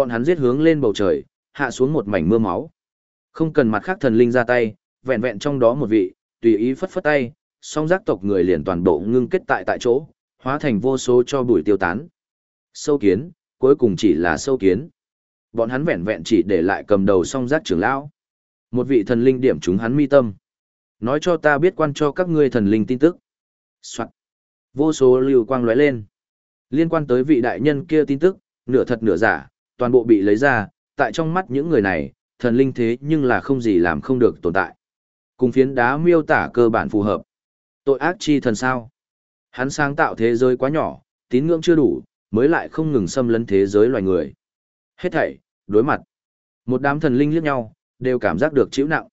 bọn hắn giết hướng lên bầu trời, hạ xuống một mảnh mưa máu. Không cần mặt khác thần linh ra tay, vẹn vẹn trong đó một vị, tùy ý phất phất tay, song giác tộc người liền toàn bộ ngưng kết tại tại chỗ, hóa thành vô số cho bụi tiêu tán. Sâu kiến, cuối cùng chỉ là sâu kiến. Bọn hắn vẹn vẹn chỉ để lại cầm đầu song giác trưởng lão. Một vị thần linh điểm chúng hắn mi tâm. Nói cho ta biết quan cho các ngươi thần linh tin tức. Soạn. Vô số lưu quang lóe lên. Liên quan tới vị đại nhân kia tin tức, nửa thật nửa giả, toàn bộ bị lấy ra, tại trong mắt những người này, thần linh thế nhưng là không gì làm không được tồn tại. Cùng phiến đá miêu tả cơ bản phù hợp. Tội ác chi thần sao? Hắn sáng tạo thế giới quá nhỏ, tín ngưỡng chưa đủ, mới lại không ngừng xâm lấn thế giới loài người. Hết thảy, đối mặt. Một đám thần linh liếc nhau, đều cảm giác được chịu nặng.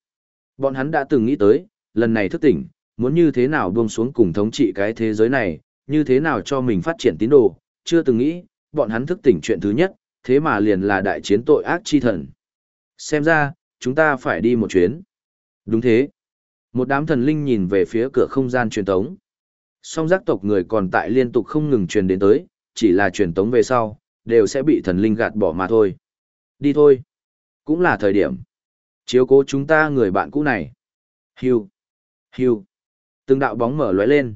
Bọn hắn đã từng nghĩ tới, lần này thức tỉnh, muốn như thế nào buông xuống cùng thống trị cái thế giới này, như thế nào cho mình phát triển tín đồ, chưa từng nghĩ, bọn hắn thức tỉnh chuyện thứ nhất, thế mà liền là đại chiến tội ác chi thần. Xem ra, chúng ta phải đi một chuyến. Đúng thế. Một đám thần linh nhìn về phía cửa không gian truyền tống. Song giác tộc người còn tại liên tục không ngừng truyền đến tới, chỉ là truyền tống về sau, đều sẽ bị thần linh gạt bỏ mà thôi. Đi thôi. Cũng là thời điểm. Chiếu cố chúng ta người bạn cũ này. Hiu. Hiu. Từng đạo bóng mở lóe lên.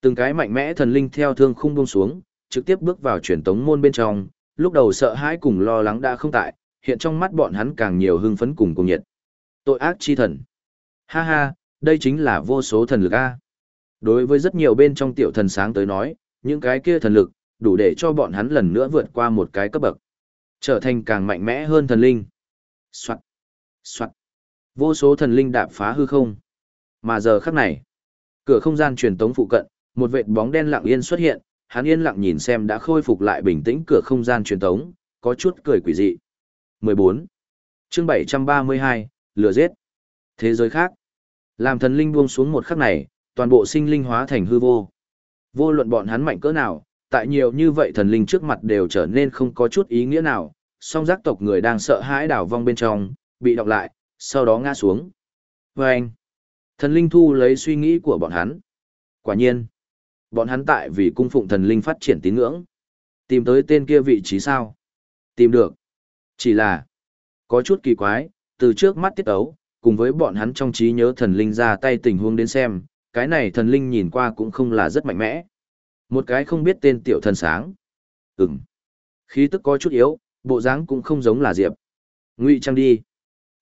Từng cái mạnh mẽ thần linh theo thương khung buông xuống, trực tiếp bước vào truyền tống môn bên trong, lúc đầu sợ hãi cùng lo lắng đã không tại, hiện trong mắt bọn hắn càng nhiều hưng phấn cùng cùng nhiệt. Tội ác chi thần. Ha ha, đây chính là vô số thần lực A. Đối với rất nhiều bên trong tiểu thần sáng tới nói, những cái kia thần lực, đủ để cho bọn hắn lần nữa vượt qua một cái cấp bậc. Trở thành càng mạnh mẽ hơn thần linh. Soạn. Soạn. Vô số thần linh đạp phá hư không. Mà giờ khắc này, cửa không gian truyền tống phụ cận, một vệt bóng đen lặng yên xuất hiện, hắn yên lặng nhìn xem đã khôi phục lại bình tĩnh cửa không gian truyền tống, có chút cười quỷ dị. 14. Chương 732, lửa giết. Thế giới khác. Làm thần linh buông xuống một khắc này, toàn bộ sinh linh hóa thành hư vô. Vô luận bọn hắn mạnh cỡ nào, tại nhiều như vậy thần linh trước mặt đều trở nên không có chút ý nghĩa nào, song giác tộc người đang sợ hãi đảo vong bên trong, bị đọc lại, sau đó ngã xuống. Vâng! thần linh thu lấy suy nghĩ của bọn hắn. Quả nhiên, bọn hắn tại vì cung phụng thần linh phát triển tín ngưỡng. Tìm tới tên kia vị trí sao? Tìm được. Chỉ là, có chút kỳ quái, từ trước mắt tiết ấu, cùng với bọn hắn trong trí nhớ thần linh ra tay tình huống đến xem, cái này thần linh nhìn qua cũng không là rất mạnh mẽ. Một cái không biết tên tiểu thần sáng. Ừm. Khí tức có chút yếu, bộ dáng cũng không giống là Diệp. Ngụy trang đi.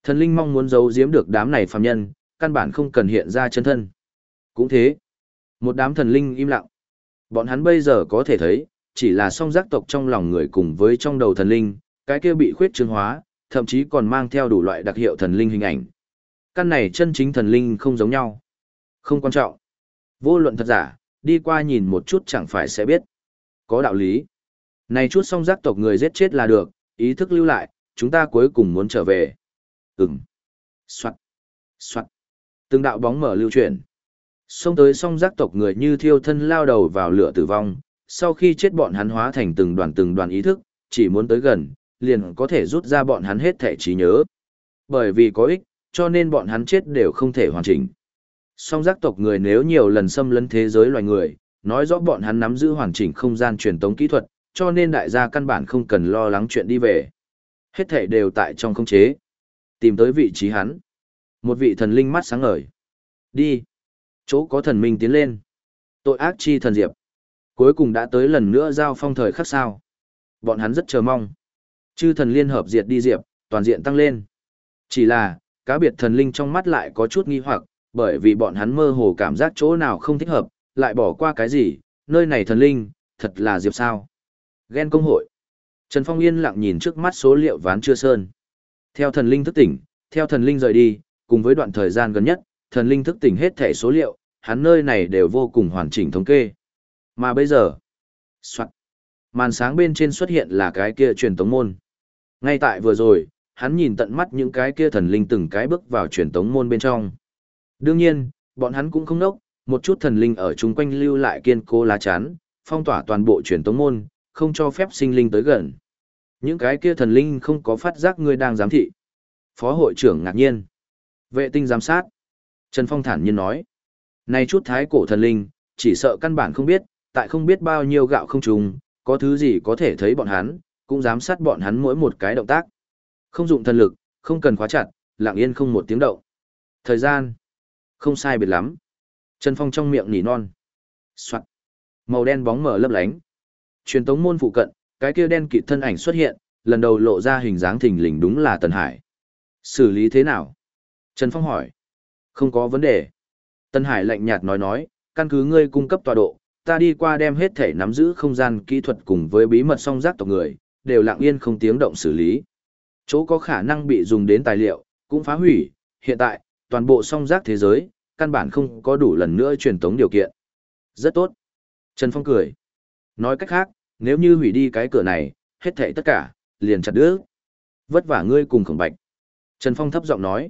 Thần linh mong muốn giấu giếm được đám này phàm nhân, căn bản không cần hiện ra chân thân. Cũng thế. Một đám thần linh im lặng. Bọn hắn bây giờ có thể thấy, chỉ là song giác tộc trong lòng người cùng với trong đầu thần linh, cái kia bị khuyết trương hóa, thậm chí còn mang theo đủ loại đặc hiệu thần linh hình ảnh. Căn này chân chính thần linh không giống nhau. Không quan trọng. Vô luận thật giả, đi qua nhìn một chút chẳng phải sẽ biết. Có đạo lý. Này chút song giác tộc người giết chết là được, ý thức lưu lại, chúng ta cuối cùng muốn trở về. Ừm. Soạn. Soạn. Từng đạo bóng mở lưu chuyển. Xông tới song giác tộc người như thiêu thân lao đầu vào lửa tử vong, sau khi chết bọn hắn hóa thành từng đoàn từng đoàn ý thức, chỉ muốn tới gần, liền có thể rút ra bọn hắn hết thể trí nhớ. Bởi vì có ích, cho nên bọn hắn chết đều không thể hoàn chỉnh. Song giác tộc người nếu nhiều lần xâm lấn thế giới loài người, nói rõ bọn hắn nắm giữ hoàn chỉnh không gian truyền tống kỹ thuật, cho nên đại gia căn bản không cần lo lắng chuyện đi về. Hết thể đều tại trong không chế. Tìm tới vị trí hắn. Một vị thần linh mắt sáng ngời. Đi. Chỗ có thần minh tiến lên. Tội ác chi thần diệp. Cuối cùng đã tới lần nữa giao phong thời khắc sao. Bọn hắn rất chờ mong. Chư thần liên hợp diệt đi diệp, toàn diện tăng lên. Chỉ là, cá biệt thần linh trong mắt lại có chút nghi hoặc, bởi vì bọn hắn mơ hồ cảm giác chỗ nào không thích hợp, lại bỏ qua cái gì, nơi này thần linh, thật là diệp sao. Ghen công hội. Trần Phong yên lặng nhìn trước mắt số liệu ván chưa sơn. Theo thần linh thức tỉnh, theo thần linh rời đi, cùng với đoạn thời gian gần nhất, thần linh thức tỉnh hết thẻ số liệu, hắn nơi này đều vô cùng hoàn chỉnh thống kê. Mà bây giờ, soạn, màn sáng bên trên xuất hiện là cái kia truyền tống môn. Ngay tại vừa rồi, hắn nhìn tận mắt những cái kia thần linh từng cái bước vào truyền tống môn bên trong. Đương nhiên, bọn hắn cũng không nốc, một chút thần linh ở chung quanh lưu lại kiên cố lá chắn, phong tỏa toàn bộ truyền tống môn, không cho phép sinh linh tới gần. Những cái kia thần linh không có phát giác ngươi đang giám thị. Phó hội trưởng ngạc nhiên. Vệ tinh giám sát. Trần Phong thản nhiên nói. Này chút thái cổ thần linh, chỉ sợ căn bản không biết, tại không biết bao nhiêu gạo không trùng, có thứ gì có thể thấy bọn hắn, cũng giám sát bọn hắn mỗi một cái động tác. Không dụng thần lực, không cần khóa chặt, lặng yên không một tiếng động. Thời gian, không sai biệt lắm. Trần Phong trong miệng nỉ non. Soạn. Màu đen bóng mở lấp lánh. Truyền tống môn phụ cận, cái kia đen kịt thân ảnh xuất hiện, lần đầu lộ ra hình dáng thình lình đúng là Tần Hải. Xử lý thế nào? Trần Phong hỏi. Không có vấn đề. Tân Hải lạnh nhạt nói nói, căn cứ ngươi cung cấp tọa độ, ta đi qua đem hết thể nắm giữ không gian kỹ thuật cùng với bí mật song giác tộc người, đều lặng yên không tiếng động xử lý. Chỗ có khả năng bị dùng đến tài liệu, cũng phá hủy, hiện tại, toàn bộ song giác thế giới, căn bản không có đủ lần nữa truyền tống điều kiện. Rất tốt. Trần Phong cười. Nói cách khác, nếu như hủy đi cái cửa này, hết thảy tất cả, liền chặt đứa. Vất vả ngươi cùng khổng bạch. Trần Phong thấp giọng nói.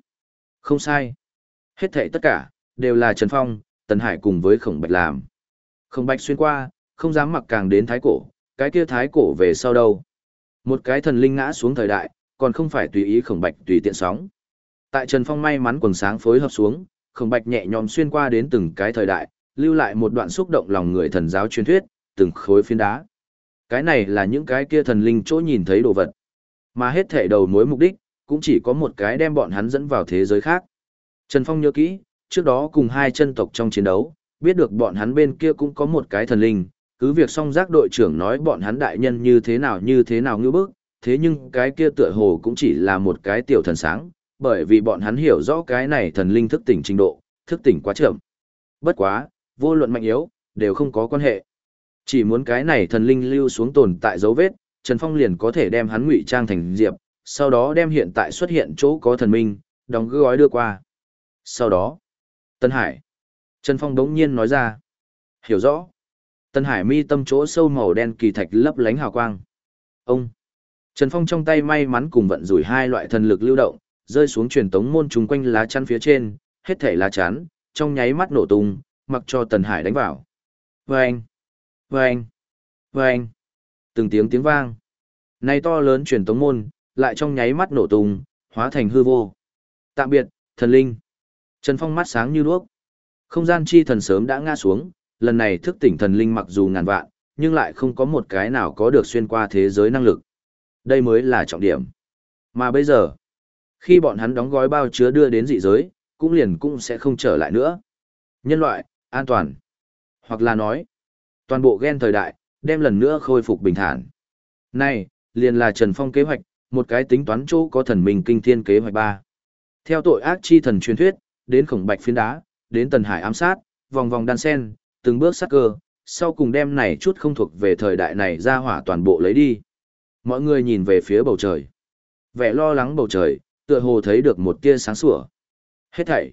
Không sai. Hết thảy tất cả, đều là Trần Phong, Tần Hải cùng với khổng bạch làm. Khổng bạch xuyên qua, không dám mặc càng đến thái cổ, cái kia thái cổ về sau đâu. Một cái thần linh ngã xuống thời đại, còn không phải tùy ý khổng bạch tùy tiện sóng. Tại Trần Phong may mắn quần sáng phối hợp xuống, khổng bạch nhẹ nhõm xuyên qua đến từng cái thời đại, lưu lại một đoạn xúc động lòng người thần giáo truyền thuyết, từng khối phiến đá. Cái này là những cái kia thần linh chỗ nhìn thấy đồ vật. Mà hết thể đầu mối mục đích, cũng chỉ có một cái đem bọn hắn dẫn vào thế giới khác. Trần Phong nhớ kỹ, trước đó cùng hai chân tộc trong chiến đấu, biết được bọn hắn bên kia cũng có một cái thần linh, cứ việc song giác đội trưởng nói bọn hắn đại nhân như thế nào như thế nào như bức, thế nhưng cái kia tựa hồ cũng chỉ là một cái tiểu thần sáng, bởi vì bọn hắn hiểu rõ cái này thần linh thức tỉnh trình độ, thức tỉnh quá chậm. Bất quá, vô luận mạnh yếu, đều không có quan hệ. Chỉ muốn cái này thần linh lưu xuống tồn tại dấu vết, Trần Phong liền có thể đem hắn ngụy trang thành diệp, sau đó đem hiện tại xuất hiện chỗ có thần minh, đóng gói đưa qua. Sau đó, Tân Hải. Trần Phong đống nhiên nói ra. Hiểu rõ. Tân Hải mi tâm chỗ sâu màu đen kỳ thạch lấp lánh hào quang. Ông. Trần Phong trong tay may mắn cùng vận rủi hai loại thần lực lưu động, rơi xuống truyền tống môn trùng quanh lá chắn phía trên, hết thể lá chắn, trong nháy mắt nổ tung, mặc cho Tần Hải đánh vào. Vâng! Vâng! Vâng! Từng tiếng tiếng vang. Này to lớn truyền tống môn, lại trong nháy mắt nổ tung, hóa thành hư vô. Tạm biệt, thần linh. Trần Phong mắt sáng như đuốc. Không gian chi thần sớm đã ngã xuống, lần này thức tỉnh thần linh mặc dù ngàn vạn, nhưng lại không có một cái nào có được xuyên qua thế giới năng lực. Đây mới là trọng điểm. Mà bây giờ, khi bọn hắn đóng gói bao chứa đưa đến dị giới, cũng liền cũng sẽ không trở lại nữa. Nhân loại, an toàn. Hoặc là nói, toàn bộ gen thời đại, đem lần nữa khôi phục bình thản. Này, liền là Trần Phong kế hoạch, một cái tính toán chỗ có thần minh kinh thiên kế hoạch ba. Theo tội ác chi thần truyền thuyết, đến khổng bạch phiến đá, đến tần hải ám sát, vòng vòng đan sen, từng bước sát cơ, sau cùng đem này chút không thuộc về thời đại này ra hỏa toàn bộ lấy đi. Mọi người nhìn về phía bầu trời. Vẻ lo lắng bầu trời, tựa hồ thấy được một tia sáng sủa. Hết thảy.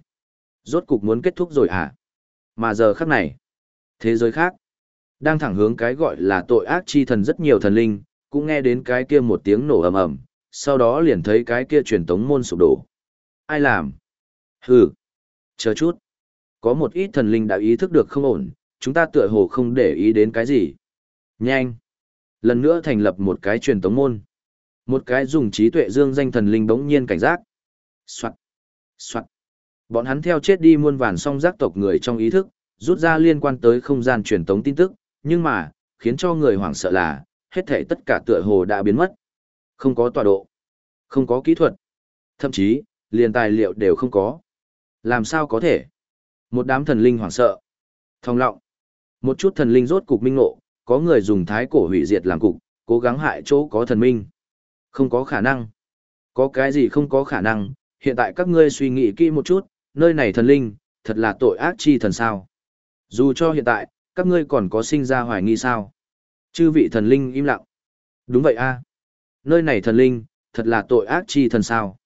Rốt cục muốn kết thúc rồi à? Mà giờ khắc này, thế giới khác, đang thẳng hướng cái gọi là tội ác chi thần rất nhiều thần linh, cũng nghe đến cái kia một tiếng nổ ầm ầm, sau đó liền thấy cái kia truyền tống môn sụp đổ. Ai làm? Hừ. Chờ chút. Có một ít thần linh đã ý thức được không ổn, chúng ta tựa hồ không để ý đến cái gì. Nhanh. Lần nữa thành lập một cái truyền tống môn. Một cái dùng trí tuệ dương danh thần linh bỗng nhiên cảnh giác. Soạn. Soạn. Bọn hắn theo chết đi muôn vàn song giác tộc người trong ý thức, rút ra liên quan tới không gian truyền tống tin tức, nhưng mà, khiến cho người hoảng sợ là, hết thể tất cả tựa hồ đã biến mất. Không có tọa độ, không có kỹ thuật, thậm chí, liền tài liệu đều không có. Làm sao có thể? Một đám thần linh hoảng sợ. thong lọng. Một chút thần linh rốt cục minh ngộ, có người dùng thái cổ hủy diệt làm cục, cố gắng hại chỗ có thần minh. Không có khả năng. Có cái gì không có khả năng, hiện tại các ngươi suy nghĩ kỹ một chút, nơi này thần linh, thật là tội ác chi thần sao. Dù cho hiện tại, các ngươi còn có sinh ra hoài nghi sao. Chư vị thần linh im lặng. Đúng vậy a Nơi này thần linh, thật là tội ác chi thần sao.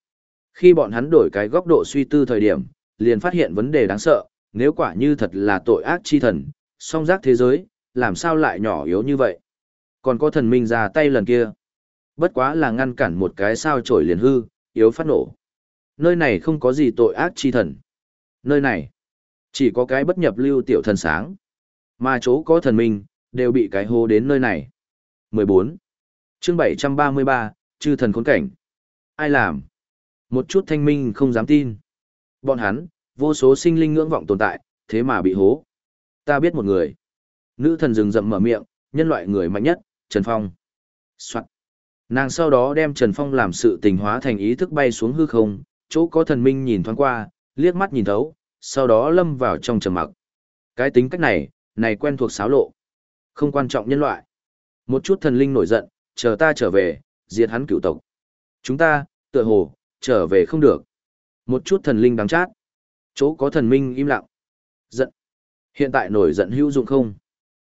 Khi bọn hắn đổi cái góc độ suy tư thời điểm, liền phát hiện vấn đề đáng sợ, nếu quả như thật là tội ác chi thần, song giác thế giới, làm sao lại nhỏ yếu như vậy. Còn có thần minh ra tay lần kia. Bất quá là ngăn cản một cái sao trổi liền hư, yếu phát nổ. Nơi này không có gì tội ác chi thần. Nơi này, chỉ có cái bất nhập lưu tiểu thần sáng. Mà chỗ có thần minh, đều bị cái hô đến nơi này. 14. chương 733, chư thần khốn cảnh. Ai làm? Một chút thanh minh không dám tin. Bọn hắn, vô số sinh linh ngưỡng vọng tồn tại, thế mà bị hố. Ta biết một người. Nữ thần rừng rậm mở miệng, nhân loại người mạnh nhất, Trần Phong. Soạn. Nàng sau đó đem Trần Phong làm sự tình hóa thành ý thức bay xuống hư không, chỗ có thần minh nhìn thoáng qua, liếc mắt nhìn thấu, sau đó lâm vào trong trầm mặc. Cái tính cách này, này quen thuộc xáo lộ. Không quan trọng nhân loại. Một chút thần linh nổi giận, chờ ta trở về, diệt hắn cửu tộc. Chúng ta, tựa hồ, trở về không được. Một chút thần linh đáng chát. Chỗ có thần minh im lặng. Giận. Hiện tại nổi giận hữu dụng không?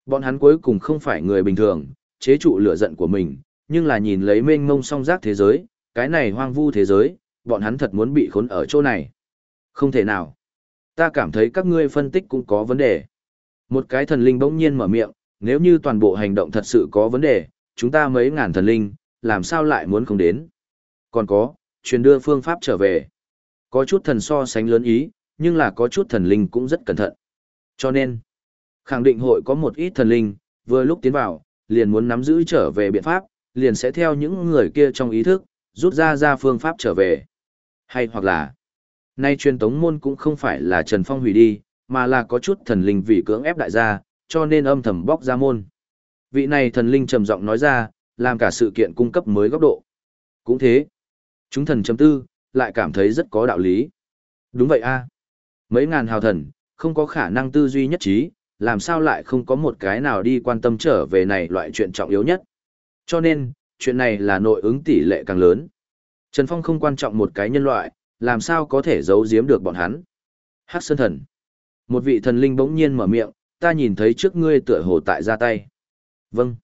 Bọn hắn cuối cùng không phải người bình thường, chế trụ lửa giận của mình, nhưng là nhìn lấy mênh mông song giác thế giới, cái này hoang vu thế giới, bọn hắn thật muốn bị khốn ở chỗ này. Không thể nào. Ta cảm thấy các ngươi phân tích cũng có vấn đề. Một cái thần linh bỗng nhiên mở miệng, nếu như toàn bộ hành động thật sự có vấn đề, chúng ta mấy ngàn thần linh, làm sao lại muốn không đến. Còn có, truyền đưa phương pháp trở về. Có chút thần so sánh lớn ý, nhưng là có chút thần linh cũng rất cẩn thận. Cho nên, khẳng định hội có một ít thần linh, vừa lúc tiến vào, liền muốn nắm giữ trở về biện pháp, liền sẽ theo những người kia trong ý thức, rút ra ra phương pháp trở về. Hay hoặc là, nay truyền tống môn cũng không phải là Trần Phong hủy đi, mà là có chút thần linh vì cưỡng ép đại gia, cho nên âm thầm bóc ra môn. Vị này thần linh trầm giọng nói ra, làm cả sự kiện cung cấp mới góc độ. Cũng thế, chúng thần chấm tư, lại cảm thấy rất có đạo lý. Đúng vậy a à. Mấy ngàn hào thần, không có khả năng tư duy nhất trí, làm sao lại không có một cái nào đi quan tâm trở về này loại chuyện trọng yếu nhất. Cho nên, chuyện này là nội ứng tỷ lệ càng lớn. Trần Phong không quan trọng một cái nhân loại, làm sao có thể giấu giếm được bọn hắn. Hắc Sơn Thần. Một vị thần linh bỗng nhiên mở miệng, ta nhìn thấy trước ngươi tựa hồ tại ra tay. Vâng.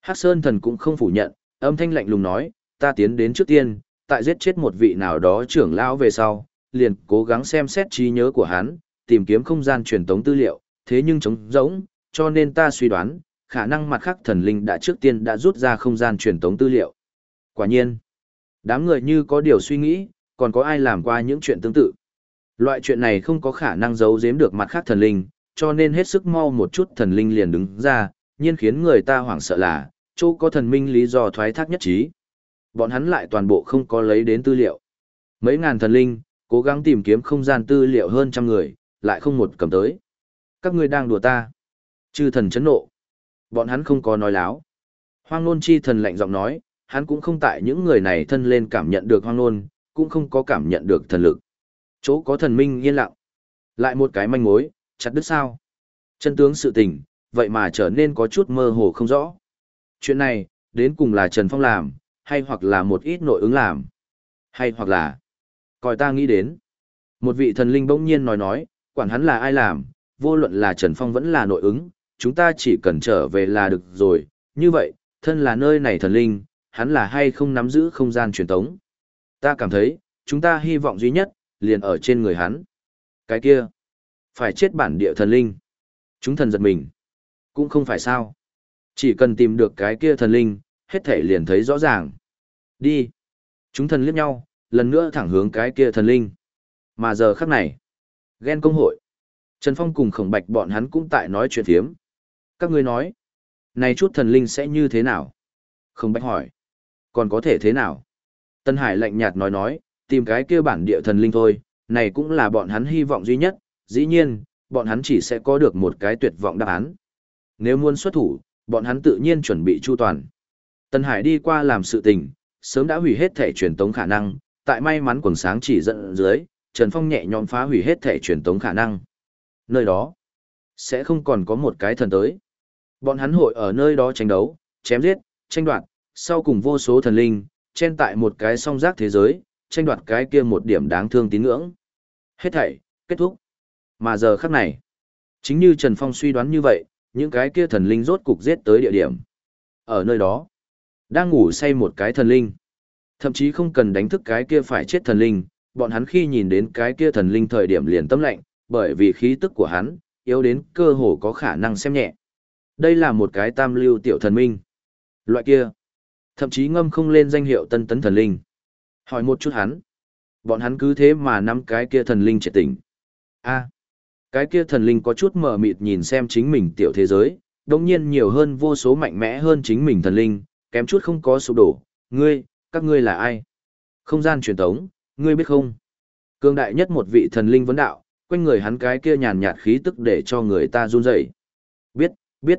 Hắc Sơn Thần cũng không phủ nhận, âm thanh lạnh lùng nói, ta tiến đến trước tiên, tại giết chết một vị nào đó trưởng lão về sau, liền cố gắng xem xét trí nhớ của hắn, tìm kiếm không gian truyền tống tư liệu, thế nhưng trống rỗng, cho nên ta suy đoán, khả năng mặt khác thần linh đã trước tiên đã rút ra không gian truyền tống tư liệu. Quả nhiên, đám người như có điều suy nghĩ, còn có ai làm qua những chuyện tương tự. Loại chuyện này không có khả năng giấu giếm được mặt khác thần linh, cho nên hết sức mau một chút thần linh liền đứng ra, nhiên khiến người ta hoảng sợ là, chỗ có thần minh lý do thoái thác nhất trí. Bọn hắn lại toàn bộ không có lấy đến tư liệu. Mấy ngàn thần linh, cố gắng tìm kiếm không gian tư liệu hơn trăm người, lại không một cầm tới. Các ngươi đang đùa ta. Chư thần chấn nộ. Bọn hắn không có nói láo. Hoang nôn chi thần lạnh giọng nói, hắn cũng không tại những người này thân lên cảm nhận được hoang nôn, cũng không có cảm nhận được thần lực. Chỗ có thần minh yên lặng. Lại một cái manh mối, chặt đứt sao. Chân tướng sự tình, vậy mà trở nên có chút mơ hồ không rõ. Chuyện này, đến cùng là Trần Phong làm, hay hoặc là một ít nội ứng làm. Hay hoặc là, coi ta nghĩ đến. Một vị thần linh bỗng nhiên nói nói, quản hắn là ai làm, vô luận là Trần Phong vẫn là nội ứng, chúng ta chỉ cần trở về là được rồi, như vậy, thân là nơi này thần linh, hắn là hay không nắm giữ không gian truyền tống. Ta cảm thấy, chúng ta hy vọng duy nhất, liền ở trên người hắn. Cái kia, phải chết bản địa thần linh. Chúng thần giật mình. Cũng không phải sao. Chỉ cần tìm được cái kia thần linh, hết thể liền thấy rõ ràng. Đi. Chúng thần liếc nhau, lần nữa thẳng hướng cái kia thần linh. Mà giờ khắc này, ghen công hội. Trần Phong cùng khổng bạch bọn hắn cũng tại nói chuyện thiếm. Các ngươi nói, này chút thần linh sẽ như thế nào? Khổng bạch hỏi, còn có thể thế nào? Tân Hải lạnh nhạt nói nói, tìm cái kia bản địa thần linh thôi, này cũng là bọn hắn hy vọng duy nhất, dĩ nhiên, bọn hắn chỉ sẽ có được một cái tuyệt vọng đáp án. Nếu muốn xuất thủ, bọn hắn tự nhiên chuẩn bị chu toàn. Tân Hải đi qua làm sự tình, sớm đã hủy hết thể truyền tống khả năng, tại may mắn quần sáng chỉ dẫn dưới, Trần Phong nhẹ nhõm phá hủy hết thể truyền tống khả năng. Nơi đó, sẽ không còn có một cái thần tới. Bọn hắn hội ở nơi đó tranh đấu, chém giết, tranh đoạt, sau cùng vô số thần linh, chen tại một cái song giác thế giới, tranh đoạt cái kia một điểm đáng thương tín ngưỡng. Hết thảy, kết thúc. Mà giờ khắc này, chính như Trần Phong suy đoán như vậy, những cái kia thần linh rốt cục giết tới địa điểm. Ở nơi đó, đang ngủ say một cái thần linh. Thậm chí không cần đánh thức cái kia phải chết thần linh, bọn hắn khi nhìn đến cái kia thần linh thời điểm liền tâm lạnh, bởi vì khí tức của hắn, yếu đến cơ hồ có khả năng xem nhẹ. Đây là một cái tam lưu tiểu thần minh. Loại kia, thậm chí ngâm không lên danh hiệu tân tấn thần linh. Hỏi một chút hắn, bọn hắn cứ thế mà nắm cái kia thần linh triệt tỉnh. a cái kia thần linh có chút mờ mịt nhìn xem chính mình tiểu thế giới, đồng nhiên nhiều hơn vô số mạnh mẽ hơn chính mình thần linh, kém chút không có sụp đổ. Ngươi, các ngươi là ai? Không gian truyền tống, ngươi biết không? Cương đại nhất một vị thần linh vấn đạo, quanh người hắn cái kia nhàn nhạt khí tức để cho người ta run rẩy. Biết, biết.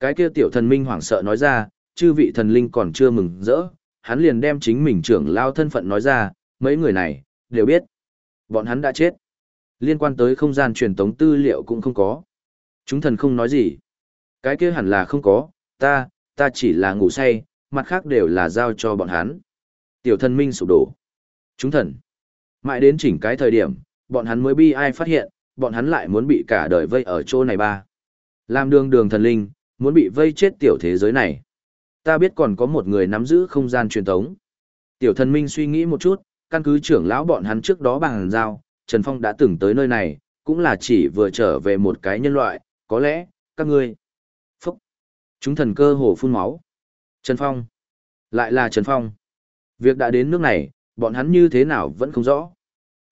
Cái kia tiểu thần minh hoảng sợ nói ra, chư vị thần linh còn chưa mừng rỡ, hắn liền đem chính mình trưởng lao thân phận nói ra, mấy người này, đều biết. Bọn hắn đã chết. Liên quan tới không gian truyền tống tư liệu cũng không có. Chúng thần không nói gì. Cái kia hẳn là không có, ta, ta chỉ là ngủ say, mặt khác đều là giao cho bọn hắn. Tiểu thần minh sụp đổ. Chúng thần. Mãi đến chỉnh cái thời điểm, bọn hắn mới bi ai phát hiện, bọn hắn lại muốn bị cả đời vây ở chỗ này ba. Làm đường đường thần linh, muốn bị vây chết tiểu thế giới này. Ta biết còn có một người nắm giữ không gian truyền thống. Tiểu thần minh suy nghĩ một chút, căn cứ trưởng lão bọn hắn trước đó bằng giao, Trần Phong đã từng tới nơi này, cũng là chỉ vừa trở về một cái nhân loại, có lẽ, các ngươi. Chúng thần cơ hồ phun máu. Trần Phong. Lại là Trần Phong. Việc đã đến nước này, bọn hắn như thế nào vẫn không rõ.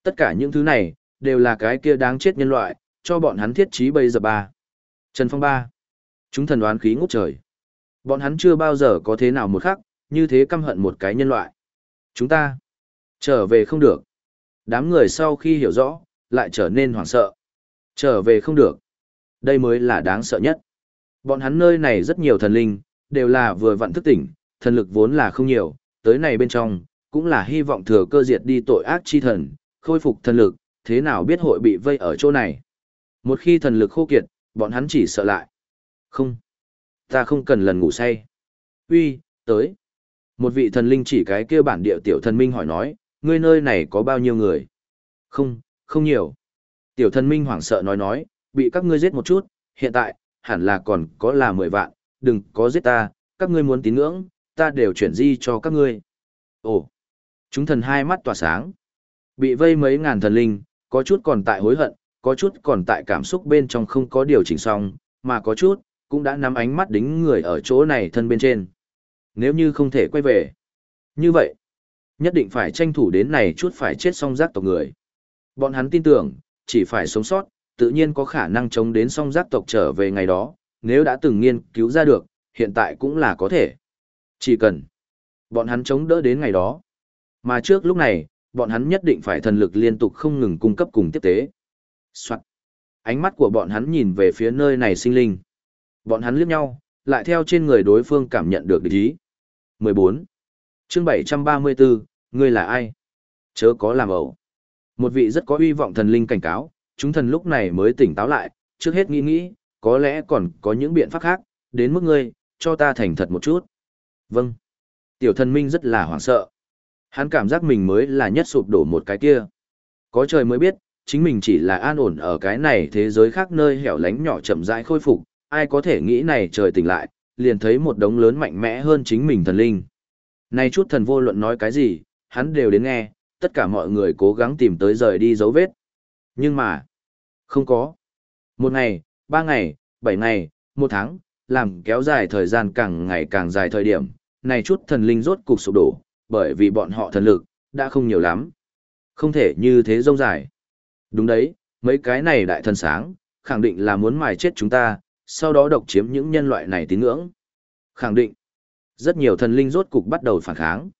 Tất cả những thứ này, đều là cái kia đáng chết nhân loại, cho bọn hắn thiết trí bây giờ ba. Trần Phong ba. Chúng thần đoán khí ngút trời. Bọn hắn chưa bao giờ có thế nào một khắc, như thế căm hận một cái nhân loại. Chúng ta trở về không được. Đám người sau khi hiểu rõ, lại trở nên hoảng sợ. Trở về không được. Đây mới là đáng sợ nhất. Bọn hắn nơi này rất nhiều thần linh, đều là vừa vặn thức tỉnh, thần lực vốn là không nhiều, tới này bên trong, cũng là hy vọng thừa cơ diệt đi tội ác chi thần, khôi phục thần lực, thế nào biết hội bị vây ở chỗ này. Một khi thần lực khô kiệt, bọn hắn chỉ sợ lại. Không. Ta không cần lần ngủ say. Uy, tới. Một vị thần linh chỉ cái kia bản địa tiểu thần minh hỏi nói, ngươi nơi này có bao nhiêu người? Không, không nhiều. Tiểu thần minh hoảng sợ nói nói, bị các ngươi giết một chút, hiện tại, hẳn là còn có là mười vạn, đừng có giết ta, các ngươi muốn tín ngưỡng, ta đều chuyển di cho các ngươi. Ồ, chúng thần hai mắt tỏa sáng. Bị vây mấy ngàn thần linh, có chút còn tại hối hận, có chút còn tại cảm xúc bên trong không có điều chỉnh xong, mà có chút, cũng đã nắm ánh mắt đính người ở chỗ này thân bên trên. Nếu như không thể quay về, như vậy, nhất định phải tranh thủ đến này chút phải chết xong giác tộc người. Bọn hắn tin tưởng, chỉ phải sống sót, tự nhiên có khả năng chống đến song giác tộc trở về ngày đó, nếu đã từng nghiên cứu ra được, hiện tại cũng là có thể. Chỉ cần bọn hắn chống đỡ đến ngày đó. Mà trước lúc này, bọn hắn nhất định phải thần lực liên tục không ngừng cung cấp cùng tiếp tế. Soạn. Ánh mắt của bọn hắn nhìn về phía nơi này sinh linh. Bọn hắn liếc nhau, lại theo trên người đối phương cảm nhận được địch ý. 14. chương 734, ngươi là ai? Chớ có làm ẩu. Một vị rất có uy vọng thần linh cảnh cáo, chúng thần lúc này mới tỉnh táo lại, trước hết nghĩ nghĩ, có lẽ còn có những biện pháp khác, đến mức ngươi, cho ta thành thật một chút. Vâng. Tiểu thần minh rất là hoảng sợ. Hắn cảm giác mình mới là nhất sụp đổ một cái kia. Có trời mới biết, chính mình chỉ là an ổn ở cái này thế giới khác nơi hẻo lánh nhỏ chậm rãi khôi phục, ai có thể nghĩ này trời tỉnh lại, liền thấy một đống lớn mạnh mẽ hơn chính mình thần linh. Này chút thần vô luận nói cái gì, hắn đều đến nghe, tất cả mọi người cố gắng tìm tới rời đi dấu vết. Nhưng mà, không có. Một ngày, ba ngày, bảy ngày, một tháng, làm kéo dài thời gian càng ngày càng dài thời điểm, này chút thần linh rốt cục sụp đổ, bởi vì bọn họ thần lực, đã không nhiều lắm. Không thể như thế rông dài. Đúng đấy, mấy cái này đại thần sáng, khẳng định là muốn mài chết chúng ta, sau đó độc chiếm những nhân loại này tín ngưỡng. Khẳng định, rất nhiều thần linh rốt cục bắt đầu phản kháng.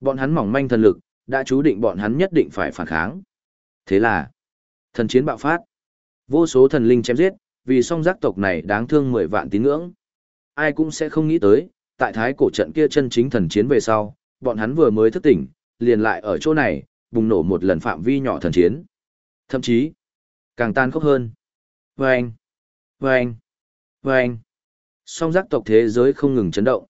Bọn hắn mỏng manh thần lực, đã chú định bọn hắn nhất định phải phản kháng. Thế là, thần chiến bạo phát. Vô số thần linh chém giết, vì song giác tộc này đáng thương 10 vạn tín ngưỡng. Ai cũng sẽ không nghĩ tới, tại thái cổ trận kia chân chính thần chiến về sau, bọn hắn vừa mới thức tỉnh, liền lại ở chỗ này, bùng nổ một lần phạm vi nhỏ thần chiến. Thậm chí, càng tan khốc hơn. Vâng! Vâng! Vâng! Song giác tộc thế giới không ngừng chấn động.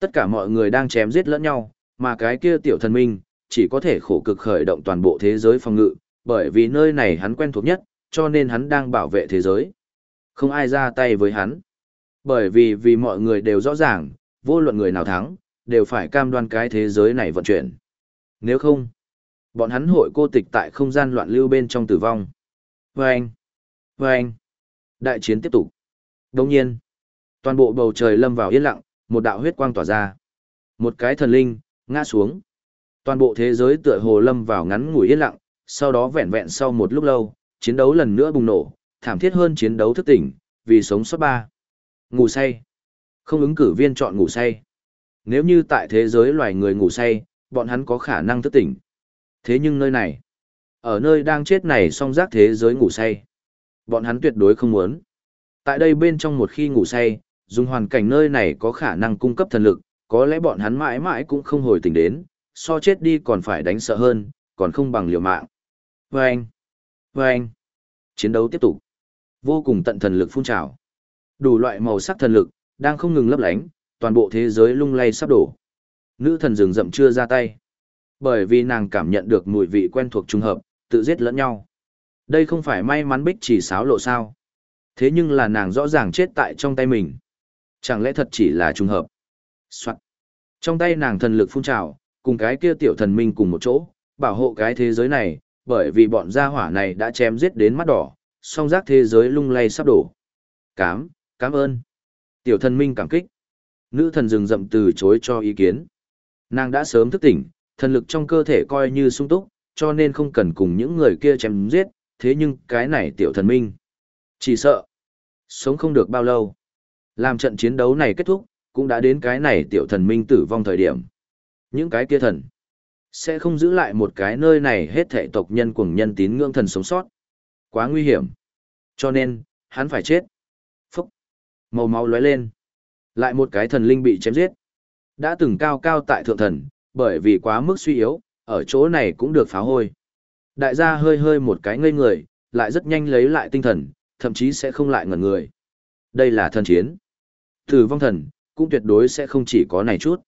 Tất cả mọi người đang chém giết lẫn nhau, mà cái kia tiểu thần minh, chỉ có thể khổ cực khởi động toàn bộ thế giới phòng ngự, bởi vì nơi này hắn quen thuộc nhất, cho nên hắn đang bảo vệ thế giới. Không ai ra tay với hắn. Bởi vì vì mọi người đều rõ ràng, vô luận người nào thắng, đều phải cam đoan cái thế giới này vận chuyển. Nếu không, bọn hắn hội cô tịch tại không gian loạn lưu bên trong tử vong. Vâng! Vâng! Đại chiến tiếp tục. Đồng nhiên, toàn bộ bầu trời lâm vào yên lặng, một đạo huyết quang tỏa ra. Một cái thần linh, ngã xuống. Toàn bộ thế giới tựa hồ lâm vào ngắn ngủi yên lặng, sau đó vẹn vẹn sau một lúc lâu, chiến đấu lần nữa bùng nổ, thảm thiết hơn chiến đấu thức tỉnh, vì sống sót ba. Ngủ say. Không ứng cử viên chọn ngủ say. Nếu như tại thế giới loài người ngủ say, bọn hắn có khả năng thức tỉnh. Thế nhưng nơi này, ở nơi đang chết này song giác thế giới ngủ say. Bọn hắn tuyệt đối không muốn. Tại đây bên trong một khi ngủ say, dùng hoàn cảnh nơi này có khả năng cung cấp thần lực, có lẽ bọn hắn mãi mãi cũng không hồi tỉnh đến, so chết đi còn phải đánh sợ hơn, còn không bằng liều mạng. Vâng! Vâng! Chiến đấu tiếp tục. Vô cùng tận thần lực phun trào. Đủ loại màu sắc thần lực, đang không ngừng lấp lánh, toàn bộ thế giới lung lay sắp đổ. Nữ thần rừng rậm chưa ra tay. Bởi vì nàng cảm nhận được mùi vị quen thuộc trùng hợp, tự giết lẫn nhau. Đây không phải may mắn bích chỉ sáo lộ sao. Thế nhưng là nàng rõ ràng chết tại trong tay mình. Chẳng lẽ thật chỉ là trùng hợp? Soạn. Trong tay nàng thần lực phun trào, cùng cái kia tiểu thần minh cùng một chỗ, bảo hộ cái thế giới này, bởi vì bọn gia hỏa này đã chém giết đến mắt đỏ, song giác thế giới lung lay sắp đổ. Cám, cảm ơn. Tiểu thần minh cảm kích. Nữ thần rừng rậm từ chối cho ý kiến. Nàng đã sớm thức tỉnh, thần lực trong cơ thể coi như sung túc, cho nên không cần cùng những người kia chém giết, thế nhưng cái này tiểu thần minh. Chỉ sợ, sống không được bao lâu. Làm trận chiến đấu này kết thúc, cũng đã đến cái này tiểu thần minh tử vong thời điểm. Những cái kia thần, sẽ không giữ lại một cái nơi này hết thệ tộc nhân cùng nhân tín ngưỡng thần sống sót. Quá nguy hiểm. Cho nên, hắn phải chết. Phúc. Màu máu lóe lên. Lại một cái thần linh bị chém giết. Đã từng cao cao tại thượng thần, bởi vì quá mức suy yếu, ở chỗ này cũng được phá hôi. Đại gia hơi hơi một cái ngây người, lại rất nhanh lấy lại tinh thần, thậm chí sẽ không lại ngẩn người. Đây là thần chiến. Tử vong thần, cũng tuyệt đối sẽ không chỉ có này chút.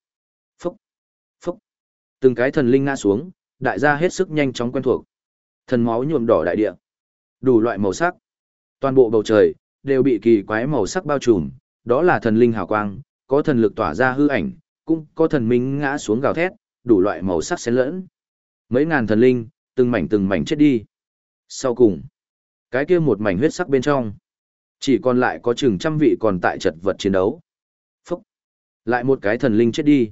Từng cái thần linh ngã xuống, đại gia hết sức nhanh chóng quen thuộc. Thần máu nhuộm đỏ đại địa. Đủ loại màu sắc. Toàn bộ bầu trời, đều bị kỳ quái màu sắc bao trùm, đó là thần linh hào quang, có thần lực tỏa ra hư ảnh, cũng có thần minh ngã xuống gào thét, đủ loại màu sắc xen lẫn. Mấy ngàn thần linh, từng mảnh từng mảnh chết đi. Sau cùng, cái kia một mảnh huyết sắc bên trong, chỉ còn lại có chừng trăm vị còn tại chật vật chiến đấu. Phúc! Lại một cái thần linh chết đi.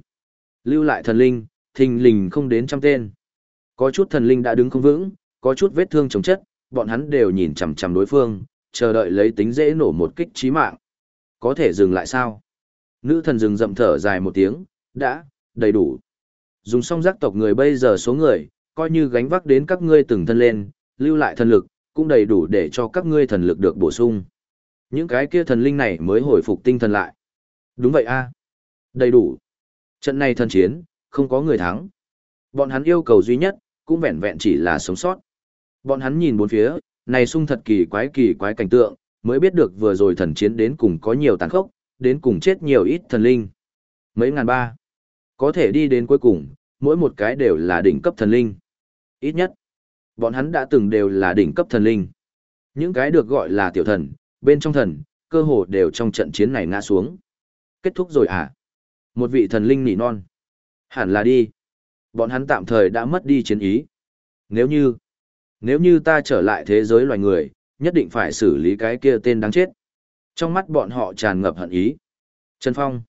Lưu lại thần linh, thình lình không đến trăm tên. Có chút thần linh đã đứng không vững, có chút vết thương chống chất, bọn hắn đều nhìn chằm chằm đối phương, chờ đợi lấy tính dễ nổ một kích chí mạng. Có thể dừng lại sao? Nữ thần dừng rậm thở dài một tiếng, đã, đầy đủ. Dùng xong giác tộc người bây giờ số người, coi như gánh vác đến các ngươi từng thân lên, lưu lại thần lực, cũng đầy đủ để cho các ngươi thần lực được bổ sung. Những cái kia thần linh này mới hồi phục tinh thần lại. Đúng vậy a Đầy đủ. Trận này thần chiến, không có người thắng. Bọn hắn yêu cầu duy nhất, cũng vẹn vẹn chỉ là sống sót. Bọn hắn nhìn bốn phía, này sung thật kỳ quái kỳ quái cảnh tượng, mới biết được vừa rồi thần chiến đến cùng có nhiều tàn khốc, đến cùng chết nhiều ít thần linh. Mấy ngàn ba. Có thể đi đến cuối cùng, mỗi một cái đều là đỉnh cấp thần linh. Ít nhất, bọn hắn đã từng đều là đỉnh cấp thần linh. Những cái được gọi là tiểu thần, bên trong thần, cơ hồ đều trong trận chiến này ngã xuống. Kết thúc rồi à? Một vị thần linh nỉ non. Hẳn là đi. Bọn hắn tạm thời đã mất đi chiến ý. Nếu như, nếu như ta trở lại thế giới loài người, nhất định phải xử lý cái kia tên đáng chết. Trong mắt bọn họ tràn ngập hận ý. Trần Phong,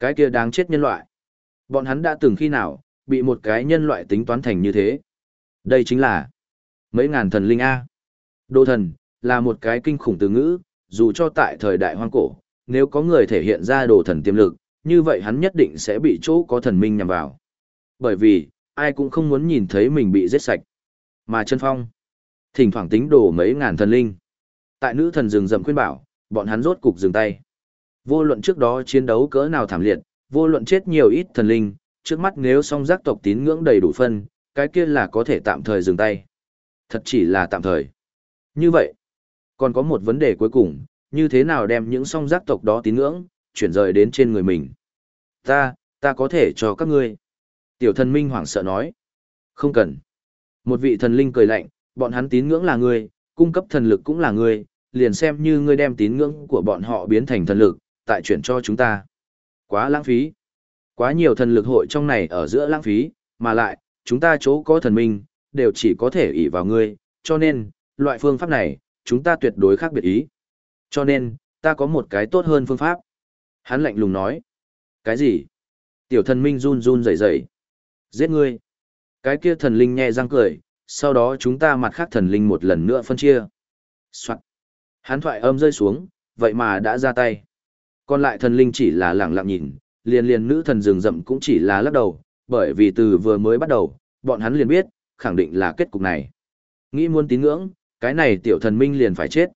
cái kia đáng chết nhân loại. Bọn hắn đã từng khi nào, bị một cái nhân loại tính toán thành như thế. Đây chính là mấy ngàn thần linh A. Đô thần, là một cái kinh khủng từ ngữ, dù cho tại thời đại hoang cổ, nếu có người thể hiện ra đồ thần tiềm lực, như vậy hắn nhất định sẽ bị chỗ có thần minh nhằm vào. Bởi vì, ai cũng không muốn nhìn thấy mình bị giết sạch. Mà chân phong, thỉnh thoảng tính đổ mấy ngàn thần linh. Tại nữ thần rừng rậm khuyên bảo, bọn hắn rốt cục dừng tay. Vô luận trước đó chiến đấu cỡ nào thảm liệt, vô luận chết nhiều ít thần linh, trước mắt nếu song giác tộc tín ngưỡng đầy đủ phân, cái kia là có thể tạm thời dừng tay. Thật chỉ là tạm thời. Như vậy, còn có một vấn đề cuối cùng, như thế nào đem những song giác tộc đó tín ngưỡng, chuyển rời đến trên người mình. Ta, ta có thể cho các ngươi. Tiểu thần minh hoảng sợ nói. Không cần. Một vị thần linh cười lạnh, bọn hắn tín ngưỡng là ngươi, cung cấp thần lực cũng là ngươi, liền xem như ngươi đem tín ngưỡng của bọn họ biến thành thần lực, tại chuyển cho chúng ta. Quá lãng phí. Quá nhiều thần lực hội trong này ở giữa lãng phí, mà lại, chúng ta chỗ có thần minh, đều chỉ có thể ỷ vào ngươi, cho nên, loại phương pháp này, chúng ta tuyệt đối khác biệt ý. Cho nên, ta có một cái tốt hơn phương pháp. Hắn lạnh lùng nói. Cái gì? Tiểu thần minh run run rẩy rẩy. Giết ngươi. Cái kia thần linh nhẹ răng cười, sau đó chúng ta mặt khác thần linh một lần nữa phân chia. Soạn. Hắn thoại âm rơi xuống, vậy mà đã ra tay. Còn lại thần linh chỉ là lẳng lặng nhìn, liền liền nữ thần rừng rậm cũng chỉ là lắc đầu, bởi vì từ vừa mới bắt đầu, bọn hắn liền biết, khẳng định là kết cục này. Nghĩ muốn tín ngưỡng, cái này tiểu thần minh liền phải chết.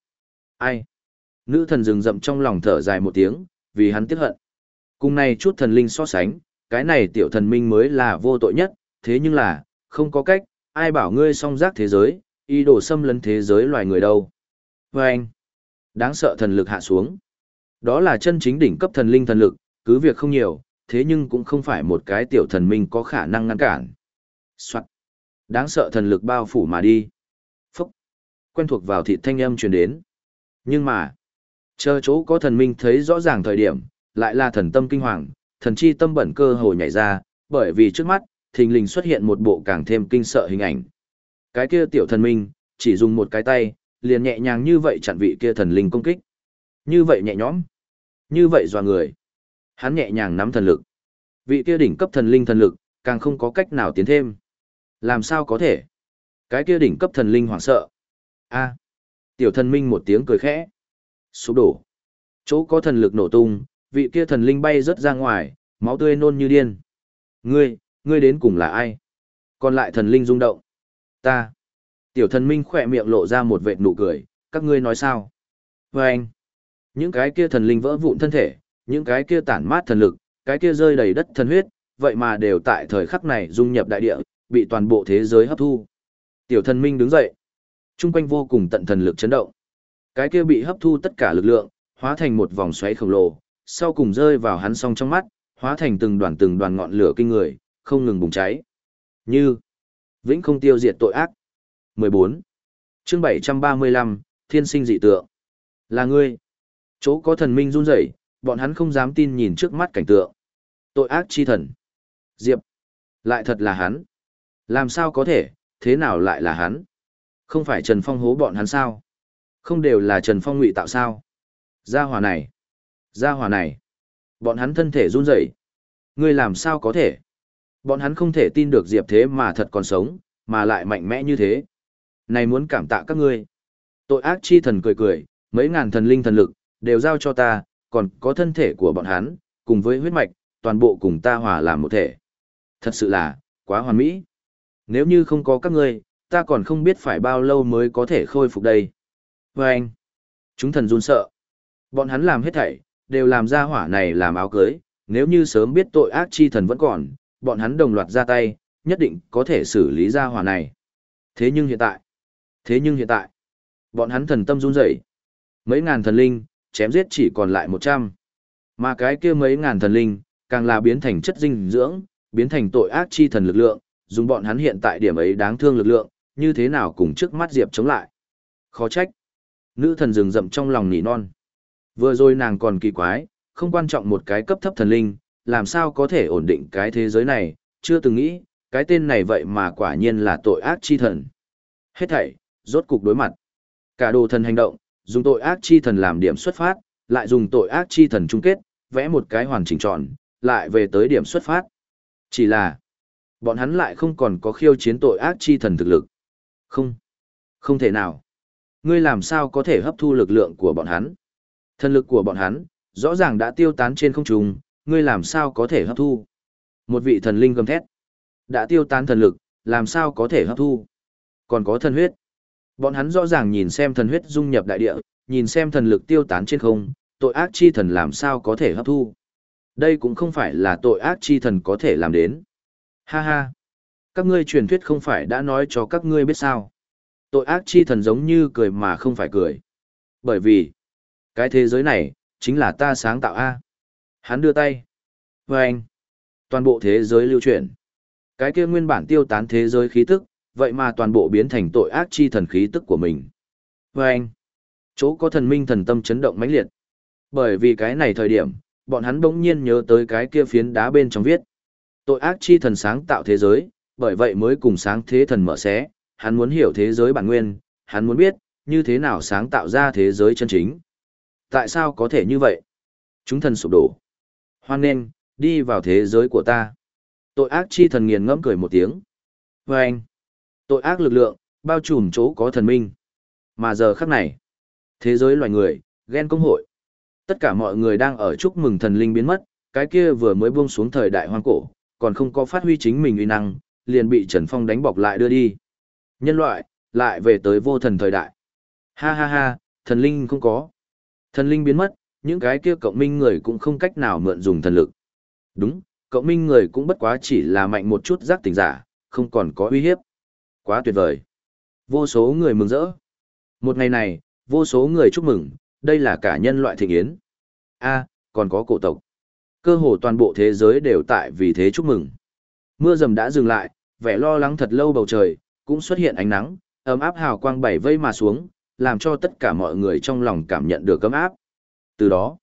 Ai? Nữ thần rừng rậm trong lòng thở dài một tiếng, vì hắn tiếc hận. Cùng này chút thần linh so sánh, cái này tiểu thần minh mới là vô tội nhất, thế nhưng là, không có cách, ai bảo ngươi song giác thế giới, ý đồ xâm lấn thế giới loài người đâu. Và anh, đáng sợ thần lực hạ xuống. Đó là chân chính đỉnh cấp thần linh thần lực, cứ việc không nhiều, thế nhưng cũng không phải một cái tiểu thần minh có khả năng ngăn cản. Soạn. Đáng sợ thần lực bao phủ mà đi. Phúc. Quen thuộc vào thị thanh âm truyền đến. Nhưng mà, chờ chỗ có thần minh thấy rõ ràng thời điểm, lại là thần tâm kinh hoàng, thần chi tâm bẩn cơ hồ nhảy ra, bởi vì trước mắt, thình lình xuất hiện một bộ càng thêm kinh sợ hình ảnh. Cái kia tiểu thần minh, chỉ dùng một cái tay, liền nhẹ nhàng như vậy chặn vị kia thần linh công kích. Như vậy nhẹ nhõm, như vậy dò người. Hắn nhẹ nhàng nắm thần lực. Vị kia đỉnh cấp thần linh thần lực, càng không có cách nào tiến thêm. Làm sao có thể? Cái kia đỉnh cấp thần linh hoảng sợ. A. Tiểu thần minh một tiếng cười khẽ. Sụp đổ. Chỗ có thần lực nổ tung, vị kia thần linh bay rớt ra ngoài, máu tươi nôn như điên. Ngươi, ngươi đến cùng là ai? Còn lại thần linh rung động. Ta. Tiểu thần minh khỏe miệng lộ ra một vệt nụ cười, các ngươi nói sao? Và anh. Những cái kia thần linh vỡ vụn thân thể, những cái kia tản mát thần lực, cái kia rơi đầy đất thần huyết, vậy mà đều tại thời khắc này dung nhập đại địa, bị toàn bộ thế giới hấp thu. Tiểu thần minh đứng dậy. Trung quanh vô cùng tận thần lực chấn động. Cái kia bị hấp thu tất cả lực lượng, hóa thành một vòng xoáy khổng lồ, sau cùng rơi vào hắn song trong mắt, hóa thành từng đoàn từng đoàn ngọn lửa kinh người, không ngừng bùng cháy. Như vĩnh không tiêu diệt tội ác. 14. Chương 735, Thiên sinh dị tượng. Là ngươi. Chỗ có thần minh run rẩy, bọn hắn không dám tin nhìn trước mắt cảnh tượng. Tội ác chi thần. Diệp. Lại thật là hắn. Làm sao có thể, thế nào lại là hắn? Không phải Trần Phong hố bọn hắn sao? Không đều là Trần Phong ngụy tạo sao? Gia hỏa này. Gia hỏa này. Bọn hắn thân thể run rẩy. Ngươi làm sao có thể? Bọn hắn không thể tin được Diệp thế mà thật còn sống, mà lại mạnh mẽ như thế. Này muốn cảm tạ các ngươi. Tội ác chi thần cười cười, mấy ngàn thần linh thần lực, đều giao cho ta, còn có thân thể của bọn hắn, cùng với huyết mạch, toàn bộ cùng ta hòa làm một thể. Thật sự là, quá hoàn mỹ. Nếu như không có các ngươi, ta còn không biết phải bao lâu mới có thể khôi phục đây. Và anh, chúng thần run sợ. Bọn hắn làm hết thảy, đều làm ra hỏa này làm áo cưới, nếu như sớm biết tội ác chi thần vẫn còn, bọn hắn đồng loạt ra tay, nhất định có thể xử lý ra hỏa này. Thế nhưng hiện tại, thế nhưng hiện tại, bọn hắn thần tâm run rẩy. Mấy ngàn thần linh, chém giết chỉ còn lại 100. Mà cái kia mấy ngàn thần linh, càng là biến thành chất dinh dưỡng, biến thành tội ác chi thần lực lượng, dùng bọn hắn hiện tại điểm ấy đáng thương lực lượng, như thế nào cùng trước mắt Diệp chống lại. Khó trách. Nữ thần rừng rậm trong lòng nỉ non. Vừa rồi nàng còn kỳ quái, không quan trọng một cái cấp thấp thần linh, làm sao có thể ổn định cái thế giới này, chưa từng nghĩ, cái tên này vậy mà quả nhiên là tội ác chi thần. Hết thảy, rốt cục đối mặt. Cả đồ thần hành động, dùng tội ác chi thần làm điểm xuất phát, lại dùng tội ác chi thần chung kết, vẽ một cái hoàn chỉnh tròn, lại về tới điểm xuất phát. Chỉ là, bọn hắn lại không còn có khiêu chiến tội ác chi thần thực lực. Không, không thể nào. Ngươi làm sao có thể hấp thu lực lượng của bọn hắn? Thần lực của bọn hắn, rõ ràng đã tiêu tán trên không trung, ngươi làm sao có thể hấp thu? Một vị thần linh gầm thét. Đã tiêu tán thần lực, làm sao có thể hấp thu? Còn có thần huyết. Bọn hắn rõ ràng nhìn xem thần huyết dung nhập đại địa, nhìn xem thần lực tiêu tán trên không, tội ác chi thần làm sao có thể hấp thu. Đây cũng không phải là tội ác chi thần có thể làm đến. Ha ha! Các ngươi truyền thuyết không phải đã nói cho các ngươi biết sao. Tội ác chi thần giống như cười mà không phải cười. Bởi vì, cái thế giới này, chính là ta sáng tạo A. Hắn đưa tay. Và anh, toàn bộ thế giới lưu chuyển. Cái kia nguyên bản tiêu tán thế giới khí tức, vậy mà toàn bộ biến thành tội ác chi thần khí tức của mình. Và anh, chỗ có thần minh thần tâm chấn động mãnh liệt. Bởi vì cái này thời điểm, bọn hắn bỗng nhiên nhớ tới cái kia phiến đá bên trong viết. Tội ác chi thần sáng tạo thế giới, bởi vậy mới cùng sáng thế thần mở xé, hắn muốn hiểu thế giới bản nguyên, hắn muốn biết, như thế nào sáng tạo ra thế giới chân chính. Tại sao có thể như vậy? Chúng thần sụp đổ. Hoan nên, đi vào thế giới của ta. Tội ác chi thần nghiền ngẫm cười một tiếng. Và anh, tội ác lực lượng, bao trùm chỗ có thần minh. Mà giờ khắc này, thế giới loài người, ghen công hội. Tất cả mọi người đang ở chúc mừng thần linh biến mất, cái kia vừa mới buông xuống thời đại hoang cổ, còn không có phát huy chính mình uy năng, liền bị Trần Phong đánh bọc lại đưa đi. Nhân loại, lại về tới vô thần thời đại. Ha ha ha, thần linh không có. Thần linh biến mất, Những cái kia cộng minh người cũng không cách nào mượn dùng thần lực. Đúng, cộng minh người cũng bất quá chỉ là mạnh một chút giác tỉnh giả, không còn có uy hiếp. Quá tuyệt vời. Vô số người mừng rỡ. Một ngày này, vô số người chúc mừng, đây là cả nhân loại thịnh yến. a còn có cổ tộc. Cơ hồ toàn bộ thế giới đều tại vì thế chúc mừng. Mưa rầm đã dừng lại, vẻ lo lắng thật lâu bầu trời, cũng xuất hiện ánh nắng, ấm áp hào quang bảy vây mà xuống, làm cho tất cả mọi người trong lòng cảm nhận được ấm áp. Từ đó,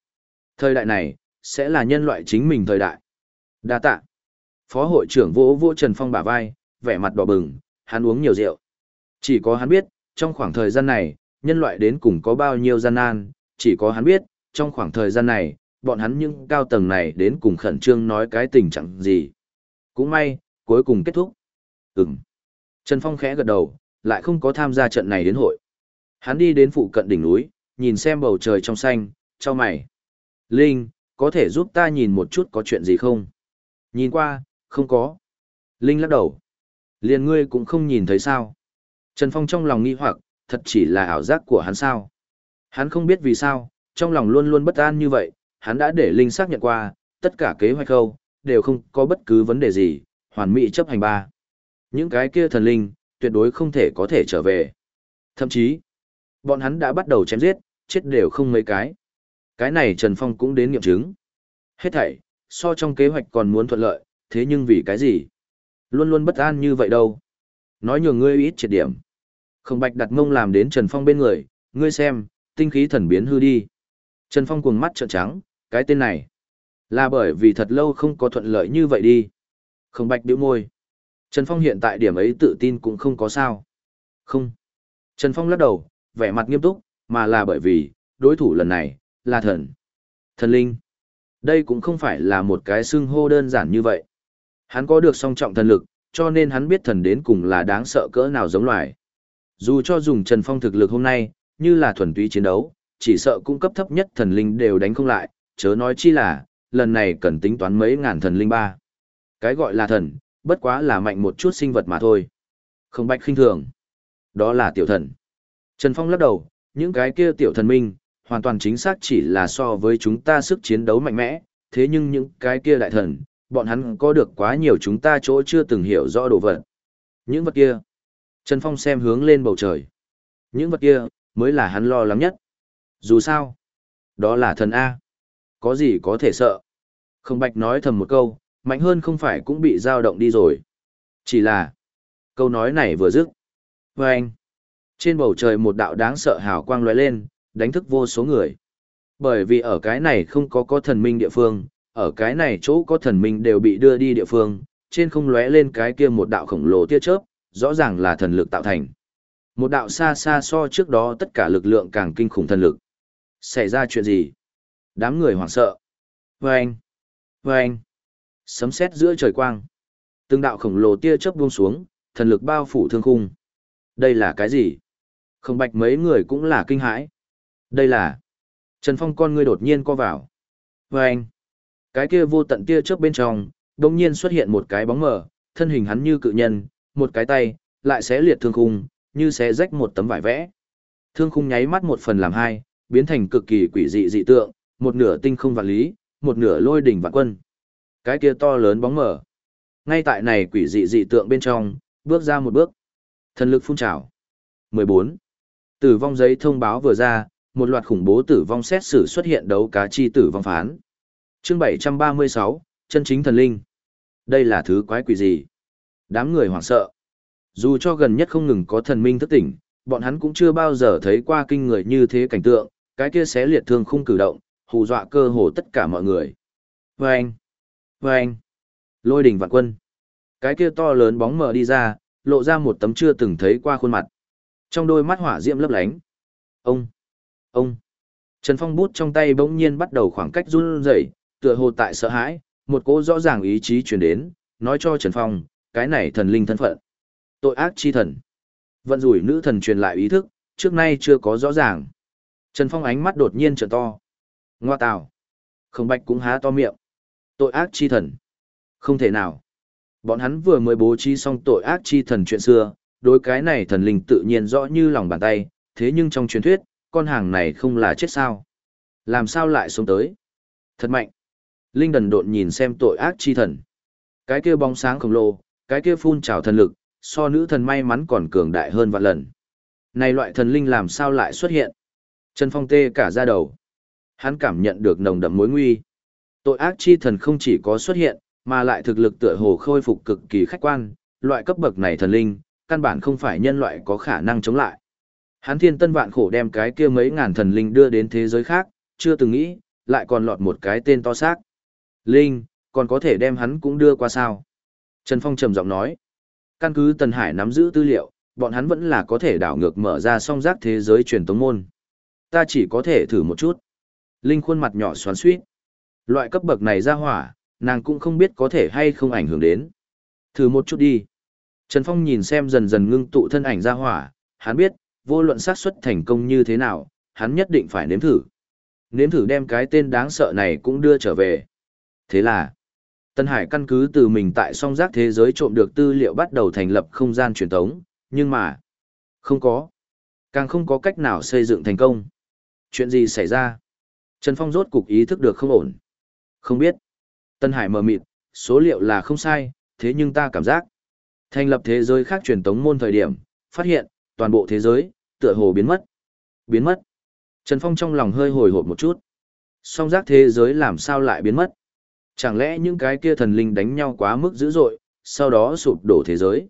thời đại này, sẽ là nhân loại chính mình thời đại. Đa tạ. Phó hội trưởng vỗ vỗ Trần Phong bả vai, vẻ mặt đỏ bừng, hắn uống nhiều rượu. Chỉ có hắn biết, trong khoảng thời gian này, nhân loại đến cùng có bao nhiêu gian nan, chỉ có hắn biết, trong khoảng thời gian này, bọn hắn những cao tầng này đến cùng khẩn trương nói cái tình trạng gì. Cũng may, cuối cùng kết thúc. Ừm. Trần Phong khẽ gật đầu, lại không có tham gia trận này đến hội. Hắn đi đến phụ cận đỉnh núi, nhìn xem bầu trời trong xanh, cho mày. Linh, có thể giúp ta nhìn một chút có chuyện gì không? Nhìn qua, không có. Linh lắc đầu. Liền ngươi cũng không nhìn thấy sao. Trần Phong trong lòng nghi hoặc, thật chỉ là ảo giác của hắn sao. Hắn không biết vì sao, trong lòng luôn luôn bất an như vậy, hắn đã để Linh xác nhận qua, tất cả kế hoạch khâu, đều không có bất cứ vấn đề gì, hoàn mỹ chấp hành ba. Những cái kia thần linh, tuyệt đối không thể có thể trở về. Thậm chí, bọn hắn đã bắt đầu chém giết, chết đều không mấy cái. Cái này Trần Phong cũng đến nghiệm chứng. Hết thảy, so trong kế hoạch còn muốn thuận lợi, thế nhưng vì cái gì? Luôn luôn bất an như vậy đâu. Nói nhường ngươi ít triệt điểm. Không bạch đặt mông làm đến Trần Phong bên người, ngươi xem, tinh khí thần biến hư đi. Trần Phong cuồng mắt trợn trắng, cái tên này. Là bởi vì thật lâu không có thuận lợi như vậy đi. Không bạch biểu môi. Trần Phong hiện tại điểm ấy tự tin cũng không có sao. Không. Trần Phong lắc đầu, vẻ mặt nghiêm túc, mà là bởi vì, đối thủ lần này, là thần. Thần linh. Đây cũng không phải là một cái xưng hô đơn giản như vậy. Hắn có được song trọng thần lực, cho nên hắn biết thần đến cùng là đáng sợ cỡ nào giống loài. Dù cho dùng Trần Phong thực lực hôm nay, như là thuần túy chiến đấu, chỉ sợ cung cấp thấp nhất thần linh đều đánh không lại, chớ nói chi là, lần này cần tính toán mấy ngàn thần linh ba. Cái gọi là thần, bất quá là mạnh một chút sinh vật mà thôi. Không bạch khinh thường. Đó là tiểu thần. Trần Phong lắc đầu, những cái kia tiểu thần minh, hoàn toàn chính xác chỉ là so với chúng ta sức chiến đấu mạnh mẽ, thế nhưng những cái kia đại thần, bọn hắn có được quá nhiều chúng ta chỗ chưa từng hiểu rõ đồ vật. Những vật kia. Trần Phong xem hướng lên bầu trời. Những vật kia, mới là hắn lo lắng nhất. Dù sao, đó là thần A. Có gì có thể sợ. Không bạch nói thầm một câu, mạnh hơn không phải cũng bị dao động đi rồi. Chỉ là, câu nói này vừa dứt. Và anh, trên bầu trời một đạo đáng sợ hào quang lóe lên, đánh thức vô số người. Bởi vì ở cái này không có có thần minh địa phương, ở cái này chỗ có thần minh đều bị đưa đi địa phương, trên không lóe lên cái kia một đạo khổng lồ tia chớp, rõ ràng là thần lực tạo thành. Một đạo xa xa so trước đó tất cả lực lượng càng kinh khủng thần lực. Xảy ra chuyện gì? Đám người hoảng sợ. Vâng! Vâng! Sấm sét giữa trời quang. Từng đạo khổng lồ tia chớp buông xuống, thần lực bao phủ thương khung. Đây là cái gì? Không bạch mấy người cũng là kinh hãi. Đây là... Trần Phong con ngươi đột nhiên co vào. Vâng! Cái kia vô tận tia chớp bên trong, đồng nhiên xuất hiện một cái bóng mờ, thân hình hắn như cự nhân, một cái tay, lại xé liệt thương khung, như xé rách một tấm vải vẽ. Thương khung nháy mắt một phần làm hai, biến thành cực kỳ quỷ dị dị tượng, một nửa tinh không vạn lý, một nửa lôi đỉnh vạn quân. Cái kia to lớn bóng mở. Ngay tại này quỷ dị dị tượng bên trong, bước ra một bước. Thần lực phun trào. 14. Tử vong giấy thông báo vừa ra, một loạt khủng bố tử vong xét xử xuất hiện đấu cá chi tử vong phán. Chương 736, chân chính thần linh. Đây là thứ quái quỷ gì? Đám người hoảng sợ. Dù cho gần nhất không ngừng có thần minh thức tỉnh, bọn hắn cũng chưa bao giờ thấy qua kinh người như thế cảnh tượng, cái kia xé liệt thương không cử động, hù dọa cơ hồ tất cả mọi người. Vâng. Và anh, Lôi đỉnh vạn quân. Cái kia to lớn bóng mờ đi ra, lộ ra một tấm chưa từng thấy qua khuôn mặt. Trong đôi mắt hỏa diễm lấp lánh. Ông! Ông! Trần Phong bút trong tay bỗng nhiên bắt đầu khoảng cách run rẩy, tựa hồ tại sợ hãi, một cỗ rõ ràng ý chí truyền đến, nói cho Trần Phong, cái này thần linh thân phận. Tội ác chi thần. Vận rủi nữ thần truyền lại ý thức, trước nay chưa có rõ ràng. Trần Phong ánh mắt đột nhiên trở to. Ngoa tào. Khổng bạch cũng há to miệng. Tội ác chi thần. Không thể nào. Bọn hắn vừa mới bố trí xong tội ác chi thần chuyện xưa, đối cái này thần linh tự nhiên rõ như lòng bàn tay, thế nhưng trong truyền thuyết, con hàng này không là chết sao. Làm sao lại sống tới? Thật mạnh. Linh đần độn nhìn xem tội ác chi thần. Cái kia bóng sáng khổng lồ, cái kia phun trào thần lực, so nữ thần may mắn còn cường đại hơn vạn lần. Này loại thần linh làm sao lại xuất hiện? Trần Phong tê cả ra đầu. Hắn cảm nhận được nồng đậm mối nguy. Tội ác chi thần không chỉ có xuất hiện, mà lại thực lực tựa hồ khôi phục cực kỳ khách quan, loại cấp bậc này thần linh, căn bản không phải nhân loại có khả năng chống lại. Hán thiên tân vạn khổ đem cái kia mấy ngàn thần linh đưa đến thế giới khác, chưa từng nghĩ, lại còn lọt một cái tên to xác. Linh, còn có thể đem hắn cũng đưa qua sao? Trần Phong trầm giọng nói. Căn cứ Tần Hải nắm giữ tư liệu, bọn hắn vẫn là có thể đảo ngược mở ra song giác thế giới truyền tống môn. Ta chỉ có thể thử một chút. Linh khuôn mặt nhỏ xoắn suýt. Loại cấp bậc này ra hỏa, nàng cũng không biết có thể hay không ảnh hưởng đến. Thử một chút đi. Trần Phong nhìn xem dần dần ngưng tụ thân ảnh ra hỏa, hắn biết, vô luận xác suất thành công như thế nào, hắn nhất định phải nếm thử. Nếm thử đem cái tên đáng sợ này cũng đưa trở về. Thế là, Tân Hải căn cứ từ mình tại song giác thế giới trộm được tư liệu bắt đầu thành lập không gian truyền tống, nhưng mà, không có. Càng không có cách nào xây dựng thành công. Chuyện gì xảy ra? Trần Phong rốt cục ý thức được không ổn. Không biết. Tân Hải mờ mịt, số liệu là không sai, thế nhưng ta cảm giác. Thành lập thế giới khác truyền tống môn thời điểm, phát hiện, toàn bộ thế giới, tựa hồ biến mất. Biến mất. Trần Phong trong lòng hơi hồi hộp một chút. Song giác thế giới làm sao lại biến mất? Chẳng lẽ những cái kia thần linh đánh nhau quá mức dữ dội, sau đó sụp đổ thế giới?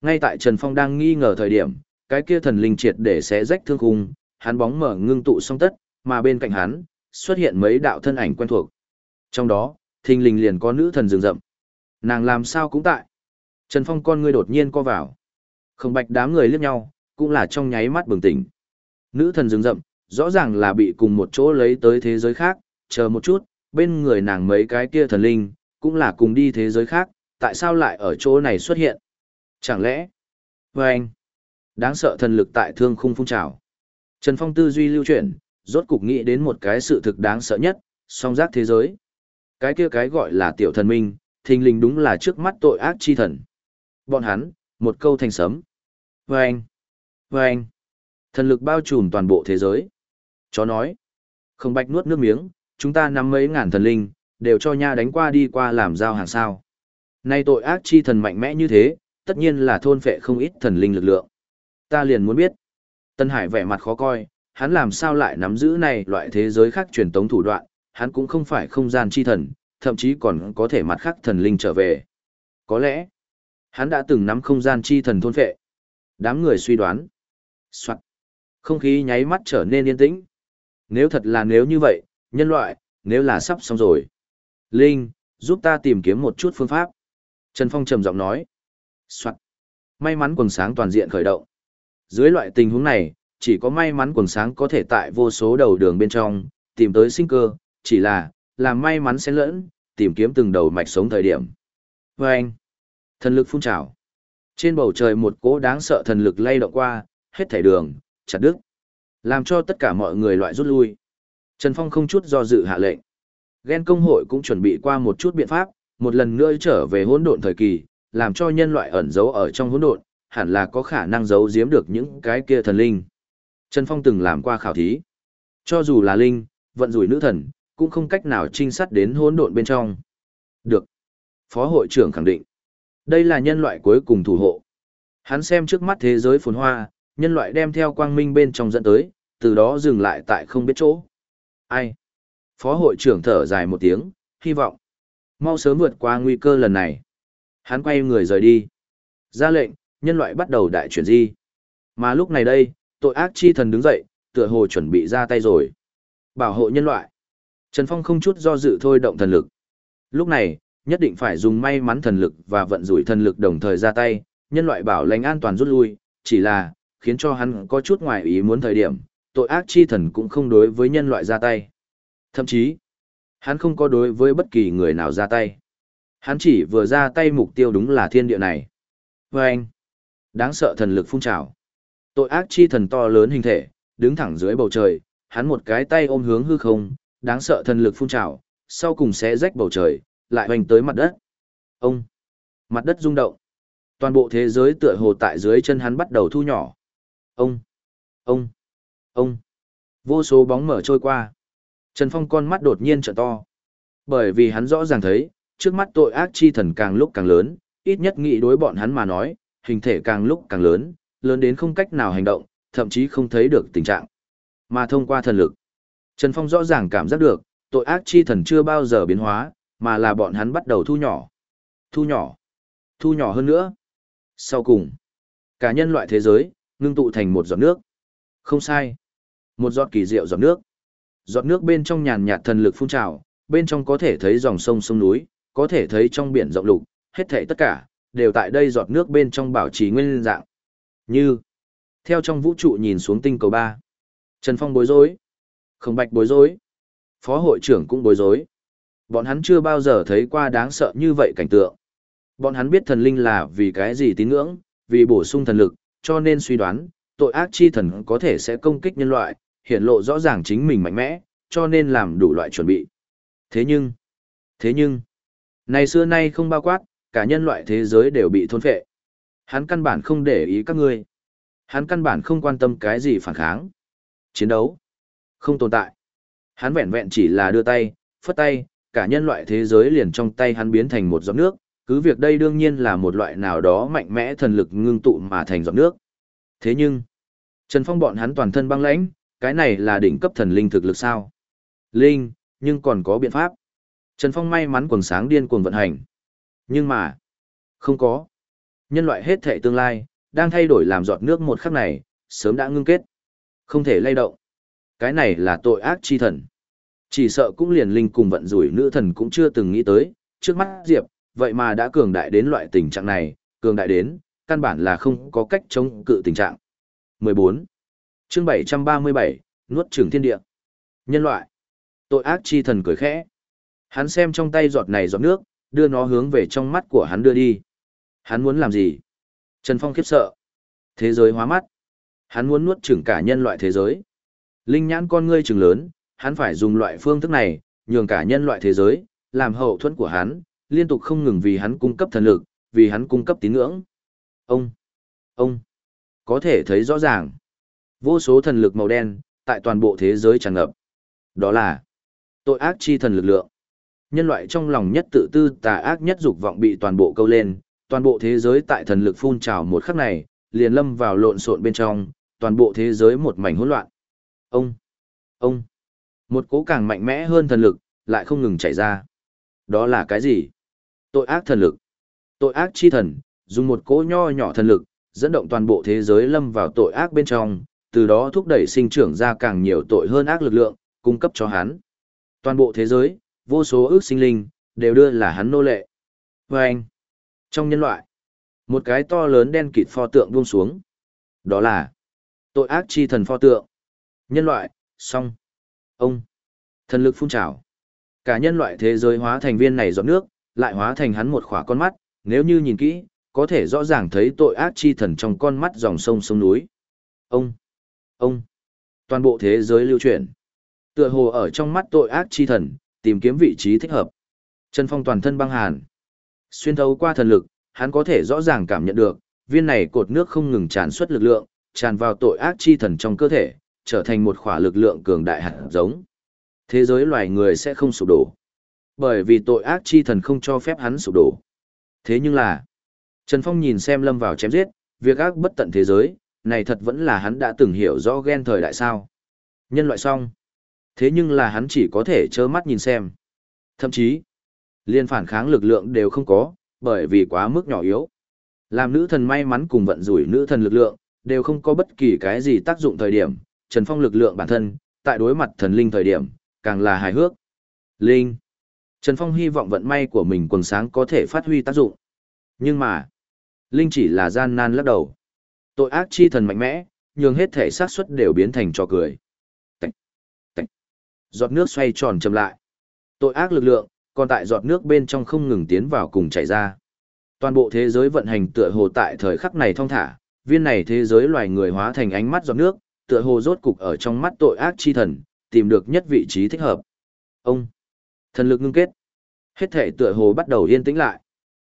Ngay tại Trần Phong đang nghi ngờ thời điểm, cái kia thần linh triệt để xé rách thương khung, hắn bóng mở ngưng tụ song tất, mà bên cạnh hắn, xuất hiện mấy đạo thân ảnh quen thuộc. Trong đó, thình lình liền có nữ thần rừng rậm. Nàng làm sao cũng tại. Trần Phong con ngươi đột nhiên co vào. Không bạch đám người liếc nhau, cũng là trong nháy mắt bừng tỉnh. Nữ thần rừng rậm, rõ ràng là bị cùng một chỗ lấy tới thế giới khác, chờ một chút, bên người nàng mấy cái kia thần linh, cũng là cùng đi thế giới khác, tại sao lại ở chỗ này xuất hiện? Chẳng lẽ? Và anh, đáng sợ thần lực tại thương khung phun trào. Trần Phong tư duy lưu chuyển, rốt cục nghĩ đến một cái sự thực đáng sợ nhất, song giác thế giới. Cái kia cái gọi là tiểu thần minh, thình lình đúng là trước mắt tội ác chi thần. Bọn hắn, một câu thành sấm. Vâng! anh, anh, thần lực bao trùm toàn bộ thế giới. Chó nói, không bạch nuốt nước miếng, chúng ta nắm mấy ngàn thần linh, đều cho nha đánh qua đi qua làm giao hàng sao. Nay tội ác chi thần mạnh mẽ như thế, tất nhiên là thôn phệ không ít thần linh lực lượng. Ta liền muốn biết. Tân Hải vẻ mặt khó coi, hắn làm sao lại nắm giữ này loại thế giới khác truyền tống thủ đoạn, hắn cũng không phải không gian chi thần, thậm chí còn có thể mặt khác thần linh trở về. Có lẽ, hắn đã từng nắm không gian chi thần thôn phệ. Đám người suy đoán. Soạn. Không khí nháy mắt trở nên yên tĩnh. Nếu thật là nếu như vậy, nhân loại, nếu là sắp xong rồi. Linh, giúp ta tìm kiếm một chút phương pháp. Trần Phong trầm giọng nói. Soạn. May mắn quần sáng toàn diện khởi động. Dưới loại tình huống này, chỉ có may mắn quần sáng có thể tại vô số đầu đường bên trong, tìm tới sinh cơ, chỉ là, làm may mắn xen lẫn, tìm kiếm từng đầu mạch sống thời điểm. Và anh, thần lực phun trào. Trên bầu trời một cỗ đáng sợ thần lực lay động qua, hết thảy đường, chặt đứt. Làm cho tất cả mọi người loại rút lui. Trần Phong không chút do dự hạ lệnh. Ghen công hội cũng chuẩn bị qua một chút biện pháp, một lần nữa trở về hỗn độn thời kỳ, làm cho nhân loại ẩn giấu ở trong hỗn độn, hẳn là có khả năng giấu giếm được những cái kia thần linh. Trần Phong từng làm qua khảo thí. Cho dù là linh, vận rủi nữ thần, cũng không cách nào trinh sát đến hỗn độn bên trong. Được. Phó hội trưởng khẳng định. Đây là nhân loại cuối cùng thủ hộ. Hắn xem trước mắt thế giới phồn hoa, nhân loại đem theo quang minh bên trong dẫn tới, từ đó dừng lại tại không biết chỗ. Ai? Phó hội trưởng thở dài một tiếng, hy vọng. Mau sớm vượt qua nguy cơ lần này. Hắn quay người rời đi. Ra lệnh, nhân loại bắt đầu đại chuyển di. Mà lúc này đây, tội ác chi thần đứng dậy, tựa hồ chuẩn bị ra tay rồi. Bảo hộ nhân loại. Trần Phong không chút do dự thôi động thần lực. Lúc này, nhất định phải dùng may mắn thần lực và vận rủi thần lực đồng thời ra tay, nhân loại bảo lãnh an toàn rút lui, chỉ là, khiến cho hắn có chút ngoài ý muốn thời điểm, tội ác chi thần cũng không đối với nhân loại ra tay. Thậm chí, hắn không có đối với bất kỳ người nào ra tay. Hắn chỉ vừa ra tay mục tiêu đúng là thiên địa này. Và anh, đáng sợ thần lực phun trào. Tội ác chi thần to lớn hình thể, đứng thẳng dưới bầu trời, hắn một cái tay ôm hướng hư không, đáng sợ thần lực phun trào, sau cùng sẽ rách bầu trời, lại hoành tới mặt đất. Ông! Mặt đất rung động. Toàn bộ thế giới tựa hồ tại dưới chân hắn bắt đầu thu nhỏ. Ông! Ông! Ông! Vô số bóng mở trôi qua. Trần Phong con mắt đột nhiên trợ to. Bởi vì hắn rõ ràng thấy, trước mắt tội ác chi thần càng lúc càng lớn, ít nhất nghĩ đối bọn hắn mà nói, hình thể càng lúc càng lớn, lớn đến không cách nào hành động, thậm chí không thấy được tình trạng. Mà thông qua thần lực, Trần Phong rõ ràng cảm giác được, tội ác chi thần chưa bao giờ biến hóa, mà là bọn hắn bắt đầu thu nhỏ. Thu nhỏ. Thu nhỏ hơn nữa. Sau cùng, cả nhân loại thế giới, ngưng tụ thành một giọt nước. Không sai. Một giọt kỳ diệu giọt nước. Giọt nước bên trong nhàn nhạt thần lực phun trào, bên trong có thể thấy dòng sông sông núi, có thể thấy trong biển rộng lục, hết thảy tất cả, đều tại đây giọt nước bên trong bảo trì nguyên dạng. Như, theo trong vũ trụ nhìn xuống tinh cầu ba Trần Phong bối rối. Không bạch bối rối. Phó hội trưởng cũng bối rối. Bọn hắn chưa bao giờ thấy qua đáng sợ như vậy cảnh tượng. Bọn hắn biết thần linh là vì cái gì tín ngưỡng, vì bổ sung thần lực, cho nên suy đoán, tội ác chi thần có thể sẽ công kích nhân loại, hiện lộ rõ ràng chính mình mạnh mẽ, cho nên làm đủ loại chuẩn bị. Thế nhưng, thế nhưng, này xưa nay không bao quát, cả nhân loại thế giới đều bị thôn phệ. Hắn căn bản không để ý các ngươi. Hắn căn bản không quan tâm cái gì phản kháng. Chiến đấu, không tồn tại. Hắn vẹn vẹn chỉ là đưa tay, phất tay, cả nhân loại thế giới liền trong tay hắn biến thành một giọt nước, cứ việc đây đương nhiên là một loại nào đó mạnh mẽ thần lực ngưng tụ mà thành giọt nước. Thế nhưng, Trần Phong bọn hắn toàn thân băng lãnh, cái này là đỉnh cấp thần linh thực lực sao? Linh, nhưng còn có biện pháp. Trần Phong may mắn quần sáng điên cuồng vận hành. Nhưng mà, không có. Nhân loại hết thể tương lai, đang thay đổi làm giọt nước một khắc này, sớm đã ngưng kết. Không thể lay động. Cái này là tội ác chi thần. Chỉ sợ cũng liền linh cùng vận rủi nữ thần cũng chưa từng nghĩ tới, trước mắt Diệp, vậy mà đã cường đại đến loại tình trạng này, cường đại đến, căn bản là không có cách chống cự tình trạng. 14. chương 737, nuốt trường thiên địa. Nhân loại. Tội ác chi thần cười khẽ. Hắn xem trong tay giọt này giọt nước, đưa nó hướng về trong mắt của hắn đưa đi. Hắn muốn làm gì? Trần Phong khiếp sợ. Thế giới hóa mắt. Hắn muốn nuốt chửng cả nhân loại thế giới. Linh nhãn con ngươi trừng lớn, hắn phải dùng loại phương thức này, nhường cả nhân loại thế giới, làm hậu thuẫn của hắn, liên tục không ngừng vì hắn cung cấp thần lực, vì hắn cung cấp tín ngưỡng. Ông, ông, có thể thấy rõ ràng. Vô số thần lực màu đen, tại toàn bộ thế giới tràn ngập. Đó là tội ác chi thần lực lượng. Nhân loại trong lòng nhất tự tư tà ác nhất dục vọng bị toàn bộ câu lên, toàn bộ thế giới tại thần lực phun trào một khắc này, liền lâm vào lộn xộn bên trong, toàn bộ thế giới một mảnh hỗn loạn. Ông, ông, một cố càng mạnh mẽ hơn thần lực, lại không ngừng chảy ra. Đó là cái gì? Tội ác thần lực. Tội ác chi thần, dùng một cỗ nho nhỏ thần lực, dẫn động toàn bộ thế giới lâm vào tội ác bên trong, từ đó thúc đẩy sinh trưởng ra càng nhiều tội hơn ác lực lượng, cung cấp cho hắn. Toàn bộ thế giới, vô số ước sinh linh, đều đưa là hắn nô lệ. Và anh, trong nhân loại, một cái to lớn đen kịt pho tượng buông xuống. Đó là tội ác chi thần pho tượng. Nhân loại, song. Ông. Thần lực phun trào. Cả nhân loại thế giới hóa thành viên này giọt nước, lại hóa thành hắn một khỏa con mắt, nếu như nhìn kỹ, có thể rõ ràng thấy tội ác chi thần trong con mắt dòng sông sông núi. Ông. Ông. Toàn bộ thế giới lưu chuyển. Tựa hồ ở trong mắt tội ác chi thần, tìm kiếm vị trí thích hợp. Trần Phong toàn thân băng hàn. Xuyên thấu qua thần lực, hắn có thể rõ ràng cảm nhận được, viên này cột nước không ngừng tràn xuất lực lượng, tràn vào tội ác chi thần trong cơ thể, trở thành một khỏa lực lượng cường đại hạt giống. Thế giới loài người sẽ không sụp đổ. Bởi vì tội ác chi thần không cho phép hắn sụp đổ. Thế nhưng là, Trần Phong nhìn xem lâm vào chém giết, việc ác bất tận thế giới, này thật vẫn là hắn đã từng hiểu rõ ghen thời đại sao. Nhân loại xong. Thế nhưng là hắn chỉ có thể trơ mắt nhìn xem. Thậm chí, liên phản kháng lực lượng đều không có, bởi vì quá mức nhỏ yếu. Làm nữ thần may mắn cùng vận rủi nữ thần lực lượng, đều không có bất kỳ cái gì tác dụng thời điểm, Trần Phong lực lượng bản thân, tại đối mặt thần linh thời điểm, càng là hài hước. Linh. Trần Phong hy vọng vận may của mình quần sáng có thể phát huy tác dụng. Nhưng mà, Linh chỉ là gian nan lắc đầu. Tội ác chi thần mạnh mẽ, nhường hết thể xác suất đều biến thành trò cười. Tạch, tạch. Giọt nước xoay tròn chậm lại. Tội ác lực lượng, còn tại giọt nước bên trong không ngừng tiến vào cùng chảy ra. Toàn bộ thế giới vận hành tựa hồ tại thời khắc này thong thả, viên này thế giới loài người hóa thành ánh mắt giọt nước, tựa hồ rốt cục ở trong mắt tội ác chi thần, tìm được nhất vị trí thích hợp. Ông, thần lực ngưng kết. Hết thể tựa hồ bắt đầu yên tĩnh lại.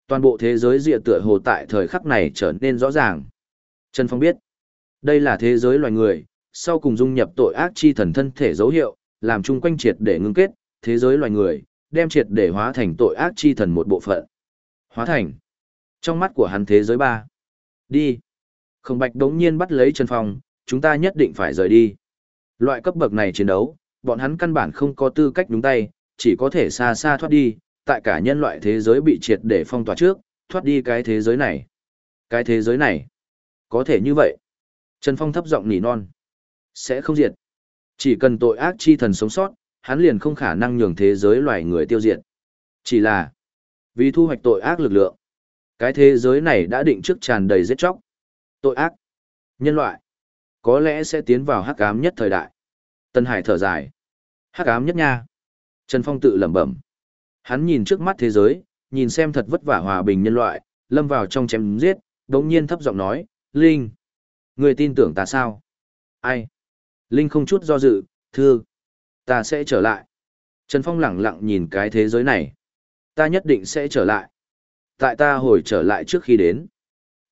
Toàn bộ thế giới rìa tựa hồ tại thời khắc này trở nên rõ ràng. Trần Phong biết, đây là thế giới loài người, sau cùng dung nhập tội ác chi thần thân thể dấu hiệu, làm chung quanh triệt để ngưng kết, thế giới loài người, đem triệt để hóa thành tội ác chi thần một bộ phận. Hóa thành. Trong mắt của hắn thế giới ba. Đi. Không bạch đống nhiên bắt lấy Trần Phong, chúng ta nhất định phải rời đi. Loại cấp bậc này chiến đấu, bọn hắn căn bản không có tư cách đúng tay, chỉ có thể xa xa thoát đi, tại cả nhân loại thế giới bị triệt để phong tỏa trước, thoát đi cái thế giới này. Cái thế giới này, có thể như vậy. Trần Phong thấp giọng nỉ non. Sẽ không diệt. Chỉ cần tội ác chi thần sống sót, hắn liền không khả năng nhường thế giới loài người tiêu diệt. Chỉ là, vì thu hoạch tội ác lực lượng, cái thế giới này đã định trước tràn đầy giết chóc. Tội ác, nhân loại, có lẽ sẽ tiến vào hắc ám nhất thời đại. Tân Hải thở dài. Hắc ám nhất nha. Trần Phong tự lẩm bẩm. Hắn nhìn trước mắt thế giới, nhìn xem thật vất vả hòa bình nhân loại, lâm vào trong chém giết, đống nhiên thấp giọng nói, Linh, người tin tưởng ta sao? Ai? Linh không chút do dự, thưa, ta sẽ trở lại. Trần Phong lẳng lặng nhìn cái thế giới này. Ta nhất định sẽ trở lại. Tại ta hồi trở lại trước khi đến.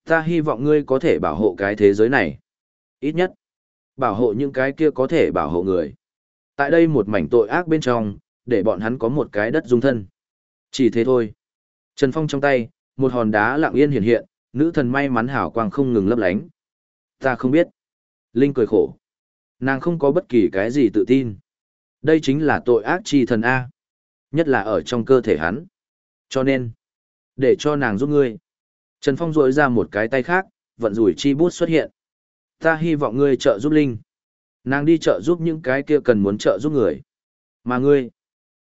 Ta hy vọng ngươi có thể bảo hộ cái thế giới này. Ít nhất, bảo hộ những cái kia có thể bảo hộ người. Tại đây một mảnh tội ác bên trong, để bọn hắn có một cái đất dung thân. Chỉ thế thôi. Trần Phong trong tay, một hòn đá lặng yên hiện hiện, nữ thần may mắn hảo quang không ngừng lấp lánh. Ta không biết. Linh cười khổ. Nàng không có bất kỳ cái gì tự tin. Đây chính là tội ác chi thần A. Nhất là ở trong cơ thể hắn. Cho nên, để cho nàng giúp ngươi. Trần Phong rội ra một cái tay khác, vận rủi chi bút xuất hiện. Ta hy vọng ngươi trợ giúp Linh. Nàng đi trợ giúp những cái kia cần muốn trợ giúp người. Mà ngươi,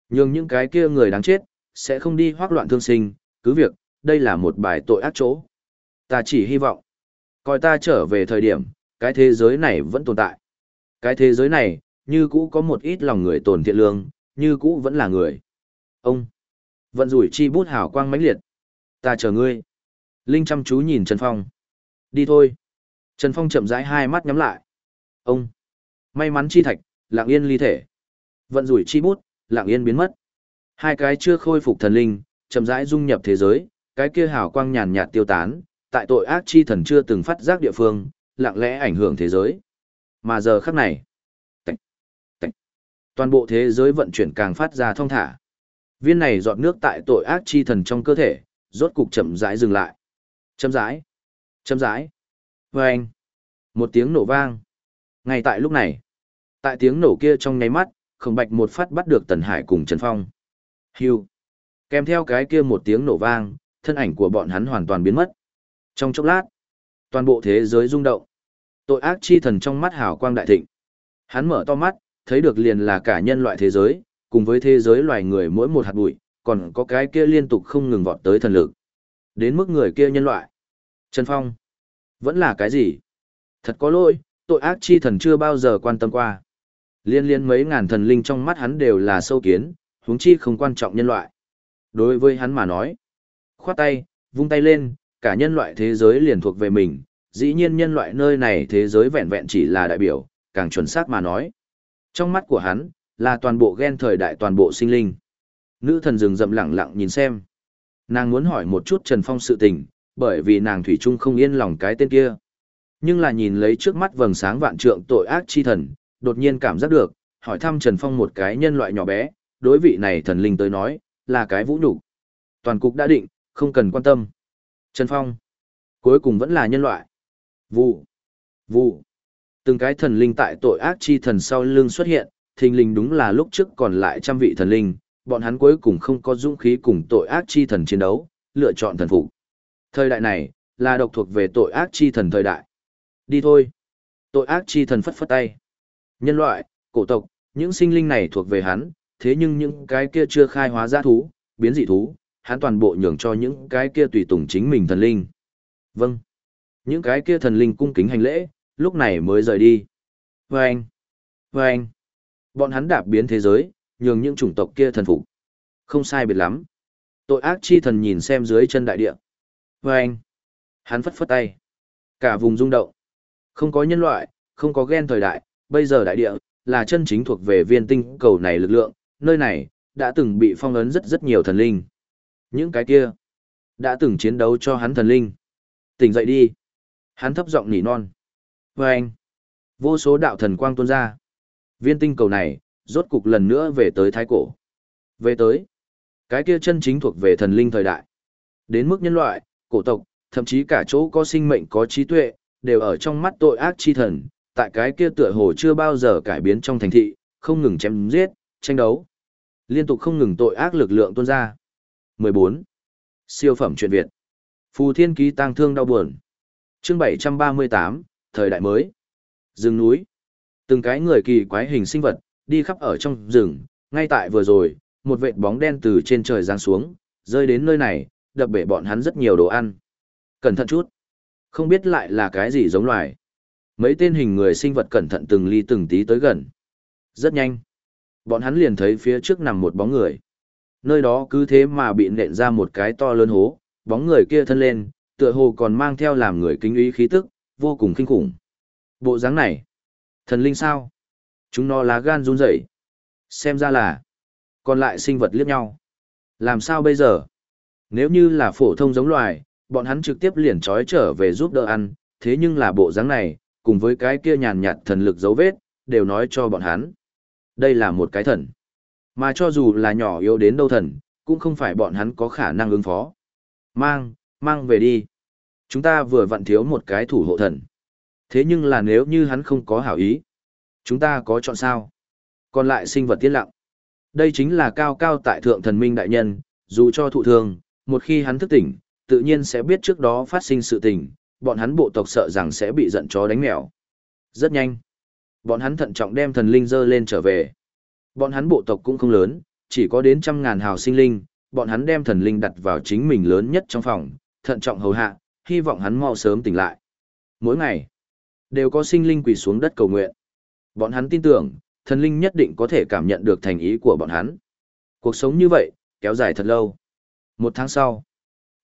nhường những cái kia người đáng chết, sẽ không đi hoác loạn thương sinh, cứ việc, đây là một bài tội ác chỗ. Ta chỉ hy vọng, coi ta trở về thời điểm, cái thế giới này vẫn tồn tại. Cái thế giới này, như cũ có một ít lòng người tồn thiện lương, như cũ vẫn là người. Ông, vận rủi chi bút hào quang mãnh liệt. Ta chờ ngươi. Linh chăm chú nhìn Trần Phong. Đi thôi. Trần Phong chậm rãi hai mắt nhắm lại. Ông, may mắn chi thạch, lạng yên ly thể. Vận rủi chi bút, lạng yên biến mất. Hai cái chưa khôi phục thần linh, chậm rãi dung nhập thế giới, cái kia hào quang nhàn nhạt tiêu tán, tại tội ác chi thần chưa từng phát giác địa phương, lặng lẽ ảnh hưởng thế giới. Mà giờ khắc này, tạch, tạch, toàn bộ thế giới vận chuyển càng phát ra thông thả. Viên này giọt nước tại tội ác chi thần trong cơ thể, rốt cục chậm rãi dừng lại. Chậm rãi, chậm rãi. Vâng! Một tiếng nổ vang. Ngay tại lúc này, tại tiếng nổ kia trong nháy mắt, khổng bạch một phát bắt được Tần Hải cùng Trần Phong. Hưu! Kèm theo cái kia một tiếng nổ vang, thân ảnh của bọn hắn hoàn toàn biến mất. Trong chốc lát, toàn bộ thế giới rung động. Tội ác chi thần trong mắt hào quang đại thịnh. Hắn mở to mắt, thấy được liền là cả nhân loại thế giới, cùng với thế giới loài người mỗi một hạt bụi, còn có cái kia liên tục không ngừng vọt tới thần lực. Đến mức người kia nhân loại. Trần Phong. Vẫn là cái gì? Thật có lỗi, tội ác chi thần chưa bao giờ quan tâm qua. Liên liên mấy ngàn thần linh trong mắt hắn đều là sâu kiến, huống chi không quan trọng nhân loại. Đối với hắn mà nói, khoát tay, vung tay lên, cả nhân loại thế giới liền thuộc về mình, dĩ nhiên nhân loại nơi này thế giới vẹn vẹn chỉ là đại biểu, càng chuẩn xác mà nói. Trong mắt của hắn, là toàn bộ gen thời đại toàn bộ sinh linh. Nữ thần rừng rậm lặng lặng nhìn xem. Nàng muốn hỏi một chút Trần Phong sự tình, bởi vì nàng thủy chung không yên lòng cái tên kia. Nhưng là nhìn lấy trước mắt vầng sáng vạn trượng tội ác chi thần, đột nhiên cảm giác được, hỏi thăm Trần Phong một cái nhân loại nhỏ bé, đối vị này thần linh tới nói, là cái vũ nhục. Toàn cục đã định, không cần quan tâm. Trần Phong, cuối cùng vẫn là nhân loại. Vụ, vụ. Từng cái thần linh tại tội ác chi thần sau lưng xuất hiện, thình linh đúng là lúc trước còn lại trăm vị thần linh, bọn hắn cuối cùng không có dũng khí cùng tội ác chi thần chiến đấu, lựa chọn thần phục. Thời đại này, là độc thuộc về tội ác chi thần thời đại. Đi thôi. Tội ác chi thần phất phất tay. Nhân loại, cổ tộc, những sinh linh này thuộc về hắn, thế nhưng những cái kia chưa khai hóa ra thú, biến dị thú, hắn toàn bộ nhường cho những cái kia tùy tùng chính mình thần linh. Vâng. Những cái kia thần linh cung kính hành lễ, lúc này mới rời đi. Vâng. Vâng. Bọn hắn đạp biến thế giới, nhường những chủng tộc kia thần phục. Không sai biệt lắm. Tội ác chi thần nhìn xem dưới chân đại địa. Vâng. Hắn phất phất tay. Cả vùng rung động. Không có nhân loại, không có gen thời đại, bây giờ đại địa, là chân chính thuộc về viên tinh cầu này lực lượng, nơi này, đã từng bị phong ấn rất rất nhiều thần linh. Những cái kia, đã từng chiến đấu cho hắn thần linh. Tỉnh dậy đi. Hắn thấp giọng nỉ non. Và anh, vô số đạo thần quang tuôn ra. Viên tinh cầu này, rốt cục lần nữa về tới thái cổ. Về tới, cái kia chân chính thuộc về thần linh thời đại. Đến mức nhân loại, cổ tộc, thậm chí cả chỗ có sinh mệnh có trí tuệ, đều ở trong mắt tội ác chi thần, tại cái kia tựa hồ chưa bao giờ cải biến trong thành thị, không ngừng chém giết, tranh đấu. Liên tục không ngừng tội ác lực lượng tuôn ra. 14. Siêu phẩm truyện Việt. Phù Thiên Ký tăng thương đau buồn. Chương 738, thời đại mới. Rừng núi. Từng cái người kỳ quái hình sinh vật, đi khắp ở trong rừng, ngay tại vừa rồi, một vệt bóng đen từ trên trời giáng xuống, rơi đến nơi này, đập bể bọn hắn rất nhiều đồ ăn. Cẩn thận chút. Không biết lại là cái gì giống loài. Mấy tên hình người sinh vật cẩn thận từng ly từng tí tới gần. Rất nhanh. Bọn hắn liền thấy phía trước nằm một bóng người. Nơi đó cứ thế mà bị nện ra một cái to lớn hố, bóng người kia thân lên, tựa hồ còn mang theo làm người kính ý khí tức, vô cùng kinh khủng. Bộ dáng này, thần linh sao? Chúng nó lá gan run rẩy. Xem ra là, còn lại sinh vật liếc nhau. Làm sao bây giờ? Nếu như là phổ thông giống loài, bọn hắn trực tiếp liền trói trở về giúp đỡ ăn, thế nhưng là bộ dáng này, cùng với cái kia nhàn nhạt thần lực dấu vết, đều nói cho bọn hắn. Đây là một cái thần. Mà cho dù là nhỏ yếu đến đâu thần, cũng không phải bọn hắn có khả năng ứng phó. Mang, mang về đi. Chúng ta vừa vặn thiếu một cái thủ hộ thần. Thế nhưng là nếu như hắn không có hảo ý, chúng ta có chọn sao? Còn lại sinh vật tiết lặng. Đây chính là cao cao tại thượng thần minh đại nhân, dù cho thụ thương, một khi hắn thức tỉnh, tự nhiên sẽ biết trước đó phát sinh sự tình, bọn hắn bộ tộc sợ rằng sẽ bị giận chó đánh mèo. Rất nhanh. Bọn hắn thận trọng đem thần linh dơ lên trở về. Bọn hắn bộ tộc cũng không lớn, chỉ có đến trăm ngàn hào sinh linh, bọn hắn đem thần linh đặt vào chính mình lớn nhất trong phòng, thận trọng hầu hạ, hy vọng hắn mau sớm tỉnh lại. Mỗi ngày, đều có sinh linh quỳ xuống đất cầu nguyện. Bọn hắn tin tưởng, thần linh nhất định có thể cảm nhận được thành ý của bọn hắn. Cuộc sống như vậy, kéo dài thật lâu. Một tháng sau,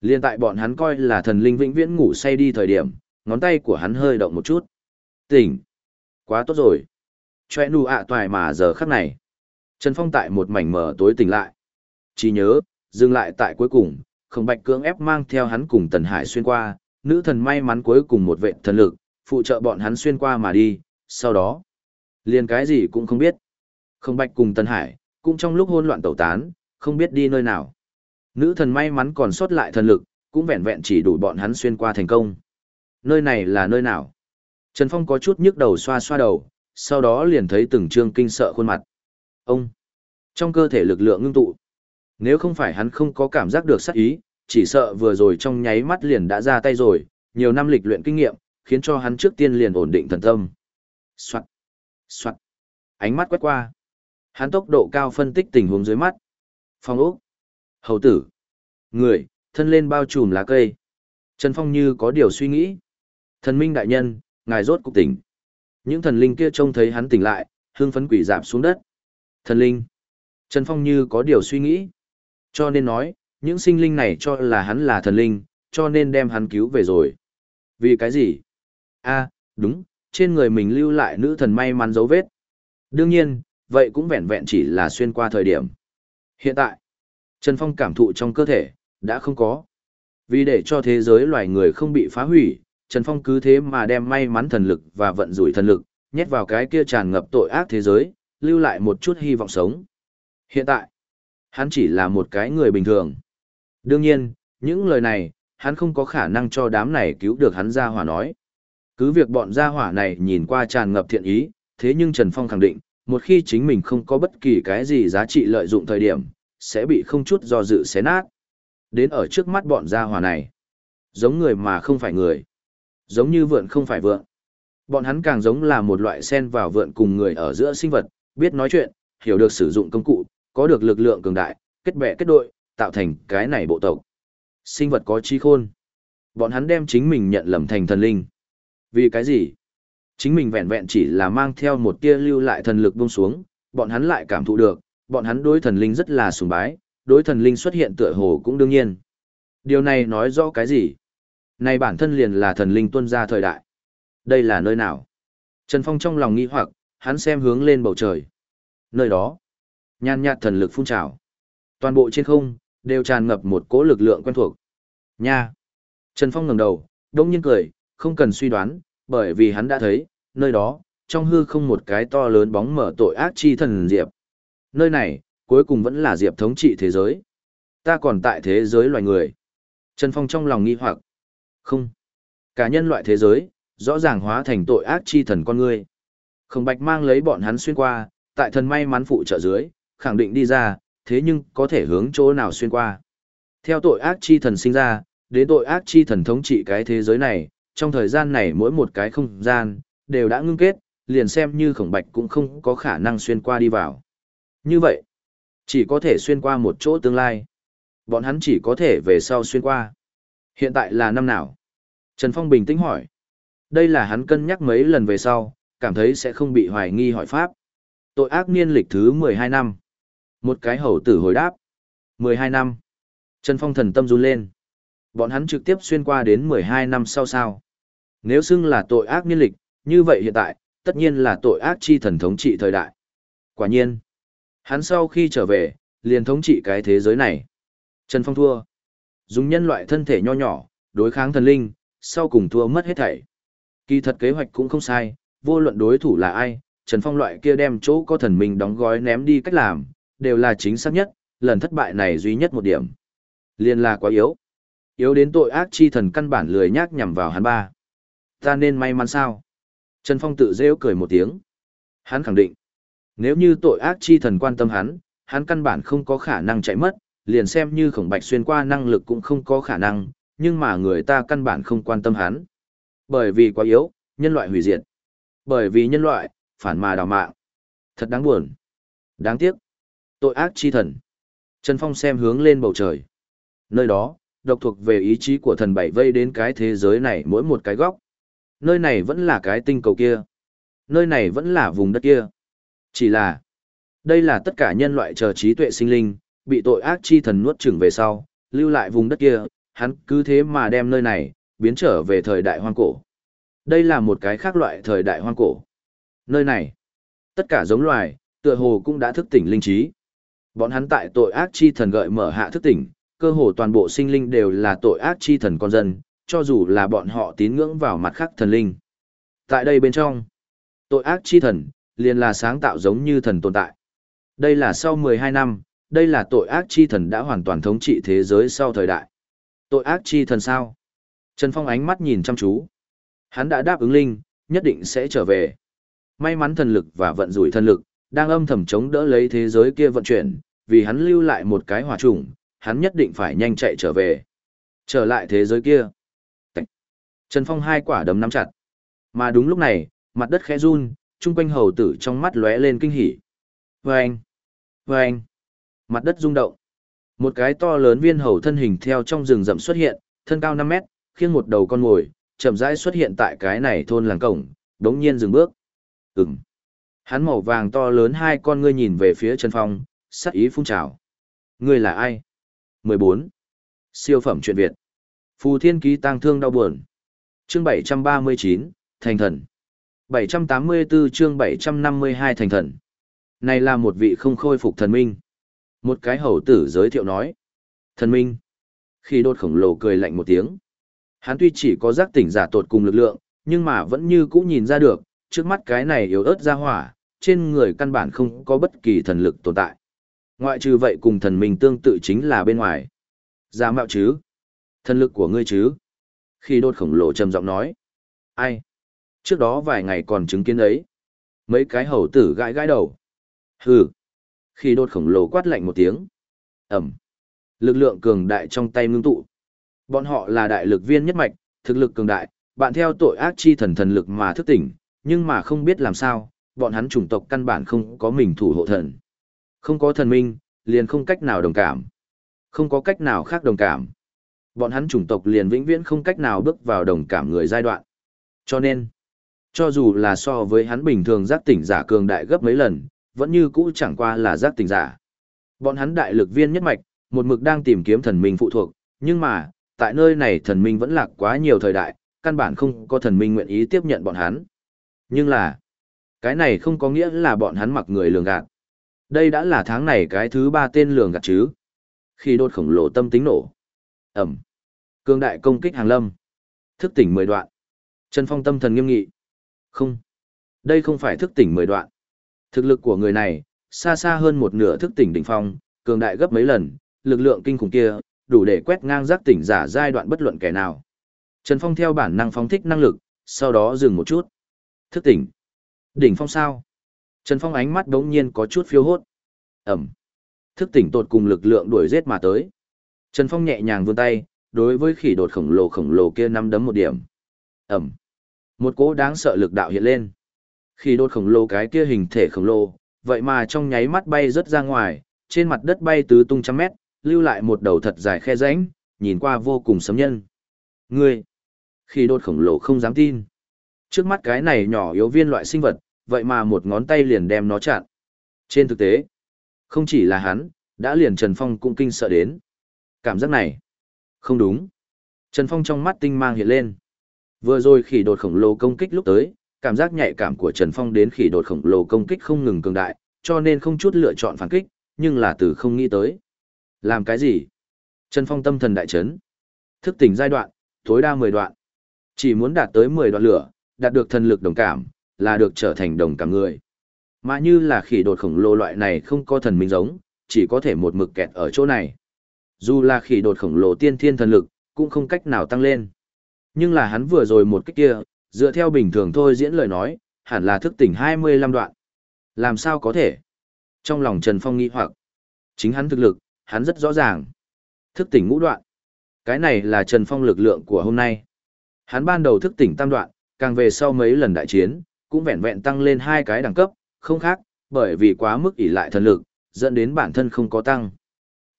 liên tại bọn hắn coi là thần linh vĩnh viễn ngủ say đi thời điểm, ngón tay của hắn hơi động một chút. Tỉnh! Quá tốt rồi! Choe nụ ạ toài mà giờ khắc này. Trần Phong tại một mảnh mở tối tỉnh lại. Chỉ nhớ, dừng lại tại cuối cùng, không bạch cưỡng ép mang theo hắn cùng Tần Hải xuyên qua, nữ thần may mắn cuối cùng một vệ thần lực, phụ trợ bọn hắn xuyên qua mà đi, sau đó, liền cái gì cũng không biết. Không bạch cùng Tần Hải, cũng trong lúc hỗn loạn tẩu tán, không biết đi nơi nào. Nữ thần may mắn còn sót lại thần lực, cũng vẹn vẹn chỉ đủ bọn hắn xuyên qua thành công. Nơi này là nơi nào? Trần Phong có chút nhức đầu xoa xoa đầu, sau đó liền thấy từng trương kinh sợ khuôn mặt. Ông! Trong cơ thể lực lượng ngưng tụ. Nếu không phải hắn không có cảm giác được sát ý, chỉ sợ vừa rồi trong nháy mắt liền đã ra tay rồi, nhiều năm lịch luyện kinh nghiệm, khiến cho hắn trước tiên liền ổn định thần tâm. Soạn! Soạn! Ánh mắt quét qua. Hắn tốc độ cao phân tích tình huống dưới mắt. Phong ốc! Hầu tử! Người, thân lên bao trùm lá cây. Trần Phong như có điều suy nghĩ. Thần minh đại nhân, ngài rốt cục tỉnh. Những thần linh kia trông thấy hắn tỉnh lại, hương phấn quỷ dạp xuống đất. Thần linh. Trần Phong như có điều suy nghĩ. Cho nên nói, những sinh linh này cho là hắn là thần linh, cho nên đem hắn cứu về rồi. Vì cái gì? a đúng, trên người mình lưu lại nữ thần may mắn dấu vết. Đương nhiên, vậy cũng vẹn vẹn chỉ là xuyên qua thời điểm. Hiện tại, Trần Phong cảm thụ trong cơ thể, đã không có. Vì để cho thế giới loài người không bị phá hủy, Trần Phong cứ thế mà đem may mắn thần lực và vận rủi thần lực, nhét vào cái kia tràn ngập tội ác thế giới, lưu lại một chút hy vọng sống. Hiện tại, hắn chỉ là một cái người bình thường. Đương nhiên, những lời này, hắn không có khả năng cho đám này cứu được hắn ra hỏa nói. Cứ việc bọn gia hỏa này nhìn qua tràn ngập thiện ý, thế nhưng Trần Phong khẳng định, một khi chính mình không có bất kỳ cái gì giá trị lợi dụng thời điểm, sẽ bị không chút do dự xé nát. Đến ở trước mắt bọn gia hỏa này, giống người mà không phải người, giống như vượn không phải vượn. Bọn hắn càng giống là một loại sen vào vượn cùng người ở giữa sinh vật, biết nói chuyện, hiểu được sử dụng công cụ, có được lực lượng cường đại, kết bè kết đội, tạo thành cái này bộ tộc. Sinh vật có trí khôn. Bọn hắn đem chính mình nhận lầm thành thần linh. Vì cái gì? Chính mình vẹn vẹn chỉ là mang theo một tia lưu lại thần lực buông xuống, bọn hắn lại cảm thụ được, bọn hắn đối thần linh rất là sùng bái, đối thần linh xuất hiện tựa hồ cũng đương nhiên. Điều này nói rõ cái gì? Này bản thân liền là thần linh tuân ra thời đại. Đây là nơi nào? Trần Phong trong lòng nghi hoặc, hắn xem hướng lên bầu trời. Nơi đó, nhan nhạt thần lực phun trào. Toàn bộ trên không, đều tràn ngập một cỗ lực lượng quen thuộc. Nha! Trần Phong ngẩng đầu, đông nhiên cười, không cần suy đoán, bởi vì hắn đã thấy, nơi đó, trong hư không một cái to lớn bóng mở tội ác chi thần Diệp. Nơi này, cuối cùng vẫn là Diệp thống trị thế giới. Ta còn tại thế giới loài người. Trần Phong trong lòng nghi hoặc. Không. Cả nhân loại thế giới, rõ ràng hóa thành tội ác chi thần con người. Không bạch mang lấy bọn hắn xuyên qua, tại thần may mắn phụ trợ dưới, khẳng định đi ra, thế nhưng có thể hướng chỗ nào xuyên qua. Theo tội ác chi thần sinh ra, đến tội ác chi thần thống trị cái thế giới này, trong thời gian này mỗi một cái không gian, đều đã ngưng kết, liền xem như khổng bạch cũng không có khả năng xuyên qua đi vào. Như vậy, chỉ có thể xuyên qua một chỗ tương lai. Bọn hắn chỉ có thể về sau xuyên qua. Hiện tại là năm nào? Trần Phong bình tĩnh hỏi. Đây là hắn cân nhắc mấy lần về sau, cảm thấy sẽ không bị hoài nghi hỏi pháp. Tội ác niên lịch thứ 12 năm. Một cái hầu tử hồi đáp. 12 năm. Trần Phong thần tâm run lên. Bọn hắn trực tiếp xuyên qua đến 12 năm sau sao. Nếu xưng là tội ác niên lịch, như vậy hiện tại, tất nhiên là tội ác chi thần thống trị thời đại. Quả nhiên, hắn sau khi trở về, liền thống trị cái thế giới này. Trần Phong thua. Dùng nhân loại thân thể nho nhỏ, đối kháng thần linh, sau cùng thua mất hết thảy. Kỳ thật kế hoạch cũng không sai, vô luận đối thủ là ai, Trần Phong loại kia đem chỗ có thần mình đóng gói ném đi cách làm, đều là chính xác nhất, lần thất bại này duy nhất một điểm. Liên là quá yếu. Yếu đến tội ác chi thần căn bản lười nhác nhằm vào hắn ba. Ta nên may mắn sao? Trần Phong tự rêu cười một tiếng. Hắn khẳng định, nếu như tội ác chi thần quan tâm hắn, hắn căn bản không có khả năng chạy mất, liền xem như khổng bạch xuyên qua năng lực cũng không có khả năng, nhưng mà người ta căn bản không quan tâm hắn. Bởi vì quá yếu, nhân loại hủy diệt. Bởi vì nhân loại, phản mà đào mạng. Thật đáng buồn. Đáng tiếc. Tội ác chi thần. Trần Phong xem hướng lên bầu trời. Nơi đó, độc thuộc về ý chí của thần bảy vây đến cái thế giới này mỗi một cái góc. Nơi này vẫn là cái tinh cầu kia. Nơi này vẫn là vùng đất kia. Chỉ là, đây là tất cả nhân loại chờ trí tuệ sinh linh, bị tội ác chi thần nuốt chửng về sau, lưu lại vùng đất kia, hắn cứ thế mà đem nơi này, biến trở về thời đại hoang cổ. Đây là một cái khác loại thời đại hoang cổ. Nơi này, tất cả giống loài, tựa hồ cũng đã thức tỉnh linh trí. Bọn hắn tại tội ác chi thần gợi mở hạ thức tỉnh, cơ hồ toàn bộ sinh linh đều là tội ác chi thần con dân, cho dù là bọn họ tín ngưỡng vào mặt khác thần linh. Tại đây bên trong, tội ác chi thần, liền là sáng tạo giống như thần tồn tại. Đây là sau 12 năm, đây là tội ác chi thần đã hoàn toàn thống trị thế giới sau thời đại. Tội ác chi thần sao? Trần Phong ánh mắt nhìn chăm chú. Hắn đã đáp ứng linh, nhất định sẽ trở về. May mắn thần lực và vận rủi thần lực, đang âm thầm chống đỡ lấy thế giới kia vận chuyển, vì hắn lưu lại một cái hỏa trùng, hắn nhất định phải nhanh chạy trở về. Trở lại thế giới kia. Trần Phong hai quả đấm nắm chặt. Mà đúng lúc này, mặt đất khẽ run, chung quanh hầu tử trong mắt lóe lên kinh hỉ. Vâng! Vâng! Mặt đất rung động. Một cái to lớn viên hầu thân hình theo trong rừng rậm xuất hiện, thân cao 5 mét, khiêng một đầu con ngồi, chậm rãi xuất hiện tại cái này thôn làng cổng, đống nhiên dừng bước. Ừm. Hắn màu vàng to lớn hai con ngươi nhìn về phía Trần Phong, sắc ý phun trào. Ngươi là ai? 14. Siêu phẩm truyện Việt. Phù Thiên Ký tăng thương đau buồn. Chương 739, Thành thần. 784 chương 752 Thành thần. Này là một vị không khôi phục thần minh. Một cái hầu tử giới thiệu nói. Thần minh. Khi đột khổng lồ cười lạnh một tiếng. Hắn tuy chỉ có giác tỉnh giả tột cùng lực lượng, nhưng mà vẫn như cũ nhìn ra được, trước mắt cái này yếu ớt ra hỏa, trên người căn bản không có bất kỳ thần lực tồn tại. Ngoại trừ vậy cùng thần minh tương tự chính là bên ngoài. Giả mạo chứ? Thần lực của ngươi chứ? Khi đột khổng lồ trầm giọng nói. Ai? Trước đó vài ngày còn chứng kiến ấy. Mấy cái hầu tử gãi gãi đầu. Hừ. Khi đột khổng lồ quát lạnh một tiếng. Ẩm. Lực lượng cường đại trong tay ngưng tụ. Bọn họ là đại lực viên nhất mạch, thực lực cường đại, bạn theo tội ác chi thần thần lực mà thức tỉnh, nhưng mà không biết làm sao, bọn hắn chủng tộc căn bản không có mình thủ hộ thần. Không có thần minh, liền không cách nào đồng cảm. Không có cách nào khác đồng cảm. Bọn hắn chủng tộc liền vĩnh viễn không cách nào bước vào đồng cảm người giai đoạn. Cho nên, cho dù là so với hắn bình thường giác tỉnh giả cường đại gấp mấy lần, vẫn như cũ chẳng qua là giác tỉnh giả. Bọn hắn đại lực viên nhất mạch, một mực đang tìm kiếm thần minh phụ thuộc, nhưng mà, tại nơi này thần minh vẫn lạc quá nhiều thời đại, căn bản không có thần minh nguyện ý tiếp nhận bọn hắn. Nhưng là, cái này không có nghĩa là bọn hắn mặc người lường gạt. Đây đã là tháng này cái thứ ba tên lường gạt chứ. Khi đột khổng lồ tâm tính nổ. Ẩm. Cương đại công kích hàng lâm. Thức tỉnh mười đoạn. Trần Phong tâm thần nghiêm nghị. Không. Đây không phải thức tỉnh mười đoạn. Thực lực của người này, xa xa hơn một nửa thức tỉnh đỉnh phong, cường đại gấp mấy lần, lực lượng kinh khủng kia, đủ để quét ngang giác tỉnh giả giai đoạn bất luận kẻ nào. Trần Phong theo bản năng phóng thích năng lực, sau đó dừng một chút. Thức tỉnh. Đỉnh phong sao? Trần Phong ánh mắt đống nhiên có chút phiêu hốt. Ẩm. Thức tỉnh tột cùng lực lượng đuổi giết mà tới. Trần Phong nhẹ nhàng vươn tay, đối với khỉ đột khổng lồ khổng lồ kia năm đấm một điểm. Ẩm. Một cỗ đáng sợ lực đạo hiện lên. khi đột khổng lồ cái kia hình thể khổng lồ, vậy mà trong nháy mắt bay rất ra ngoài, trên mặt đất bay tứ tung trăm mét, lưu lại một đầu thật dài khe rãnh, nhìn qua vô cùng sấm nhân. Ngươi! Khi đột khổng lồ không dám tin. Trước mắt cái này nhỏ yếu viên loại sinh vật, vậy mà một ngón tay liền đem nó chặn. Trên thực tế, không chỉ là hắn, đã liền Trần Phong cũng kinh sợ đến. Cảm giác này, không đúng. Trần Phong trong mắt tinh mang hiện lên. Vừa rồi khỉ đột khổng lồ công kích lúc tới, cảm giác nhạy cảm của Trần Phong đến khỉ đột khổng lồ công kích không ngừng cường đại, cho nên không chút lựa chọn phản kích, nhưng là từ không nghĩ tới. Làm cái gì? Trần Phong tâm thần đại chấn. Thức tỉnh giai đoạn, tối đa 10 đoạn. Chỉ muốn đạt tới 10 đoạn lửa, đạt được thần lực đồng cảm, là được trở thành đồng cảm người. Mà như là khỉ đột khổng lồ loại này không có thần minh giống, chỉ có thể một mực kẹt ở chỗ này. Dù là khỉ đột khổng lồ tiên thiên thần lực, cũng không cách nào tăng lên. Nhưng là hắn vừa rồi một cách kia, dựa theo bình thường thôi diễn lời nói, hẳn là thức tỉnh 25 đoạn. Làm sao có thể? Trong lòng Trần Phong nghĩ hoặc, chính hắn thực lực, hắn rất rõ ràng. Thức tỉnh ngũ đoạn. Cái này là Trần Phong lực lượng của hôm nay. Hắn ban đầu thức tỉnh tam đoạn, càng về sau mấy lần đại chiến, cũng vẹn vẹn tăng lên hai cái đẳng cấp, không khác, bởi vì quá mức ỷ lại thần lực, dẫn đến bản thân không có tăng.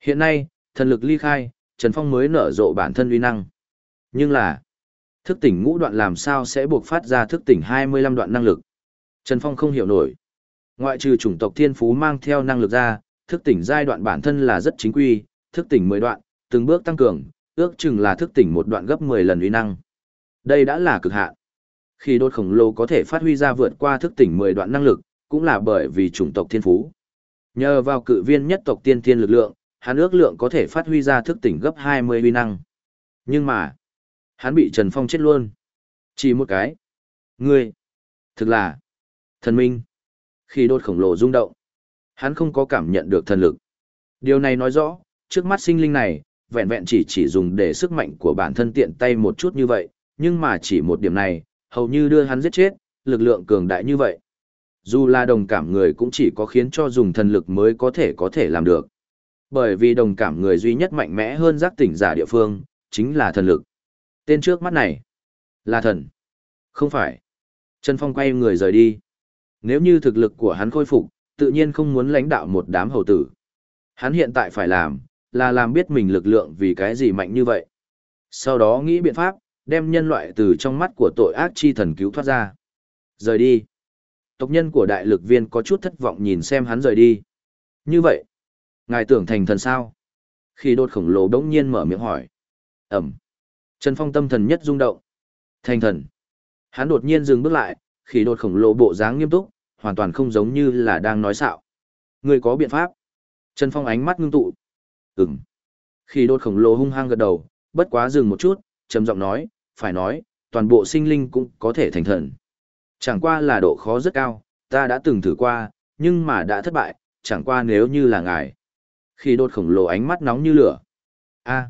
Hiện nay, thần lực ly khai, Trần Phong mới nở rộ bản thân uy năng. Nhưng là, thức tỉnh ngũ đoạn làm sao sẽ buộc phát ra thức tỉnh 25 đoạn năng lực? Trần Phong không hiểu nổi. Ngoại trừ chủng tộc thiên phú mang theo năng lực ra, thức tỉnh giai đoạn bản thân là rất chính quy, thức tỉnh 10 đoạn, từng bước tăng cường, ước chừng là thức tỉnh một đoạn gấp 10 lần uy năng. Đây đã là cực hạn. Khi đột khổng lồ có thể phát huy ra vượt qua thức tỉnh 10 đoạn năng lực, cũng là bởi vì chủng tộc thiên phú. Nhờ vào cự viên nhất tộc tiên thiên lực lượng, hắn ước lượng có thể phát huy ra thức tỉnh gấp 20 uy năng. Nhưng mà, hắn bị Trần Phong chết luôn. Chỉ một cái. Ngươi, thực là thần minh. Khi đột khổng lồ rung động, hắn không có cảm nhận được thần lực. Điều này nói rõ, trước mắt sinh linh này, vẹn vẹn chỉ chỉ dùng để sức mạnh của bản thân tiện tay một chút như vậy, nhưng mà chỉ một điểm này, hầu như đưa hắn giết chết, lực lượng cường đại như vậy. Dù là đồng cảm người cũng chỉ có khiến cho dùng thần lực mới có thể có thể làm được. Bởi vì đồng cảm người duy nhất mạnh mẽ hơn giác tỉnh giả địa phương, chính là thần lực. Tên trước mắt này, là thần. Không phải. Trần Phong quay người rời đi. Nếu như thực lực của hắn khôi phục, tự nhiên không muốn lãnh đạo một đám hầu tử. Hắn hiện tại phải làm, là làm biết mình lực lượng vì cái gì mạnh như vậy. Sau đó nghĩ biện pháp, đem nhân loại từ trong mắt của tội ác chi thần cứu thoát ra. Rời đi. Tộc nhân của đại lực viên có chút thất vọng nhìn xem hắn rời đi. Như vậy, ngài tưởng thành thần sao? Khi đột khổng lồ đống nhiên mở miệng hỏi. Ẩm. Trần Phong tâm thần nhất rung động. Thành thần. Hắn đột nhiên dừng bước lại, khi đột khổng lồ bộ dáng nghiêm túc, hoàn toàn không giống như là đang nói xạo. Người có biện pháp. Trần Phong ánh mắt ngưng tụ. Ừm. Khi đột khổng lồ hung hăng gật đầu, bất quá dừng một chút, trầm giọng nói, phải nói, toàn bộ sinh linh cũng có thể thành thần. Chẳng qua là độ khó rất cao, ta đã từng thử qua, nhưng mà đã thất bại, chẳng qua nếu như là ngài. Khi đột khổng lồ ánh mắt nóng như lửa. a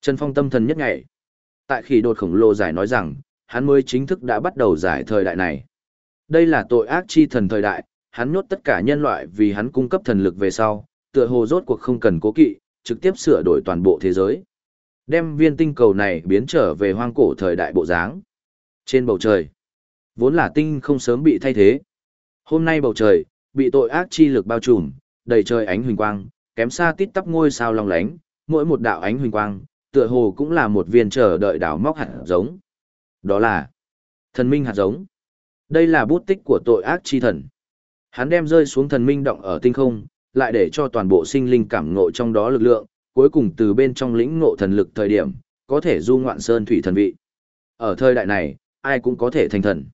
Trần Phong tâm thần nhất ngày. Tại khi đột khổng lồ giải nói rằng, hắn mới chính thức đã bắt đầu giải thời đại này. Đây là tội ác chi thần thời đại, hắn nhốt tất cả nhân loại vì hắn cung cấp thần lực về sau, tựa hồ rốt cuộc không cần cố kỵ, trực tiếp sửa đổi toàn bộ thế giới. Đem viên tinh cầu này biến trở về hoang cổ thời đại bộ dáng. Trên bầu trời, vốn là tinh không sớm bị thay thế. Hôm nay bầu trời, bị tội ác chi lực bao trùm, đầy trời ánh huỳnh quang, kém xa tít tắp ngôi sao long lánh, mỗi một đạo ánh huỳnh quang, tựa hồ cũng là một viên chờ đợi đảo móc hạt giống. Đó là thần minh hạt giống. Đây là bút tích của tội ác chi thần. Hắn đem rơi xuống thần minh động ở tinh không, lại để cho toàn bộ sinh linh cảm ngộ trong đó lực lượng, cuối cùng từ bên trong lĩnh ngộ thần lực thời điểm, có thể du ngoạn sơn thủy thần vị. Ở thời đại này, ai cũng có thể thành thần.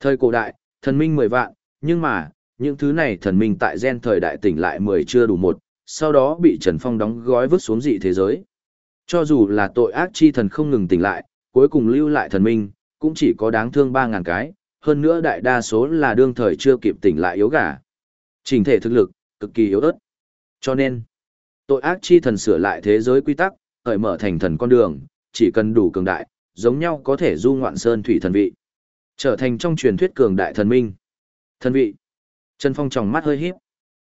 Thời cổ đại, thần minh 10 vạn, nhưng mà, những thứ này thần minh tại gen thời đại tỉnh lại 10 chưa đủ một, sau đó bị Trần Phong đóng gói vứt xuống dị thế giới. Cho dù là tội ác chi thần không ngừng tỉnh lại, cuối cùng lưu lại thần minh, cũng chỉ có đáng thương 3.000 cái, hơn nữa đại đa số là đương thời chưa kịp tỉnh lại yếu gà. Trình thể thực lực, cực kỳ yếu ớt. Cho nên, tội ác chi thần sửa lại thế giới quy tắc, khởi mở thành thần con đường, chỉ cần đủ cường đại, giống nhau có thể du ngoạn sơn thủy thần vị. Trở thành trong truyền thuyết cường đại thần minh. Thần vị. Trần Phong tròng mắt hơi híp.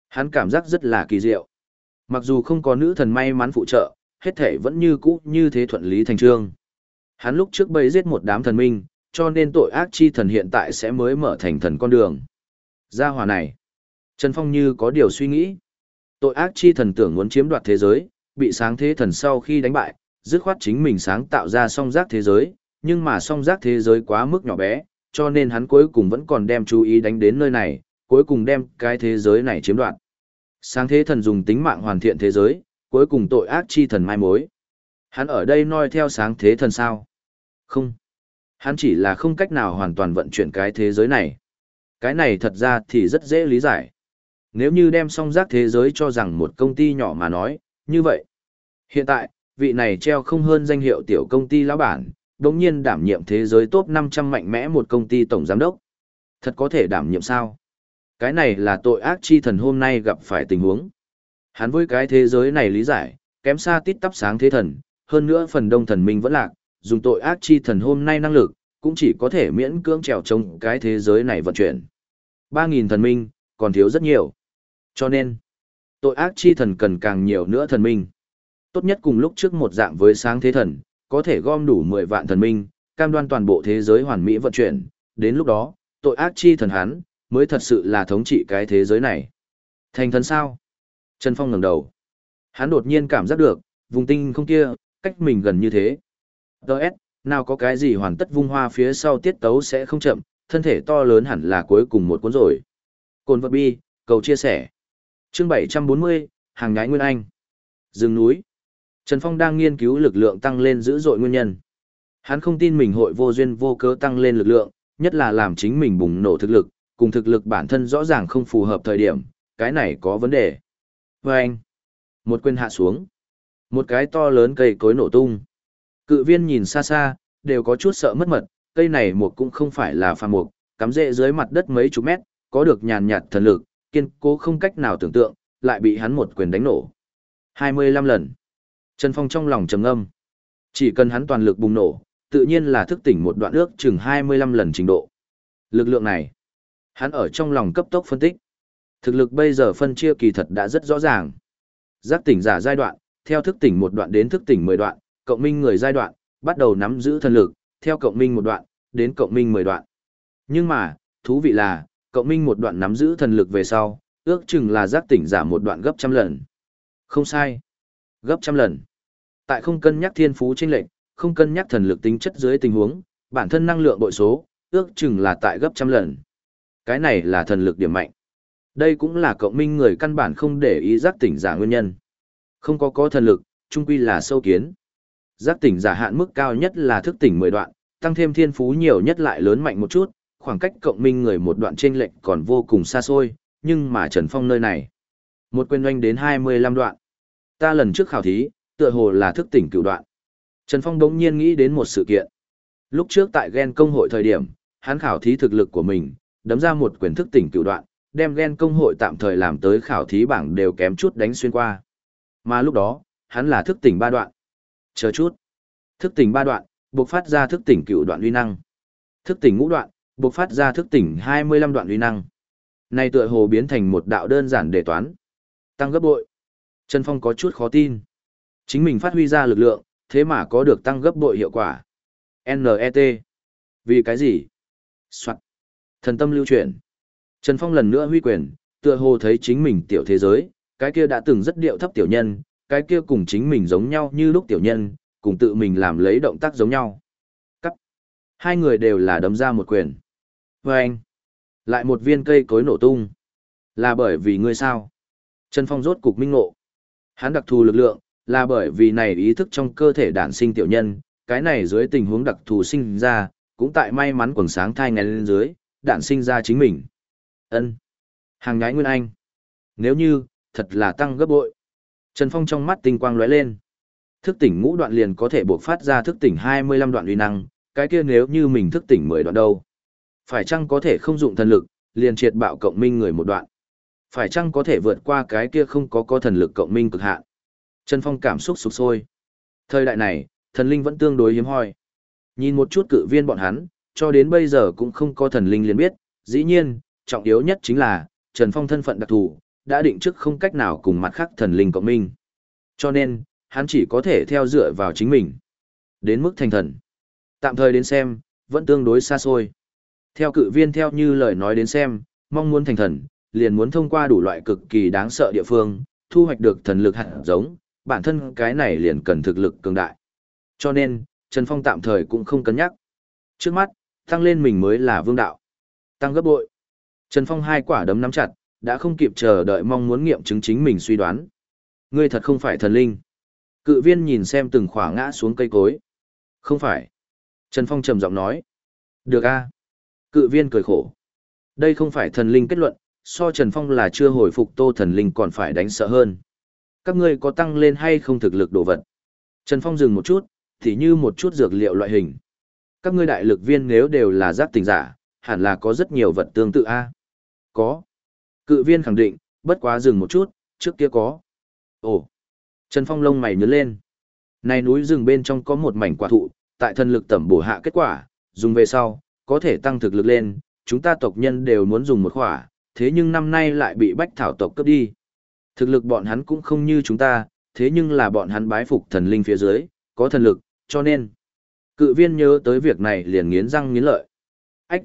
Hắn cảm giác rất là kỳ diệu. Mặc dù không có nữ thần may mắn phụ trợ, hết thể vẫn như cũ như thế thuận lý thành trương. Hắn lúc trước bấy giết một đám thần minh, cho nên tội ác chi thần hiện tại sẽ mới mở thành thần con đường. Gia hòa này. Trần Phong như có điều suy nghĩ. Tội ác chi thần tưởng muốn chiếm đoạt thế giới, bị sáng thế thần sau khi đánh bại, dứt khoát chính mình sáng tạo ra song giác thế giới, nhưng mà song giác thế giới quá mức nhỏ bé, cho nên hắn cuối cùng vẫn còn đem chú ý đánh đến nơi này, cuối cùng đem cái thế giới này chiếm đoạt. Sáng thế thần dùng tính mạng hoàn thiện thế giới, cuối cùng tội ác chi thần mai mối. Hắn ở đây noi theo sáng thế thần sao? Không. Hắn chỉ là không cách nào hoàn toàn vận chuyển cái thế giới này. Cái này thật ra thì rất dễ lý giải. Nếu như đem song giác thế giới cho rằng một công ty nhỏ mà nói, như vậy. Hiện tại, vị này treo không hơn danh hiệu tiểu công ty lão bản, đồng nhiên đảm nhiệm thế giới top 500 mạnh mẽ một công ty tổng giám đốc. Thật có thể đảm nhiệm sao? Cái này là tội ác chi thần hôm nay gặp phải tình huống. Hắn với cái thế giới này lý giải, kém xa tít tắp sáng thế thần, hơn nữa phần đông thần minh vẫn lạc, dùng tội ác chi thần hôm nay năng lực, cũng chỉ có thể miễn cưỡng trèo trông cái thế giới này vận chuyển. 3.000 thần minh, còn thiếu rất nhiều. Cho nên, tội ác chi thần cần càng nhiều nữa thần minh. Tốt nhất cùng lúc trước một dạng với sáng thế thần, có thể gom đủ 10 vạn thần minh, cam đoan toàn bộ thế giới hoàn mỹ vận chuyển, đến lúc đó, tội ác chi thần hắn, mới thật sự là thống trị cái thế giới này. Thành thần sao? Trần Phong ngẩng đầu. Hắn đột nhiên cảm giác được, vùng tinh không kia, cách mình gần như thế. Đợt, nào có cái gì hoàn tất vung hoa phía sau tiết tấu sẽ không chậm, thân thể to lớn hẳn là cuối cùng một cuốn rồi. Cồn vật bi, cầu chia sẻ. Chương 740, hàng nhái Nguyên Anh. Dừng núi. Trần Phong đang nghiên cứu lực lượng tăng lên dữ dội nguyên nhân. Hắn không tin mình hội vô duyên vô cớ tăng lên lực lượng, nhất là làm chính mình bùng nổ thực lực, cùng thực lực bản thân rõ ràng không phù hợp thời điểm, cái này có vấn đề. Vâng! một quyền hạ xuống, một cái to lớn cây cối nổ tung. Cự viên nhìn xa xa, đều có chút sợ mất mật, cây này một cũng không phải là phàm mục, cắm rễ dưới mặt đất mấy chục mét, có được nhàn nhạt thần lực, kiên cố không cách nào tưởng tượng, lại bị hắn một quyền đánh nổ. 25 lần. Trần Phong trong lòng trầm ngâm. Chỉ cần hắn toàn lực bùng nổ, tự nhiên là thức tỉnh một đoạn ước chừng 25 lần trình độ. Lực lượng này, hắn ở trong lòng cấp tốc phân tích. Thực lực bây giờ phân chia kỳ thật đã rất rõ ràng. Giác tỉnh giả giai đoạn, theo thức tỉnh một đoạn đến thức tỉnh 10 đoạn, cộng minh người giai đoạn, bắt đầu nắm giữ thần lực, theo cộng minh một đoạn, đến cộng minh 10 đoạn. Nhưng mà, thú vị là, cộng minh một đoạn nắm giữ thần lực về sau, ước chừng là giác tỉnh giả một đoạn gấp trăm lần. Không sai. Gấp trăm lần. Tại không cân nhắc thiên phú chênh lệnh, không cân nhắc thần lực tính chất dưới tình huống, bản thân năng lượng bội số, ước chừng là tại gấp trăm lần. Cái này là thần lực điểm mạnh. Đây cũng là cộng minh người căn bản không để ý giác tỉnh giả nguyên nhân. Không có có thần lực, trung quy là sâu kiến. Giác tỉnh giả hạn mức cao nhất là thức tỉnh 10 đoạn, tăng thêm thiên phú nhiều nhất lại lớn mạnh một chút, khoảng cách cộng minh người một đoạn trên lệnh còn vô cùng xa xôi, nhưng mà Trần Phong nơi này. Một quyền oanh đến 25 đoạn. Ta lần trước khảo thí, tựa hồ là thức tỉnh cửu đoạn. Trần Phong đống nhiên nghĩ đến một sự kiện. Lúc trước tại ghen công hội thời điểm, hắn khảo thí thực lực của mình, đấm ra một quyền thức tỉnh cửu đoạn, đem ghen công hội tạm thời làm tới khảo thí bảng đều kém chút đánh xuyên qua. Mà lúc đó, hắn là thức tỉnh ba đoạn. Chờ chút. Thức tỉnh ba đoạn, buộc phát ra thức tỉnh cựu đoạn uy năng. Thức tỉnh ngũ đoạn, buộc phát ra thức tỉnh 25 đoạn uy năng. Này tựa hồ biến thành một đạo đơn giản đề toán. Tăng gấp bội. Trần Phong có chút khó tin. Chính mình phát huy ra lực lượng, thế mà có được tăng gấp bội hiệu quả. NET. Vì cái gì? Soạn. Thần tâm lưu chuyển. Trần Phong lần nữa huy quyền, tựa hồ thấy chính mình tiểu thế giới, cái kia đã từng rất điệu thấp tiểu nhân, cái kia cùng chính mình giống nhau như lúc tiểu nhân, cùng tự mình làm lấy động tác giống nhau. Cắt. Hai người đều là đấm ra một quyền. Và anh. Lại một viên cây cối nổ tung. Là bởi vì ngươi sao? Trần Phong rốt cục minh ngộ. Hắn đặc thù lực lượng, là bởi vì này ý thức trong cơ thể đản sinh tiểu nhân, cái này dưới tình huống đặc thù sinh ra, cũng tại may mắn quần sáng thai ngày lên dưới, đản sinh ra chính mình ân Hàng nhái Nguyên Anh. Nếu như, thật là tăng gấp bội. Trần Phong trong mắt tinh quang lóe lên. Thức tỉnh ngũ đoạn liền có thể buộc phát ra thức tỉnh 25 đoạn uy năng, cái kia nếu như mình thức tỉnh 10 đoạn đâu. Phải chăng có thể không dụng thần lực, liền triệt bạo cộng minh người một đoạn? Phải chăng có thể vượt qua cái kia không có có thần lực cộng minh cực hạn? Trần Phong cảm xúc sụp sôi. Thời đại này, thần linh vẫn tương đối hiếm hoi. Nhìn một chút cự viên bọn hắn, cho đến bây giờ cũng không có thần linh liền biết, dĩ nhiên, trọng yếu nhất chính là, Trần Phong thân phận đặc thù, đã định trước không cách nào cùng mặt khác thần linh cộng minh. Cho nên, hắn chỉ có thể theo dựa vào chính mình. Đến mức thành thần. Tạm thời đến xem, vẫn tương đối xa xôi. Theo cự viên theo như lời nói đến xem, mong muốn thành thần, liền muốn thông qua đủ loại cực kỳ đáng sợ địa phương, thu hoạch được thần lực hạt giống, bản thân cái này liền cần thực lực cường đại. Cho nên, Trần Phong tạm thời cũng không cân nhắc. Trước mắt, tăng lên mình mới là vương đạo. Tăng gấp bội. Trần Phong hai quả đấm nắm chặt, đã không kịp chờ đợi mong muốn nghiệm chứng chính mình suy đoán. Ngươi thật không phải thần linh. Cự viên nhìn xem từng khỏa ngã xuống cây cối. Không phải. Trần Phong trầm giọng nói. Được a. Cự viên cười khổ. Đây không phải thần linh kết luận, so Trần Phong là chưa hồi phục tô thần linh còn phải đánh sợ hơn. Các ngươi có tăng lên hay không thực lực đồ vật? Trần Phong dừng một chút, thì như một chút dược liệu loại hình. Các ngươi đại lực viên nếu đều là giáp tình giả, hẳn là có rất nhiều vật tương tự a. Có. Cự viên khẳng định, bất quá dừng một chút, trước kia có. Ồ. Trần Phong lông mày nhớ lên. Này núi rừng bên trong có một mảnh quả thụ, tại thần lực tẩm bổ hạ kết quả, dùng về sau, có thể tăng thực lực lên, chúng ta tộc nhân đều muốn dùng một khỏa, thế nhưng năm nay lại bị bách thảo tộc cướp đi. Thực lực bọn hắn cũng không như chúng ta, thế nhưng là bọn hắn bái phục thần linh phía dưới, có thần lực, cho nên. Cự viên nhớ tới việc này liền nghiến răng nghiến lợi. Ách!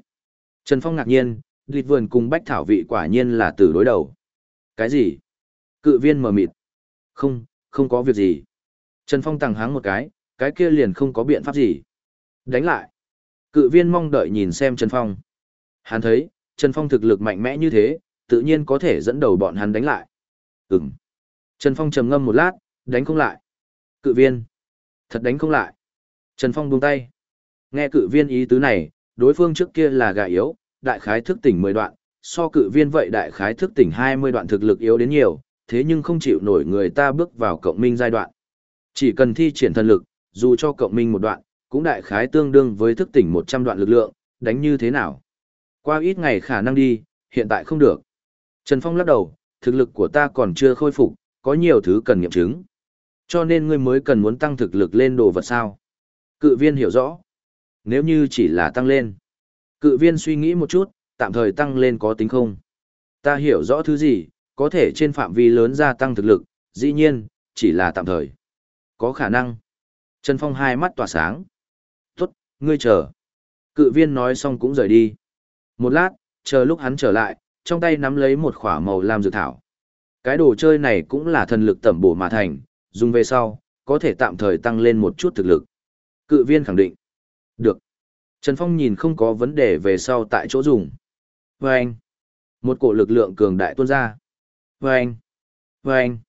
Trần Phong ngạc nhiên, lịch vườn cùng bách thảo vị quả nhiên là từ đối đầu. Cái gì? Cự viên mờ mịt. Không, không có việc gì. Trần Phong tàng háng một cái, cái kia liền không có biện pháp gì. Đánh lại. Cự viên mong đợi nhìn xem Trần Phong. Hắn thấy, Trần Phong thực lực mạnh mẽ như thế, tự nhiên có thể dẫn đầu bọn hắn đánh lại. Ừm. Trần Phong trầm ngâm một lát, đánh không lại. Cự viên. Thật đánh không lại. Trần Phong buông tay. Nghe cự viên ý tứ này, đối phương trước kia là gà yếu, đại khái thức tỉnh 10 đoạn, so cự viên vậy đại khái thức tỉnh 20 đoạn thực lực yếu đến nhiều, thế nhưng không chịu nổi người ta bước vào cộng minh giai đoạn. Chỉ cần thi triển thần lực, dù cho cộng minh một đoạn, cũng đại khái tương đương với thức tỉnh 100 đoạn lực lượng, đánh như thế nào? Qua ít ngày khả năng đi, hiện tại không được. Trần Phong lắc đầu, thực lực của ta còn chưa khôi phục, có nhiều thứ cần nghiệm chứng. Cho nên ngươi mới cần muốn tăng thực lực lên đồ vật sao. Cự viên hiểu rõ. Nếu như chỉ là tăng lên. Cự viên suy nghĩ một chút, tạm thời tăng lên có tính không? Ta hiểu rõ thứ gì, có thể trên phạm vi lớn gia tăng thực lực, dĩ nhiên, chỉ là tạm thời. Có khả năng. Trần Phong hai mắt tỏa sáng. Tốt, ngươi chờ. Cự viên nói xong cũng rời đi. Một lát, chờ lúc hắn trở lại, trong tay nắm lấy một khỏa màu lam dược thảo. Cái đồ chơi này cũng là thần lực tẩm bổ mà thành, dùng về sau, có thể tạm thời tăng lên một chút thực lực. Cự viên khẳng định. Được. Trần Phong nhìn không có vấn đề về sau tại chỗ dùng. Vâng. Một cổ lực lượng cường đại tuôn ra. Vâng. Vâng.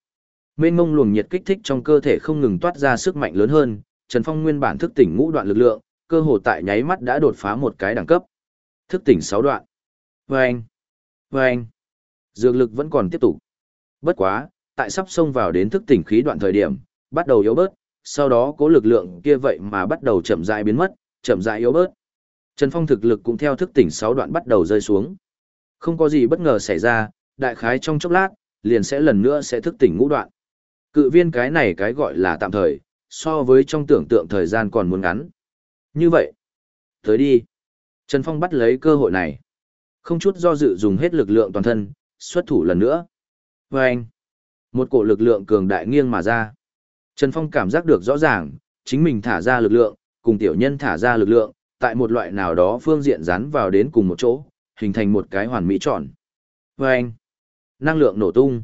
Mênh mông luồng nhiệt kích thích trong cơ thể không ngừng toát ra sức mạnh lớn hơn, Trần Phong nguyên bản thức tỉnh ngũ đoạn lực lượng, cơ hồ tại nháy mắt đã đột phá một cái đẳng cấp. Thức tỉnh sáu đoạn. Vâng. Vâng. Dược lực vẫn còn tiếp tục. Bất quá, tại sắp xông vào đến thức tỉnh khí đoạn thời điểm, bắt đầu yếu bớt, sau đó cố lực lượng kia vậy mà bắt đầu chậm rãi biến mất, chậm rãi yếu bớt. Trần Phong thực lực cũng theo thức tỉnh 6 đoạn bắt đầu rơi xuống. Không có gì bất ngờ xảy ra, đại khái trong chốc lát, liền sẽ lần nữa sẽ thức tỉnh ngũ đoạn. Cự viên cái này cái gọi là tạm thời, so với trong tưởng tượng thời gian còn muốn ngắn. Như vậy, tới đi. Trần Phong bắt lấy cơ hội này. Không chút do dự dùng hết lực lượng toàn thân, xuất thủ lần nữa. Và anh, một cổ lực lượng cường đại nghiêng mà ra. Trần Phong cảm giác được rõ ràng, chính mình thả ra lực lượng, cùng tiểu nhân thả ra lực lượng, tại một loại nào đó phương diện dán vào đến cùng một chỗ, hình thành một cái hoàn mỹ tròn. Và anh, năng lượng nổ tung.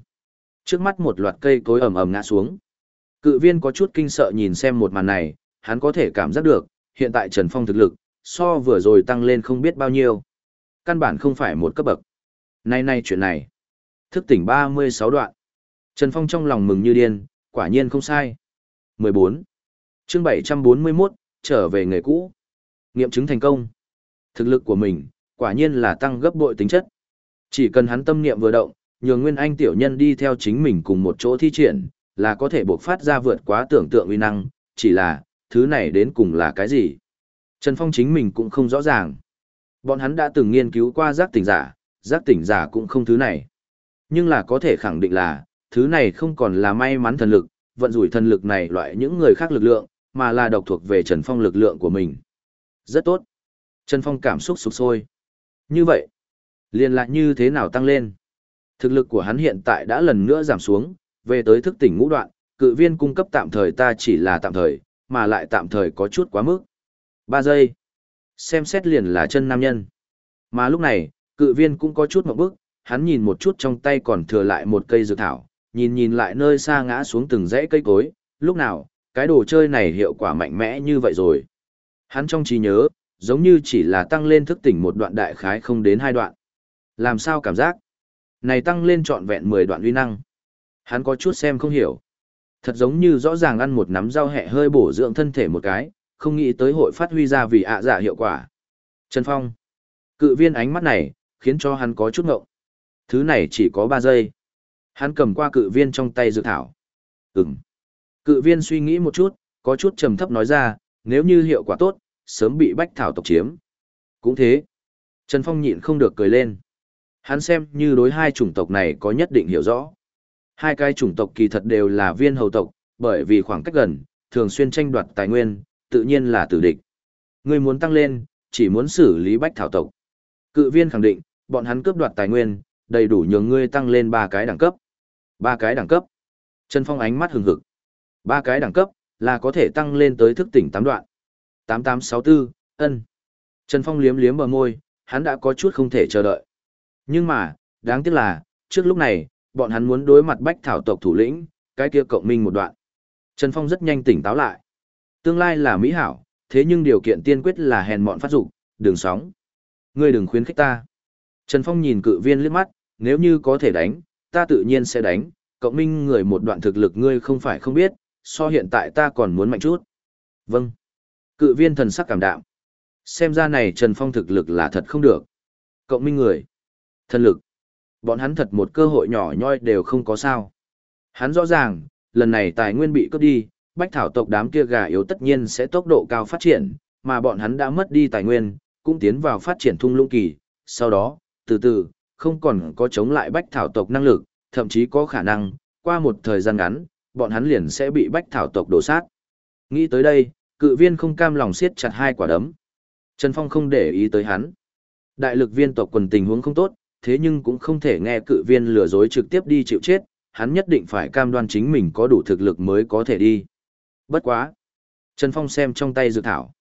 Trước mắt một loạt cây cối ầm ầm ngã xuống. Cự viên có chút kinh sợ nhìn xem một màn này, hắn có thể cảm giác được, hiện tại Trần Phong thực lực, so vừa rồi tăng lên không biết bao nhiêu. Căn bản không phải một cấp bậc. Nay nay chuyện này. Thức tỉnh 36 đoạn. Trần Phong trong lòng mừng như điên, quả nhiên không sai. 14. chương 741, trở về nghề cũ. Nghiệm chứng thành công. Thực lực của mình, quả nhiên là tăng gấp bội tính chất. Chỉ cần hắn tâm niệm vừa động, nhường Nguyên Anh tiểu nhân đi theo chính mình cùng một chỗ thi triển, là có thể buộc phát ra vượt quá tưởng tượng uy năng, chỉ là, thứ này đến cùng là cái gì? Trần Phong chính mình cũng không rõ ràng. Bọn hắn đã từng nghiên cứu qua giác tỉnh giả, giác tỉnh giả cũng không thứ này. Nhưng là có thể khẳng định là, thứ này không còn là may mắn thần lực, vận rủi thần lực này loại những người khác lực lượng, mà là độc thuộc về Trần Phong lực lượng của mình. Rất tốt. Trần Phong cảm xúc sụp sôi. Như vậy, liền lại như thế nào tăng lên? Thực lực của hắn hiện tại đã lần nữa giảm xuống, về tới thức tỉnh ngũ đoạn, cự viên cung cấp tạm thời ta chỉ là tạm thời, mà lại tạm thời có chút quá mức. 3 giây. Xem xét liền là chân nam nhân. Mà lúc này, cự viên cũng có chút một bước, hắn nhìn một chút trong tay còn thừa lại một cây dược thảo, nhìn nhìn lại nơi xa ngã xuống từng rẽ cây cối, lúc nào, cái đồ chơi này hiệu quả mạnh mẽ như vậy rồi. Hắn trong trí nhớ, giống như chỉ là tăng lên thức tỉnh một đoạn đại khái không đến hai đoạn. Làm sao cảm giác? Này tăng lên trọn vẹn 10 đoạn uy năng. Hắn có chút xem không hiểu. Thật giống như rõ ràng ăn một nắm rau hẹ hơi bổ dưỡng thân thể một cái, không nghĩ tới hội phát huy ra vì ạ à dạ hiệu quả. Trần Phong. Cự viên ánh mắt này, khiến cho hắn có chút ngộng. Thứ này chỉ có 3 giây. Hắn cầm qua cự viên trong tay dự thảo. Ừm. Cự viên suy nghĩ một chút, có chút trầm thấp nói ra, nếu như hiệu quả tốt, sớm bị bách thảo tộc chiếm. Cũng thế. Trần Phong nhịn không được cười lên. Hắn xem như đối hai chủng tộc này có nhất định hiểu rõ. Hai cái chủng tộc kỳ thật đều là viên hầu tộc, bởi vì khoảng cách gần, thường xuyên tranh đoạt tài nguyên, tự nhiên là tử địch. Người muốn tăng lên, chỉ muốn xử lý bách thảo tộc. Cự viên khẳng định, bọn hắn cướp đoạt tài nguyên, đầy đủ nhường ngươi tăng lên ba cái đẳng cấp. Ba cái đẳng cấp. Trần Phong ánh mắt hừng hực. Ba cái đẳng cấp, là có thể tăng lên tới thức tỉnh tám đoạn. 8864, ân. Trần Phong liếm liếm bờ môi, hắn đã có chút không thể chờ đợi. Nhưng mà, đáng tiếc là, trước lúc này, bọn hắn muốn đối mặt bách thảo tộc thủ lĩnh, cái kia cộng minh một đoạn. Trần Phong rất nhanh tỉnh táo lại. Tương lai là mỹ hảo, thế nhưng điều kiện tiên quyết là hèn mọn phát dục, đừng sóng. Ngươi đừng khuyến khích ta. Trần Phong nhìn cự viên liếc mắt, nếu như có thể đánh, ta tự nhiên sẽ đánh, cộng minh người một đoạn thực lực ngươi không phải không biết, so hiện tại ta còn muốn mạnh chút. Vâng. Cự viên thần sắc cảm đạm. Xem ra này Trần Phong thực lực là thật không được. Cộng minh người. Thần lực. Bọn hắn thật một cơ hội nhỏ nhoi đều không có sao. Hắn rõ ràng, lần này tài nguyên bị cướp đi, bách thảo tộc đám kia gà yếu tất nhiên sẽ tốc độ cao phát triển, mà bọn hắn đã mất đi tài nguyên, cũng tiến vào phát triển thung lũng kỳ. Sau đó, từ từ, không còn có chống lại bách thảo tộc năng lực, thậm chí có khả năng, qua một thời gian ngắn, bọn hắn liền sẽ bị bách thảo tộc đổ sát. Nghĩ tới đây, cự viên không cam lòng siết chặt hai quả đấm. Trần Phong không để ý tới hắn. Đại lực viên tộc quần tình huống không tốt, thế nhưng cũng không thể nghe cự viên lừa dối trực tiếp đi chịu chết, hắn nhất định phải cam đoan chính mình có đủ thực lực mới có thể đi. Bất quá. Trần Phong xem trong tay dự thảo.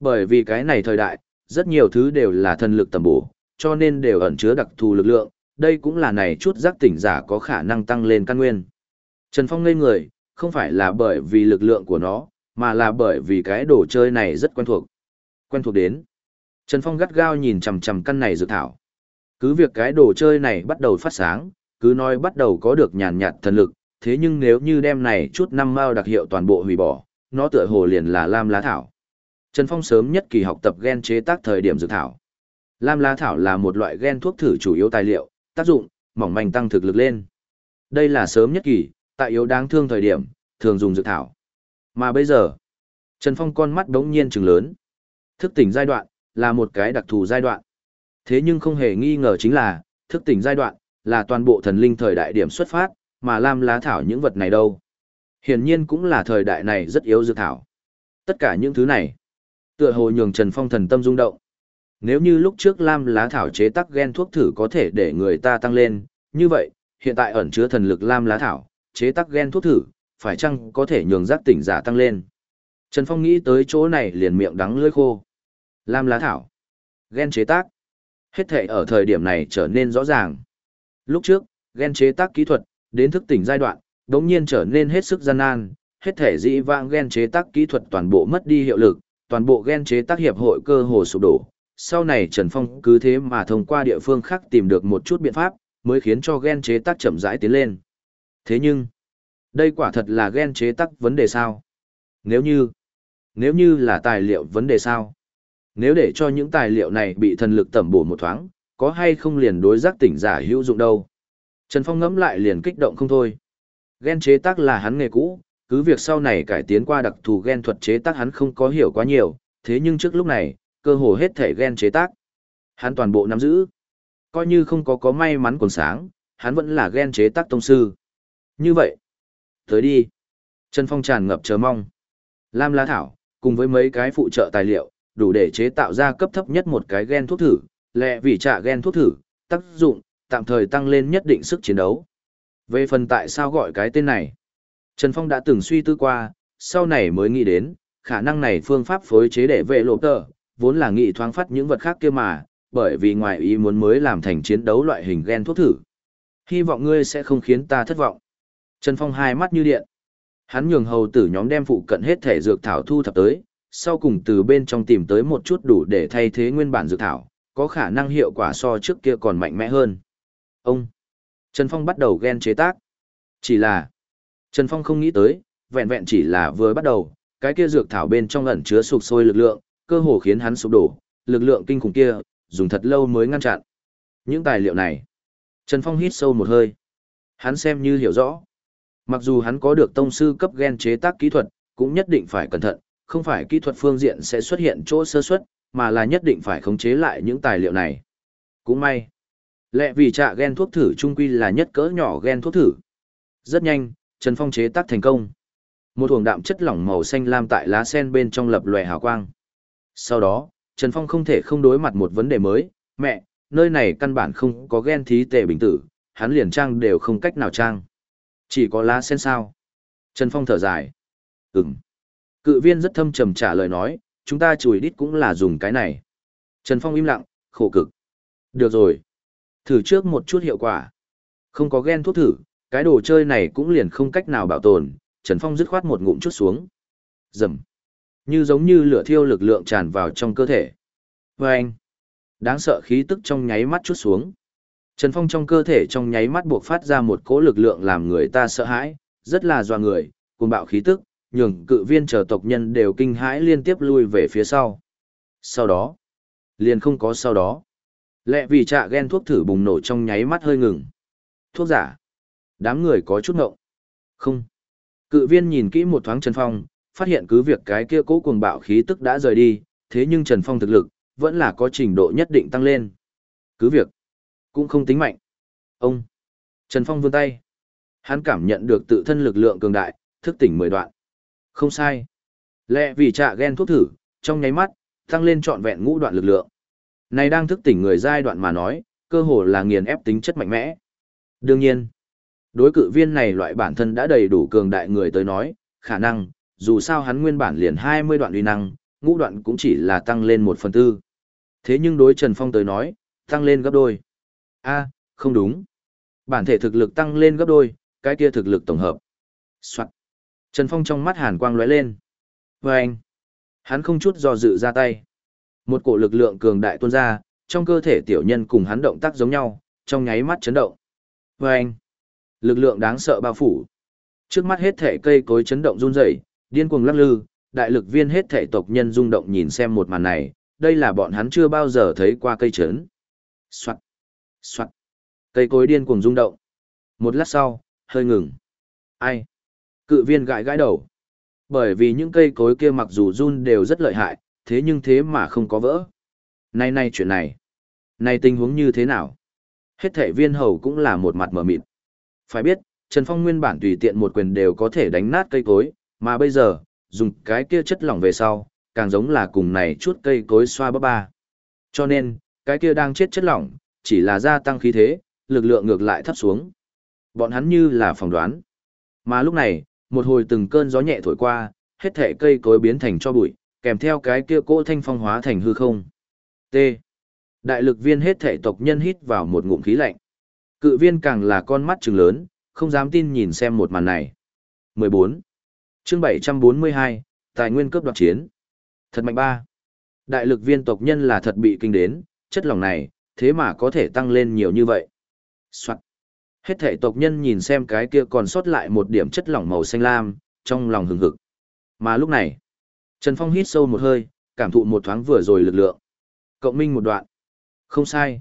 Bởi vì cái này thời đại, rất nhiều thứ đều là thần lực tầm bổ, cho nên đều ẩn chứa đặc thù lực lượng, đây cũng là này chút giác tỉnh giả có khả năng tăng lên căn nguyên. Trần Phong ngây người, không phải là bởi vì lực lượng của nó, mà là bởi vì cái đồ chơi này rất quen thuộc. Quen thuộc đến. Trần Phong gắt gao nhìn chằm chằm căn này dự thảo. Cứ việc cái đồ chơi này bắt đầu phát sáng, cứ nói bắt đầu có được nhàn nhạt thần lực, thế nhưng nếu như đem này chút năm mao đặc hiệu toàn bộ hủy bỏ, nó tựa hồ liền là lam lá thảo. Trần Phong sớm nhất kỳ học tập gen chế tác thời điểm dự thảo. Lam lá thảo là một loại gen thuốc thử chủ yếu tài liệu, tác dụng, mỏng manh tăng thực lực lên. Đây là sớm nhất kỳ, tại yếu đáng thương thời điểm, thường dùng dược thảo. Mà bây giờ, Trần Phong con mắt đống nhiên trừng lớn. Thức tỉnh giai đoạn, là một cái đặc thù giai đoạn. Thế nhưng không hề nghi ngờ chính là, thức tỉnh giai đoạn, là toàn bộ thần linh thời đại điểm xuất phát, mà lam lá thảo những vật này đâu. Hiển nhiên cũng là thời đại này rất yếu dược thảo. Tất cả những thứ này, tựa hồ nhường Trần Phong thần tâm rung động. Nếu như lúc trước lam lá thảo chế tác gen thuốc thử có thể để người ta tăng lên, như vậy, hiện tại ẩn chứa thần lực lam lá thảo, chế tác gen thuốc thử, phải chăng có thể nhường giác tỉnh giả tăng lên. Trần Phong nghĩ tới chỗ này liền miệng đắng lưỡi khô. Lam lá thảo, gen chế tác, Hết thể ở thời điểm này trở nên rõ ràng. Lúc trước, gen chế tác kỹ thuật, đến thức tỉnh giai đoạn, đống nhiên trở nên hết sức gian nan, hết thể dĩ vãng gen chế tác kỹ thuật toàn bộ mất đi hiệu lực, toàn bộ gen chế tác hiệp hội cơ hồ sụp đổ. Sau này Trần Phong cứ thế mà thông qua địa phương khác tìm được một chút biện pháp, mới khiến cho gen chế tác chậm rãi tiến lên. Thế nhưng, đây quả thật là ghen chế tác vấn đề sao? Nếu như, nếu như là tài liệu vấn đề sao? Nếu để cho những tài liệu này bị thần lực tẩm bổ một thoáng, có hay không liền đối giác tỉnh giả hữu dụng đâu. Trần Phong ngẫm lại liền kích động không thôi. ghen chế tác là hắn nghề cũ, cứ việc sau này cải tiến qua đặc thù ghen thuật chế tác hắn không có hiểu quá nhiều, thế nhưng trước lúc này, cơ hồ hết thể ghen chế tác. Hắn toàn bộ nắm giữ. Coi như không có có may mắn còn sáng, hắn vẫn là ghen chế tác tông sư. Như vậy, tới đi. Trần Phong tràn ngập chờ mong. Lam lá thảo, cùng với mấy cái phụ trợ tài liệu, đủ để chế tạo ra cấp thấp nhất một cái gen thuốc thử, lẹ vì trả gen thuốc thử, tác dụng, tạm thời tăng lên nhất định sức chiến đấu. Về phần tại sao gọi cái tên này, Trần Phong đã từng suy tư qua, sau này mới nghĩ đến, khả năng này phương pháp phối chế để vệ lộ tờ, vốn là nghị thoáng phát những vật khác kia mà, bởi vì ngoài ý muốn mới làm thành chiến đấu loại hình gen thuốc thử. Hy vọng ngươi sẽ không khiến ta thất vọng. Trần Phong hai mắt như điện. Hắn nhường hầu tử nhóm đem phụ cận hết thể dược thảo thu thập tới, sau cùng từ bên trong tìm tới một chút đủ để thay thế nguyên bản dược thảo, có khả năng hiệu quả so trước kia còn mạnh mẽ hơn. Ông Trần Phong bắt đầu ghen chế tác. Chỉ là Trần Phong không nghĩ tới, vẹn vẹn chỉ là vừa bắt đầu, cái kia dược thảo bên trong ẩn chứa sụp sôi lực lượng, cơ hồ khiến hắn sụp đổ, lực lượng kinh khủng kia, dùng thật lâu mới ngăn chặn. Những tài liệu này, Trần Phong hít sâu một hơi. Hắn xem như hiểu rõ. Mặc dù hắn có được tông sư cấp gen chế tác kỹ thuật, cũng nhất định phải cẩn thận, không phải kỹ thuật phương diện sẽ xuất hiện chỗ sơ suất, mà là nhất định phải khống chế lại những tài liệu này. Cũng may, lẽ vì trạ gen thuốc thử trung quy là nhất cỡ nhỏ gen thuốc thử. Rất nhanh, Trần Phong chế tác thành công. Một thuồng đạm chất lỏng màu xanh lam tại lá sen bên trong lập lòe hào quang. Sau đó, Trần Phong không thể không đối mặt một vấn đề mới, mẹ, nơi này căn bản không có gen thí tệ bình tử, hắn liền trang đều không cách nào trang. Chỉ có lá sen sao. Trần Phong thở dài. Ừm. Cự viên rất thâm trầm trả lời nói, chúng ta chùi đít cũng là dùng cái này. Trần Phong im lặng, khổ cực. Được rồi. Thử trước một chút hiệu quả. Không có ghen thuốc thử, cái đồ chơi này cũng liền không cách nào bảo tồn. Trần Phong dứt khoát một ngụm chút xuống. Dầm. Như giống như lửa thiêu lực lượng tràn vào trong cơ thể. Và anh. Đáng sợ khí tức trong nháy mắt chút xuống. Trần Phong trong cơ thể trong nháy mắt buộc phát ra một cỗ lực lượng làm người ta sợ hãi, rất là doa người, cùng bạo khí tức, nhường cự viên chờ tộc nhân đều kinh hãi liên tiếp lui về phía sau. Sau đó, liền không có sau đó. Lẹ vì trạ ghen thuốc thử bùng nổ trong nháy mắt hơi ngừng. Thuốc giả. Đám người có chút ngộng. Không. Cự viên nhìn kỹ một thoáng Trần Phong, phát hiện cứ việc cái kia cố cuồng bạo khí tức đã rời đi, thế nhưng Trần Phong thực lực, vẫn là có trình độ nhất định tăng lên. Cứ việc, cũng không tính mạnh. Ông. Trần Phong vươn tay. Hắn cảm nhận được tự thân lực lượng cường đại, thức tỉnh mười đoạn. Không sai. Lẹ vì trạ ghen thuốc thử, trong nháy mắt, tăng lên trọn vẹn ngũ đoạn lực lượng. Này đang thức tỉnh người giai đoạn mà nói, cơ hồ là nghiền ép tính chất mạnh mẽ. Đương nhiên, đối cự viên này loại bản thân đã đầy đủ cường đại người tới nói, khả năng, dù sao hắn nguyên bản liền 20 đoạn uy năng, ngũ đoạn cũng chỉ là tăng lên 1 phần tư. Thế nhưng đối Trần Phong tới nói, tăng lên gấp đôi a không đúng. Bản thể thực lực tăng lên gấp đôi, cái kia thực lực tổng hợp. Soạn. Trần Phong trong mắt hàn quang lóe lên. vê anh, hắn không chút do dự ra tay. Một cổ lực lượng cường đại tuôn ra, trong cơ thể tiểu nhân cùng hắn động tác giống nhau, trong nháy mắt chấn động. vê anh, lực lượng đáng sợ bao phủ. Trước mắt hết thể cây cối chấn động run rẩy, điên cuồng lắc lư, đại lực viên hết thể tộc nhân rung động nhìn xem một màn này, đây là bọn hắn chưa bao giờ thấy qua cây trấn. soạn soạt, cây cối điên cuồng rung động. Một lát sau, hơi ngừng. Ai? Cự viên gãi gãi đầu. Bởi vì những cây cối kia mặc dù run đều rất lợi hại, thế nhưng thế mà không có vỡ. Nay nay chuyện này. nay tình huống như thế nào? Hết thể viên hầu cũng là một mặt mở mịt. Phải biết, Trần Phong nguyên bản tùy tiện một quyền đều có thể đánh nát cây cối, mà bây giờ, dùng cái kia chất lỏng về sau, càng giống là cùng này chút cây cối xoa bắp ba. Cho nên, cái kia đang chết chất lỏng, chỉ là gia tăng khí thế, lực lượng ngược lại thấp xuống. Bọn hắn như là phỏng đoán. Mà lúc này, một hồi từng cơn gió nhẹ thổi qua, hết thể cây cối biến thành cho bụi, kèm theo cái kia cỗ thanh phong hóa thành hư không. T. Đại lực viên hết thể tộc nhân hít vào một ngụm khí lạnh. Cự viên càng là con mắt trừng lớn, không dám tin nhìn xem một màn này. 14. chương 742, Tài nguyên cướp đoạt chiến. Thật mạnh ba. Đại lực viên tộc nhân là thật bị kinh đến, chất lòng này, thế mà có thể tăng lên nhiều như vậy. Soạn. Hết thể tộc nhân nhìn xem cái kia còn sót lại một điểm chất lỏng màu xanh lam, trong lòng hừng hực. Mà lúc này, Trần Phong hít sâu một hơi, cảm thụ một thoáng vừa rồi lực lượng. Cộng minh một đoạn. Không sai.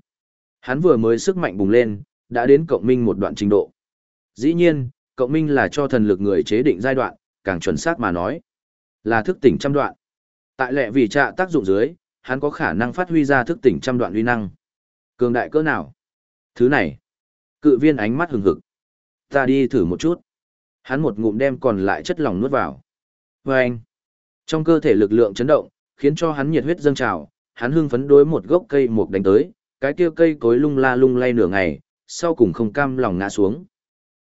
Hắn vừa mới sức mạnh bùng lên, đã đến cộng minh một đoạn trình độ. Dĩ nhiên, cộng minh là cho thần lực người chế định giai đoạn, càng chuẩn xác mà nói. Là thức tỉnh trăm đoạn. Tại lệ vì trạ tác dụng dưới, hắn có khả năng phát huy ra thức tỉnh trăm đoạn uy năng. Cường đại cỡ nào? Thứ này. Cự viên ánh mắt hừng hực. Ta đi thử một chút. Hắn một ngụm đem còn lại chất lỏng nuốt vào. Và anh. Trong cơ thể lực lượng chấn động, khiến cho hắn nhiệt huyết dâng trào, hắn hưng phấn đối một gốc cây mục đánh tới, cái kia cây cối lung la lung lay nửa ngày, sau cùng không cam lòng ngã xuống.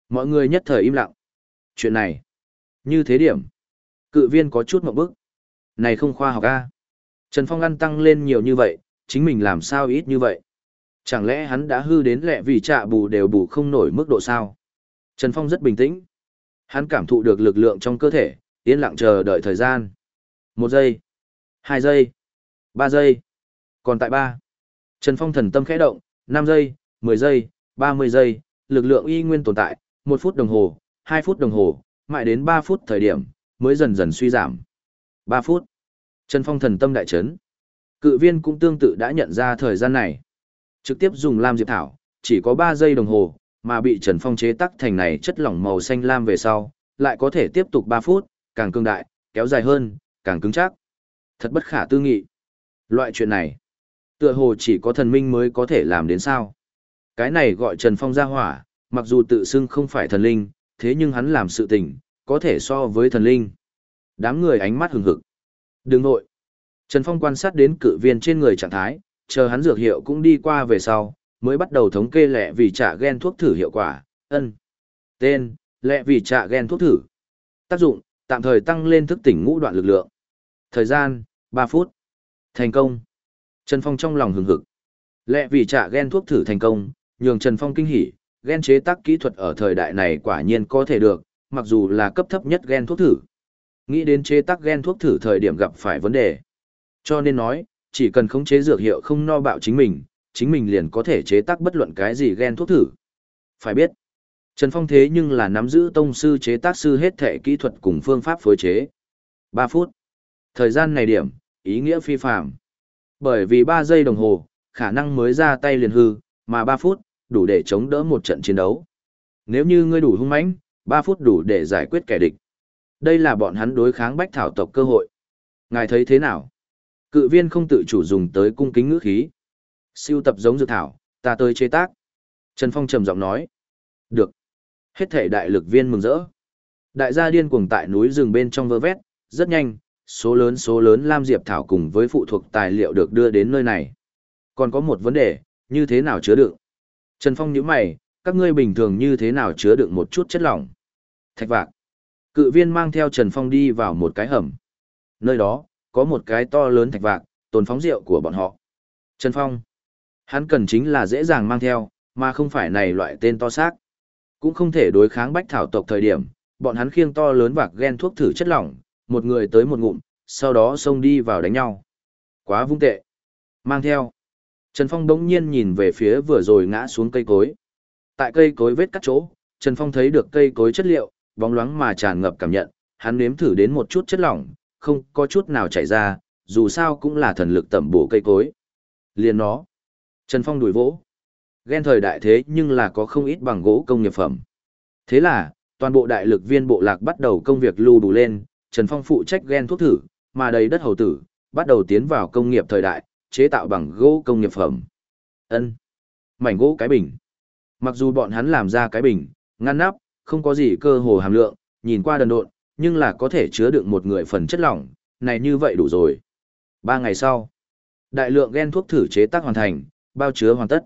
Mọi người nhất thời im lặng. Chuyện này, như thế điểm. Cự viên có chút mộng bức. Này không khoa học a. Trần Phong ăn tăng lên nhiều như vậy, chính mình làm sao ít như vậy. Chẳng lẽ hắn đã hư đến lẹ vì trạ bù đều bù không nổi mức độ sao? Trần Phong rất bình tĩnh. Hắn cảm thụ được lực lượng trong cơ thể, yên lặng chờ đợi thời gian. Một giây, hai giây, ba giây, còn tại ba. Trần Phong thần tâm khẽ động, năm giây, mười giây, ba mươi giây, lực lượng y nguyên tồn tại, một phút đồng hồ, hai phút đồng hồ, mãi đến ba phút thời điểm, mới dần dần suy giảm. Ba phút. Trần Phong thần tâm đại chấn. Cự viên cũng tương tự đã nhận ra thời gian này. Trực tiếp dùng lam diệp thảo, chỉ có ba giây đồng hồ, mà bị Trần Phong chế tắc thành này chất lỏng màu xanh lam về sau, lại có thể tiếp tục ba phút, càng cương đại, kéo dài hơn, càng cứng chắc. Thật bất khả tư nghị. Loại chuyện này, tựa hồ chỉ có thần minh mới có thể làm đến sao. Cái này gọi Trần Phong ra hỏa, mặc dù tự xưng không phải thần linh, thế nhưng hắn làm sự tình, có thể so với thần linh. Đám người ánh mắt hừng hực. Đừng nội. Trần Phong quan sát đến cự viên trên người trạng thái, chờ hắn dược hiệu cũng đi qua về sau, mới bắt đầu thống kê lẹ vì trả gen thuốc thử hiệu quả. Ân. Tên, lẹ vì trả gen thuốc thử. Tác dụng, tạm thời tăng lên thức tỉnh ngũ đoạn lực lượng. Thời gian, 3 phút. Thành công. Trần Phong trong lòng hừng hực. Lẹ vì trả gen thuốc thử thành công, nhường Trần Phong kinh hỉ, gen chế tác kỹ thuật ở thời đại này quả nhiên có thể được, mặc dù là cấp thấp nhất gen thuốc thử. Nghĩ đến chế tác gen thuốc thử thời điểm gặp phải vấn đề. Cho nên nói, chỉ cần khống chế dược hiệu không no bạo chính mình, chính mình liền có thể chế tác bất luận cái gì gen thuốc thử. Phải biết, Trần Phong thế nhưng là nắm giữ tông sư chế tác sư hết thể kỹ thuật cùng phương pháp phối chế. 3 phút. Thời gian này điểm, ý nghĩa phi phạm. Bởi vì 3 giây đồng hồ, khả năng mới ra tay liền hư, mà 3 phút, đủ để chống đỡ một trận chiến đấu. Nếu như ngươi đủ hung mãnh, 3 phút đủ để giải quyết kẻ địch. Đây là bọn hắn đối kháng bách thảo tộc cơ hội. Ngài thấy thế nào? Cự viên không tự chủ dùng tới cung kính ngữ khí. Siêu tập giống dược thảo, ta tới chế tác. Trần Phong trầm giọng nói. Được. Hết thể đại lực viên mừng rỡ. Đại gia điên cuồng tại núi rừng bên trong vơ vét, rất nhanh, số lớn số lớn lam diệp thảo cùng với phụ thuộc tài liệu được đưa đến nơi này. Còn có một vấn đề, như thế nào chứa đựng? Trần Phong nhíu mày, các ngươi bình thường như thế nào chứa đựng một chút chất lỏng? Thạch vạc. Cự viên mang theo Trần Phong đi vào một cái hầm. Nơi đó, có một cái to lớn thạch vạc, tồn phóng rượu của bọn họ. Trần Phong. Hắn cần chính là dễ dàng mang theo, mà không phải này loại tên to xác. Cũng không thể đối kháng bách thảo tộc thời điểm, bọn hắn khiêng to lớn vạc ghen thuốc thử chất lỏng, một người tới một ngụm, sau đó xông đi vào đánh nhau. Quá vung tệ. Mang theo. Trần Phong đống nhiên nhìn về phía vừa rồi ngã xuống cây cối. Tại cây cối vết cắt chỗ, Trần Phong thấy được cây cối chất liệu, bóng loáng mà tràn ngập cảm nhận, hắn nếm thử đến một chút chất lỏng, không có chút nào chảy ra, dù sao cũng là thần lực tẩm bổ cây cối. Liền nó. Trần Phong đuổi vỗ. Ghen thời đại thế nhưng là có không ít bằng gỗ công nghiệp phẩm. Thế là, toàn bộ đại lực viên bộ lạc bắt đầu công việc lưu đủ lên, Trần Phong phụ trách ghen thuốc thử, mà đầy đất hầu tử, bắt đầu tiến vào công nghiệp thời đại, chế tạo bằng gỗ công nghiệp phẩm. Ân, Mảnh gỗ cái bình. Mặc dù bọn hắn làm ra cái bình, ngăn nắp, không có gì cơ hồ hàm lượng, nhìn qua đần độn, nhưng là có thể chứa đựng một người phần chất lỏng, này như vậy đủ rồi. Ba ngày sau, đại lượng gen thuốc thử chế tác hoàn thành, bao chứa hoàn tất.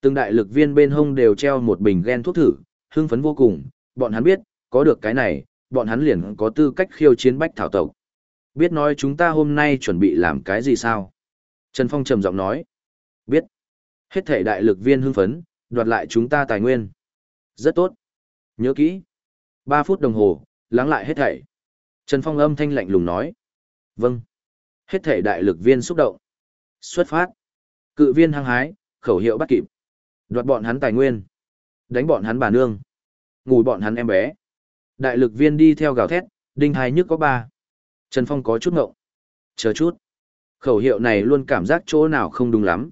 Từng đại lực viên bên hông đều treo một bình gen thuốc thử, hưng phấn vô cùng, bọn hắn biết, có được cái này, bọn hắn liền có tư cách khiêu chiến bách thảo tộc. Biết nói chúng ta hôm nay chuẩn bị làm cái gì sao? Trần Phong trầm giọng nói. Biết. Hết thể đại lực viên hưng phấn, đoạt lại chúng ta tài nguyên. Rất tốt. Nhớ kỹ. Ba phút đồng hồ, lắng lại hết thảy. Trần Phong âm thanh lạnh lùng nói. Vâng. Hết thảy đại lực viên xúc động. Xuất phát. Cự viên hăng hái, khẩu hiệu bắt kịp. Đoạt bọn hắn tài nguyên. Đánh bọn hắn bà nương. Ngủ bọn hắn em bé. Đại lực viên đi theo gào thét, đinh hai nhức có ba. Trần Phong có chút ngộng. Chờ chút. Khẩu hiệu này luôn cảm giác chỗ nào không đúng lắm.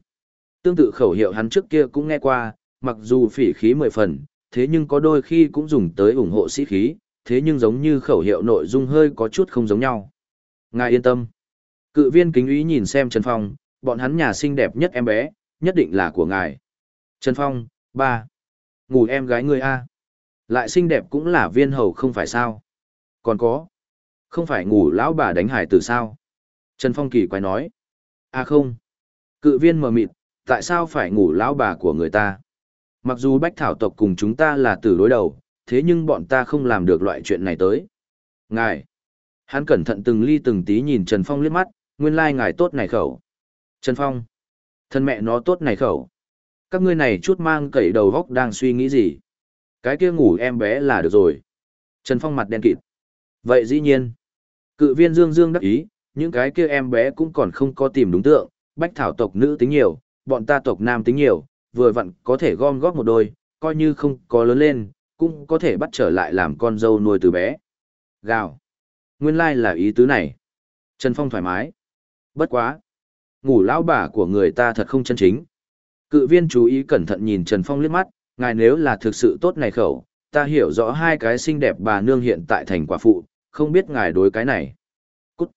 Tương tự khẩu hiệu hắn trước kia cũng nghe qua, mặc dù phỉ khí mười phần, thế nhưng có đôi khi cũng dùng tới ủng hộ sĩ khí, thế nhưng giống như khẩu hiệu nội dung hơi có chút không giống nhau. Ngài yên tâm. Cự viên kính ý nhìn xem Trần Phong, bọn hắn nhà xinh đẹp nhất em bé, nhất định là của ngài. Trần Phong, ba. Ngủ em gái người A. Lại xinh đẹp cũng là viên hầu không phải sao. Còn có. Không phải ngủ lão bà đánh hải từ sao. Trần Phong kỳ quái nói. À không. Cự viên mờ mịt, tại sao phải ngủ lão bà của người ta? Mặc dù bách thảo tộc cùng chúng ta là tử đối đầu, thế nhưng bọn ta không làm được loại chuyện này tới. Ngài. Hắn cẩn thận từng ly từng tí nhìn Trần Phong liếc mắt, nguyên lai ngài tốt này khẩu. Trần Phong. Thân mẹ nó tốt này khẩu. Các ngươi này chút mang cậy đầu góc đang suy nghĩ gì? Cái kia ngủ em bé là được rồi. Trần Phong mặt đen kịt. Vậy dĩ nhiên. Cự viên Dương Dương đắc ý, những cái kia em bé cũng còn không có tìm đúng tượng, bách thảo tộc nữ tính nhiều, bọn ta tộc nam tính nhiều, vừa vặn có thể gom góp một đôi, coi như không có lớn lên, cũng có thể bắt trở lại làm con dâu nuôi từ bé. Gào. Nguyên lai like là ý tứ này. Trần Phong thoải mái. Bất quá. Ngủ lão bà của người ta thật không chân chính. Cự viên chú ý cẩn thận nhìn Trần Phong liếc mắt, ngài nếu là thực sự tốt này khẩu, ta hiểu rõ hai cái xinh đẹp bà nương hiện tại thành quả phụ, không biết ngài đối cái này. Cút.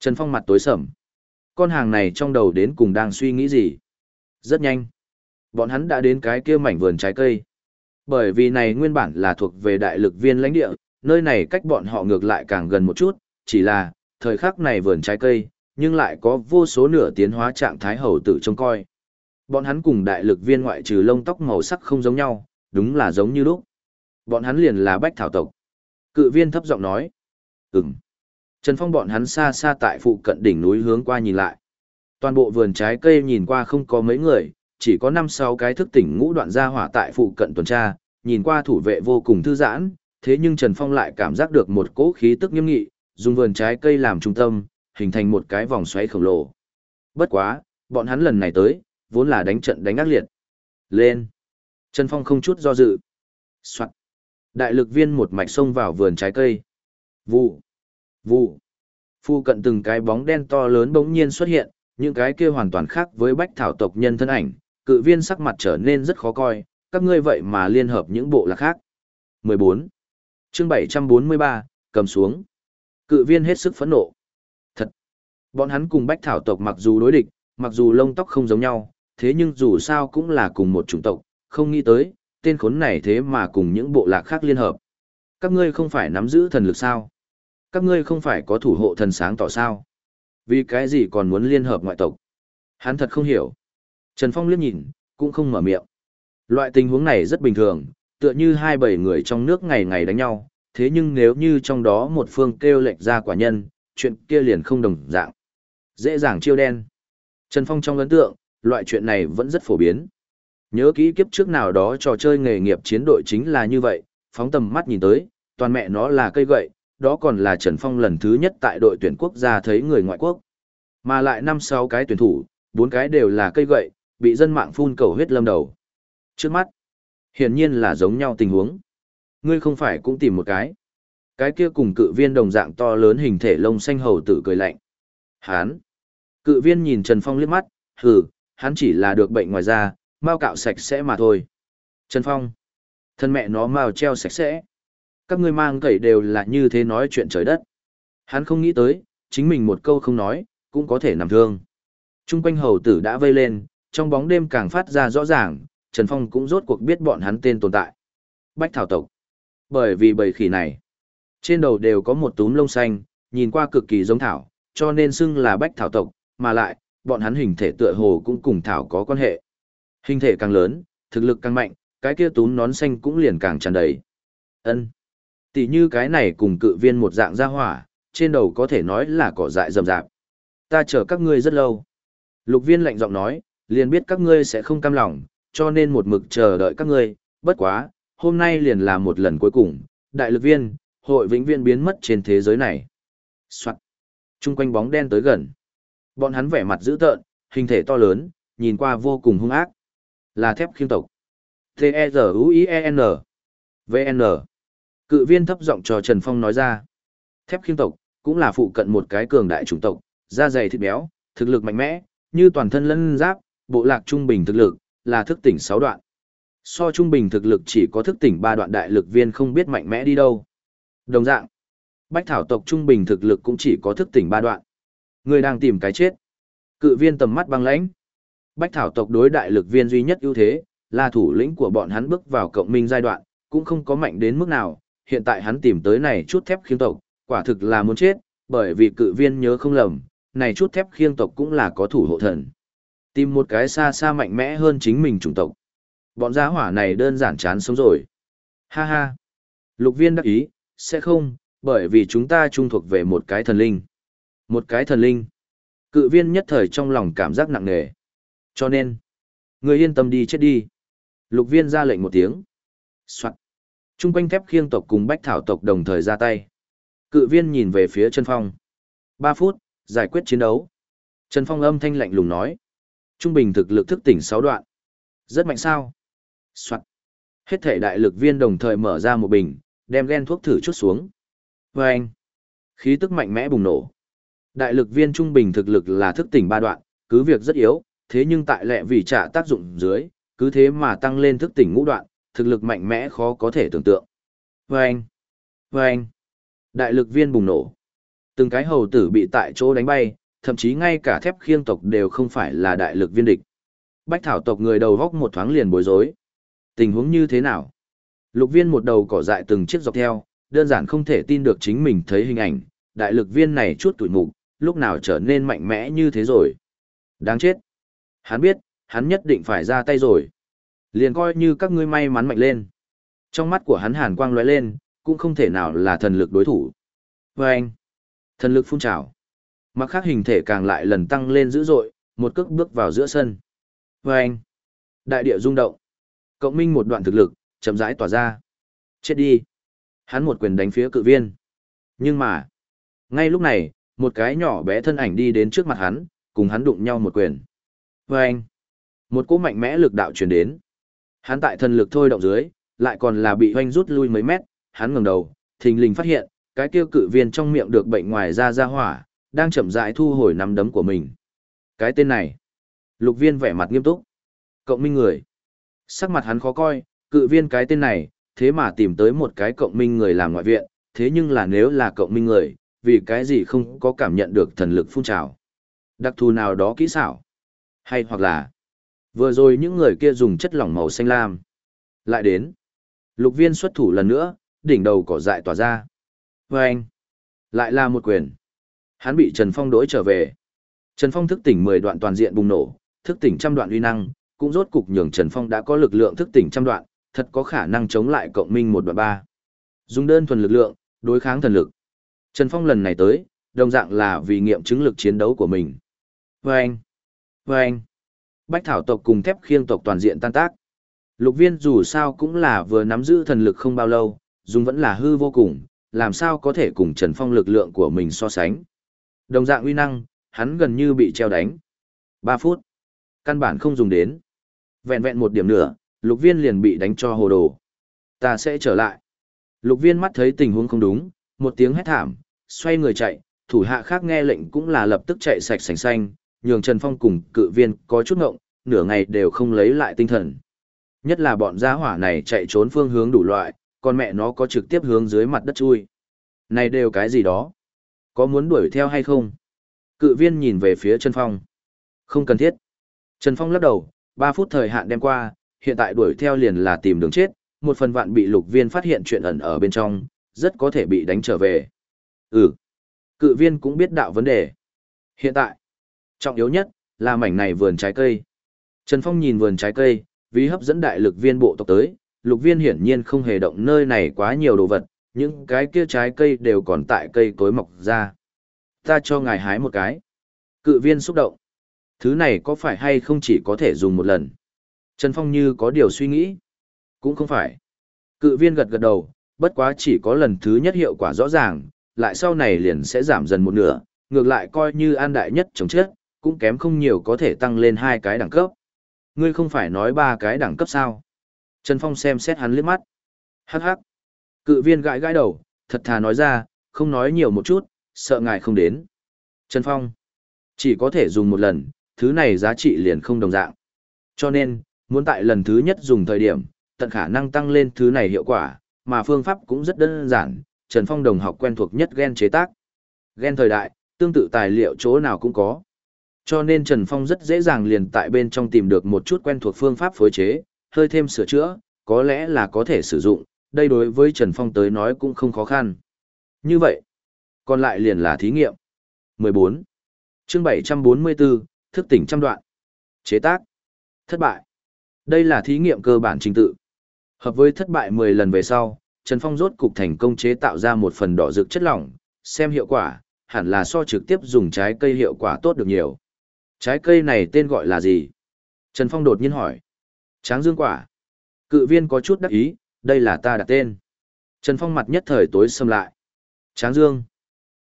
Trần Phong mặt tối sầm. Con hàng này trong đầu đến cùng đang suy nghĩ gì? Rất nhanh. Bọn hắn đã đến cái kia mảnh vườn trái cây. Bởi vì này nguyên bản là thuộc về đại lực viên lãnh địa, nơi này cách bọn họ ngược lại càng gần một chút, chỉ là, thời khắc này vườn trái cây, nhưng lại có vô số nửa tiến hóa trạng thái hầu tử trông coi. Bọn hắn cùng đại lực viên ngoại trừ lông tóc màu sắc không giống nhau, đúng là giống như lúc. Bọn hắn liền là bách thảo tộc. Cự viên thấp giọng nói. Ừm. Trần Phong bọn hắn xa xa tại phụ cận đỉnh núi hướng qua nhìn lại. Toàn bộ vườn trái cây nhìn qua không có mấy người, chỉ có 5-6 cái thức tỉnh ngũ đoạn gia hỏa tại phụ cận tuần tra, nhìn qua thủ vệ vô cùng thư giãn, thế nhưng Trần Phong lại cảm giác được một cỗ khí tức nghiêm nghị, dùng vườn trái cây làm trung tâm, hình thành một cái vòng xoáy khổng lồ. Bất quá, bọn hắn lần này tới, vốn là đánh trận đánh ác liệt. Lên! Trần Phong không chút do dự. Soạn! Đại lực viên một mạch xông vào vườn trái cây. Vụ! Vụ! Phu cận từng cái bóng đen to lớn bỗng nhiên xuất hiện, những cái kia hoàn toàn khác với bách thảo tộc nhân thân ảnh, cự viên sắc mặt trở nên rất khó coi, các ngươi vậy mà liên hợp những bộ lạc khác. 14. chương 743, cầm xuống. Cự viên hết sức phẫn nộ. Thật! Bọn hắn cùng bách thảo tộc mặc dù đối địch, mặc dù lông tóc không giống nhau, thế nhưng dù sao cũng là cùng một chủng tộc, không nghĩ tới, tên khốn này thế mà cùng những bộ lạc khác liên hợp. Các ngươi không phải nắm giữ thần lực sao? Các ngươi không phải có thủ hộ thần sáng tỏ sao? Vì cái gì còn muốn liên hợp ngoại tộc? Hắn thật không hiểu. Trần Phong liếc nhìn, cũng không mở miệng. Loại tình huống này rất bình thường, tựa như hai bảy người trong nước ngày ngày đánh nhau, thế nhưng nếu như trong đó một phương kêu lệnh ra quả nhân, chuyện kia liền không đồng dạng. Dễ dàng chiêu đen. Trần Phong trong ấn tượng, loại chuyện này vẫn rất phổ biến. Nhớ kỹ kiếp trước nào đó trò chơi nghề nghiệp chiến đội chính là như vậy, phóng tầm mắt nhìn tới, toàn mẹ nó là cây gậy, đó còn là Trần Phong lần thứ nhất tại đội tuyển quốc gia thấy người ngoại quốc. Mà lại năm sáu cái tuyển thủ, bốn cái đều là cây gậy, bị dân mạng phun cầu huyết lâm đầu. Trước mắt, hiển nhiên là giống nhau tình huống. Ngươi không phải cũng tìm một cái. Cái kia cùng cự viên đồng dạng to lớn hình thể lông xanh hầu tử cười lạnh. Hán. Cự viên nhìn Trần Phong liếc mắt, hừ, hắn chỉ là được bệnh ngoài da, mau cạo sạch sẽ mà thôi. Trần Phong. Thân mẹ nó mau treo sạch sẽ. Các ngươi mang cậy đều là như thế nói chuyện trời đất. Hắn không nghĩ tới, chính mình một câu không nói, cũng có thể nằm thương. Trung quanh hầu tử đã vây lên, trong bóng đêm càng phát ra rõ ràng, Trần Phong cũng rốt cuộc biết bọn hắn tên tồn tại. Bách thảo tộc. Bởi vì bầy khỉ này, trên đầu đều có một túm lông xanh, nhìn qua cực kỳ giống thảo, cho nên xưng là bách thảo tộc, mà lại, bọn hắn hình thể tựa hồ cũng cùng thảo có quan hệ. Hình thể càng lớn, thực lực càng mạnh, cái kia túm nón xanh cũng liền càng tràn đầy. Ân. Tỷ như cái này cùng cự viên một dạng gia hỏa, trên đầu có thể nói là cỏ dại rậm rạp. Ta chờ các ngươi rất lâu. Lục viên lạnh giọng nói, liền biết các ngươi sẽ không cam lòng, cho nên một mực chờ đợi các ngươi, bất quá, hôm nay liền là một lần cuối cùng, đại lực viên, hội vĩnh viên biến mất trên thế giới này. Soạn. Trung quanh bóng đen tới gần. Bọn hắn vẻ mặt dữ tợn, hình thể to lớn, nhìn qua vô cùng hung ác. Là thép khiêm tộc. T-E-Z-U-I-E-N. V-N. Cự viên thấp giọng cho Trần Phong nói ra. Thép khiêm tộc, cũng là phụ cận một cái cường đại chủng tộc, da dày thịt béo, thực lực mạnh mẽ, như toàn thân lân giáp, bộ lạc trung bình thực lực, là thức tỉnh 6 đoạn. So trung bình thực lực chỉ có thức tỉnh 3 đoạn đại lực viên không biết mạnh mẽ đi đâu. Đồng dạng, bách thảo tộc trung bình thực lực cũng chỉ có thức tỉnh 3 đoạn. Người đang tìm cái chết. Cự viên tầm mắt băng lãnh. Bách thảo tộc đối đại lực viên duy nhất ưu thế, là thủ lĩnh của bọn hắn bước vào cộng minh giai đoạn, cũng không có mạnh đến mức nào, hiện tại hắn tìm tới này chút thép khiêng tộc, quả thực là muốn chết, bởi vì cự viên nhớ không lầm, này chút thép khiêng tộc cũng là có thủ hộ thần. Tìm một cái xa xa mạnh mẽ hơn chính mình chủng tộc. Bọn gia hỏa này đơn giản chán sống rồi. Ha ha. Lục viên đắc ý, sẽ không, bởi vì chúng ta trung thuộc về một cái thần linh. Một cái thần linh. Cự viên nhất thời trong lòng cảm giác nặng nề. Cho nên, người yên tâm đi chết đi. Lục viên ra lệnh một tiếng. Soạn. Trung quanh thép khiêng tộc cùng bách thảo tộc đồng thời ra tay. Cự viên nhìn về phía Trần Phong. Ba phút, giải quyết chiến đấu. Trần Phong âm thanh lạnh lùng nói. Trung bình thực lực thức tỉnh sáu đoạn. Rất mạnh sao? Soạn. Hết thể đại lực viên đồng thời mở ra một bình, đem gen thuốc thử chút xuống. Và anh. Khí tức mạnh mẽ bùng nổ. Đại lực viên trung bình thực lực là thức tỉnh ba đoạn, cứ việc rất yếu, thế nhưng tại lệ vì trả tác dụng dưới, cứ thế mà tăng lên thức tỉnh ngũ đoạn, thực lực mạnh mẽ khó có thể tưởng tượng. Vâng! Vâng! Đại lực viên bùng nổ. Từng cái hầu tử bị tại chỗ đánh bay, thậm chí ngay cả thép khiêng tộc đều không phải là đại lực viên địch. Bách thảo tộc người đầu góc một thoáng liền bối rối. Tình huống như thế nào? Lục viên một đầu cỏ dại từng chiếc dọc theo, đơn giản không thể tin được chính mình thấy hình ảnh, đại lực viên này chút tuổi mục, lúc nào trở nên mạnh mẽ như thế rồi. Đáng chết. Hắn biết, hắn nhất định phải ra tay rồi. Liền coi như các ngươi may mắn mạnh lên. Trong mắt của hắn hàn quang lóe lên, cũng không thể nào là thần lực đối thủ. Và anh, thần lực phun trào. Mặc khác hình thể càng lại lần tăng lên dữ dội, một cước bước vào giữa sân. Và anh, đại địa rung động. Cộng minh một đoạn thực lực, chậm rãi tỏa ra. Chết đi. Hắn một quyền đánh phía cự viên. Nhưng mà, ngay lúc này, một cái nhỏ bé thân ảnh đi đến trước mặt hắn, cùng hắn đụng nhau một quyền. Và anh, một cỗ mạnh mẽ lực đạo truyền đến. Hắn tại thần lực thôi động dưới, lại còn là bị hoanh rút lui mấy mét, hắn ngẩng đầu, thình lình phát hiện, cái kia cự viên trong miệng được bệnh ngoài ra ra hỏa, đang chậm rãi thu hồi nắm đấm của mình. Cái tên này, lục viên vẻ mặt nghiêm túc. Cộng minh người. Sắc mặt hắn khó coi, cự viên cái tên này, thế mà tìm tới một cái cộng minh người làm ngoại viện, thế nhưng là nếu là cộng minh người, vì cái gì không có cảm nhận được thần lực phun trào. Đặc thù nào đó kỹ xảo. Hay hoặc là, vừa rồi những người kia dùng chất lỏng màu xanh lam. Lại đến, lục viên xuất thủ lần nữa, đỉnh đầu cỏ dại tỏa ra. Và anh, lại là một quyền. Hắn bị Trần Phong đối trở về. Trần Phong thức tỉnh 10 đoạn toàn diện bùng nổ, thức tỉnh trăm đoạn uy năng, cũng rốt cục nhường Trần Phong đã có lực lượng thức tỉnh trăm đoạn, thật có khả năng chống lại cộng minh một đoạn ba. Dùng đơn thuần lực lượng, đối kháng thần lực. Trần Phong lần này tới, đồng dạng là vì nghiệm chứng lực chiến đấu của mình. Vâng! Vâng! Bách thảo tộc cùng thép khiêng tộc toàn diện tan tác. Lục viên dù sao cũng là vừa nắm giữ thần lực không bao lâu, dùng vẫn là hư vô cùng, làm sao có thể cùng Trần Phong lực lượng của mình so sánh. Đồng dạng uy năng, hắn gần như bị treo đánh. 3 phút. Căn bản không dùng đến. Vẹn vẹn một điểm nữa, lục viên liền bị đánh cho hồ đồ. Ta sẽ trở lại. Lục viên mắt thấy tình huống không đúng, một tiếng hét thảm, xoay người chạy, thủ hạ khác nghe lệnh cũng là lập tức chạy sạch sành xanh, nhường Trần Phong cùng cự viên có chút ngộng, nửa ngày đều không lấy lại tinh thần. Nhất là bọn gia hỏa này chạy trốn phương hướng đủ loại, còn mẹ nó có trực tiếp hướng dưới mặt đất chui. Này đều cái gì đó? Có muốn đuổi theo hay không? Cự viên nhìn về phía Trần Phong. Không cần thiết. Trần Phong lắc đầu, 3 phút thời hạn đem qua, hiện tại đuổi theo liền là tìm đường chết, một phần vạn bị lục viên phát hiện chuyện ẩn ở bên trong, rất có thể bị đánh trở về. Ừ. Cự viên cũng biết đạo vấn đề. Hiện tại, trọng yếu nhất, là mảnh này vườn trái cây. Trần Phong nhìn vườn trái cây, vì hấp dẫn đại lực viên bộ tộc tới, lục viên hiển nhiên không hề động nơi này quá nhiều đồ vật, những cái kia trái cây đều còn tại cây cối mọc ra. Ta cho ngài hái một cái. Cự viên xúc động. Thứ này có phải hay không chỉ có thể dùng một lần? Trần Phong như có điều suy nghĩ. Cũng không phải. Cự viên gật gật đầu, bất quá chỉ có lần thứ nhất hiệu quả rõ ràng, lại sau này liền sẽ giảm dần một nửa, ngược lại coi như an đại nhất chống chết, cũng kém không nhiều có thể tăng lên hai cái đẳng cấp. Ngươi không phải nói ba cái đẳng cấp sao? Trần Phong xem xét hắn liếc mắt. Hắc hắc. Cự viên gãi gãi đầu, thật thà nói ra, không nói nhiều một chút, sợ ngài không đến. Trần Phong. Chỉ có thể dùng một lần, thứ này giá trị liền không đồng dạng. Cho nên, muốn tại lần thứ nhất dùng thời điểm, tận khả năng tăng lên thứ này hiệu quả, mà phương pháp cũng rất đơn giản, Trần Phong đồng học quen thuộc nhất gen chế tác. Gen thời đại, Tương tự tài liệu chỗ nào cũng có. Cho nên Trần Phong rất dễ dàng liền tại bên trong tìm được một chút quen thuộc phương pháp phối chế, hơi thêm sửa chữa, có lẽ là có thể sử dụng, đây đối với Trần Phong tới nói cũng không khó khăn. Như vậy, còn lại liền là thí nghiệm. 14. chương 744, thức tỉnh trăm đoạn. Chế tác. Thất bại. Đây là thí nghiệm cơ bản trình tự. Hợp với thất bại 10 lần về sau, Trần Phong rốt cục thành công chế tạo ra một phần đỏ dược chất lỏng, xem hiệu quả, hẳn là so trực tiếp dùng trái cây hiệu quả tốt được nhiều. Trái cây này tên gọi là gì? Trần Phong đột nhiên hỏi. Tráng dương quả. Cự viên có chút đắc ý, đây là ta đặt tên. Trần Phong mặt nhất thời tối xâm lại. Tráng dương.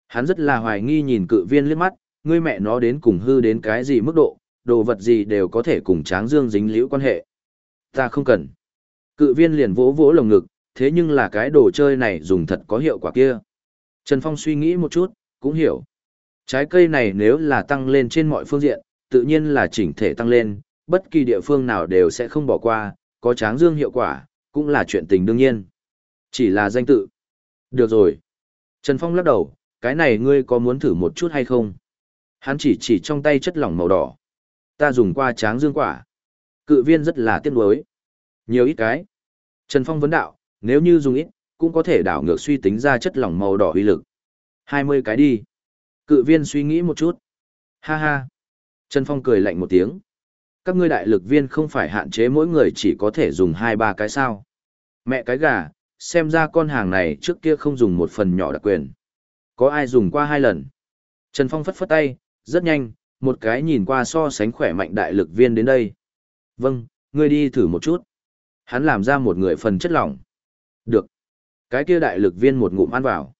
Hắn rất là hoài nghi nhìn cự viên liếc mắt, ngươi mẹ nó đến cùng hư đến cái gì mức độ, đồ vật gì đều có thể cùng tráng dương dính liễu quan hệ. Ta không cần. Cự viên liền vỗ vỗ lồng ngực, thế nhưng là cái đồ chơi này dùng thật có hiệu quả kia. Trần Phong suy nghĩ một chút, cũng hiểu. Trái cây này nếu là tăng lên trên mọi phương diện, tự nhiên là chỉnh thể tăng lên, bất kỳ địa phương nào đều sẽ không bỏ qua, có tráng dương hiệu quả, cũng là chuyện tình đương nhiên. Chỉ là danh tự. Được rồi. Trần Phong lắc đầu, cái này ngươi có muốn thử một chút hay không? Hắn chỉ chỉ trong tay chất lỏng màu đỏ. Ta dùng qua tráng dương quả. Cự viên rất là tiếc nuối. Nhiều ít cái. Trần Phong vấn đạo, nếu như dùng ít, cũng có thể đảo ngược suy tính ra chất lỏng màu đỏ uy lực. 20 cái đi. Cự viên suy nghĩ một chút. Ha ha. Trần Phong cười lạnh một tiếng. Các ngươi đại lực viên không phải hạn chế mỗi người chỉ có thể dùng 2-3 cái sao. Mẹ cái gà, xem ra con hàng này trước kia không dùng một phần nhỏ đặc quyền. Có ai dùng qua hai lần? Trần Phong phất phất tay, rất nhanh, một cái nhìn qua so sánh khỏe mạnh đại lực viên đến đây. Vâng, ngươi đi thử một chút. Hắn làm ra một người phần chất lỏng. Được. Cái kia đại lực viên một ngụm ăn vào.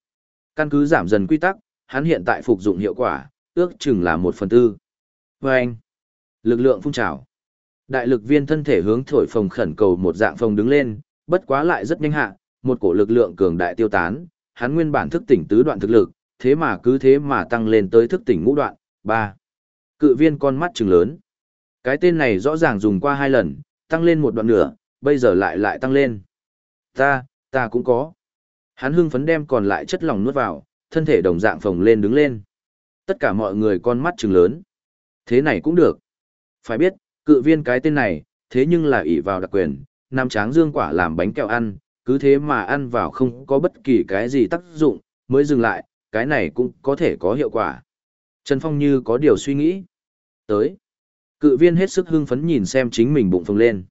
Căn cứ giảm dần quy tắc, hắn hiện tại phục dụng hiệu quả, ước chừng là một phần tư. Và anh, lực lượng phun trào. Đại lực viên thân thể hướng thổi phồng khẩn cầu một dạng phồng đứng lên, bất quá lại rất nhanh hạ, một cổ lực lượng cường đại tiêu tán, hắn nguyên bản thức tỉnh tứ đoạn thực lực, thế mà cứ thế mà tăng lên tới thức tỉnh ngũ đoạn, ba. Cự viên con mắt trừng lớn. Cái tên này rõ ràng dùng qua hai lần, tăng lên một đoạn nửa, bây giờ lại lại tăng lên. Ta, ta cũng có. Hắn hưng phấn đem còn lại chất lỏng nuốt vào, thân thể đồng dạng phồng lên đứng lên. Tất cả mọi người con mắt trừng lớn. Thế này cũng được. Phải biết, cự viên cái tên này, thế nhưng là ỷ vào đặc quyền, nam tráng dương quả làm bánh kẹo ăn, cứ thế mà ăn vào không có bất kỳ cái gì tác dụng, mới dừng lại, cái này cũng có thể có hiệu quả. Trần Phong như có điều suy nghĩ. Tới. Cự viên hết sức hưng phấn nhìn xem chính mình bụng phồng lên.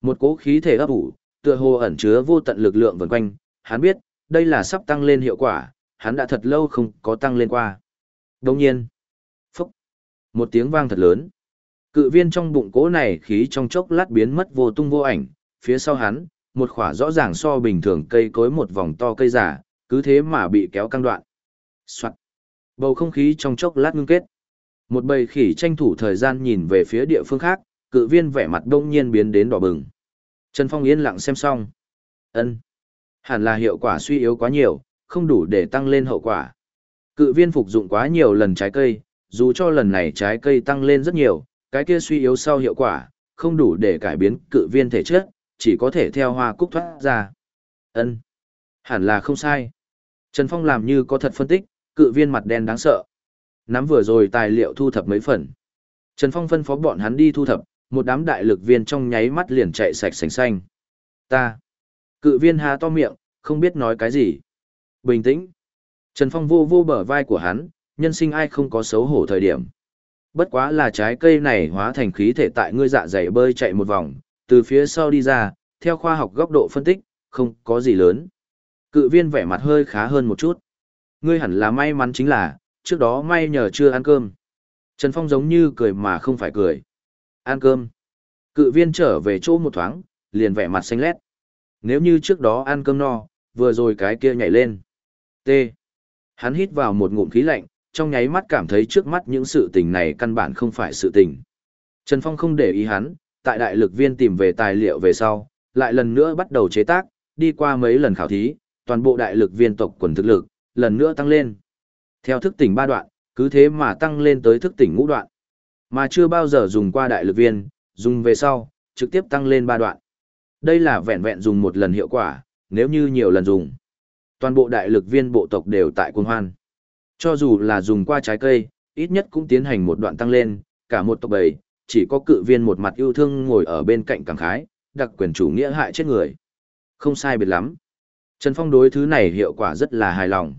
Một cỗ khí thể ấp ủ, tựa hồ ẩn chứa vô tận lực lượng vần quanh, hắn biết, đây là sắp tăng lên hiệu quả, hắn đã thật lâu không có tăng lên qua. Đồng nhiên, phúc, một tiếng vang thật lớn. Cự viên trong bụng cỗ này khí trong chốc lát biến mất vô tung vô ảnh, phía sau hắn, một khỏa rõ ràng so bình thường cây cối một vòng to cây giả, cứ thế mà bị kéo căng đoạn. Soạn. Bầu không khí trong chốc lát ngưng kết. Một bầy khỉ tranh thủ thời gian nhìn về phía địa phương khác, cự viên vẻ mặt đông nhiên biến đến đỏ bừng. Trần Phong yên lặng xem xong. ân Hẳn là hiệu quả suy yếu quá nhiều, không đủ để tăng lên hậu quả. Cự viên phục dụng quá nhiều lần trái cây, dù cho lần này trái cây tăng lên rất nhiều, cái kia suy yếu sau hiệu quả, không đủ để cải biến cự viên thể chất, chỉ có thể theo hoa cúc thoát ra. ân Hẳn là không sai. Trần Phong làm như có thật phân tích, cự viên mặt đen đáng sợ. Nắm vừa rồi tài liệu thu thập mấy phần. Trần Phong phân phó bọn hắn đi thu thập, một đám đại lực viên trong nháy mắt liền chạy sạch sành xanh. Ta. Cự viên há to miệng, không biết nói cái gì. Bình tĩnh. Trần Phong vô vô bờ vai của hắn, nhân sinh ai không có xấu hổ thời điểm. Bất quá là trái cây này hóa thành khí thể tại ngươi dạ dày bơi chạy một vòng, từ phía sau đi ra, theo khoa học góc độ phân tích, không có gì lớn. Cự viên vẻ mặt hơi khá hơn một chút. Ngươi hẳn là may mắn chính là, trước đó may nhờ chưa ăn cơm. Trần Phong giống như cười mà không phải cười. Ăn cơm. Cự viên trở về chỗ một thoáng, liền vẻ mặt xanh lét. Nếu như trước đó ăn cơm no, vừa rồi cái kia nhảy lên. T. Hắn hít vào một ngụm khí lạnh, trong nháy mắt cảm thấy trước mắt những sự tình này căn bản không phải sự tình. Trần Phong không để ý hắn, tại đại lực viên tìm về tài liệu về sau, lại lần nữa bắt đầu chế tác, đi qua mấy lần khảo thí, toàn bộ đại lực viên tộc quần thực lực, lần nữa tăng lên. Theo thức tỉnh ba đoạn, cứ thế mà tăng lên tới thức tỉnh ngũ đoạn. Mà chưa bao giờ dùng qua đại lực viên, dùng về sau, trực tiếp tăng lên ba đoạn. Đây là vẹn vẹn dùng một lần hiệu quả, nếu như nhiều lần dùng. Toàn bộ đại lực viên bộ tộc đều tại quân hoan. Cho dù là dùng qua trái cây, ít nhất cũng tiến hành một đoạn tăng lên, cả một tộc bầy, chỉ có cự viên một mặt yêu thương ngồi ở bên cạnh cảm khái, đặc quyền chủ nghĩa hại chết người. Không sai biệt lắm. Trần Phong đối thứ này hiệu quả rất là hài lòng.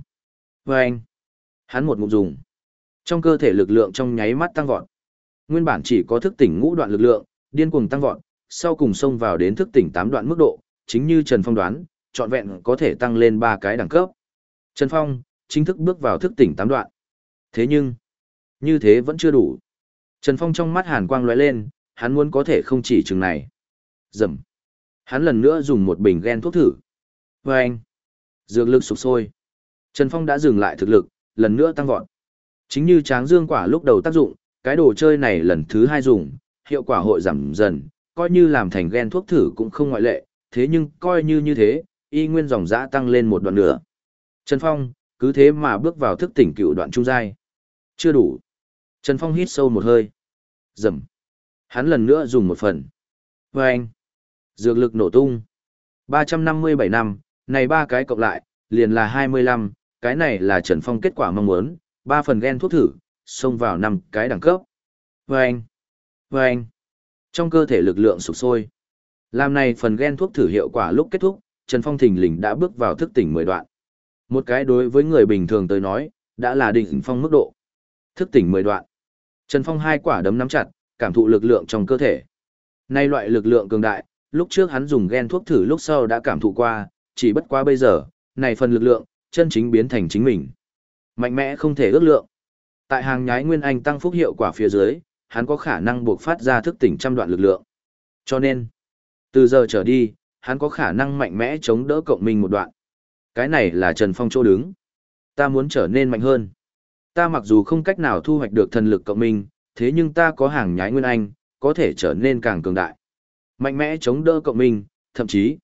Và anh, hắn một ngụm dùng. Trong cơ thể lực lượng trong nháy mắt tăng vọt. Nguyên bản chỉ có thức tỉnh ngũ đoạn lực lượng, điên cuồng tăng vọt, sau cùng xông vào đến thức tỉnh tám đoạn mức độ, chính như Trần Phong đoán, trọn vẹn có thể tăng lên ba cái đẳng cấp. Trần Phong, chính thức bước vào thức tỉnh tám đoạn. Thế nhưng, như thế vẫn chưa đủ. Trần Phong trong mắt hàn quang lóe lên, hắn muốn có thể không chỉ chừng này. Dầm. Hắn lần nữa dùng một bình gen thuốc thử. Và anh. Dược lực sụp sôi. Trần Phong đã dừng lại thực lực, lần nữa tăng vọt. Chính như tráng dương quả lúc đầu tác dụng, cái đồ chơi này lần thứ hai dùng, hiệu quả hội giảm dần, coi như làm thành gen thuốc thử cũng không ngoại lệ, thế nhưng coi như như thế, y nguyên dòng dã tăng lên một đoạn nữa. Trần Phong, cứ thế mà bước vào thức tỉnh cựu đoạn trung giai. Chưa đủ. Trần Phong hít sâu một hơi. Dầm. Hắn lần nữa dùng một phần. Và anh. Dược lực nổ tung. 357 năm, này ba cái cộng lại, liền là 25, cái này là Trần Phong kết quả mong muốn, ba phần gen thuốc thử, xông vào năm cái đẳng cấp. Và anh. Và anh. Trong cơ thể lực lượng sụp sôi. Làm này phần gen thuốc thử hiệu quả lúc kết thúc, Trần Phong thình lình đã bước vào thức tỉnh 10 đoạn. Một cái đối với người bình thường tới nói, đã là đỉnh phong mức độ. Thức tỉnh 10 đoạn. Trần Phong hai quả đấm nắm chặt, cảm thụ lực lượng trong cơ thể. Nay loại lực lượng cường đại, lúc trước hắn dùng gen thuốc thử lúc sau đã cảm thụ qua, chỉ bất quá bây giờ, này phần lực lượng, chân chính biến thành chính mình. Mạnh mẽ không thể ước lượng. Tại hàng nhái nguyên anh tăng phúc hiệu quả phía dưới, hắn có khả năng buộc phát ra thức tỉnh trăm đoạn lực lượng. Cho nên, từ giờ trở đi, hắn có khả năng mạnh mẽ chống đỡ cộng minh một đoạn. Cái này là Trần Phong chỗ đứng. Ta muốn trở nên mạnh hơn. Ta mặc dù không cách nào thu hoạch được thần lực cộng minh, thế nhưng ta có hàng nhái nguyên anh, có thể trở nên càng cường đại. Mạnh mẽ chống đỡ cộng minh, thậm chí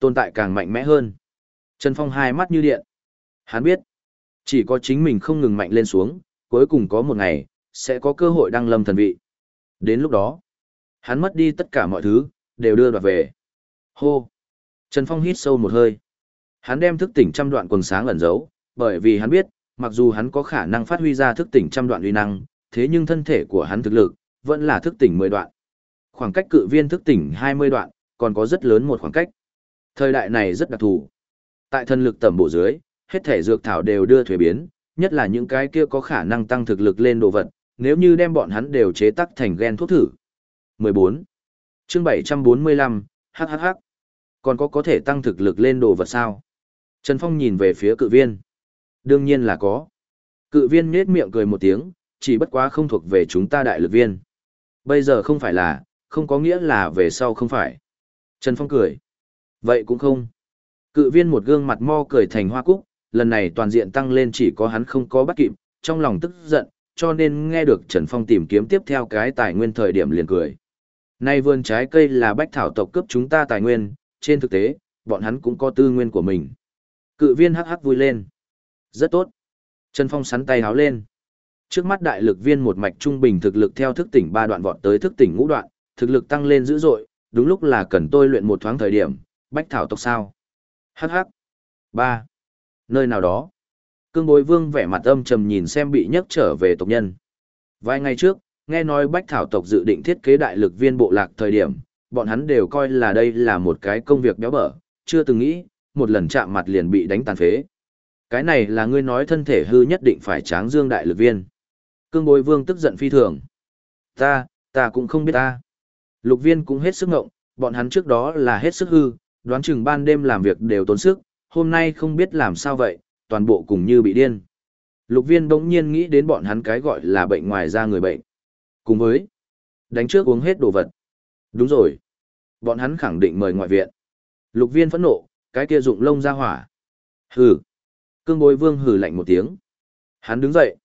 tồn tại càng mạnh mẽ hơn. Trần Phong hai mắt như điện. Hắn biết, chỉ có chính mình không ngừng mạnh lên xuống, cuối cùng có một ngày, sẽ có cơ hội đăng lâm thần vị. Đến lúc đó, hắn mất đi tất cả mọi thứ, đều đưa đoạt về. Hô! Trần Phong hít sâu một hơi. Hắn đem thức tỉnh trăm đoạn quần sáng ẩn giấu, bởi vì hắn biết, mặc dù hắn có khả năng phát huy ra thức tỉnh trăm đoạn uy năng, thế nhưng thân thể của hắn thực lực, vẫn là thức tỉnh 10 đoạn. Khoảng cách cự viên thức tỉnh 20 đoạn, còn có rất lớn một khoảng cách. Thời đại này rất đặc thù. Tại thân lực tầm bộ dưới, hết thể dược thảo đều đưa thuế biến, nhất là những cái kia có khả năng tăng thực lực lên đồ vật, nếu như đem bọn hắn đều chế tác thành gen thuốc thử. 14. chương 745, hhh. Còn có có thể tăng thực lực lên đồ vật sao? Trần Phong nhìn về phía cự viên. Đương nhiên là có. Cự viên nết miệng cười một tiếng, chỉ bất quá không thuộc về chúng ta đại lực viên. Bây giờ không phải là, không có nghĩa là về sau không phải. Trần Phong cười. Vậy cũng không. Cự viên một gương mặt mo cười thành hoa cúc, lần này toàn diện tăng lên chỉ có hắn không có bắt kịp, trong lòng tức giận, cho nên nghe được Trần Phong tìm kiếm tiếp theo cái tài nguyên thời điểm liền cười. Nay vườn trái cây là bách thảo tộc cấp chúng ta tài nguyên, trên thực tế, bọn hắn cũng có tư nguyên của mình. Cự viên hắc hắc vui lên. Rất tốt. Trần Phong sắn tay háo lên. Trước mắt đại lực viên một mạch trung bình thực lực theo thức tỉnh ba đoạn vọt tới thức tỉnh ngũ đoạn, thực lực tăng lên dữ dội, đúng lúc là cần tôi luyện một thoáng thời điểm, bách thảo tộc sao. Hắc hắc. ba Nơi nào đó. Cương bối vương vẻ mặt âm trầm nhìn xem bị nhấc trở về tộc nhân. Vài ngày trước, nghe nói bách thảo tộc dự định thiết kế đại lực viên bộ lạc thời điểm, bọn hắn đều coi là đây là một cái công việc béo bở, chưa từng nghĩ, một lần chạm mặt liền bị đánh tàn phế. Cái này là ngươi nói thân thể hư nhất định phải tráng dương đại lực viên. Cương bối vương tức giận phi thường. Ta, ta cũng không biết ta. Lục viên cũng hết sức ngộng, bọn hắn trước đó là hết sức hư, đoán chừng ban đêm làm việc đều tốn sức, hôm nay không biết làm sao vậy, toàn bộ cùng như bị điên. Lục viên bỗng nhiên nghĩ đến bọn hắn cái gọi là bệnh ngoài da người bệnh. Cùng với, đánh trước uống hết đồ vật. Đúng rồi. Bọn hắn khẳng định mời ngoại viện. Lục viên phẫn nộ, cái kia dụng lông ra hỏa. Hừ. Cương bối vương hừ lạnh một tiếng. Hắn đứng dậy.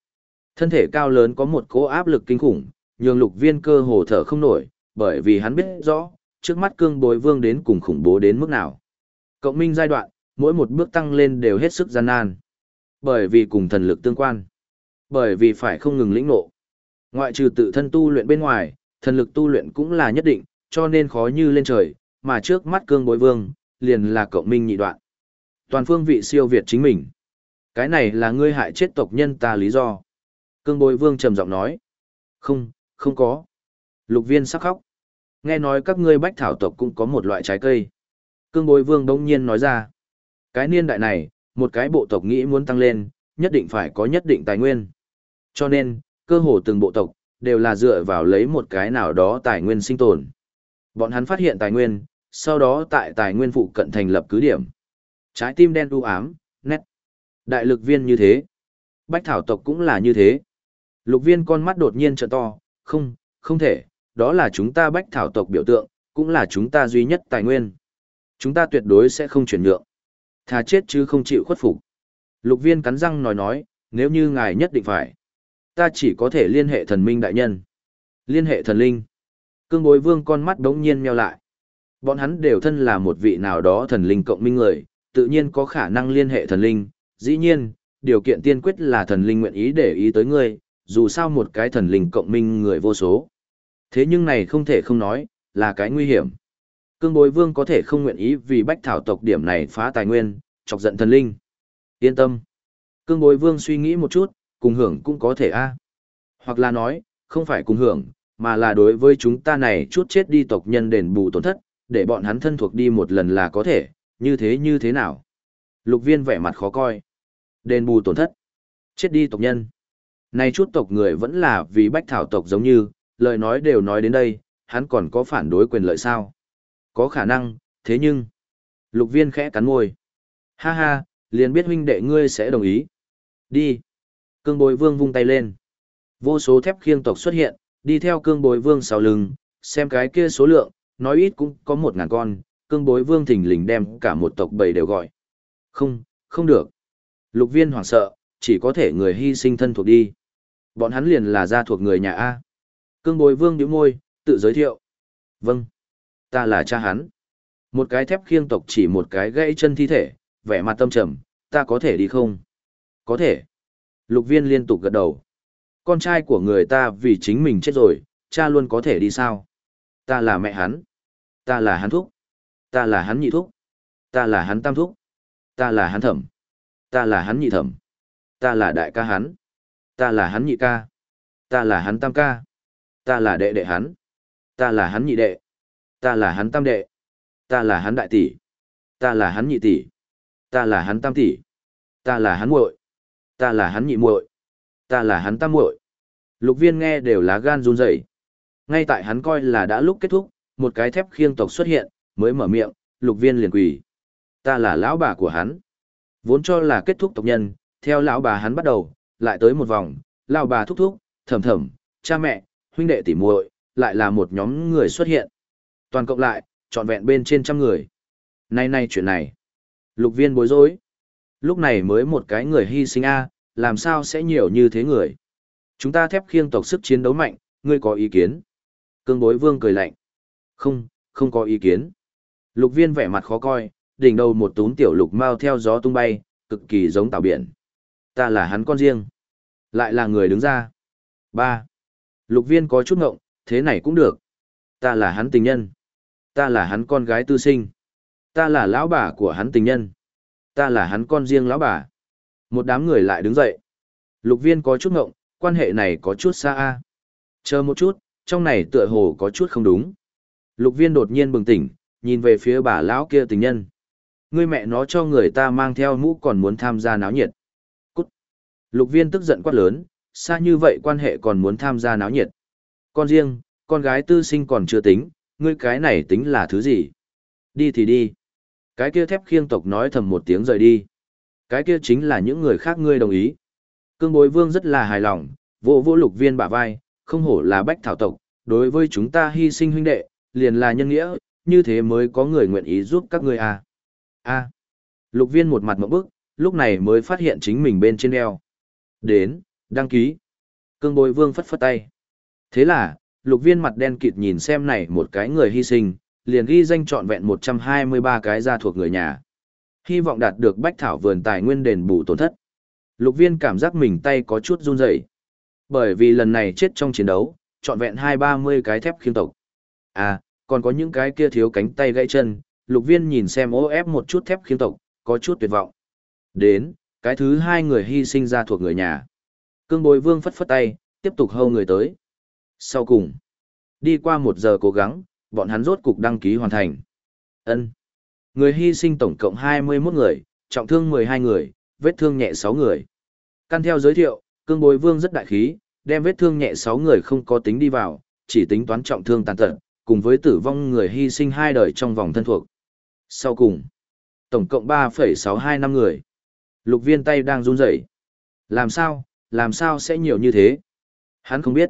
Thân thể cao lớn có một cỗ áp lực kinh khủng, nhường lục viên cơ hồ thở không nổi, bởi vì hắn biết rõ, trước mắt cương bối vương đến cùng khủng bố đến mức nào. Cộng minh giai đoạn, mỗi một bước tăng lên đều hết sức gian nan. Bởi vì cùng thần lực tương quan. Bởi vì phải không ngừng lĩnh ngộ. Ngoại trừ tự thân tu luyện bên ngoài, thần lực tu luyện cũng là nhất định, cho nên khó như lên trời, mà trước mắt cương bối vương, liền là cộng minh nhị đoạn. Toàn phương vị siêu việt chính mình. Cái này là ngươi hại chết tộc nhân ta lý do. Cương bối vương trầm giọng nói. Không, không có. Lục viên sắc khóc. Nghe nói các ngươi bách thảo tộc cũng có một loại trái cây. Cương bối vương đông nhiên nói ra. Cái niên đại này, một cái bộ tộc nghĩ muốn tăng lên, nhất định phải có nhất định tài nguyên. Cho nên, cơ hồ từng bộ tộc, đều là dựa vào lấy một cái nào đó tài nguyên sinh tồn. Bọn hắn phát hiện tài nguyên, sau đó tại tài nguyên phụ cận thành lập cứ điểm. Trái tim đen u ám, nét. Đại lực viên như thế. Bách thảo tộc cũng là như thế. Lục viên con mắt đột nhiên trợ to, không, không thể, đó là chúng ta bách thảo tộc biểu tượng, cũng là chúng ta duy nhất tài nguyên. Chúng ta tuyệt đối sẽ không chuyển nhượng. Thà chết chứ không chịu khuất phục. Lục viên cắn răng nói nói, nếu như ngài nhất định phải, ta chỉ có thể liên hệ thần minh đại nhân. Liên hệ thần linh. Cương bối vương con mắt đống nhiên meo lại. Bọn hắn đều thân là một vị nào đó thần linh cộng minh người, tự nhiên có khả năng liên hệ thần linh. Dĩ nhiên, điều kiện tiên quyết là thần linh nguyện ý để ý tới ngươi, dù sao một cái thần linh cộng minh người vô số. Thế nhưng này không thể không nói, là cái nguy hiểm. Cương bối vương có thể không nguyện ý vì bách thảo tộc điểm này phá tài nguyên, chọc giận thần linh. Yên tâm. Cương bối vương suy nghĩ một chút, cùng hưởng cũng có thể a Hoặc là nói, không phải cùng hưởng, mà là đối với chúng ta này chút chết đi tộc nhân đền bù tổn thất, để bọn hắn thân thuộc đi một lần là có thể, như thế như thế nào. Lục viên vẻ mặt khó coi. Đền bù tổn thất. Chết đi tộc nhân. Này chút tộc người vẫn là vì bách thảo tộc giống như, lời nói đều nói đến đây, hắn còn có phản đối quyền lợi sao? Có khả năng, thế nhưng... Lục viên khẽ cắn môi. Ha ha, liền biết huynh đệ ngươi sẽ đồng ý. Đi. Cương bối vương vung tay lên. Vô số thép khiêng tộc xuất hiện, đi theo cương bối vương sau lưng, xem cái kia số lượng, nói ít cũng có một ngàn con, cương bối vương thình lình đem cả một tộc bầy đều gọi. Không, không được. Lục viên hoảng sợ, chỉ có thể người hy sinh thân thuộc đi. Bọn hắn liền là gia thuộc người nhà A. Cương bối vương nhíu môi, tự giới thiệu. Vâng, ta là cha hắn. Một cái thép khiêng tộc chỉ một cái gãy chân thi thể, vẻ mặt tâm trầm, ta có thể đi không? Có thể. Lục viên liên tục gật đầu. Con trai của người ta vì chính mình chết rồi, cha luôn có thể đi sao? Ta là mẹ hắn. Ta là hắn thúc. Ta là hắn nhị thúc. Ta là hắn tam thúc. Ta là hắn thẩm. Ta là hắn nhị thẩm. Ta là đại ca hắn. Ta là hắn nhị ca. Ta là hắn tam ca. Ta là đệ đệ hắn. Ta là hắn nhị đệ. Ta là hắn tam đệ. Ta là hắn đại tỷ. Ta là hắn nhị tỷ. Ta là hắn tam tỷ. Ta là hắn muội. Ta là hắn nhị muội. Ta là hắn tam muội. Lục viên nghe đều lá gan run rẩy. Ngay tại hắn coi là đã lúc kết thúc, một cái thép khiêng tộc xuất hiện, mới mở miệng, lục viên liền quỳ. Ta là lão bà của hắn. Vốn cho là kết thúc tộc nhân, theo lão bà hắn bắt đầu, lại tới một vòng, lão bà thúc thúc, thầm thầm, cha mẹ, huynh đệ tỉ muội, lại là một nhóm người xuất hiện. Toàn cộng lại, trọn vẹn bên trên trăm người. Nay nay chuyện này. Lục viên bối rối. Lúc này mới một cái người hy sinh a, làm sao sẽ nhiều như thế người. Chúng ta thép khiêng tộc sức chiến đấu mạnh, ngươi có ý kiến. Cương bối vương cười lạnh. Không, không có ý kiến. Lục viên vẻ mặt khó coi, đỉnh đầu một túm tiểu lục mau theo gió tung bay, cực kỳ giống tàu biển. Ta là hắn con riêng. Lại là người đứng ra. ba Lục viên có chút ngộng, thế này cũng được. Ta là hắn tình nhân. Ta là hắn con gái tư sinh. Ta là lão bà của hắn tình nhân. Ta là hắn con riêng lão bà. Một đám người lại đứng dậy. Lục viên có chút ngộng, quan hệ này có chút xa a Chờ một chút, trong này tựa hồ có chút không đúng. Lục viên đột nhiên bừng tỉnh, nhìn về phía bà lão kia tình nhân. Ngươi mẹ nó cho người ta mang theo mũ còn muốn tham gia náo nhiệt. Cút. Lục viên tức giận quát lớn, xa như vậy quan hệ còn muốn tham gia náo nhiệt. Con riêng, con gái tư sinh còn chưa tính, ngươi cái này tính là thứ gì? Đi thì đi. Cái kia thép khiêng tộc nói thầm một tiếng rời đi. Cái kia chính là những người khác ngươi đồng ý. Cương bối vương rất là hài lòng, vô vô lục viên bả vai, không hổ là bách thảo tộc, đối với chúng ta hy sinh huynh đệ, liền là nhân nghĩa, như thế mới có người nguyện ý giúp các ngươi à. a lục viên một mặt mẫu bức, lúc này mới phát hiện chính mình bên trên eo. Đến, đăng ký. Cương bối vương phất phất tay. Thế là, lục viên mặt đen kịt nhìn xem này một cái người hy sinh, liền ghi danh trọn vẹn 123 cái gia thuộc người nhà. Hy vọng đạt được bách thảo vườn tài nguyên đền bù tổn thất. Lục viên cảm giác mình tay có chút run rẩy bởi vì lần này chết trong chiến đấu, trọn vẹn hai ba mươi cái thép khiêm tộc. À, còn có những cái kia thiếu cánh tay gãy chân, lục viên nhìn xem ô ép một chút thép khiêm tộc, có chút tuyệt vọng. Đến, Cái thứ hai người hy sinh ra thuộc người nhà. Cương bối vương phất phất tay, tiếp tục hâu người tới. Sau cùng, đi qua một giờ cố gắng, bọn hắn rốt cục đăng ký hoàn thành. ân Người hy sinh tổng cộng 21 người, trọng thương 12 người, vết thương nhẹ sáu người. Căn theo giới thiệu, cương bối vương rất đại khí, đem vết thương nhẹ 6 người không có tính đi vào, chỉ tính toán trọng thương tàn tật, cùng với tử vong người hy sinh hai đời trong vòng thân thuộc. Sau cùng, tổng cộng 3,62 năm người. Lục viên tay đang run rẩy. Làm sao, làm sao sẽ nhiều như thế? Hắn không biết.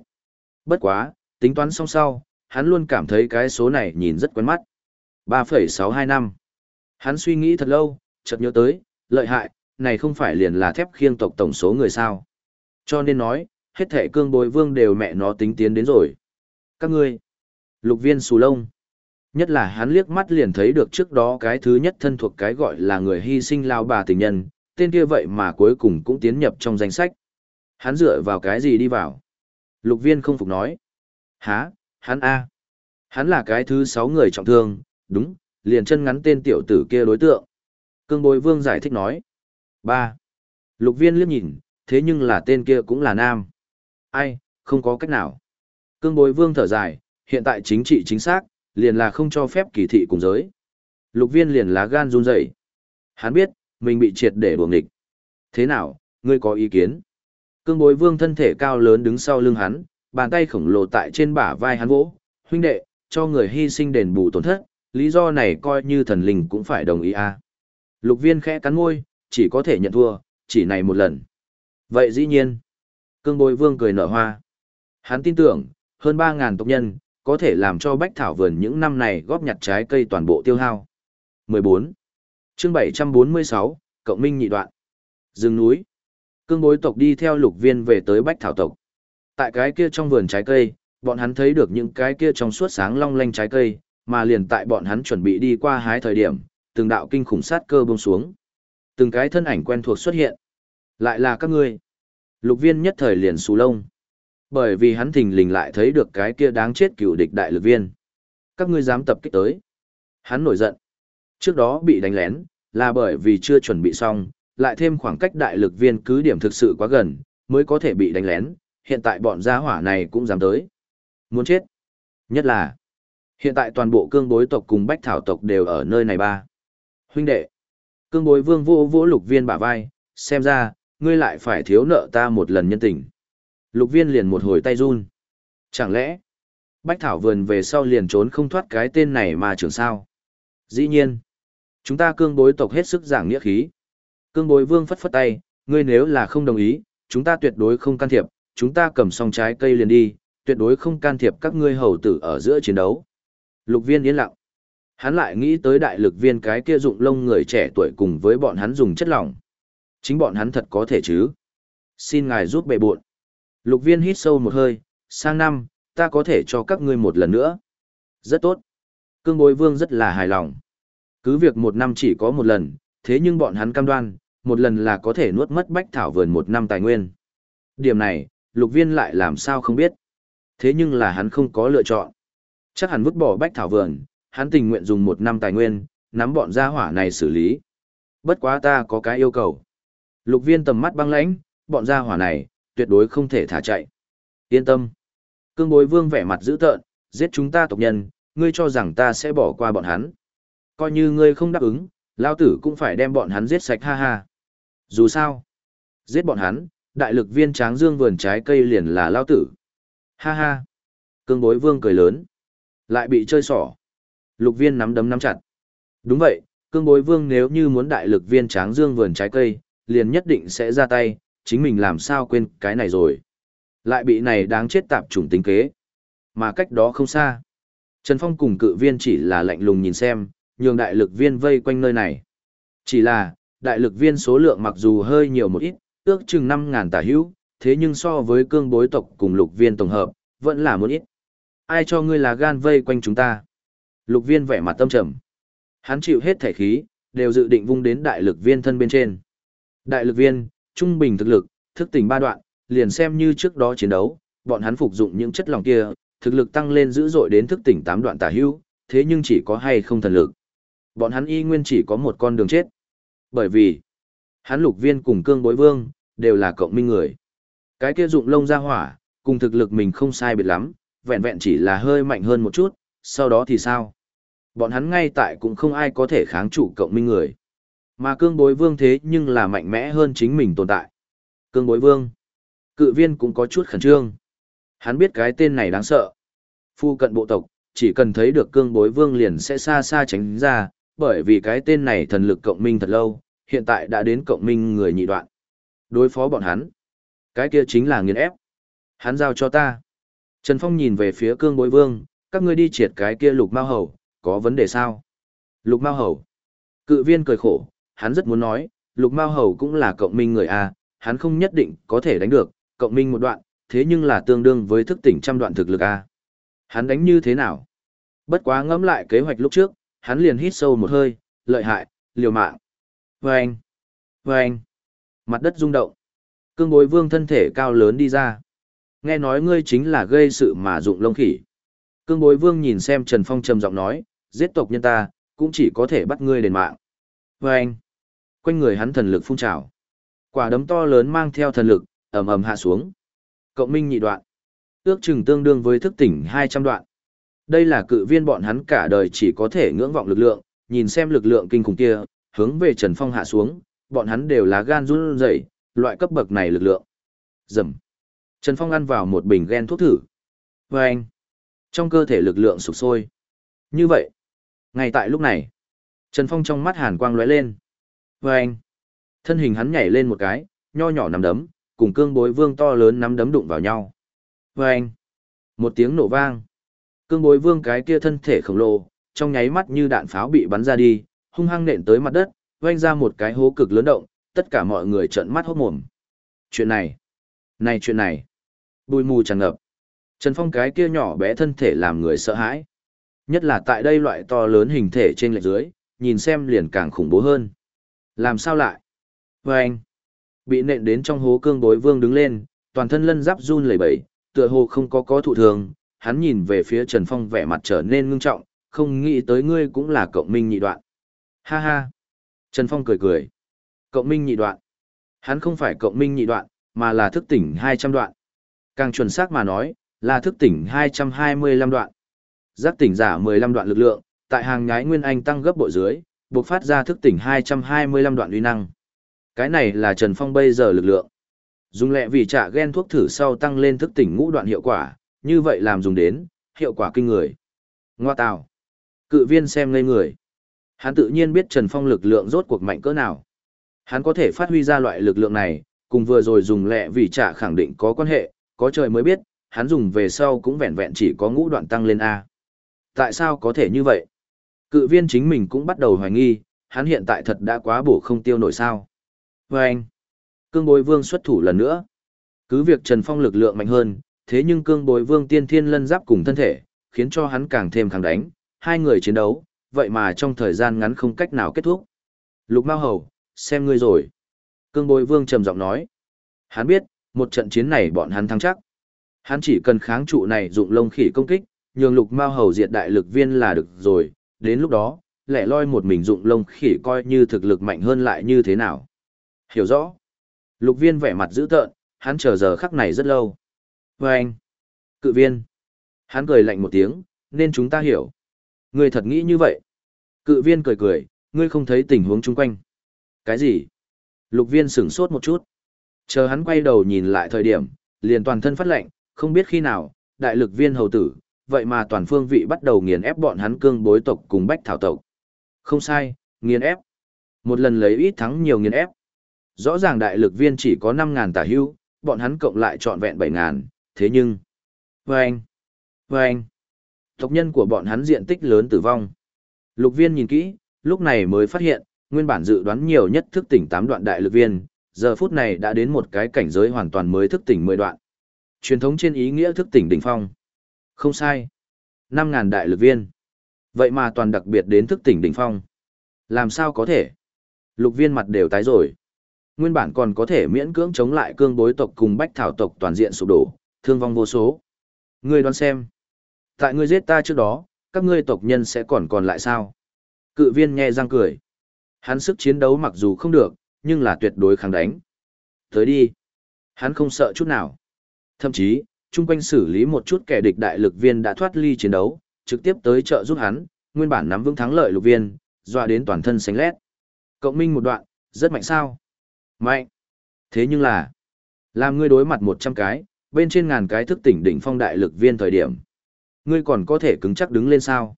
Bất quá, tính toán xong sau, hắn luôn cảm thấy cái số này nhìn rất quen mắt. 3,62 năm. Hắn suy nghĩ thật lâu, chợt nhớ tới, lợi hại, này không phải liền là thép khiêng tộc tổng số người sao. Cho nên nói, hết thể cương bối vương đều mẹ nó tính tiến đến rồi. Các ngươi, lục viên xù lông. Nhất là hắn liếc mắt liền thấy được trước đó cái thứ nhất thân thuộc cái gọi là người hy sinh lao bà tình nhân, tên kia vậy mà cuối cùng cũng tiến nhập trong danh sách. Hắn dựa vào cái gì đi vào? Lục viên không phục nói. Há, hắn A. Hắn là cái thứ sáu người trọng thương, đúng, liền chân ngắn tên tiểu tử kia đối tượng. Cương bối vương giải thích nói. ba Lục viên liếc nhìn, thế nhưng là tên kia cũng là nam. Ai, không có cách nào. Cương bối vương thở dài, hiện tại chính trị chính xác, liền là không cho phép kỳ thị cùng giới. Lục viên liền lá gan run rẩy. Hắn biết, mình bị triệt để buồng địch. Thế nào, ngươi có ý kiến? Cương bối vương thân thể cao lớn đứng sau lưng hắn, bàn tay khổng lồ tại trên bả vai hắn vỗ, huynh đệ, cho người hy sinh đền bù tổn thất, lý do này coi như thần linh cũng phải đồng ý a. À. Lục viên khẽ cắn môi, chỉ có thể nhận thua, chỉ này một lần. Vậy dĩ nhiên. Cương bối vương cười nở hoa. Hắn tin tưởng, hơn 3.000 tộc nhân, có thể làm cho bách thảo vườn những năm này góp nhặt trái cây toàn bộ tiêu hao. 14. chương 746, Cộng minh nhị đoạn. Rừng núi. Cương bối tộc đi theo lục viên về tới bách thảo tộc. Tại cái kia trong vườn trái cây, bọn hắn thấy được những cái kia trong suốt sáng long lanh trái cây, mà liền tại bọn hắn chuẩn bị đi qua hái thời điểm, từng đạo kinh khủng sát cơ buông xuống. Từng cái thân ảnh quen thuộc xuất hiện. Lại là các ngươi. Lục viên nhất thời liền xù lông. Bởi vì hắn thình lình lại thấy được cái kia đáng chết cựu địch đại lực viên. Các ngươi dám tập kích tới. Hắn nổi giận. Trước đó bị đánh lén, là bởi vì chưa chuẩn bị xong, lại thêm khoảng cách đại lực viên cứ điểm thực sự quá gần, mới có thể bị đánh lén, hiện tại bọn gia hỏa này cũng dám tới. Muốn chết. Nhất là, hiện tại toàn bộ cương bối tộc cùng bách thảo tộc đều ở nơi này ba. Huynh đệ, cương bối vương vô vô lục viên bả vai, xem ra, ngươi lại phải thiếu nợ ta một lần nhân tình. Lục viên liền một hồi tay run. Chẳng lẽ, bách thảo vườn về sau liền trốn không thoát cái tên này mà trưởng sao? Dĩ nhiên, chúng ta cương bối tộc hết sức giảng nghĩa khí. Cương bối vương phất phất tay, ngươi nếu là không đồng ý, chúng ta tuyệt đối không can thiệp, chúng ta cầm xong trái cây liền đi, tuyệt đối không can thiệp các ngươi hầu tử ở giữa chiến đấu. Lục viên yên lặng. Hắn lại nghĩ tới đại lực viên cái kia dụng lông người trẻ tuổi cùng với bọn hắn dùng chất lỏng. Chính bọn hắn thật có thể chứ. Xin ngài giúp bệ buộn. Lục viên hít sâu một hơi, sang năm, ta có thể cho các ngươi một lần nữa. Rất tốt. Cương bối vương rất là hài lòng. Cứ việc một năm chỉ có một lần, thế nhưng bọn hắn cam đoan, một lần là có thể nuốt mất bách thảo vườn một năm tài nguyên. Điểm này, lục viên lại làm sao không biết. Thế nhưng là hắn không có lựa chọn. Chắc hẳn vứt bỏ bách thảo vườn, hắn tình nguyện dùng một năm tài nguyên, nắm bọn gia hỏa này xử lý. Bất quá ta có cái yêu cầu. Lục viên tầm mắt băng lãnh, bọn gia hỏa này, tuyệt đối không thể thả chạy. Yên tâm. Cương bối vương vẻ mặt dữ tợn, giết chúng ta tộc nhân, ngươi cho rằng ta sẽ bỏ qua bọn hắn. Coi như ngươi không đáp ứng, lao tử cũng phải đem bọn hắn giết sạch ha ha. Dù sao, giết bọn hắn, đại lực viên tráng dương vườn trái cây liền là lao tử. Ha ha. Cương bối vương cười lớn. Lại bị chơi xỏ. Lục viên nắm đấm nắm chặt. Đúng vậy, cương bối vương nếu như muốn đại lực viên tráng dương vườn trái cây, liền nhất định sẽ ra tay, chính mình làm sao quên cái này rồi. Lại bị này đáng chết tạp chủng tính kế. Mà cách đó không xa. Trần Phong cùng cự viên chỉ là lạnh lùng nhìn xem, nhường đại lực viên vây quanh nơi này. Chỉ là, đại lực viên số lượng mặc dù hơi nhiều một ít, ước chừng 5.000 tả hữu, thế nhưng so với cương bối tộc cùng lục viên tổng hợp, vẫn là một ít. Ai cho ngươi là gan vây quanh chúng ta? Lục viên vẻ mặt tâm trầm. Hắn chịu hết thể khí, đều dự định vung đến đại lực viên thân bên trên. Đại lực viên, trung bình thực lực, thức tỉnh ba đoạn, liền xem như trước đó chiến đấu, bọn hắn phục dụng những chất lỏng kia, thực lực tăng lên dữ dội đến thức tỉnh tám đoạn tả hữu, thế nhưng chỉ có hay không thần lực. Bọn hắn y nguyên chỉ có một con đường chết. Bởi vì, Hắn lục viên cùng cương bối vương, đều là cộng minh người. Cái kia dụng lông ra hỏa, cùng thực lực mình không sai biệt lắm, vẹn vẹn chỉ là hơi mạnh hơn một chút, sau đó thì sao? Bọn hắn ngay tại cũng không ai có thể kháng trụ cộng minh người. Mà cương bối vương thế nhưng là mạnh mẽ hơn chính mình tồn tại. Cương bối vương. Cự viên cũng có chút khẩn trương. Hắn biết cái tên này đáng sợ. Phu cận bộ tộc, chỉ cần thấy được cương bối vương liền sẽ xa xa tránh ra, bởi vì cái tên này thần lực cộng minh thật lâu, hiện tại đã đến cộng minh người nhị đoạn. Đối phó bọn hắn. Cái kia chính là nghiền ép. Hắn giao cho ta. Trần Phong nhìn về phía cương bối vương, các ngươi đi triệt cái kia lục mao hầu, có vấn đề sao? Lục mao hầu. Cự viên cười khổ, hắn rất muốn nói, lục mao hầu cũng là cộng minh người A, hắn không nhất định có thể đánh được, cộng minh một đoạn, thế nhưng là tương đương với thức tỉnh trăm đoạn thực lực A. Hắn đánh như thế nào? Bất quá ngẫm lại kế hoạch lúc trước, hắn liền hít sâu một hơi, lợi hại, liều mạng. Vâng! Vâng! Mặt đất rung động. Cương bối vương thân thể cao lớn đi ra. Nghe nói ngươi chính là gây sự mà dụng lông khỉ. Cương bối vương nhìn xem Trần Phong trầm giọng nói, giết tộc nhân ta, cũng chỉ có thể bắt ngươi đền mạng. Vâng! Quanh người hắn thần lực phun trào. Quả đấm to lớn mang theo thần lực, ầm ầm hạ xuống. Cộng minh nhị đoạn. Ước chừng tương đương với thức tỉnh 200 đoạn. Đây là cự viên bọn hắn cả đời chỉ có thể ngưỡng vọng lực lượng, nhìn xem lực lượng kinh khủng kia, hướng về Trần Phong hạ xuống, bọn hắn đều là gan run rẩy, loại cấp bậc này lực lượng. Dầm. Trần Phong ăn vào một bình gen thuốc thử. Và anh. Trong cơ thể lực lượng sụp sôi. Như vậy. Ngay tại lúc này, Trần Phong trong mắt hàn quang lóe lên. Và anh. Thân hình hắn nhảy lên một cái, nho nhỏ nắm đấm, cùng cương bối vương to lớn nắm đấm đụng vào nhau. Và anh. Một tiếng nổ vang. Cương bối vương cái kia thân thể khổng lồ, trong nháy mắt như đạn pháo bị bắn ra đi, hung hăng nện tới mặt đất, vang ra một cái hố cực lớn động, tất cả mọi người trợn mắt hốt mồm. Chuyện này, này chuyện này, bùi mù tràn ngập. Trần Phong cái kia nhỏ bé thân thể làm người sợ hãi. Nhất là tại đây loại to lớn hình thể trên lệch dưới, nhìn xem liền càng khủng bố hơn. Làm sao lại? Và anh, bị nện đến trong hố cương bối vương đứng lên, toàn thân lân giáp run lẩy bẩy, tựa hồ không có có thụ thường, hắn nhìn về phía Trần Phong vẻ mặt trở nên ngưng trọng, không nghĩ tới ngươi cũng là cộng minh nhị đoạn. Ha ha. Trần Phong cười cười. Cộng minh nhị đoạn. Hắn không phải cộng minh nhị đoạn, mà là thức tỉnh 200 đoạn. Càng chuẩn xác mà nói, là thức tỉnh 225 đoạn. Giác tỉnh giả 15 đoạn lực lượng, tại hàng nhái nguyên anh tăng gấp bội dưới, buộc phát ra thức tỉnh 225 đoạn uy năng. Cái này là Trần Phong bây giờ lực lượng. Dùng lẹ vì trả gen thuốc thử sau tăng lên thức tỉnh ngũ đoạn hiệu quả, như vậy làm dùng đến, hiệu quả kinh người. Ngoa tào. Cự viên xem ngây người. Hắn tự nhiên biết Trần Phong lực lượng rốt cuộc mạnh cỡ nào. Hắn có thể phát huy ra loại lực lượng này, cùng vừa rồi dùng lẹ vì trả khẳng định có quan hệ, có trời mới biết, hắn dùng về sau cũng vẹn vẹn chỉ có ngũ đoạn tăng lên A. Tại sao có thể như vậy? Cự viên chính mình cũng bắt đầu hoài nghi, hắn hiện tại thật đã quá bổ không tiêu nổi sao. Và anh, cương bối vương xuất thủ lần nữa. Cứ việc Trần Phong lực lượng mạnh hơn, thế nhưng cương bối vương tiên thiên lân giáp cùng thân thể, khiến cho hắn càng thêm kháng đánh, hai người chiến đấu, vậy mà trong thời gian ngắn không cách nào kết thúc. Lục Mao Hầu, xem ngươi rồi. Cương bối vương trầm giọng nói. Hắn biết, một trận chiến này bọn hắn thắng chắc. Hắn chỉ cần kháng trụ này dụng lông khỉ công kích, nhường lục mao hầu diệt đại lực viên là được rồi, đến lúc đó, lẻ loi một mình dụng lông khỉ coi như thực lực mạnh hơn lại như thế nào. Hiểu rõ. Lục viên vẻ mặt dữ tợn, hắn chờ giờ khắc này rất lâu. Và anh. Cự viên. Hắn cười lạnh một tiếng, nên chúng ta hiểu. Ngươi thật nghĩ như vậy. Cự viên cười cười, ngươi không thấy tình huống chung quanh. Cái gì? Lục viên sửng sốt một chút. Chờ hắn quay đầu nhìn lại thời điểm, liền toàn thân phát lạnh không biết khi nào, đại lực viên hầu tử, vậy mà toàn phương vị bắt đầu nghiền ép bọn hắn cương bối tộc cùng bách thảo tộc. Không sai, nghiền ép. Một lần lấy ít thắng nhiều nghiền ép. Rõ ràng đại lực viên chỉ có 5.000 tả hưu, bọn hắn cộng lại trọn vẹn 7.000, thế nhưng... Vâng! Vâng! Tộc nhân của bọn hắn diện tích lớn tử vong. Lục viên nhìn kỹ, lúc này mới phát hiện, nguyên bản dự đoán nhiều nhất thức tỉnh 8 đoạn đại lực viên, giờ phút này đã đến một cái cảnh giới hoàn toàn mới thức tỉnh 10 đoạn. Truyền thống trên ý nghĩa thức tỉnh đỉnh phong. Không sai. 5.000 đại lực viên. Vậy mà toàn đặc biệt đến thức tỉnh đỉnh phong. Làm sao có thể? Lục viên mặt đều tái rồi. Nguyên bản còn có thể miễn cưỡng chống lại cương bối tộc cùng bách thảo tộc toàn diện sụp đổ, thương vong vô số. Ngươi đoán xem. Tại ngươi giết ta trước đó, các ngươi tộc nhân sẽ còn còn lại sao? Cự viên nhẹ răng cười. Hắn sức chiến đấu mặc dù không được, nhưng là tuyệt đối kháng đánh. Tới đi. Hắn không sợ chút nào. Thậm chí, chung quanh xử lý một chút kẻ địch đại lực viên đã thoát ly chiến đấu, trực tiếp tới trợ giúp hắn, nguyên bản nắm vững thắng lợi lục viên, dọa đến toàn thân sánh lét. Cộng minh một đoạn, rất mạnh sao? Mạnh. Thế nhưng là, làm ngươi đối mặt 100 cái, bên trên ngàn cái thức tỉnh đỉnh phong đại lực viên thời điểm. Ngươi còn có thể cứng chắc đứng lên sao?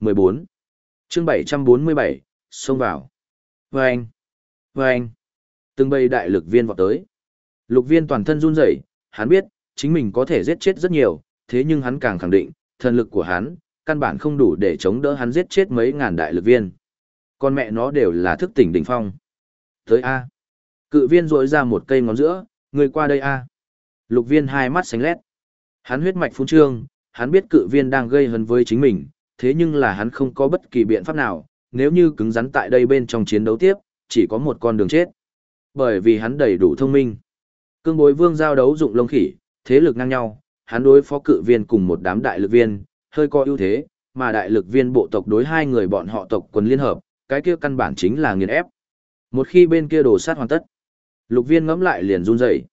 14. chương 747, xông vào. Vâng. Vâng. Từng bầy đại lực viên vọt tới. Lục viên toàn thân run rẩy, hắn biết, chính mình có thể giết chết rất nhiều, thế nhưng hắn càng khẳng định, thần lực của hắn, căn bản không đủ để chống đỡ hắn giết chết mấy ngàn đại lực viên. Con mẹ nó đều là thức tỉnh đỉnh phong. Tới A. Cự viên rỗi ra một cây ngón giữa, người qua đây A. Lục viên hai mắt sánh lét. Hắn huyết mạch phun trương, hắn biết cự viên đang gây hấn với chính mình, thế nhưng là hắn không có bất kỳ biện pháp nào, nếu như cứng rắn tại đây bên trong chiến đấu tiếp, chỉ có một con đường chết. Bởi vì hắn đầy đủ thông minh. Cương bối vương giao đấu dụng lông khỉ, thế lực ngang nhau, hắn đối phó cự viên cùng một đám đại lực viên, hơi có ưu thế, mà đại lực viên bộ tộc đối hai người bọn họ tộc quân liên hợp, cái kia căn bản chính là nghiền ép. Một khi bên kia đổ sát hoàn tất, lục viên ngẫm lại liền run rẩy.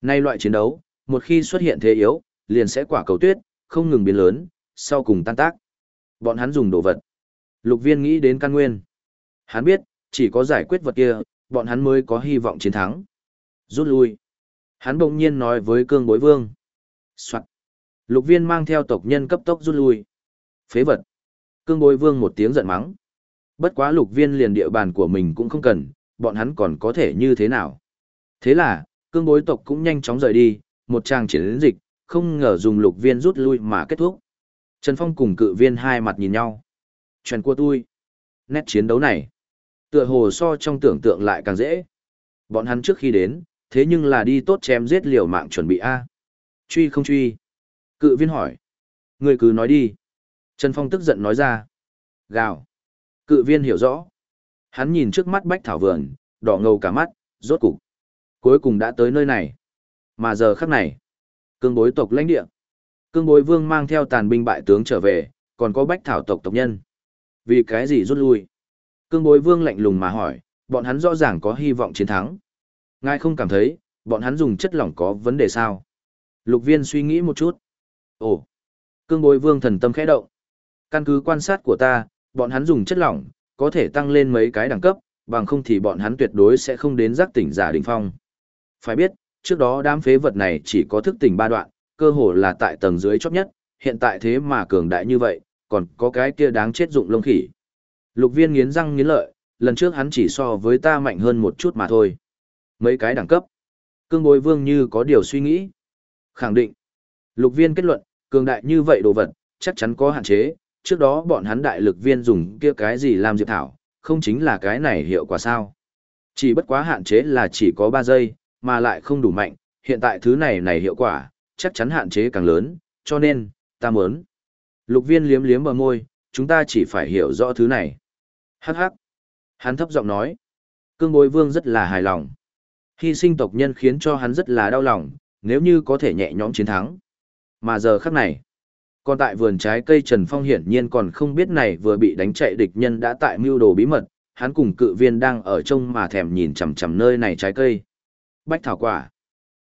Nay loại chiến đấu, một khi xuất hiện thế yếu, liền sẽ quả cầu tuyết, không ngừng biến lớn, sau cùng tan tác. Bọn hắn dùng đồ vật. Lục viên nghĩ đến căn nguyên. Hắn biết, chỉ có giải quyết vật kia, bọn hắn mới có hy vọng chiến thắng. Rút lui. Hắn bỗng nhiên nói với cương bối vương. Soạn. Lục viên mang theo tộc nhân cấp tốc rút lui. Phế vật. Cương bối vương một tiếng giận mắng. Bất quá lục viên liền địa bàn của mình cũng không cần, bọn hắn còn có thể như thế nào. Thế là, cương bối tộc cũng nhanh chóng rời đi, một trang chiến dịch, không ngờ dùng lục viên rút lui mà kết thúc. Trần Phong cùng cự viên hai mặt nhìn nhau. Chuyện của tôi. Nét chiến đấu này. Tựa hồ so trong tưởng tượng lại càng dễ. Bọn hắn trước khi đến, thế nhưng là đi tốt chém giết liều mạng chuẩn bị A. Truy không truy. Cự viên hỏi. Người cứ nói đi. Trần Phong tức giận nói ra. Gào. Cự viên hiểu rõ. Hắn nhìn trước mắt bách thảo vườn, đỏ ngầu cả mắt, rốt cục. Cuối cùng đã tới nơi này. Mà giờ khắc này. Cương bối tộc lãnh địa. Cương bối vương mang theo tàn binh bại tướng trở về, còn có bách thảo tộc tộc nhân. Vì cái gì rút lui? Cương bối vương lạnh lùng mà hỏi, bọn hắn rõ ràng có hy vọng chiến thắng. Ngài không cảm thấy, bọn hắn dùng chất lỏng có vấn đề sao? Lục viên suy nghĩ một chút. Ồ! Cương bối vương thần tâm khẽ động. Căn cứ quan sát của ta, bọn hắn dùng chất lỏng, có thể tăng lên mấy cái đẳng cấp, bằng không thì bọn hắn tuyệt đối sẽ không đến giác tỉnh giả đỉnh phong. Phải biết, trước đó đám phế vật này chỉ có thức tỉnh ba đoạn, cơ hồ là tại tầng dưới chót nhất, hiện tại thế mà cường đại như vậy, còn có cái kia đáng chết dụng lông khỉ. Lục viên nghiến răng nghiến lợi, lần trước hắn chỉ so với ta mạnh hơn một chút mà thôi. Mấy cái đẳng cấp. Cương bối vương như có điều suy nghĩ. Khẳng định. Lục viên kết luận, cường đại như vậy đồ vật, chắc chắn có hạn chế. Trước đó bọn hắn đại lực viên dùng kia cái gì làm diệp thảo, không chính là cái này hiệu quả sao. Chỉ bất quá hạn chế là chỉ có 3 giây, mà lại không đủ mạnh, hiện tại thứ này này hiệu quả, chắc chắn hạn chế càng lớn, cho nên, ta muốn. Lục viên liếm liếm bờ môi, chúng ta chỉ phải hiểu rõ thứ này. Hắc hắc. Hắn thấp giọng nói. Cương bối vương rất là hài lòng. Hy sinh tộc nhân khiến cho hắn rất là đau lòng, nếu như có thể nhẹ nhõm chiến thắng. Mà giờ khắc này, còn tại vườn trái cây Trần Phong hiển nhiên còn không biết này vừa bị đánh chạy địch nhân đã tại mưu đồ bí mật, hắn cùng cự viên đang ở trông mà thèm nhìn chằm chằm nơi này trái cây. Bách thảo quả.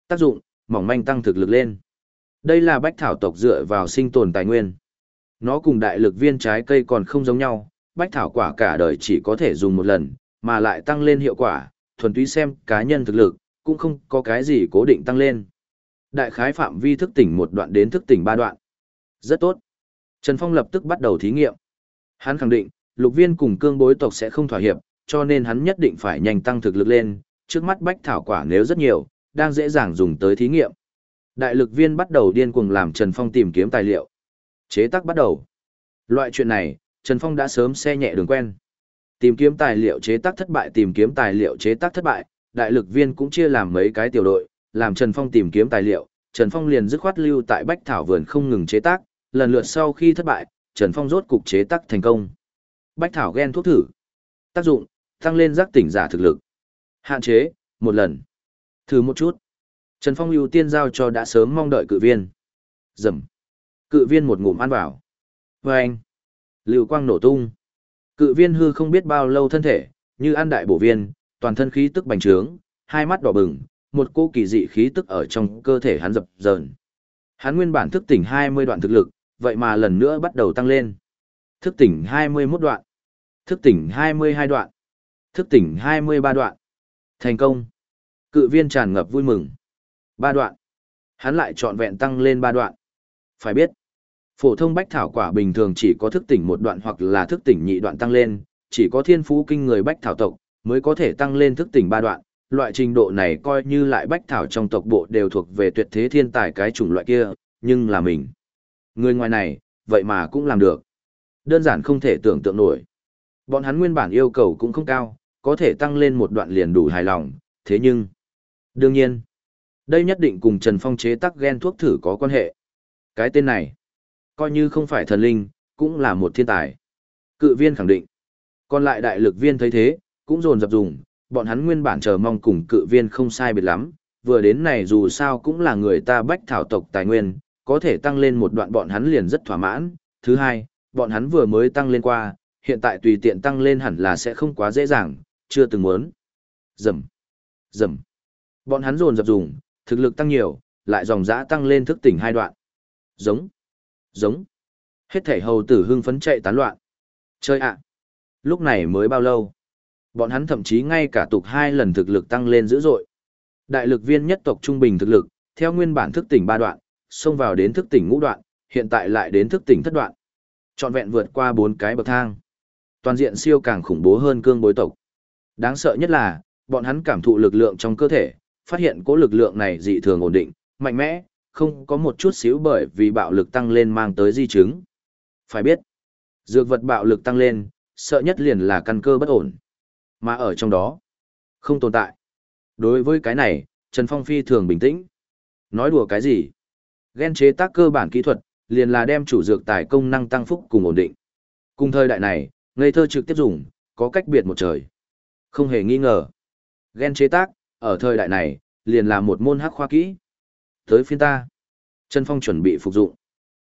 Tác dụng, mỏng manh tăng thực lực lên. Đây là bách thảo tộc dựa vào sinh tồn tài nguyên. Nó cùng đại lực viên trái cây còn không giống nhau, bách thảo quả cả đời chỉ có thể dùng một lần, mà lại tăng lên hiệu quả, thuần túy xem cá nhân thực lực, cũng không có cái gì cố định tăng lên. Đại khái phạm vi thức tỉnh một đoạn đến thức tỉnh ba đoạn. Rất tốt. Trần Phong lập tức bắt đầu thí nghiệm. Hắn khẳng định, lục viên cùng cương bối tộc sẽ không thỏa hiệp, cho nên hắn nhất định phải nhanh tăng thực lực lên, trước mắt bách thảo quả nếu rất nhiều, đang dễ dàng dùng tới thí nghiệm. Đại lực viên bắt đầu điên cuồng làm Trần Phong tìm kiếm tài liệu. Chế tác bắt đầu. Loại chuyện này, Trần Phong đã sớm xe nhẹ đường quen. Tìm kiếm tài liệu chế tác thất bại tìm kiếm tài liệu chế tác thất bại, đại lực viên cũng chia làm mấy cái tiểu đội, làm Trần Phong tìm kiếm tài liệu, Trần Phong liền dứt khoát lưu tại Bách Thảo vườn không ngừng chế tác, lần lượt sau khi thất bại, Trần Phong rốt cục chế tác thành công. Bách Thảo gen thuốc thử. Tác dụng, tăng lên giác tỉnh giả thực lực. Hạn chế, một lần. Thử một chút. Trần Phong ưu tiên giao cho đã sớm mong đợi cự viên. Dầm. Cự viên một ngụm ăn vào. Và anh. Lưu quang nổ tung. Cự viên hư không biết bao lâu thân thể, như ăn đại bổ viên, toàn thân khí tức bành trướng, hai mắt đỏ bừng, một cô kỳ dị khí tức ở trong cơ thể hắn dập dờn. Hắn nguyên bản thức tỉnh 20 đoạn thực lực, vậy mà lần nữa bắt đầu tăng lên. Thức tỉnh 21 đoạn, thức tỉnh 22 đoạn, thức tỉnh 23 đoạn. Thành công. Cự viên tràn ngập vui mừng. Ba đoạn. Hắn lại trọn vẹn tăng lên ba đoạn. Phải biết, phổ thông bách thảo quả bình thường chỉ có thức tỉnh một đoạn hoặc là thức tỉnh nhị đoạn tăng lên, chỉ có thiên phú kinh người bách thảo tộc mới có thể tăng lên thức tỉnh ba đoạn. Loại trình độ này coi như lại bách thảo trong tộc bộ đều thuộc về tuyệt thế thiên tài cái chủng loại kia, nhưng là mình. Người ngoài này, vậy mà cũng làm được. Đơn giản không thể tưởng tượng nổi. Bọn hắn nguyên bản yêu cầu cũng không cao, có thể tăng lên một đoạn liền đủ hài lòng, thế nhưng... Đương nhiên, đây nhất định cùng Trần Phong chế tác gen thuốc thử có quan hệ. Cái tên này, coi như không phải thần linh, cũng là một thiên tài. Cự viên khẳng định. Còn lại đại lực viên thấy thế, cũng dồn dập dùng, bọn hắn nguyên bản chờ mong cùng cự viên không sai biệt lắm, vừa đến này dù sao cũng là người ta bách thảo tộc tài nguyên, có thể tăng lên một đoạn bọn hắn liền rất thỏa mãn. Thứ hai, bọn hắn vừa mới tăng lên qua, hiện tại tùy tiện tăng lên hẳn là sẽ không quá dễ dàng, chưa từng muốn. Dầm, dầm. Bọn hắn dồn dập dùng, thực lực tăng nhiều, lại dòng dã tăng lên thức tỉnh hai đoạn. Giống, giống. Hết thể hầu tử hưng phấn chạy tán loạn. Chơi ạ. Lúc này mới bao lâu? Bọn hắn thậm chí ngay cả tục hai lần thực lực tăng lên dữ dội. Đại lực viên nhất tộc trung bình thực lực, theo nguyên bản thức tỉnh ba đoạn, xông vào đến thức tỉnh ngũ đoạn, hiện tại lại đến thức tỉnh thất đoạn. Trọn vẹn vượt qua bốn cái bậc thang. Toàn diện siêu càng khủng bố hơn cương bối tộc. Đáng sợ nhất là, bọn hắn cảm thụ lực lượng trong cơ thể, phát hiện cố lực lượng này dị thường ổn định, mạnh mẽ, không có một chút xíu bởi vì bạo lực tăng lên mang tới di chứng. Phải biết, dược vật bạo lực tăng lên, sợ nhất liền là căn cơ bất ổn. Mà ở trong đó, không tồn tại. Đối với cái này, Trần Phong phi thường bình tĩnh. Nói đùa cái gì? Gen chế tác cơ bản kỹ thuật, liền là đem chủ dược tài công năng tăng phúc cùng ổn định. Cùng thời đại này, ngây thơ trực tiếp dùng, có cách biệt một trời. Không hề nghi ngờ. Gen chế tác, ở thời đại này, liền là một môn hắc khoa kỹ. Tới phiên ta. Trần Phong chuẩn bị phục dụng.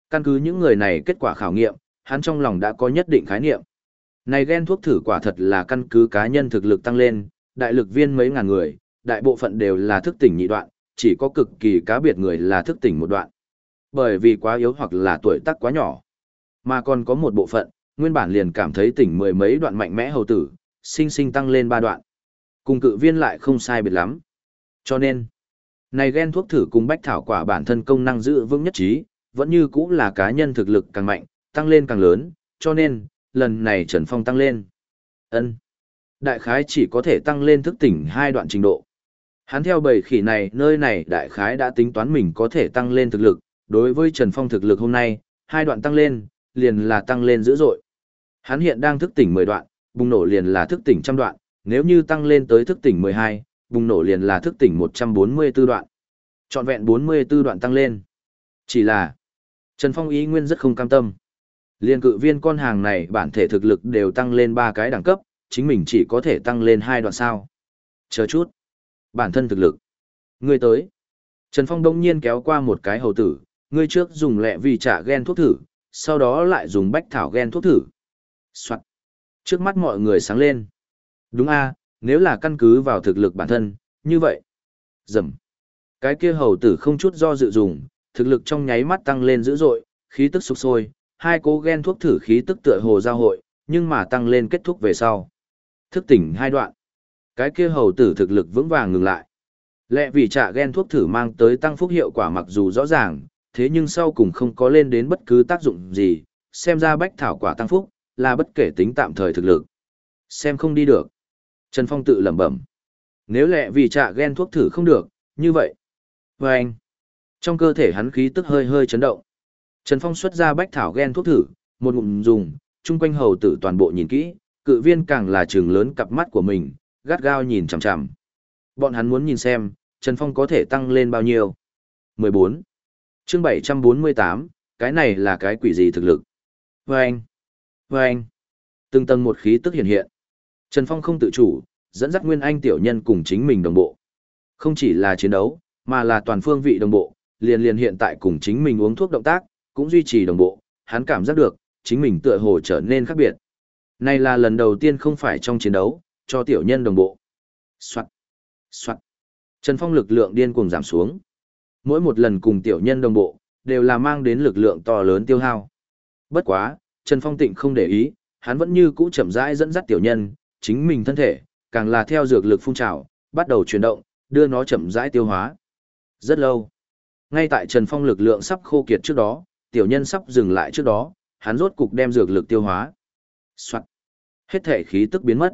Căn cứ những người này kết quả khảo nghiệm, hắn trong lòng đã có nhất định khái niệm. Này gen thuốc thử quả thật là căn cứ cá nhân thực lực tăng lên, đại lực viên mấy ngàn người, đại bộ phận đều là thức tỉnh nhị đoạn, chỉ có cực kỳ cá biệt người là thức tỉnh một đoạn. Bởi vì quá yếu hoặc là tuổi tác quá nhỏ. Mà còn có một bộ phận, nguyên bản liền cảm thấy tỉnh mười mấy đoạn mạnh mẽ hầu tử, sinh sinh tăng lên ba đoạn. Cùng cự viên lại không sai biệt lắm. Cho nên, này gen thuốc thử cùng bách thảo quả bản thân công năng giữ vững nhất trí, vẫn như cũng là cá nhân thực lực càng mạnh, tăng lên càng lớn, cho nên, lần này Trần Phong tăng lên. ân Đại khái chỉ có thể tăng lên thức tỉnh hai đoạn trình độ. Hắn theo bầy khỉ này, nơi này đại khái đã tính toán mình có thể tăng lên thực lực, đối với Trần Phong thực lực hôm nay, hai đoạn tăng lên, liền là tăng lên dữ dội. Hắn hiện đang thức tỉnh 10 đoạn, bùng nổ liền là thức tỉnh trăm đoạn, nếu như tăng lên tới thức tỉnh 12, bùng nổ liền là thức tỉnh 144 đoạn. Chọn vẹn 44 đoạn tăng lên. Chỉ là, Trần Phong ý nguyên rất không cam tâm. Liên cự viên con hàng này bản thể thực lực đều tăng lên 3 cái đẳng cấp, chính mình chỉ có thể tăng lên 2 đoạn sao. Chờ chút. Bản thân thực lực. Ngươi tới. Trần Phong đông nhiên kéo qua một cái hầu tử, ngươi trước dùng lẹ vì trả gen thuốc thử, sau đó lại dùng bách thảo gen thuốc thử. Soạn. Trước mắt mọi người sáng lên. Đúng a, nếu là căn cứ vào thực lực bản thân, như vậy. Dầm. Cái kia hầu tử không chút do dự dùng, thực lực trong nháy mắt tăng lên dữ dội, khí tức sục sôi, hai cố gen thuốc thử khí tức tựa hồ giao hội, nhưng mà tăng lên kết thúc về sau. Thức tỉnh hai đoạn. Cái kia hầu tử thực lực vững vàng ngừng lại. Lẽ vì trả gen thuốc thử mang tới tăng phúc hiệu quả mặc dù rõ ràng, thế nhưng sau cùng không có lên đến bất cứ tác dụng gì, xem ra bách thảo quả tăng phúc, là bất kể tính tạm thời thực lực. Xem không đi được. Trần Phong tự lẩm bẩm. Nếu lẹ vì trả gen thuốc thử không được, như vậy. Và anh. Trong cơ thể hắn khí tức hơi hơi chấn động. Trần Phong xuất ra bách thảo gen thuốc thử, một ngụm dùng, chung quanh hầu tử toàn bộ nhìn kỹ, cự viên càng là trường lớn cặp mắt của mình, gắt gao nhìn chằm chằm. Bọn hắn muốn nhìn xem, Trần Phong có thể tăng lên bao nhiêu. 14. chương 748, cái này là cái quỷ gì thực lực. Vâng, vâng, Từng tầng một khí tức hiện hiện. Trần Phong không tự chủ, dẫn dắt Nguyên Anh tiểu nhân cùng chính mình đồng bộ. Không chỉ là chiến đấu, mà là toàn phương vị đồng bộ, liền liền hiện tại cùng chính mình uống thuốc động tác, cũng duy trì đồng bộ, hắn cảm giác được, chính mình tựa hồ trở nên khác biệt. Này là lần đầu tiên không phải trong chiến đấu, cho tiểu nhân đồng bộ. Soạn. Soạn. Trần Phong lực lượng điên cuồng giảm xuống. Mỗi một lần cùng tiểu nhân đồng bộ, đều là mang đến lực lượng to lớn tiêu hao. Bất quá, Trần Phong tịnh không để ý, hắn vẫn như cũ chậm rãi dẫn dắt tiểu nhân, chính mình thân thể, càng là theo dược lực phun trào, bắt đầu chuyển động, đưa nó chậm rãi tiêu hóa. Rất lâu. Ngay tại Trần Phong lực lượng sắp khô kiệt trước đó, tiểu nhân sắp dừng lại trước đó, hắn rốt cục đem dược lực tiêu hóa. Soạn. Hết thể khí tức biến mất.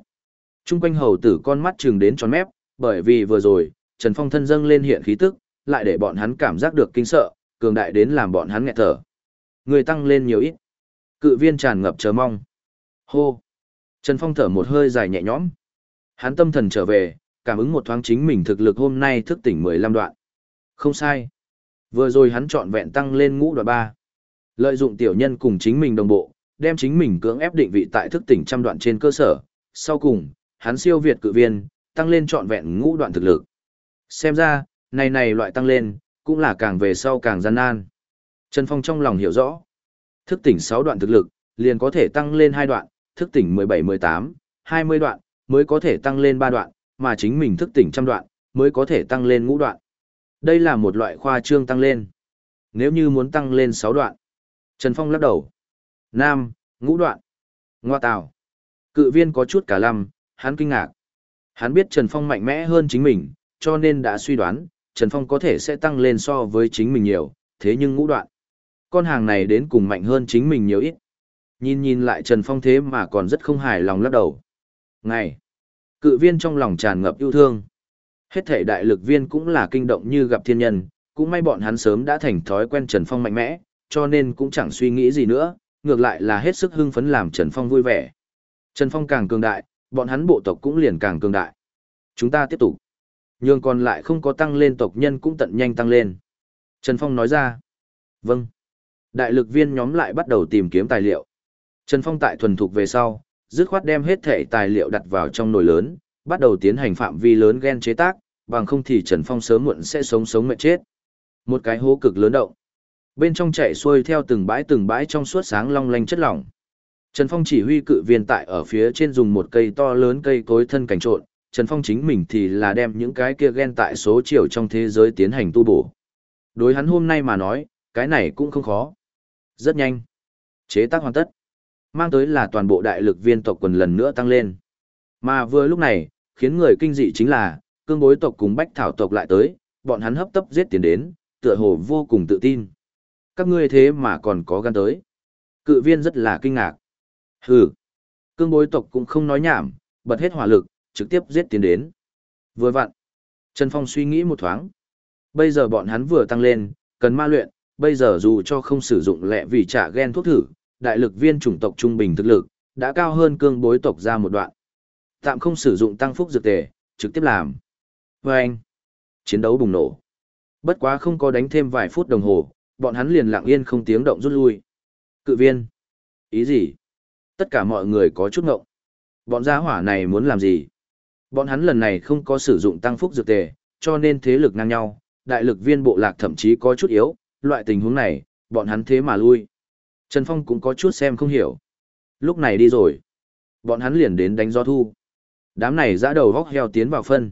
Trung quanh hầu tử con mắt trừng đến tròn mép, bởi vì vừa rồi, Trần Phong thân dâng lên hiện khí tức, lại để bọn hắn cảm giác được kinh sợ, cường đại đến làm bọn hắn nghẹt thở. Người tăng lên nhiều ít. Cự viên tràn ngập chờ mong. Hô. Trần Phong thở một hơi dài nhẹ nhõm. Hắn tâm thần trở về, cảm ứng một thoáng chính mình thực lực hôm nay thức tỉnh 15 đoạn. Không sai. Vừa rồi hắn chọn vẹn tăng lên ngũ đoạn 3. Lợi dụng tiểu nhân cùng chính mình đồng bộ, đem chính mình cưỡng ép định vị tại thức tỉnh trăm đoạn trên cơ sở. Sau cùng, hắn siêu việt cự viên, tăng lên trọn vẹn ngũ đoạn thực lực. Xem ra, này này loại tăng lên, cũng là càng về sau càng gian nan. Trần Phong trong lòng hiểu rõ. Thức tỉnh 6 đoạn thực lực, liền có thể tăng lên 2 đoạn, thức tỉnh 17-18, 20 đoạn, mới có thể tăng lên 3 đoạn, mà chính mình thức tỉnh trăm đoạn, mới có thể tăng lên ngũ đoạn. Đây là một loại khoa trương tăng lên. Nếu như muốn tăng lên 6 đoạn. Trần Phong lắc đầu. Nam, ngũ đoạn. Ngoa tào. Cự viên có chút cả lăm, hắn kinh ngạc. Hắn biết Trần Phong mạnh mẽ hơn chính mình, cho nên đã suy đoán, Trần Phong có thể sẽ tăng lên so với chính mình nhiều, thế nhưng ngũ đoạn. Con hàng này đến cùng mạnh hơn chính mình nhiều ít. Nhìn nhìn lại Trần Phong thế mà còn rất không hài lòng lắc đầu. Ngày, cự viên trong lòng tràn ngập yêu thương. Hết thể đại lực viên cũng là kinh động như gặp thiên nhân, cũng may bọn hắn sớm đã thành thói quen Trần Phong mạnh mẽ, cho nên cũng chẳng suy nghĩ gì nữa, ngược lại là hết sức hưng phấn làm Trần Phong vui vẻ. Trần Phong càng cường đại, bọn hắn bộ tộc cũng liền càng cường đại. Chúng ta tiếp tục. Nhưng còn lại không có tăng lên tộc nhân cũng tận nhanh tăng lên. Trần Phong nói ra. Vâng. Đại lực viên nhóm lại bắt đầu tìm kiếm tài liệu. Trần Phong tại thuần thục về sau, dứt khoát đem hết thể tài liệu đặt vào trong nồi lớn, bắt đầu tiến hành phạm vi lớn gen chế tác, bằng không thì Trần Phong sớm muộn sẽ sống sống mệt chết. Một cái hố cực lớn động. Bên trong chạy xuôi theo từng bãi từng bãi trong suốt sáng long lanh chất lỏng. Trần Phong chỉ huy cự viên tại ở phía trên dùng một cây to lớn cây cối thân cảnh trộn, Trần Phong chính mình thì là đem những cái kia gen tại số chiều trong thế giới tiến hành tu bổ. Đối hắn hôm nay mà nói, cái này cũng không khó. Rất nhanh. Chế tác hoàn tất. Mang tới là toàn bộ đại lực viên tộc quần lần nữa tăng lên. Mà vừa lúc này, khiến người kinh dị chính là, cương bối tộc cùng bách thảo tộc lại tới, bọn hắn hấp tấp giết tiền đến, tựa hồ vô cùng tự tin. Các ngươi thế mà còn có gan tới. Cự viên rất là kinh ngạc. Hừ. Cương bối tộc cũng không nói nhảm, bật hết hỏa lực, trực tiếp giết tiến đến. Vừa vặn. Trần Phong suy nghĩ một thoáng. Bây giờ bọn hắn vừa tăng lên, cần ma luyện, bây giờ dù cho không sử dụng lẹ vì trả gen thuốc thử, đại lực viên chủng tộc trung bình thực lực, đã cao hơn cương bối tộc ra một đoạn. Tạm không sử dụng tăng phúc dược tề, trực tiếp làm. Và anh, chiến đấu bùng nổ. Bất quá không có đánh thêm vài phút đồng hồ, bọn hắn liền lặng yên không tiếng động rút lui. Cự viên. Ý gì? Tất cả mọi người có chút ngộng. Bọn gia hỏa này muốn làm gì? Bọn hắn lần này không có sử dụng tăng phúc dược tề, cho nên thế lực ngang nhau, đại lực viên bộ lạc thậm chí có chút yếu, loại tình huống này, bọn hắn thế mà lui. Trần Phong cũng có chút xem không hiểu. Lúc này đi rồi. Bọn hắn liền đến đánh gió thu. Đám này dã đầu góc heo tiến vào phân.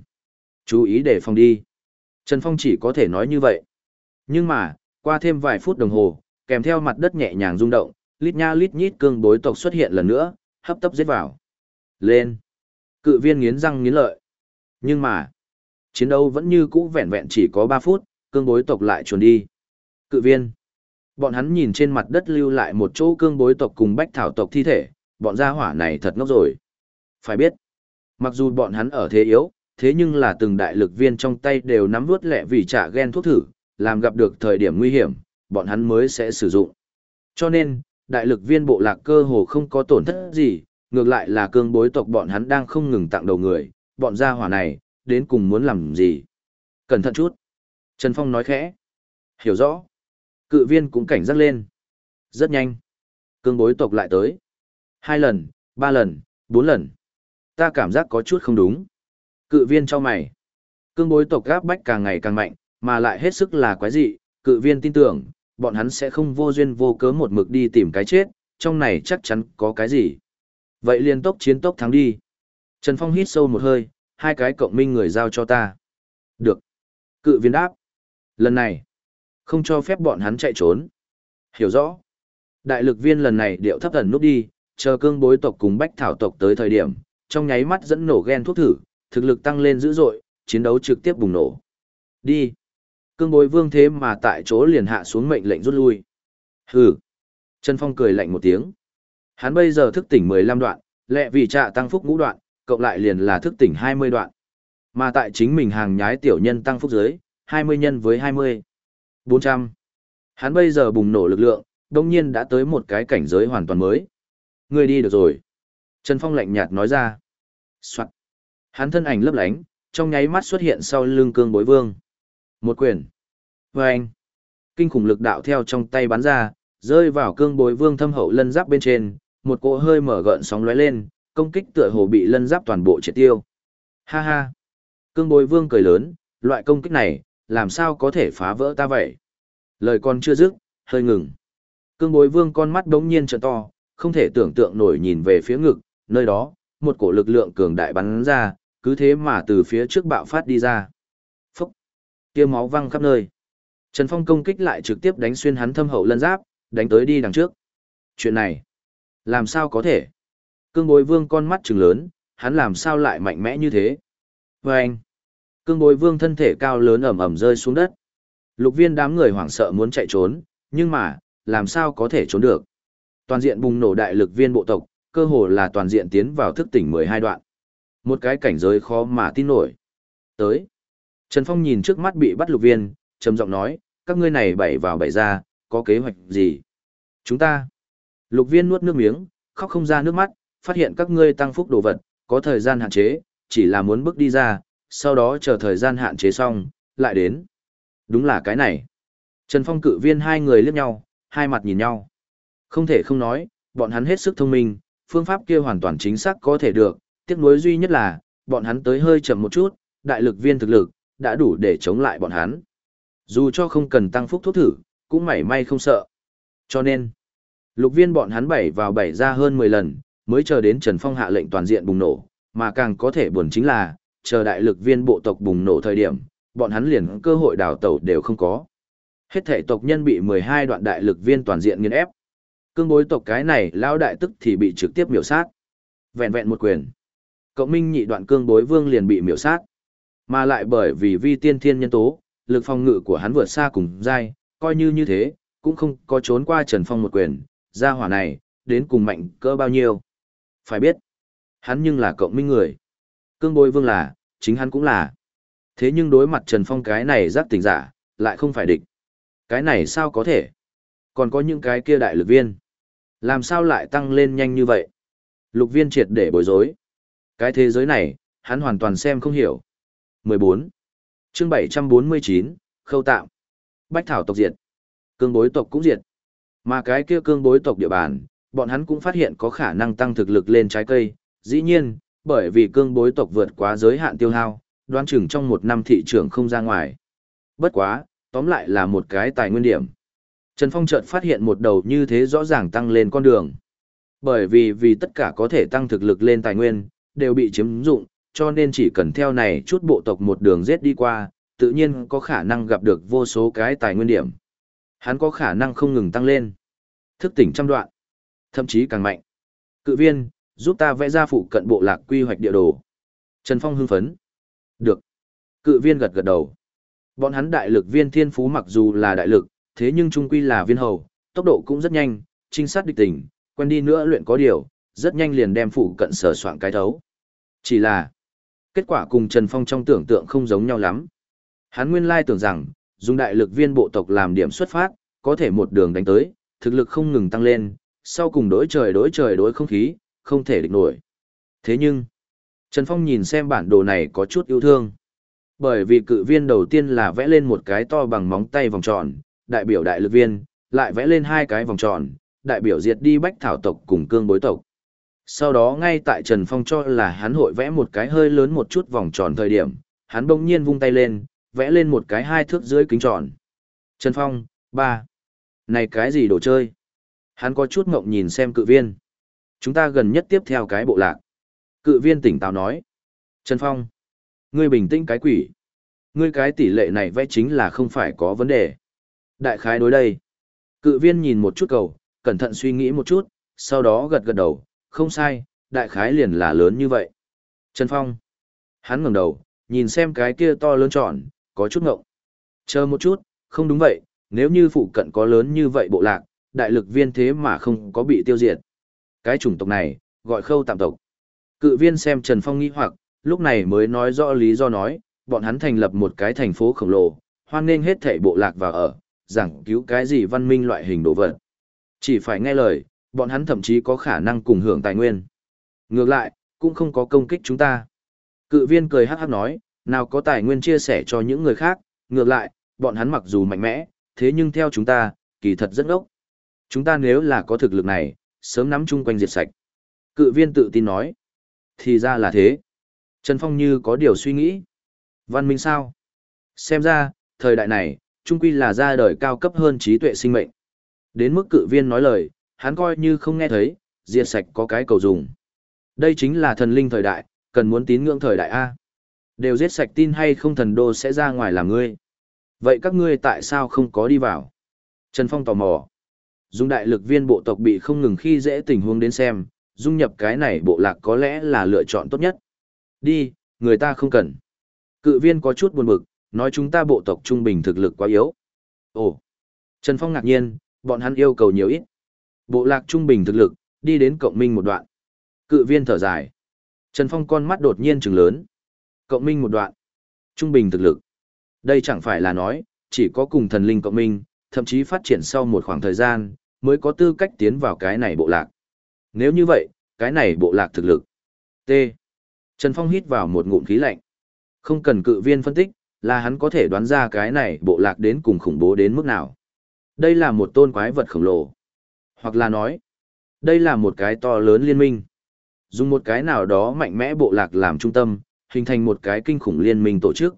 Chú ý để phòng đi. Trần Phong chỉ có thể nói như vậy. Nhưng mà, qua thêm vài phút đồng hồ, kèm theo mặt đất nhẹ nhàng rung động, lít nha lít nhít cương bối tộc xuất hiện lần nữa, hấp tấp giết vào. Lên. Cự viên nghiến răng nghiến lợi. Nhưng mà, chiến đấu vẫn như cũ vẹn vẹn chỉ có 3 phút, cương bối tộc lại chuồn đi. Cự viên. Bọn hắn nhìn trên mặt đất lưu lại một chỗ cương bối tộc cùng bách thảo tộc thi thể, bọn gia hỏa này thật ngốc rồi. Phải biết, mặc dù bọn hắn ở thế yếu, thế nhưng là từng đại lực viên trong tay đều nắm vút lẹ vì trả ghen thuốc thử, làm gặp được thời điểm nguy hiểm, bọn hắn mới sẽ sử dụng. Cho nên, đại lực viên bộ lạc cơ hồ không có tổn thất gì, ngược lại là cương bối tộc bọn hắn đang không ngừng tặng đầu người, bọn gia hỏa này, đến cùng muốn làm gì. Cẩn thận chút. Trần Phong nói khẽ. Hiểu rõ. Cự viên cũng cảnh giác lên. Rất nhanh. Cương bối tộc lại tới. Hai lần, ba lần, bốn lần. Ta cảm giác có chút không đúng. Cự viên cho mày. Cương bối tộc gáp bách càng ngày càng mạnh, mà lại hết sức là quái dị. Cự viên tin tưởng, bọn hắn sẽ không vô duyên vô cớ một mực đi tìm cái chết, trong này chắc chắn có cái gì. Vậy liên tốc chiến tốc thắng đi. Trần Phong hít sâu một hơi, hai cái cộng minh người giao cho ta. Được. Cự viên đáp. Lần này, không cho phép bọn hắn chạy trốn. Hiểu rõ. Đại lực viên lần này điệu thấp thần nút đi, chờ cương bối tộc cùng bách thảo tộc tới thời điểm, trong nháy mắt dẫn nổ ghen thuốc thử, thực lực tăng lên dữ dội, chiến đấu trực tiếp bùng nổ. Đi. Cương bối vương thế mà tại chỗ liền hạ xuống mệnh lệnh rút lui. Hừ. Trần Phong cười lạnh một tiếng. Hắn bây giờ thức tỉnh 15 đoạn, lẹ vì trạ tăng phúc ngũ đoạn, cộng lại liền là thức tỉnh 20 đoạn. Mà tại chính mình hàng nhái tiểu nhân tăng phúc dưới, 20 nhân với 20. 400. Hắn bây giờ bùng nổ lực lượng, đồng nhiên đã tới một cái cảnh giới hoàn toàn mới. Người đi được rồi. Trần Phong lạnh nhạt nói ra. Soạn. Hắn thân ảnh lấp lánh, trong nháy mắt xuất hiện sau lưng cương bối vương. Một quyền. Vâng. anh. Kinh khủng lực đạo theo trong tay bắn ra, rơi vào cương bối vương thâm hậu lân giáp bên trên, một cỗ hơi mở gợn sóng lóe lên, công kích tựa hồ bị lân giáp toàn bộ triệt tiêu. Ha ha. Cương bối vương cười lớn, loại công kích này, làm sao có thể phá vỡ ta vậy? Lời con chưa dứt, hơi ngừng. Cương bối vương con mắt đống nhiên trợ to, không thể tưởng tượng nổi nhìn về phía ngực, nơi đó, một cổ lực lượng cường đại bắn ra, cứ thế mà từ phía trước bạo phát đi ra. Phúc! Tiêu máu văng khắp nơi. Trần Phong công kích lại trực tiếp đánh xuyên hắn thâm hậu lân giáp, đánh tới đi đằng trước. Chuyện này, làm sao có thể? Cương bối vương con mắt trừng lớn, hắn làm sao lại mạnh mẽ như thế? Vâng! anh, cương bối vương thân thể cao lớn ẩm ẩm rơi xuống đất. Lục viên đám người hoảng sợ muốn chạy trốn, nhưng mà, làm sao có thể trốn được? Toàn diện bùng nổ đại lực viên bộ tộc, cơ hồ là toàn diện tiến vào thức tỉnh 12 đoạn. Một cái cảnh giới khó mà tin nổi. Tới. Trần Phong nhìn trước mắt bị bắt lục viên, trầm giọng nói, các ngươi này bảy vào bảy ra, có kế hoạch gì? Chúng ta. Lục viên nuốt nước miếng, khóc không ra nước mắt, phát hiện các ngươi tăng phúc đồ vật, có thời gian hạn chế, chỉ là muốn bước đi ra, sau đó chờ thời gian hạn chế xong, lại đến. Đúng là cái này. Trần Phong cự viên hai người liếc nhau, hai mặt nhìn nhau. Không thể không nói, bọn hắn hết sức thông minh, phương pháp kia hoàn toàn chính xác có thể được, tiếc nuối duy nhất là, bọn hắn tới hơi chậm một chút, đại lực viên thực lực, đã đủ để chống lại bọn hắn. Dù cho không cần tăng phúc thuốc thử, cũng mảy may không sợ. Cho nên, lục viên bọn hắn bảy vào bảy ra hơn 10 lần, mới chờ đến Trần Phong hạ lệnh toàn diện bùng nổ, mà càng có thể buồn chính là, chờ đại lực viên bộ tộc bùng nổ thời điểm, bọn hắn liền cơ hội đào tẩu đều không có. Hết thể tộc nhân bị 12 đoạn đại lực viên toàn diện nghiên ép. Cương bối tộc cái này lao đại tức thì bị trực tiếp miểu sát. Vẹn vẹn một quyền. Cộng minh nhị đoạn cương bối vương liền bị miểu sát. Mà lại bởi vì vi tiên thiên nhân tố, lực phòng ngự của hắn vượt xa cùng dai, coi như như thế, cũng không có trốn qua Trần Phong một quyền, gia hỏa này, đến cùng mạnh cỡ bao nhiêu. Phải biết, hắn nhưng là cộng minh người. Cương bối vương là, chính hắn cũng là. Thế nhưng đối mặt Trần Phong cái này giác tỉnh giả, lại không phải địch. Cái này sao có thể? Còn có những cái kia đại lực viên. Làm sao lại tăng lên nhanh như vậy? Lục viên triệt để bối rối. Cái thế giới này, hắn hoàn toàn xem không hiểu. 14. chương 749, khâu tạm. Bách thảo tộc diệt. Cương bối tộc cũng diệt. Mà cái kia cương bối tộc địa bàn, bọn hắn cũng phát hiện có khả năng tăng thực lực lên trái cây. Dĩ nhiên, bởi vì cương bối tộc vượt quá giới hạn tiêu hao, đoán chừng trong một năm thị trường không ra ngoài. Bất quá, tóm lại là một cái tài nguyên điểm. Trần Phong chợt phát hiện một đầu như thế rõ ràng tăng lên con đường. Bởi vì vì tất cả có thể tăng thực lực lên tài nguyên, đều bị chiếm dụng, cho nên chỉ cần theo này chút bộ tộc một đường giết đi qua, tự nhiên có khả năng gặp được vô số cái tài nguyên điểm. Hắn có khả năng không ngừng tăng lên. Thức tỉnh trăm đoạn, thậm chí càng mạnh. Cự viên, giúp ta vẽ ra phụ cận bộ lạc quy hoạch địa đồ. Trần Phong hưng phấn. Được. Cự viên gật gật đầu. Bọn hắn đại lực viên thiên phú mặc dù là đại lực, thế nhưng trung quy là viên hầu, tốc độ cũng rất nhanh, trinh sát địch tình, quen đi nữa luyện có điều, rất nhanh liền đem phụ cận sở soạn cái thấu. Chỉ là, kết quả cùng Trần Phong trong tưởng tượng không giống nhau lắm. Hắn nguyên lai tưởng rằng, dùng đại lực viên bộ tộc làm điểm xuất phát, có thể một đường đánh tới, thực lực không ngừng tăng lên, sau cùng đối trời đối trời đối không khí, không thể địch nổi. Thế nhưng, Trần Phong nhìn xem bản đồ này có chút yêu thương. Bởi vì cự viên đầu tiên là vẽ lên một cái to bằng móng tay vòng tròn, đại biểu đại lực viên, lại vẽ lên hai cái vòng tròn, đại biểu diệt đi bách thảo tộc cùng cương bối tộc. Sau đó ngay tại Trần Phong cho là hắn hội vẽ một cái hơi lớn một chút vòng tròn thời điểm, hắn bỗng nhiên vung tay lên, vẽ lên một cái hai thước dưới kính tròn. Trần Phong, ba. Này cái gì đồ chơi? Hắn có chút ngộng nhìn xem cự viên. Chúng ta gần nhất tiếp theo cái bộ lạc. Cự viên tỉnh táo nói. Trần Phong. Ngươi bình tĩnh cái quỷ. Ngươi cái tỷ lệ này vẽ chính là không phải có vấn đề. Đại khái đối đây. Cự viên nhìn một chút cầu, cẩn thận suy nghĩ một chút, sau đó gật gật đầu, không sai, đại khái liền là lớn như vậy. Trần Phong. Hắn ngẩng đầu, nhìn xem cái kia to lớn tròn, có chút ngộng. Chờ một chút, không đúng vậy, nếu như phụ cận có lớn như vậy bộ lạc, đại lực viên thế mà không có bị tiêu diệt. Cái chủng tộc này, gọi khâu tạm tộc. Cự viên xem Trần Phong nghĩ hoặc, lúc này mới nói rõ lý do nói, bọn hắn thành lập một cái thành phố khổng lồ, hoan nên hết thảy bộ lạc vào ở, giảng cứu cái gì văn minh loại hình đồ vật. Chỉ phải nghe lời, bọn hắn thậm chí có khả năng cùng hưởng tài nguyên. Ngược lại, cũng không có công kích chúng ta. Cự viên cười hắc hắc nói, nào có tài nguyên chia sẻ cho những người khác, ngược lại, bọn hắn mặc dù mạnh mẽ, thế nhưng theo chúng ta, kỳ thật rất ngốc. Chúng ta nếu là có thực lực này, sớm nắm chung quanh diệt sạch. Cự viên tự tin nói. Thì ra là thế. Trần Phong như có điều suy nghĩ. Văn minh sao? Xem ra, thời đại này, trung quy là ra đời cao cấp hơn trí tuệ sinh mệnh. Đến mức cự viên nói lời, hắn coi như không nghe thấy, diệt sạch có cái cầu dùng. Đây chính là thần linh thời đại, cần muốn tín ngưỡng thời đại A. Đều giết sạch tin hay không thần đô sẽ ra ngoài làm ngươi. Vậy các ngươi tại sao không có đi vào? Trần Phong tò mò. Dung đại lực viên bộ tộc bị không ngừng khi dễ tình huống đến xem, dung nhập cái này bộ lạc có lẽ là lựa chọn tốt nhất. Đi, người ta không cần. Cự viên có chút buồn bực, nói chúng ta bộ tộc trung bình thực lực quá yếu. Ồ, Trần Phong ngạc nhiên, bọn hắn yêu cầu nhiều ít. Bộ lạc trung bình thực lực, đi đến cộng minh một đoạn. Cự viên thở dài. Trần Phong con mắt đột nhiên trừng lớn. Cộng minh một đoạn. Trung bình thực lực. Đây chẳng phải là nói, chỉ có cùng thần linh cộng minh, thậm chí phát triển sau một khoảng thời gian, mới có tư cách tiến vào cái này bộ lạc. Nếu như vậy, cái này bộ lạc thực lực. T. Trần Phong hít vào một ngụm khí lạnh. Không cần cự viên phân tích, là hắn có thể đoán ra cái này bộ lạc đến cùng khủng bố đến mức nào. Đây là một tôn quái vật khổng lồ. Hoặc là nói, đây là một cái to lớn liên minh. Dùng một cái nào đó mạnh mẽ bộ lạc làm trung tâm, hình thành một cái kinh khủng liên minh tổ chức.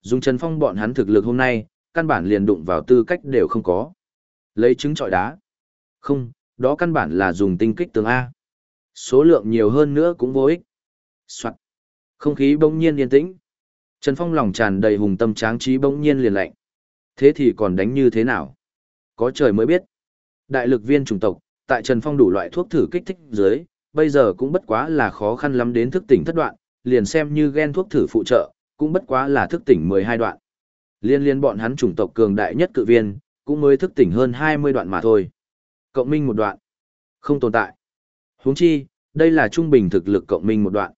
Dùng Trần Phong bọn hắn thực lực hôm nay, căn bản liền đụng vào tư cách đều không có. Lấy trứng trọi đá. Không, đó căn bản là dùng tinh kích tường A. Số lượng nhiều hơn nữa cũng vô ích. Soạn. Không khí bỗng nhiên yên tĩnh. Trần Phong lòng tràn đầy hùng tâm tráng trí bỗng nhiên liền lạnh. Thế thì còn đánh như thế nào? Có trời mới biết. Đại lực viên chủng tộc, tại Trần Phong đủ loại thuốc thử kích thích dưới, bây giờ cũng bất quá là khó khăn lắm đến thức tỉnh thất đoạn, liền xem như gen thuốc thử phụ trợ, cũng bất quá là thức tỉnh 12 đoạn. Liên liên bọn hắn chủng tộc cường đại nhất cự viên, cũng mới thức tỉnh hơn 20 đoạn mà thôi. Cộng minh một đoạn. Không tồn tại. huống chi, đây là trung bình thực lực cộng minh một đoạn.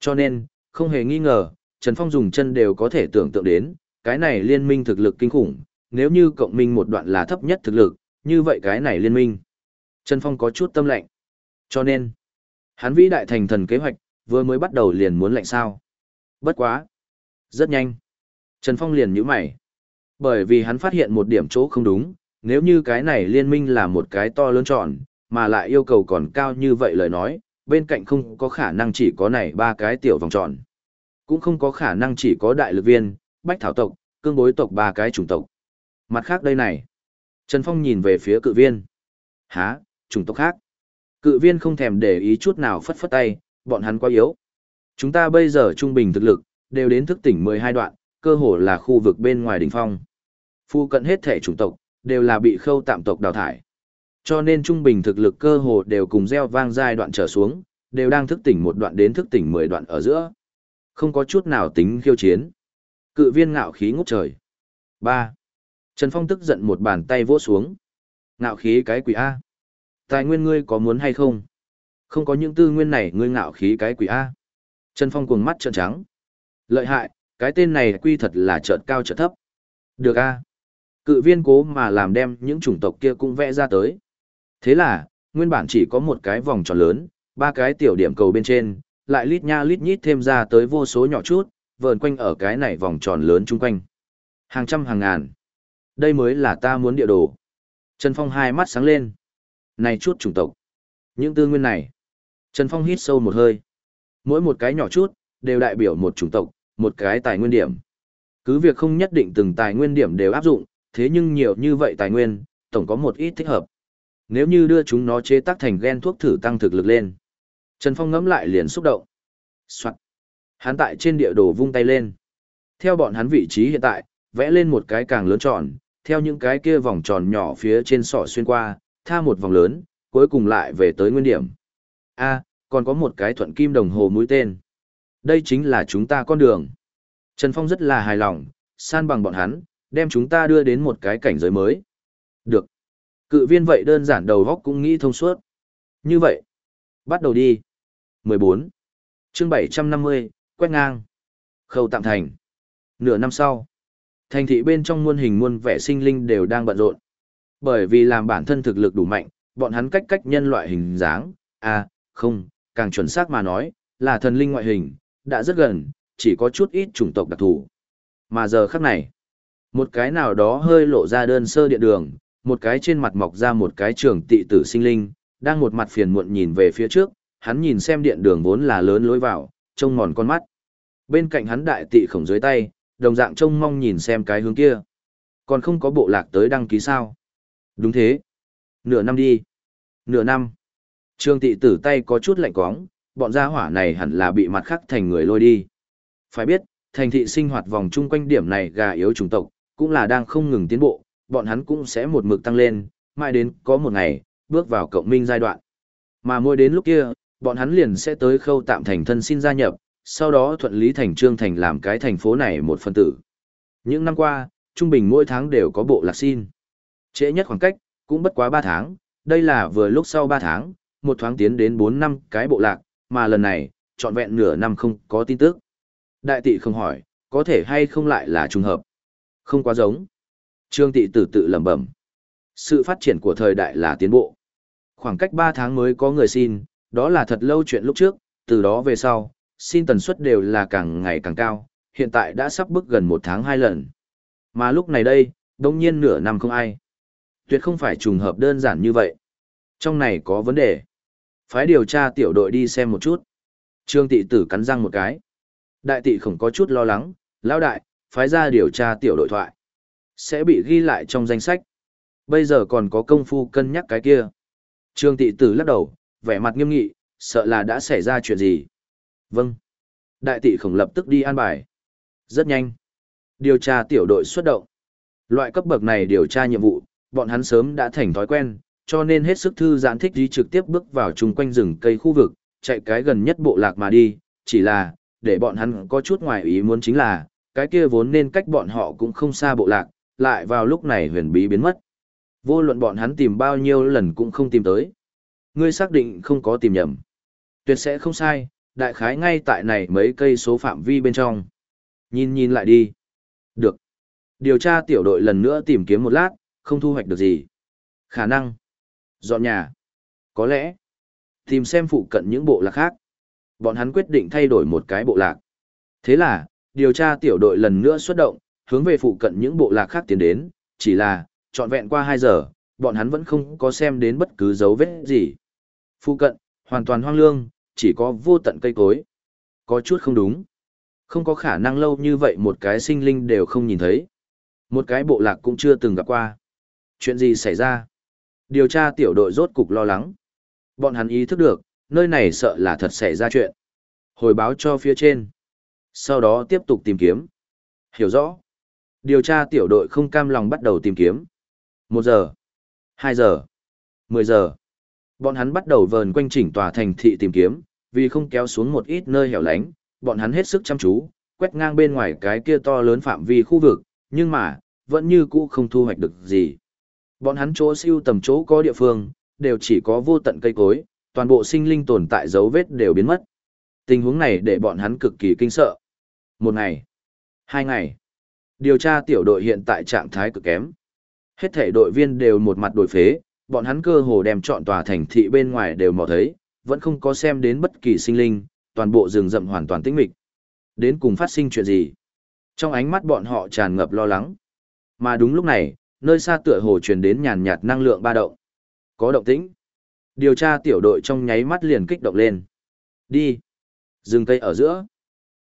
Cho nên, không hề nghi ngờ, Trần Phong dùng chân đều có thể tưởng tượng đến, cái này liên minh thực lực kinh khủng, nếu như cộng minh một đoạn là thấp nhất thực lực, như vậy cái này liên minh. Trần Phong có chút tâm lạnh, Cho nên, hắn vĩ đại thành thần kế hoạch, vừa mới bắt đầu liền muốn lạnh sao. Bất quá. Rất nhanh. Trần Phong liền nhíu mày. Bởi vì hắn phát hiện một điểm chỗ không đúng, nếu như cái này liên minh là một cái to lớn tròn, mà lại yêu cầu còn cao như vậy lời nói, bên cạnh không có khả năng chỉ có này ba cái tiểu vòng tròn. Cũng không có khả năng chỉ có đại lực viên, bách thảo tộc, cương bối tộc ba cái chủng tộc. Mặt khác đây này. Trần Phong nhìn về phía cự viên. Há, chủng tộc khác. Cự viên không thèm để ý chút nào phất phất tay, bọn hắn quá yếu. Chúng ta bây giờ trung bình thực lực, đều đến thức tỉnh 12 đoạn, cơ hồ là khu vực bên ngoài đỉnh phong. Phu cận hết thể chủng tộc, đều là bị khâu tạm tộc đào thải. Cho nên trung bình thực lực cơ hồ đều cùng gieo vang giai đoạn trở xuống, đều đang thức tỉnh một đoạn đến thức tỉnh 10 đoạn ở giữa. Không có chút nào tính khiêu chiến. Cự viên ngạo khí ngút trời. 3. Trần Phong tức giận một bàn tay vỗ xuống. Ngạo khí cái quỷ A. Tài nguyên ngươi có muốn hay không? Không có những tư nguyên này ngươi ngạo khí cái quỷ A. Trần Phong cuồng mắt trợn trắng. Lợi hại, cái tên này quy thật là trợn cao trợn thấp. Được A. Cự viên cố mà làm đem những chủng tộc kia cũng vẽ ra tới. Thế là, nguyên bản chỉ có một cái vòng tròn lớn, ba cái tiểu điểm cầu bên trên, lại lít nha lít nhít thêm ra tới vô số nhỏ chút, vờn quanh ở cái này vòng tròn lớn chung quanh. Hàng trăm hàng ngàn. Đây mới là ta muốn địa đồ. Trần Phong hai mắt sáng lên. Này chút chủng tộc. Những tư nguyên này. Trần Phong hít sâu một hơi. Mỗi một cái nhỏ chút, đều đại biểu một chủng tộc, một cái tài nguyên điểm. Cứ việc không nhất định từng tài nguyên điểm đều áp dụng, thế nhưng nhiều như vậy tài nguyên, tổng có một ít thích hợp. Nếu như đưa chúng nó chế tác thành gen thuốc thử tăng thực lực lên. Trần Phong ngẫm lại liền xúc động. Soạn. Hắn tại trên địa đồ vung tay lên. Theo bọn hắn vị trí hiện tại, vẽ lên một cái càng lớn tròn, theo những cái kia vòng tròn nhỏ phía trên sọ xuyên qua, tha một vòng lớn, cuối cùng lại về tới nguyên điểm. A, còn có một cái thuận kim đồng hồ mũi tên. Đây chính là chúng ta con đường. Trần Phong rất là hài lòng, san bằng bọn hắn, đem chúng ta đưa đến một cái cảnh giới mới. Được. Cự viên vậy đơn giản đầu góc cũng nghĩ thông suốt. Như vậy, bắt đầu đi. 14. chương 750, quét ngang. Khâu tạm thành. Nửa năm sau, thành thị bên trong muôn hình muôn vẻ sinh linh đều đang bận rộn. Bởi vì làm bản thân thực lực đủ mạnh, bọn hắn cách cách nhân loại hình dáng, à, không, càng chuẩn xác mà nói, là thần linh ngoại hình, đã rất gần, chỉ có chút ít chủng tộc đặc thù. Mà giờ khắc này, một cái nào đó hơi lộ ra đơn sơ điện đường, một cái trên mặt mọc ra một cái trường tị tử sinh linh, đang một mặt phiền muộn nhìn về phía trước, hắn nhìn xem điện đường vốn là lớn lối vào, trông mòn con mắt. Bên cạnh hắn đại tị khổng dưới tay, đồng dạng trông mong nhìn xem cái hướng kia. Còn không có bộ lạc tới đăng ký sao? Đúng thế. Nửa năm đi. Nửa năm. Trương tị tử tay có chút lạnh quóng, bọn gia hỏa này hẳn là bị mặt khắc thành người lôi đi. Phải biết, thành thị sinh hoạt vòng chung quanh điểm này gà yếu chủng tộc, cũng là đang không ngừng tiến bộ, bọn hắn cũng sẽ một mực tăng lên, mãi đến có một ngày, bước vào cộng minh giai đoạn. Mà mỗi đến lúc kia, bọn hắn liền sẽ tới khâu tạm thành thân xin gia nhập, sau đó thuận lý thành trương thành làm cái thành phố này một phần tử. Những năm qua, trung bình mỗi tháng đều có bộ lạc xin. Trễ nhất khoảng cách, cũng bất quá 3 tháng, đây là vừa lúc sau 3 tháng, một thoáng tiến đến 4 năm cái bộ lạc, mà lần này, trọn vẹn nửa năm không có tin tức. Đại tị không hỏi, có thể hay không lại là trùng hợp. Không quá giống. Trương tị tử tự lẩm bẩm. Sự phát triển của thời đại là tiến bộ. Khoảng cách 3 tháng mới có người xin, đó là thật lâu chuyện lúc trước, từ đó về sau, xin tần suất đều là càng ngày càng cao, hiện tại đã sắp bước gần một tháng hai lần. Mà lúc này đây, đông nhiên nửa năm không ai. Tuyệt không phải trùng hợp đơn giản như vậy. Trong này có vấn đề. Phái điều tra tiểu đội đi xem một chút. Trương tị tử cắn răng một cái. Đại tị không có chút lo lắng, lão đại, phái ra điều tra tiểu đội thoại. Sẽ bị ghi lại trong danh sách. Bây giờ còn có công phu cân nhắc cái kia. Trương tị tử lắc đầu, vẻ mặt nghiêm nghị, sợ là đã xảy ra chuyện gì. Vâng. Đại tị khổng lập tức đi an bài. Rất nhanh. Điều tra tiểu đội xuất động. Loại cấp bậc này điều tra nhiệm vụ, bọn hắn sớm đã thành thói quen, cho nên hết sức thư giãn thích đi trực tiếp bước vào chung quanh rừng cây khu vực, chạy cái gần nhất bộ lạc mà đi, chỉ là, để bọn hắn có chút ngoài ý muốn chính là, cái kia vốn nên cách bọn họ cũng không xa bộ lạc, lại vào lúc này huyền bí biến mất. Vô luận bọn hắn tìm bao nhiêu lần cũng không tìm tới. Ngươi xác định không có tìm nhầm. Tuyệt sẽ không sai, đại khái ngay tại này mấy cây số phạm vi bên trong. Nhìn nhìn lại đi. Được. Điều tra tiểu đội lần nữa tìm kiếm một lát, không thu hoạch được gì. Khả năng. Dọn nhà. Có lẽ. Tìm xem phụ cận những bộ lạc khác. Bọn hắn quyết định thay đổi một cái bộ lạc. Thế là, điều tra tiểu đội lần nữa xuất động, hướng về phụ cận những bộ lạc khác tiến đến, chỉ là, trọn vẹn qua 2 giờ, bọn hắn vẫn không có xem đến bất cứ dấu vết gì. Phụ cận, hoàn toàn hoang lương, chỉ có vô tận cây cối. Có chút không đúng. Không có khả năng lâu như vậy một cái sinh linh đều không nhìn thấy. Một cái bộ lạc cũng chưa từng gặp qua. Chuyện gì xảy ra? Điều tra tiểu đội rốt cục lo lắng. Bọn hắn ý thức được, nơi này sợ là thật xảy ra chuyện. Hồi báo cho phía trên. Sau đó tiếp tục tìm kiếm. Hiểu rõ. Điều tra tiểu đội không cam lòng bắt đầu tìm kiếm. Một giờ. Hai giờ. Mười giờ. Bọn hắn bắt đầu vờn quanh chỉnh tòa thành thị tìm kiếm, vì không kéo xuống một ít nơi hẻo lánh, bọn hắn hết sức chăm chú, quét ngang bên ngoài cái kia to lớn phạm vi khu vực, nhưng mà, vẫn như cũ không thu hoạch được gì. Bọn hắn chỗ siêu tầm chỗ có địa phương, đều chỉ có vô tận cây cối, toàn bộ sinh linh tồn tại dấu vết đều biến mất. Tình huống này để bọn hắn cực kỳ kinh sợ. Một ngày, hai ngày, điều tra tiểu đội hiện tại trạng thái cực kém. Hết thể đội viên đều một mặt đổi phế, bọn hắn cơ hồ đem chọn tòa thành thị bên ngoài đều mò thấy, vẫn không có xem đến bất kỳ sinh linh, toàn bộ rừng rậm hoàn toàn tĩnh mịch. Đến cùng phát sinh chuyện gì? Trong ánh mắt bọn họ tràn ngập lo lắng. Mà đúng lúc này, nơi xa tựa hồ truyền đến nhàn nhạt năng lượng ba động. Có động tĩnh. Điều tra tiểu đội trong nháy mắt liền kích động lên. Đi. Dừng cây ở giữa.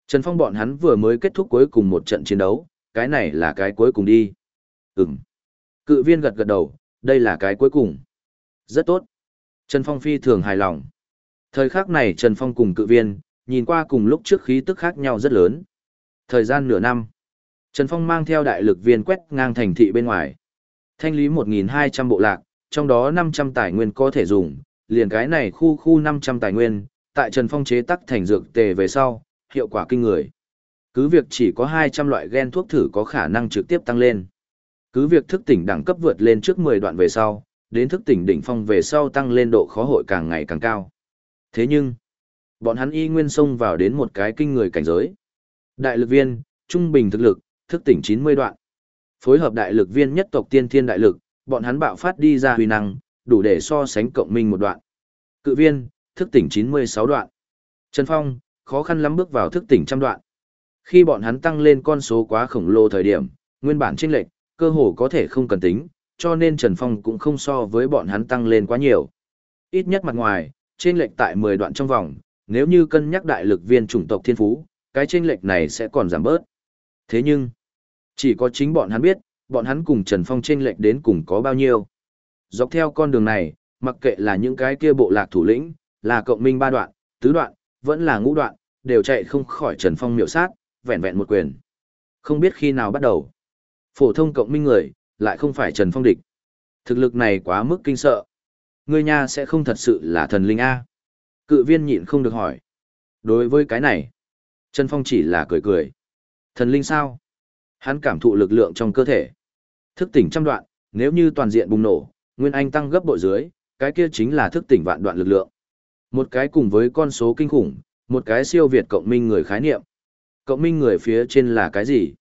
Trần Phong bọn hắn vừa mới kết thúc cuối cùng một trận chiến đấu, cái này là cái cuối cùng đi. Ừm. Cự viên gật gật đầu, đây là cái cuối cùng. Rất tốt. Trần Phong phi thường hài lòng. Thời khắc này Trần Phong cùng cự viên, nhìn qua cùng lúc trước khí tức khác nhau rất lớn. Thời gian nửa năm, Trần Phong mang theo đại lực viên quét ngang thành thị bên ngoài. Thanh lý 1.200 bộ lạc, trong đó 500 tài nguyên có thể dùng, liền cái này khu khu 500 tài nguyên, tại Trần Phong chế tắc thành dược tề về sau, hiệu quả kinh người. Cứ việc chỉ có 200 loại gen thuốc thử có khả năng trực tiếp tăng lên. Cứ việc thức tỉnh đẳng cấp vượt lên trước 10 đoạn về sau, đến thức tỉnh đỉnh phong về sau tăng lên độ khó hội càng ngày càng cao. Thế nhưng, bọn hắn y nguyên xông vào đến một cái kinh người cảnh giới. Đại lực viên, trung bình thực lực, thức tỉnh 90 đoạn. Phối hợp đại lực viên nhất tộc tiên thiên đại lực, bọn hắn bạo phát đi ra huy năng, đủ để so sánh cộng minh một đoạn. Cự viên, thức tỉnh 96 đoạn. Trần Phong, khó khăn lắm bước vào thức tỉnh trăm đoạn. Khi bọn hắn tăng lên con số quá khổng lồ thời điểm, nguyên bản chênh lệch, cơ hồ có thể không cần tính, cho nên Trần Phong cũng không so với bọn hắn tăng lên quá nhiều. Ít nhất mặt ngoài, chênh lệch tại 10 đoạn trong vòng, nếu như cân nhắc đại lực viên chủng tộc thiên phú, cái chênh lệch này sẽ còn giảm bớt. Thế nhưng, chỉ có chính bọn hắn biết, bọn hắn cùng Trần Phong chênh lệch đến cùng có bao nhiêu. Dọc theo con đường này, mặc kệ là những cái kia bộ lạc thủ lĩnh, là cộng minh ba đoạn, tứ đoạn, vẫn là ngũ đoạn, đều chạy không khỏi Trần Phong miểu sát, vẹn vẹn một quyền. Không biết khi nào bắt đầu. Phổ thông cộng minh người, lại không phải Trần Phong địch. Thực lực này quá mức kinh sợ. Người nhà sẽ không thật sự là thần linh A. Cự viên nhịn không được hỏi. Đối với cái này, Trần Phong chỉ là cười cười. Thần linh sao? Hắn cảm thụ lực lượng trong cơ thể. Thức tỉnh trăm đoạn, nếu như toàn diện bùng nổ, Nguyên Anh tăng gấp bội dưới, cái kia chính là thức tỉnh vạn đoạn lực lượng. Một cái cùng với con số kinh khủng, một cái siêu việt cộng minh người khái niệm. Cộng minh người phía trên là cái gì?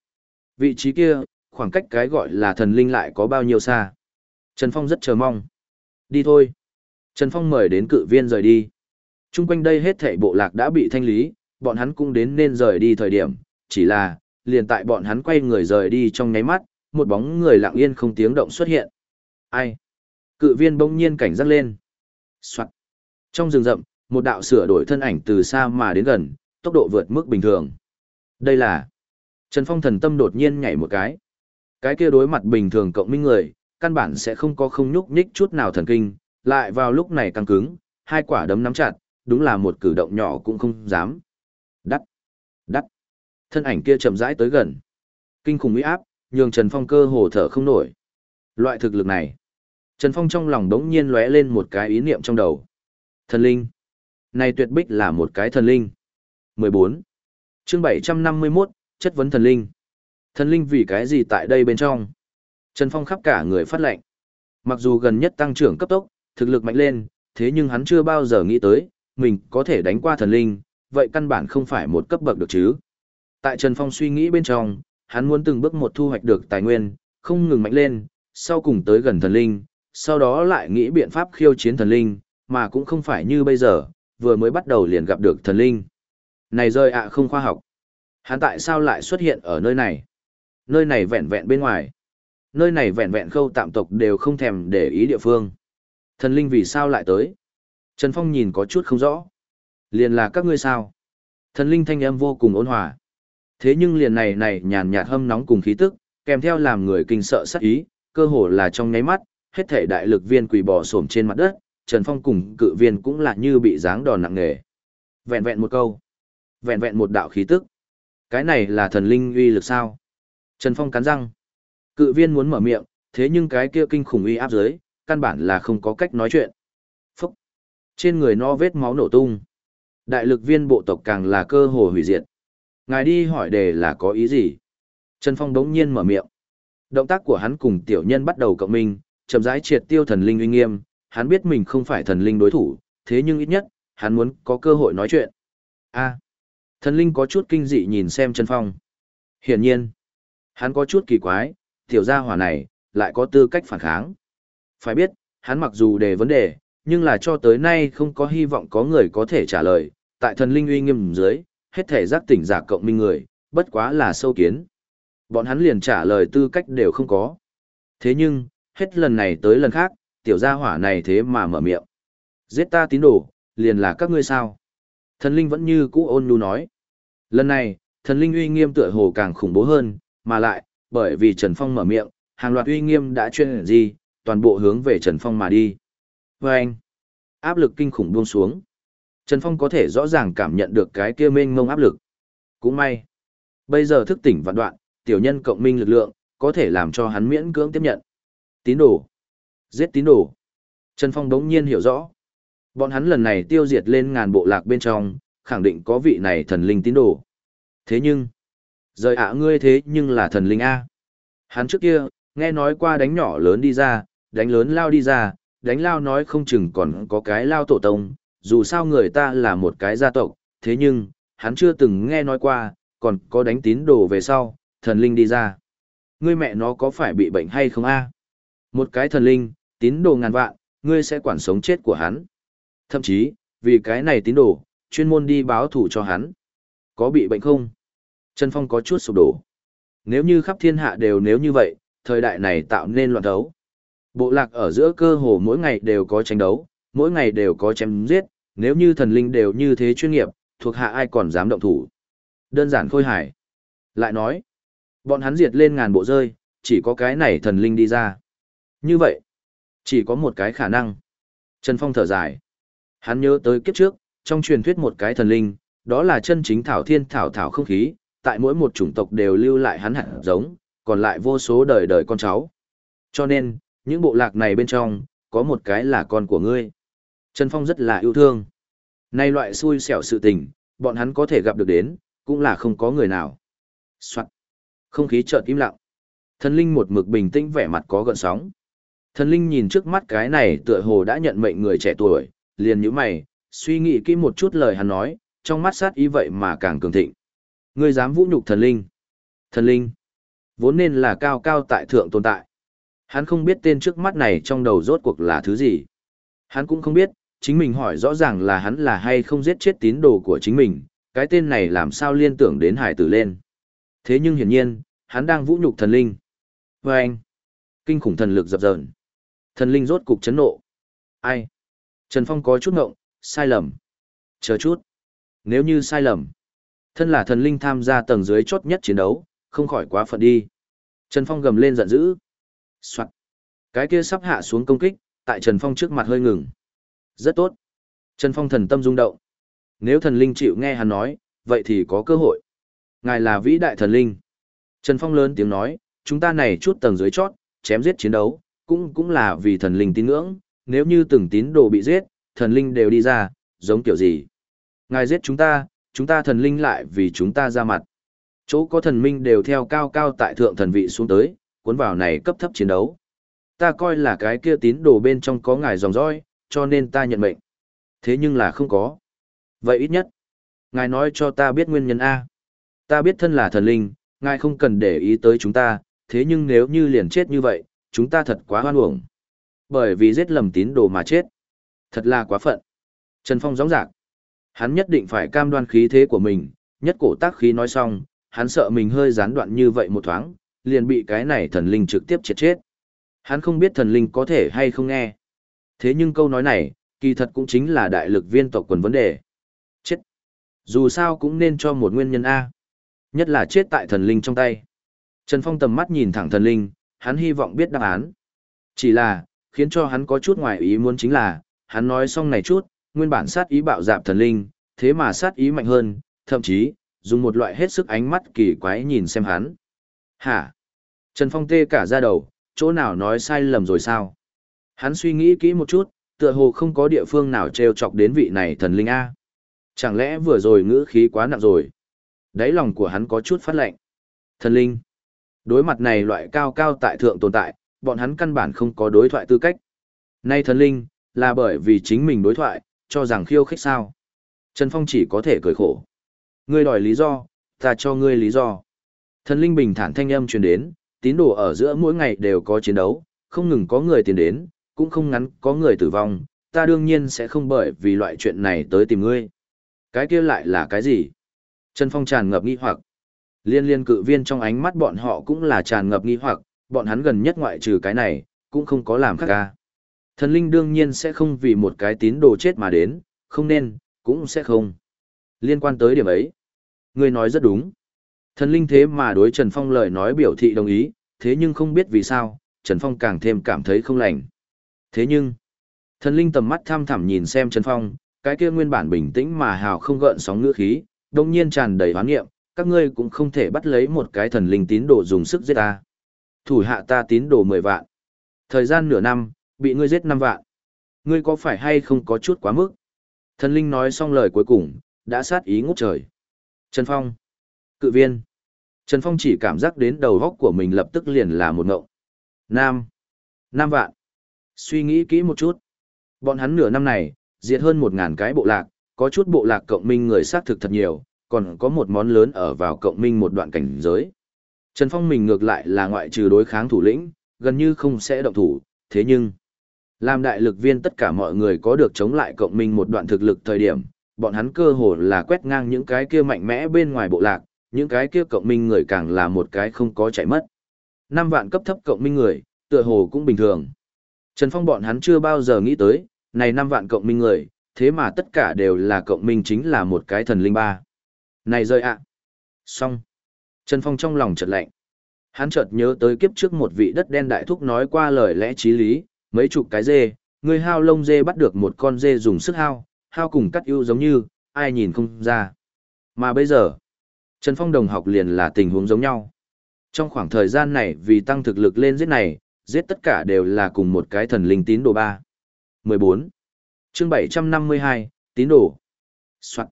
Vị trí kia, khoảng cách cái gọi là thần linh lại có bao nhiêu xa? Trần Phong rất chờ mong. Đi thôi. Trần Phong mời đến cự viên rời đi. Trung quanh đây hết thảy bộ lạc đã bị thanh lý, bọn hắn cũng đến nên rời đi thời điểm, chỉ là, liền tại bọn hắn quay người rời đi trong nháy mắt, một bóng người lặng yên không tiếng động xuất hiện. Ai? Cự viên bỗng nhiên cảnh giác lên. Soạn. Trong rừng rậm, một đạo sửa đổi thân ảnh từ xa mà đến gần, tốc độ vượt mức bình thường. Đây là... Trần Phong thần tâm đột nhiên nhảy một cái. Cái kia đối mặt bình thường cộng minh người, căn bản sẽ không có không nhúc nhích chút nào thần kinh, lại vào lúc này căng cứng, hai quả đấm nắm chặt, đúng là một cử động nhỏ cũng không dám. Đắt, đắt. Thân ảnh kia chậm rãi tới gần. Kinh khủng uy áp, nhường Trần Phong cơ hồ thở không nổi. Loại thực lực này, Trần Phong trong lòng đống nhiên lóe lên một cái ý niệm trong đầu. Thần linh. Này tuyệt bích là một cái thần linh. 14. chương 751, chất vấn thần linh. Thần linh vì cái gì tại đây bên trong? Trần Phong khắp cả người phát lệnh. Mặc dù gần nhất tăng trưởng cấp tốc, thực lực mạnh lên, thế nhưng hắn chưa bao giờ nghĩ tới, mình có thể đánh qua thần linh, vậy căn bản không phải một cấp bậc được chứ. Tại Trần Phong suy nghĩ bên trong, hắn muốn từng bước một thu hoạch được tài nguyên, không ngừng mạnh lên, sau cùng tới gần thần linh, sau đó lại nghĩ biện pháp khiêu chiến thần linh, mà cũng không phải như bây giờ, vừa mới bắt đầu liền gặp được thần linh. Này rơi ạ không khoa học. Hắn tại sao lại xuất hiện ở nơi này? Nơi này vẹn vẹn bên ngoài. Nơi này vẹn vẹn khâu tạm tộc đều không thèm để ý địa phương. Thần linh vì sao lại tới? Trần Phong nhìn có chút không rõ. Liền là các ngươi sao? Thần linh thanh âm vô cùng ôn hòa. Thế nhưng liền này này nhàn nhạt hâm nóng cùng khí tức, kèm theo làm người kinh sợ sắc ý, cơ hồ là trong nháy mắt, hết thể đại lực viên quỳ bò xổm trên mặt đất, Trần Phong cùng cự viên cũng là như bị giáng đòn nặng nề. Vẹn vẹn một câu, vẹn vẹn một đạo khí tức. Cái này là thần linh uy lực sao? Trần Phong cắn răng. Cự viên muốn mở miệng, thế nhưng cái kia kinh khủng uy áp dưới, căn bản là không có cách nói chuyện. Phúc! Trên người no vết máu nổ tung. Đại lực viên bộ tộc càng là cơ hồ hủy diệt. Ngài đi hỏi đề là có ý gì? Trần Phong đống nhiên mở miệng. Động tác của hắn cùng tiểu nhân bắt đầu cộng minh, chậm rãi triệt tiêu thần linh uy nghiêm, hắn biết mình không phải thần linh đối thủ, thế nhưng ít nhất, hắn muốn có cơ hội nói chuyện. A. thần linh có chút kinh dị nhìn xem Trần Phong. Hiển nhiên, hắn có chút kỳ quái, tiểu gia hỏa này, lại có tư cách phản kháng. Phải biết, hắn mặc dù đề vấn đề, nhưng là cho tới nay không có hy vọng có người có thể trả lời, tại thần linh uy nghiêm dưới, hết thể giác tỉnh giả cộng minh người, bất quá là sâu kiến. Bọn hắn liền trả lời tư cách đều không có. Thế nhưng, hết lần này tới lần khác, tiểu gia hỏa này thế mà mở miệng. Giết ta tín đồ, liền là các ngươi sao? Thần linh vẫn như cũ ôn nhu nói. Lần này, thần linh uy nghiêm tựa hồ càng khủng bố hơn, mà lại, bởi vì Trần Phong mở miệng, hàng loạt uy nghiêm đã chuyên gì, toàn bộ hướng về Trần Phong mà đi. Và anh, áp lực kinh khủng buông xuống. Trần Phong có thể rõ ràng cảm nhận được cái kia mênh mông áp lực. Cũng may. Bây giờ thức tỉnh vạn đoạn, tiểu nhân cộng minh lực lượng, có thể làm cho hắn miễn cưỡng tiếp nhận. Tín đồ. Giết tín đồ. Trần Phong đống nhiên hiểu rõ. Bọn hắn lần này tiêu diệt lên ngàn bộ lạc bên trong, khẳng định có vị này thần linh tín đồ. Thế nhưng, rời ạ ngươi thế nhưng là thần linh A. Hắn trước kia, nghe nói qua đánh nhỏ lớn đi ra, đánh lớn lao đi ra, đánh lao nói không chừng còn có cái lao tổ tông, dù sao người ta là một cái gia tộc, thế nhưng, hắn chưa từng nghe nói qua, còn có đánh tín đồ về sau, thần linh đi ra. Ngươi mẹ nó có phải bị bệnh hay không a? Một cái thần linh, tín đồ ngàn vạn, ngươi sẽ quản sống chết của hắn. Thậm chí, vì cái này tín đồ, chuyên môn đi báo thủ cho hắn. Có bị bệnh không? Trần Phong có chút sụp đổ. Nếu như khắp thiên hạ đều nếu như vậy, thời đại này tạo nên loạn đấu. Bộ lạc ở giữa cơ hồ mỗi ngày đều có tranh đấu, mỗi ngày đều có chém giết, nếu như thần linh đều như thế chuyên nghiệp, thuộc hạ ai còn dám động thủ. Đơn giản khôi hài. Lại nói, bọn hắn diệt lên ngàn bộ rơi, chỉ có cái này thần linh đi ra. Như vậy, chỉ có một cái khả năng. Trần Phong thở dài. Hắn nhớ tới kiếp trước, trong truyền thuyết một cái thần linh, đó là chân chính thảo thiên thảo thảo không khí, tại mỗi một chủng tộc đều lưu lại hắn hạt giống, còn lại vô số đời đời con cháu. Cho nên, những bộ lạc này bên trong, có một cái là con của ngươi. Trần Phong rất là yêu thương. Nay loại xui xẻo sự tình, bọn hắn có thể gặp được đến, cũng là không có người nào. Soạn. Không khí chợt im lặng. Thần linh một mực bình tĩnh vẻ mặt có gợn sóng. Thần linh nhìn trước mắt cái này tựa hồ đã nhận mệnh người trẻ tuổi, liền nhíu mày, suy nghĩ kỹ một chút lời hắn nói, trong mắt sát ý vậy mà càng cường thịnh. Ngươi dám vũ nhục thần linh? Thần linh vốn nên là cao cao tại thượng tồn tại. Hắn không biết tên trước mắt này trong đầu rốt cuộc là thứ gì. Hắn cũng không biết, chính mình hỏi rõ ràng là hắn là hay không giết chết tín đồ của chính mình, cái tên này làm sao liên tưởng đến hải tử lên. Thế nhưng hiển nhiên, hắn đang vũ nhục thần linh. Và anh, kinh khủng thần lực dập dờn. Thần linh rốt cục chấn nộ. Ai? Trần Phong có chút ngộng, sai lầm. Chờ chút. Nếu như sai lầm, thân là thần linh tham gia tầng dưới chốt nhất chiến đấu, không khỏi quá phận đi. Trần Phong gầm lên giận dữ. Soạn. Cái kia sắp hạ xuống công kích, tại Trần Phong trước mặt hơi ngừng. Rất tốt. Trần Phong thần tâm rung động. Nếu thần linh chịu nghe hắn nói, vậy thì có cơ hội. Ngài là vĩ đại thần linh. Trần Phong lớn tiếng nói, chúng ta này chút tầng dưới chót, chém giết chiến đấu, cũng cũng là vì thần linh tín ngưỡng, nếu như từng tín đồ bị giết, thần linh đều đi ra, giống kiểu gì. Ngài giết chúng ta, chúng ta thần linh lại vì chúng ta ra mặt. Chỗ có thần minh đều theo cao cao tại thượng thần vị xuống tới, cuốn vào này cấp thấp chiến đấu. Ta coi là cái kia tín đồ bên trong có ngài dòng dõi, cho nên ta nhận mệnh. Thế nhưng là không có. Vậy ít nhất, ngài nói cho ta biết nguyên nhân A. Ta biết thân là thần linh, ngài không cần để ý tới chúng ta, thế nhưng nếu như liền chết như vậy, chúng ta thật quá hoan uổng. Bởi vì giết lầm tín đồ mà chết. Thật là quá phận. Trần Phong gióng giạc. Hắn nhất định phải cam đoan khí thế của mình, nhất cổ tác khí nói xong, hắn sợ mình hơi gián đoạn như vậy một thoáng, liền bị cái này thần linh trực tiếp chết chết. Hắn không biết thần linh có thể hay không nghe. Thế nhưng câu nói này, kỳ thật cũng chính là đại lực viên tộc quần vấn đề. Chết. Dù sao cũng nên cho một nguyên nhân A. Nhất là chết tại thần linh trong tay. Trần Phong tầm mắt nhìn thẳng thần linh, hắn hy vọng biết đáp án. Chỉ là, khiến cho hắn có chút ngoài ý muốn chính là, hắn nói xong này chút, nguyên bản sát ý bạo dạp thần linh, thế mà sát ý mạnh hơn, thậm chí, dùng một loại hết sức ánh mắt kỳ quái nhìn xem hắn. Hả? Trần Phong tê cả ra đầu, chỗ nào nói sai lầm rồi sao? Hắn suy nghĩ kỹ một chút, tựa hồ không có địa phương nào trêu chọc đến vị này thần linh A. Chẳng lẽ vừa rồi ngữ khí quá nặng rồi? Đáy lòng của hắn có chút phát lệnh. Thần linh. Đối mặt này loại cao cao tại thượng tồn tại, bọn hắn căn bản không có đối thoại tư cách. Nay thần linh, là bởi vì chính mình đối thoại, cho rằng khiêu khích sao. Trần Phong chỉ có thể cười khổ. Ngươi đòi lý do, ta cho ngươi lý do. Thần linh bình thản thanh âm truyền đến, tín đồ ở giữa mỗi ngày đều có chiến đấu, không ngừng có người tiến đến, cũng không ngắn có người tử vong, ta đương nhiên sẽ không bởi vì loại chuyện này tới tìm ngươi. Cái kia lại là cái gì? Trần Phong tràn ngập nghi hoặc. Liên liên cự viên trong ánh mắt bọn họ cũng là tràn ngập nghi hoặc, bọn hắn gần nhất ngoại trừ cái này, cũng không có làm khác ca. Thần linh đương nhiên sẽ không vì một cái tín đồ chết mà đến, không nên, cũng sẽ không. Liên quan tới điểm ấy, ngươi nói rất đúng. Thần linh thế mà đối Trần Phong lời nói biểu thị đồng ý, thế nhưng không biết vì sao, Trần Phong càng thêm cảm thấy không lành. Thế nhưng, thần linh tầm mắt tham thẳm nhìn xem Trần Phong, cái kia nguyên bản bình tĩnh mà hào không gợn sóng ngữ khí, đồng nhiên tràn đầy hoán nghiệm, các ngươi cũng không thể bắt lấy một cái thần linh tín đồ dùng sức giết ta. Thủ hạ ta tín đồ 10 vạn. Thời gian nửa năm, bị ngươi giết 5 vạn. Ngươi có phải hay không có chút quá mức? Thần linh nói xong lời cuối cùng, đã sát ý ngút trời. Trần Phong. Cự viên. Trần Phong chỉ cảm giác đến đầu góc của mình lập tức liền là một ngộng. Nam. Nam vạn. Suy nghĩ kỹ một chút. Bọn hắn nửa năm này, diệt hơn một ngàn cái bộ lạc, có chút bộ lạc cộng minh người xác thực thật nhiều, còn có một món lớn ở vào cộng minh một đoạn cảnh giới. Trần Phong mình ngược lại là ngoại trừ đối kháng thủ lĩnh, gần như không sẽ động thủ, thế nhưng, làm đại lực viên tất cả mọi người có được chống lại cộng minh một đoạn thực lực thời điểm, bọn hắn cơ hồ là quét ngang những cái kia mạnh mẽ bên ngoài bộ lạc, những cái kia cộng minh người càng là một cái không có chạy mất. Năm vạn cấp thấp cộng minh người, tựa hồ cũng bình thường. Trần Phong bọn hắn chưa bao giờ nghĩ tới, này năm vạn cộng minh người, thế mà tất cả đều là cộng minh chính là một cái thần linh ba. Này rơi ạ. Xong. Trần Phong trong lòng chợt lạnh. Hắn chợt nhớ tới kiếp trước một vị đất đen đại thúc nói qua lời lẽ trí lý, mấy chục cái dê, người hao lông dê bắt được một con dê dùng sức hao, hao cùng cắt ưu giống như, ai nhìn không ra. Mà bây giờ, Trần Phong đồng học liền là tình huống giống nhau. Trong khoảng thời gian này vì tăng thực lực lên giết này, giết tất cả đều là cùng một cái thần linh tín đồ ba. 14. chương 752, tín đồ. Soạn.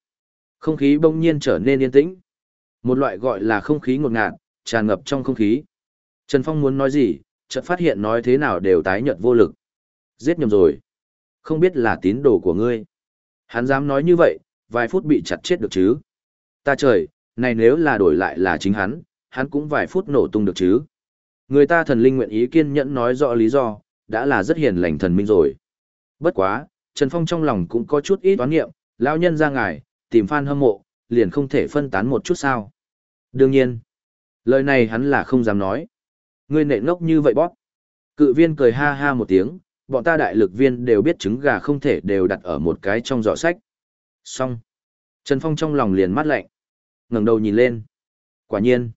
Không khí bỗng nhiên trở nên yên tĩnh. Một loại gọi là không khí ngột ngạt, tràn ngập trong không khí. Trần Phong muốn nói gì, chợt phát hiện nói thế nào đều tái nhợt vô lực. Giết nhầm rồi. Không biết là tín đồ của ngươi. Hắn dám nói như vậy, vài phút bị chặt chết được chứ. Ta trời, này nếu là đổi lại là chính hắn, hắn cũng vài phút nổ tung được chứ. Người ta thần linh nguyện ý kiên nhẫn nói rõ lý do, đã là rất hiền lành thần minh rồi. Bất quá, Trần Phong trong lòng cũng có chút ít toán nghiệm, lão nhân ra ngài, tìm fan hâm mộ, liền không thể phân tán một chút sao. Đương nhiên, lời này hắn là không dám nói. Ngươi nệ ngốc như vậy bóp. Cự viên cười ha ha một tiếng, bọn ta đại lực viên đều biết trứng gà không thể đều đặt ở một cái trong giỏ sách. Xong. Trần Phong trong lòng liền mát lạnh. ngẩng đầu nhìn lên. Quả nhiên.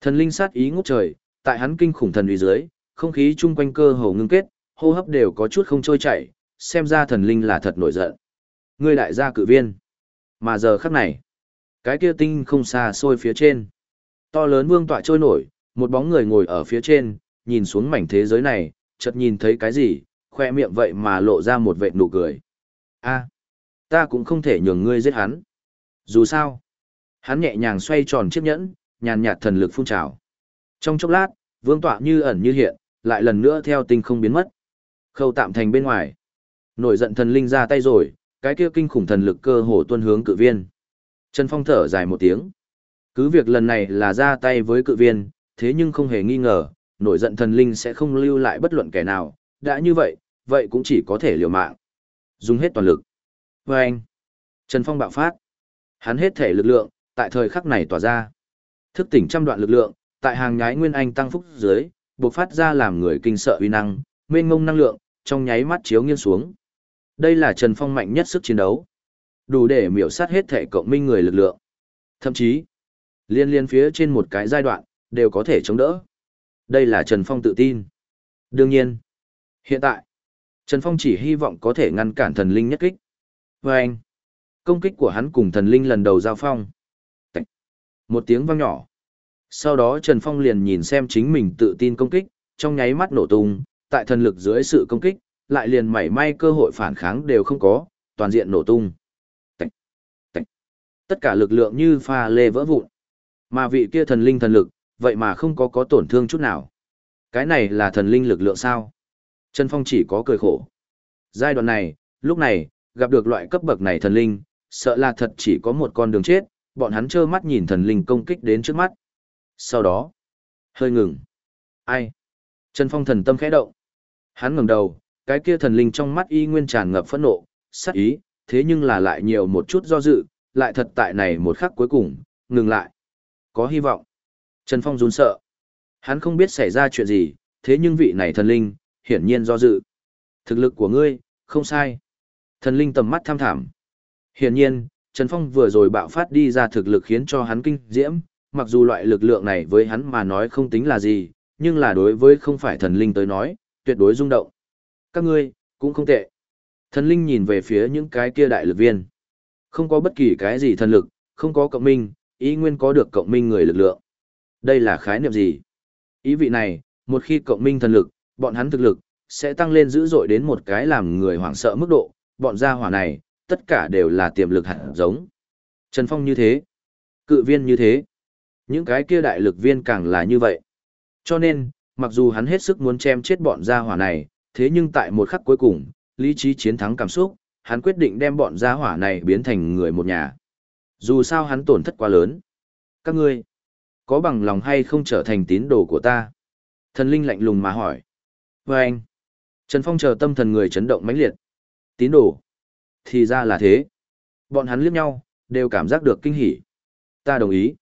Thần linh sát ý ngút trời, tại hắn kinh khủng thần uy dưới, không khí chung quanh cơ hồ ngưng kết, hô hấp đều có chút không trôi chảy, xem ra thần linh là thật nổi giận. Ngươi đại gia cự viên. Mà giờ khắc này, cái kia tinh không xa xôi phía trên. To lớn vương tọa trôi nổi, một bóng người ngồi ở phía trên, nhìn xuống mảnh thế giới này, chợt nhìn thấy cái gì, khoe miệng vậy mà lộ ra một vệt nụ cười. a ta cũng không thể nhường ngươi giết hắn. Dù sao, hắn nhẹ nhàng xoay tròn chiếc nhẫn, nhàn nhạt thần lực phun trào. Trong chốc lát, vương tọa như ẩn như hiện, lại lần nữa theo tinh không biến mất. Khâu tạm thành bên ngoài. Nổi giận thần linh ra tay rồi, cái kia kinh khủng thần lực cơ hồ tuân hướng cự viên. Trần Phong thở dài một tiếng. Cứ việc lần này là ra tay với cự viên, thế nhưng không hề nghi ngờ, nổi giận thần linh sẽ không lưu lại bất luận kẻ nào, đã như vậy, vậy cũng chỉ có thể liều mạng. Dùng hết toàn lực. Và anh, Trần Phong bạo phát. Hắn hết thể lực lượng, tại thời khắc này tỏa ra. Thức tỉnh trăm đoạn lực lượng, tại hàng nhái nguyên anh tăng phúc dưới, bộc phát ra làm người kinh sợ uy năng, mênh ngông năng lượng, trong nháy mắt chiếu nghiêng xuống. Đây là Trần Phong mạnh nhất sức chiến đấu. Đủ để miểu sát hết thể cộng minh người lực lượng. Thậm chí, liên liên phía trên một cái giai đoạn, đều có thể chống đỡ. Đây là Trần Phong tự tin. Đương nhiên, hiện tại, Trần Phong chỉ hy vọng có thể ngăn cản thần linh nhất kích. Và anh, công kích của hắn cùng thần linh lần đầu giao phong. Một tiếng vang nhỏ. Sau đó Trần Phong liền nhìn xem chính mình tự tin công kích, trong nháy mắt nổ tung, tại thần lực dưới sự công kích, lại liền mảy may cơ hội phản kháng đều không có, toàn diện nổ tung. Tạch, tạch. Tất cả lực lượng như pha lê vỡ vụn. Mà vị kia thần linh thần lực, vậy mà không có có tổn thương chút nào. Cái này là thần linh lực lượng sao? Trần Phong chỉ có cười khổ. Giai đoạn này, lúc này, gặp được loại cấp bậc này thần linh, sợ là thật chỉ có một con đường chết, bọn hắn trơ mắt nhìn thần linh công kích đến trước mắt. Sau đó, hơi ngừng. Ai? Trần Phong thần tâm khẽ động. Hắn ngẩng đầu, cái kia thần linh trong mắt y nguyên tràn ngập phẫn nộ, sát ý, thế nhưng là lại nhiều một chút do dự, lại thật tại này một khắc cuối cùng, ngừng lại. Có hy vọng. Trần Phong run sợ. Hắn không biết xảy ra chuyện gì, thế nhưng vị này thần linh, hiển nhiên do dự. Thực lực của ngươi, không sai. Thần linh tầm mắt tham thảm. Hiển nhiên, Trần Phong vừa rồi bạo phát đi ra thực lực khiến cho hắn kinh diễm, mặc dù loại lực lượng này với hắn mà nói không tính là gì, nhưng là đối với không phải thần linh tới nói, tuyệt đối rung động. Các ngươi, cũng không tệ. Thần linh nhìn về phía những cái kia đại lực viên. Không có bất kỳ cái gì thần lực, không có cộng minh, ý nguyên có được cộng minh người lực lượng. Đây là khái niệm gì? Ý vị này, một khi cộng minh thần lực, bọn hắn thực lực, sẽ tăng lên dữ dội đến một cái làm người hoảng sợ mức độ, bọn gia hỏa này, tất cả đều là tiềm lực hạt giống. Trần Phong như thế, cự viên như thế, những cái kia đại lực viên càng là như vậy. Cho nên, mặc dù hắn hết sức muốn chém chết bọn gia hỏa này, thế nhưng tại một khắc cuối cùng, lý trí chiến thắng cảm xúc, hắn quyết định đem bọn gia hỏa này biến thành người một nhà. Dù sao hắn tổn thất quá lớn. Các ngươi, có bằng lòng hay không trở thành tín đồ của ta? Thần linh lạnh lùng mà hỏi. Và anh, Trần Phong chờ tâm thần người chấn động mãnh liệt. Tín đồ. Thì ra là thế. Bọn hắn liếc nhau, đều cảm giác được kinh hỉ. Ta đồng ý.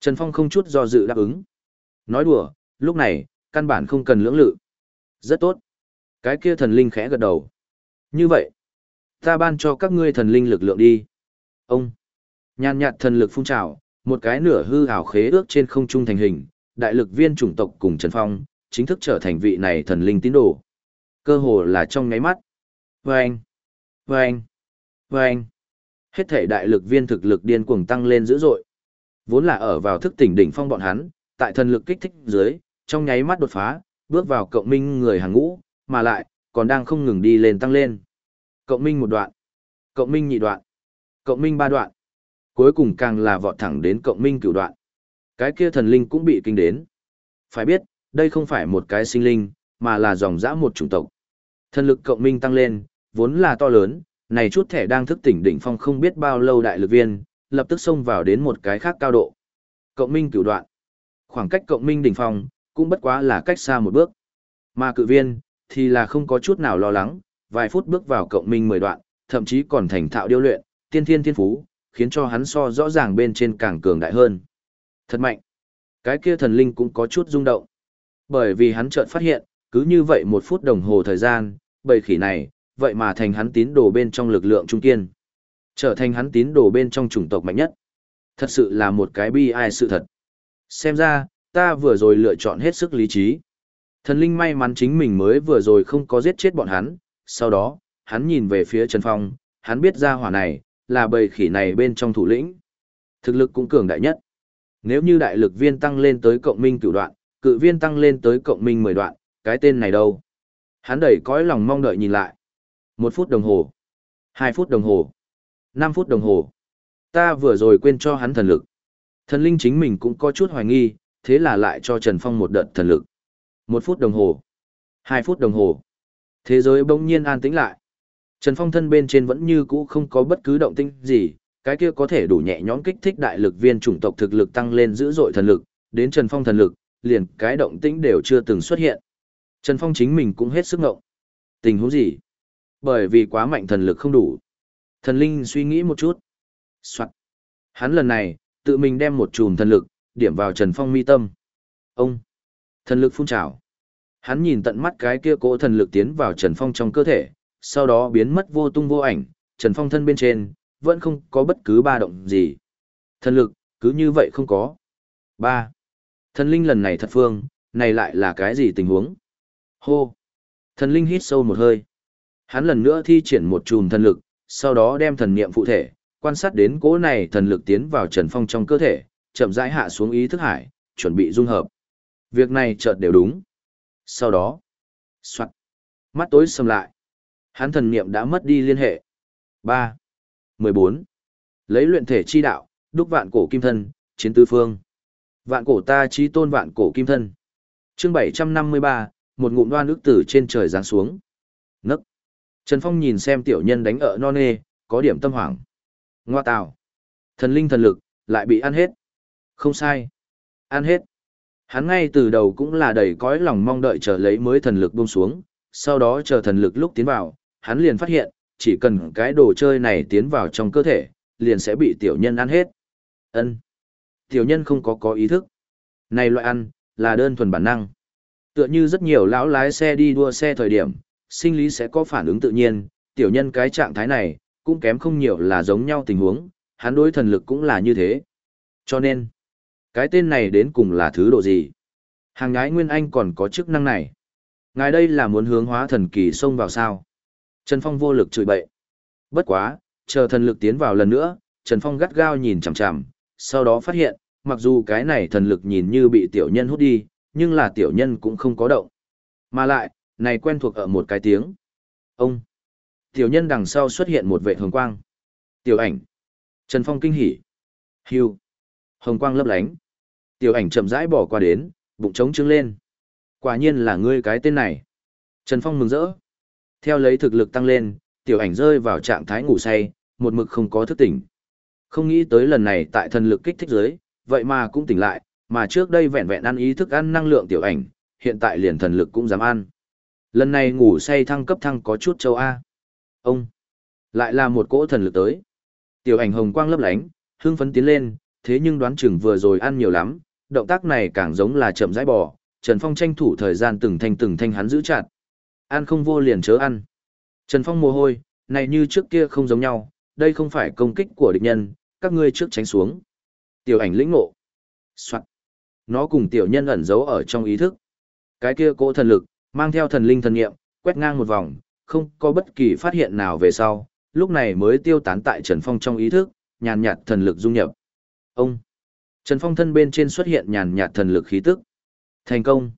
Trần Phong không chút do dự đáp ứng. Nói đùa, lúc này, căn bản không cần lưỡng lự. Rất tốt. Cái kia thần linh khẽ gật đầu. Như vậy, ta ban cho các ngươi thần linh lực lượng đi. Ông. Nhàn nhạt thần lực phun trào, một cái nửa hư ảo khế ước trên không trung thành hình, đại lực viên chủng tộc cùng Trần Phong, chính thức trở thành vị này thần linh tín đồ. Cơ hồ là trong ngáy mắt. Vâng! Vâng! Vâng! Hết thể đại lực viên thực lực điên cuồng tăng lên dữ dội. Vốn là ở vào thức tỉnh đỉnh phong bọn hắn, tại thần lực kích thích dưới, trong nháy mắt đột phá, bước vào cộng minh người hàng ngũ, mà lại, còn đang không ngừng đi lên tăng lên. Cộng minh một đoạn, cộng minh nhị đoạn, cộng minh ba đoạn, cuối cùng càng là vọt thẳng đến cộng minh cửu đoạn. Cái kia thần linh cũng bị kinh đến. Phải biết, đây không phải một cái sinh linh, mà là dòng dã một chủng tộc. Thần lực cộng minh tăng lên, vốn là to lớn, này chút thẻ đang thức tỉnh đỉnh phong không biết bao lâu đại lực viên, lập tức xông vào đến một cái khác cao độ. Cộng minh cửu đoạn. Khoảng cách cộng minh đỉnh phong, cũng bất quá là cách xa một bước. Mà cự viên, thì là không có chút nào lo lắng, vài phút bước vào cộng minh mười đoạn, thậm chí còn thành thạo điêu luyện, tiên thiên thiên phú, khiến cho hắn so rõ ràng bên trên càng cường đại hơn. Thật mạnh. Cái kia thần linh cũng có chút rung động. Bởi vì hắn chợt phát hiện, cứ như vậy một phút đồng hồ thời gian, bầy khỉ này, vậy mà thành hắn tín đồ bên trong lực lượng trung kiên. Trở thành hắn tín đồ bên trong chủng tộc mạnh nhất. Thật sự là một cái bi ai sự thật. Xem ra, ta vừa rồi lựa chọn hết sức lý trí. Thần linh may mắn chính mình mới vừa rồi không có giết chết bọn hắn, sau đó, hắn nhìn về phía Trần Phong, hắn biết ra hỏa này, là bầy khỉ này bên trong thủ lĩnh. Thực lực cũng cường đại nhất. Nếu như đại lực viên tăng lên tới cộng minh cửu đoạn, cự viên tăng lên tới cộng minh mười đoạn, cái tên này đâu? Hắn đẩy cõi lòng mong đợi nhìn lại. Một phút đồng hồ. Hai phút đồng hồ. Năm phút đồng hồ. Ta vừa rồi quên cho hắn thần lực. Thần linh chính mình cũng có chút hoài nghi, thế là lại cho Trần Phong một đợt thần lực. Một phút đồng hồ. Hai phút đồng hồ. Thế giới bỗng nhiên an tĩnh lại. Trần Phong thân bên trên vẫn như cũ không có bất cứ động tĩnh gì, cái kia có thể đủ nhẹ nhõm kích thích đại lực viên chủng tộc thực lực tăng lên dữ dội thần lực, đến Trần Phong thần lực, liền cái động tĩnh đều chưa từng xuất hiện. Trần Phong chính mình cũng hết sức ngộng. Tình huống gì? Bởi vì quá mạnh thần lực không đủ. Thần linh suy nghĩ một chút. Soạn. Hắn lần này, tự mình đem một chùm thần lực, điểm vào Trần Phong mi tâm. Ông. Thần lực phun trào. Hắn nhìn tận mắt cái kia cỗ thần lực tiến vào Trần Phong trong cơ thể, sau đó biến mất vô tung vô ảnh, Trần Phong thân bên trên, vẫn không có bất cứ ba động gì. Thần lực, cứ như vậy không có. ba Thần linh lần này thật phương, này lại là cái gì tình huống? Hô! Thần linh hít sâu một hơi. Hắn lần nữa thi triển một chùm thần lực, sau đó đem thần niệm phụ thể, quan sát đến cỗ này thần lực tiến vào Trần Phong trong cơ thể, chậm rãi hạ xuống ý thức hải, chuẩn bị dung hợp. Việc này chợt đều đúng. Sau đó, soạt, mắt tối sầm lại. Hắn thần niệm đã mất đi liên hệ. 3. 14. Lấy luyện thể chi đạo, đúc vạn cổ kim thân, chiến tứ phương. Vạn cổ ta chi tôn vạn cổ kim thân. Chương 753, một ngụm đoan ức tử trên trời giáng xuống. Nấc. Trần Phong nhìn xem tiểu nhân đánh ở non nê, có điểm tâm hoảng. Ngoa tào. Thần linh thần lực, lại bị ăn hết. Không sai. Ăn hết. Hắn ngay từ đầu cũng là đầy cõi lòng mong đợi chờ lấy mới thần lực buông xuống, sau đó chờ thần lực lúc tiến vào, hắn liền phát hiện, chỉ cần cái đồ chơi này tiến vào trong cơ thể, liền sẽ bị tiểu nhân ăn hết. Ân. Tiểu nhân không có có ý thức. Này loại ăn, là đơn thuần bản năng. Tựa như rất nhiều lão lái xe đi đua xe thời điểm, sinh lý sẽ có phản ứng tự nhiên, tiểu nhân cái trạng thái này, cũng kém không nhiều là giống nhau tình huống, hắn đối thần lực cũng là như thế. Cho nên, cái tên này đến cùng là thứ độ gì? Hàng nhái Nguyên Anh còn có chức năng này. Ngài đây là muốn hướng hóa thần kỳ xông vào sao? Trần Phong vô lực chửi bậy. Bất quá, chờ thần lực tiến vào lần nữa, Trần Phong gắt gao nhìn chằm chằm, sau đó phát hiện, mặc dù cái này thần lực nhìn như bị tiểu nhân hút đi, nhưng là tiểu nhân cũng không có động. Mà lại, này quen thuộc ở một cái tiếng. Ông. Tiểu nhân đằng sau xuất hiện một vệ hồng quang. Tiểu ảnh. Trần Phong kinh hỉ. Hưu. Hồng quang lấp lánh. Tiểu ảnh chậm rãi bỏ qua đến, bụng trống trứng lên. Quả nhiên là ngươi cái tên này. Trần Phong mừng rỡ. Theo lấy thực lực tăng lên, tiểu ảnh rơi vào trạng thái ngủ say, một mực không có thức tỉnh. Không nghĩ tới lần này tại thần lực kích thích giới, vậy mà cũng tỉnh lại, mà trước đây vẹn vẹn ăn ý thức ăn năng lượng tiểu ảnh, hiện tại liền thần lực cũng dám ăn. Lần này ngủ say thăng cấp thăng có chút châu A. Ông, lại là một cỗ thần lực tới. Tiểu ảnh hồng quang lấp lánh, hương phấn tiến lên, thế nhưng đoán chừng vừa rồi ăn nhiều lắm, động tác này càng giống là chậm rãi bò, Trần Phong tranh thủ thời gian từng thanh từng thanh hắn giữ chặt. Ăn không vô liền chớ ăn. Trần Phong mồ hôi, này như trước kia không giống nhau, đây không phải công kích của địch nhân, các ngươi trước tránh xuống. Tiểu ảnh lĩnh ngộ. Soạn. Nó cùng tiểu nhân ẩn giấu ở trong ý thức. Cái kia cỗ thần lực, mang theo thần linh thần nghiệm, quét ngang một vòng, không có bất kỳ phát hiện nào về sau, lúc này mới tiêu tán tại Trần Phong trong ý thức, nhàn nhạt thần lực dung nhập. Ông. Trần Phong thân bên trên xuất hiện nhàn nhạt thần lực khí tức. Thành công.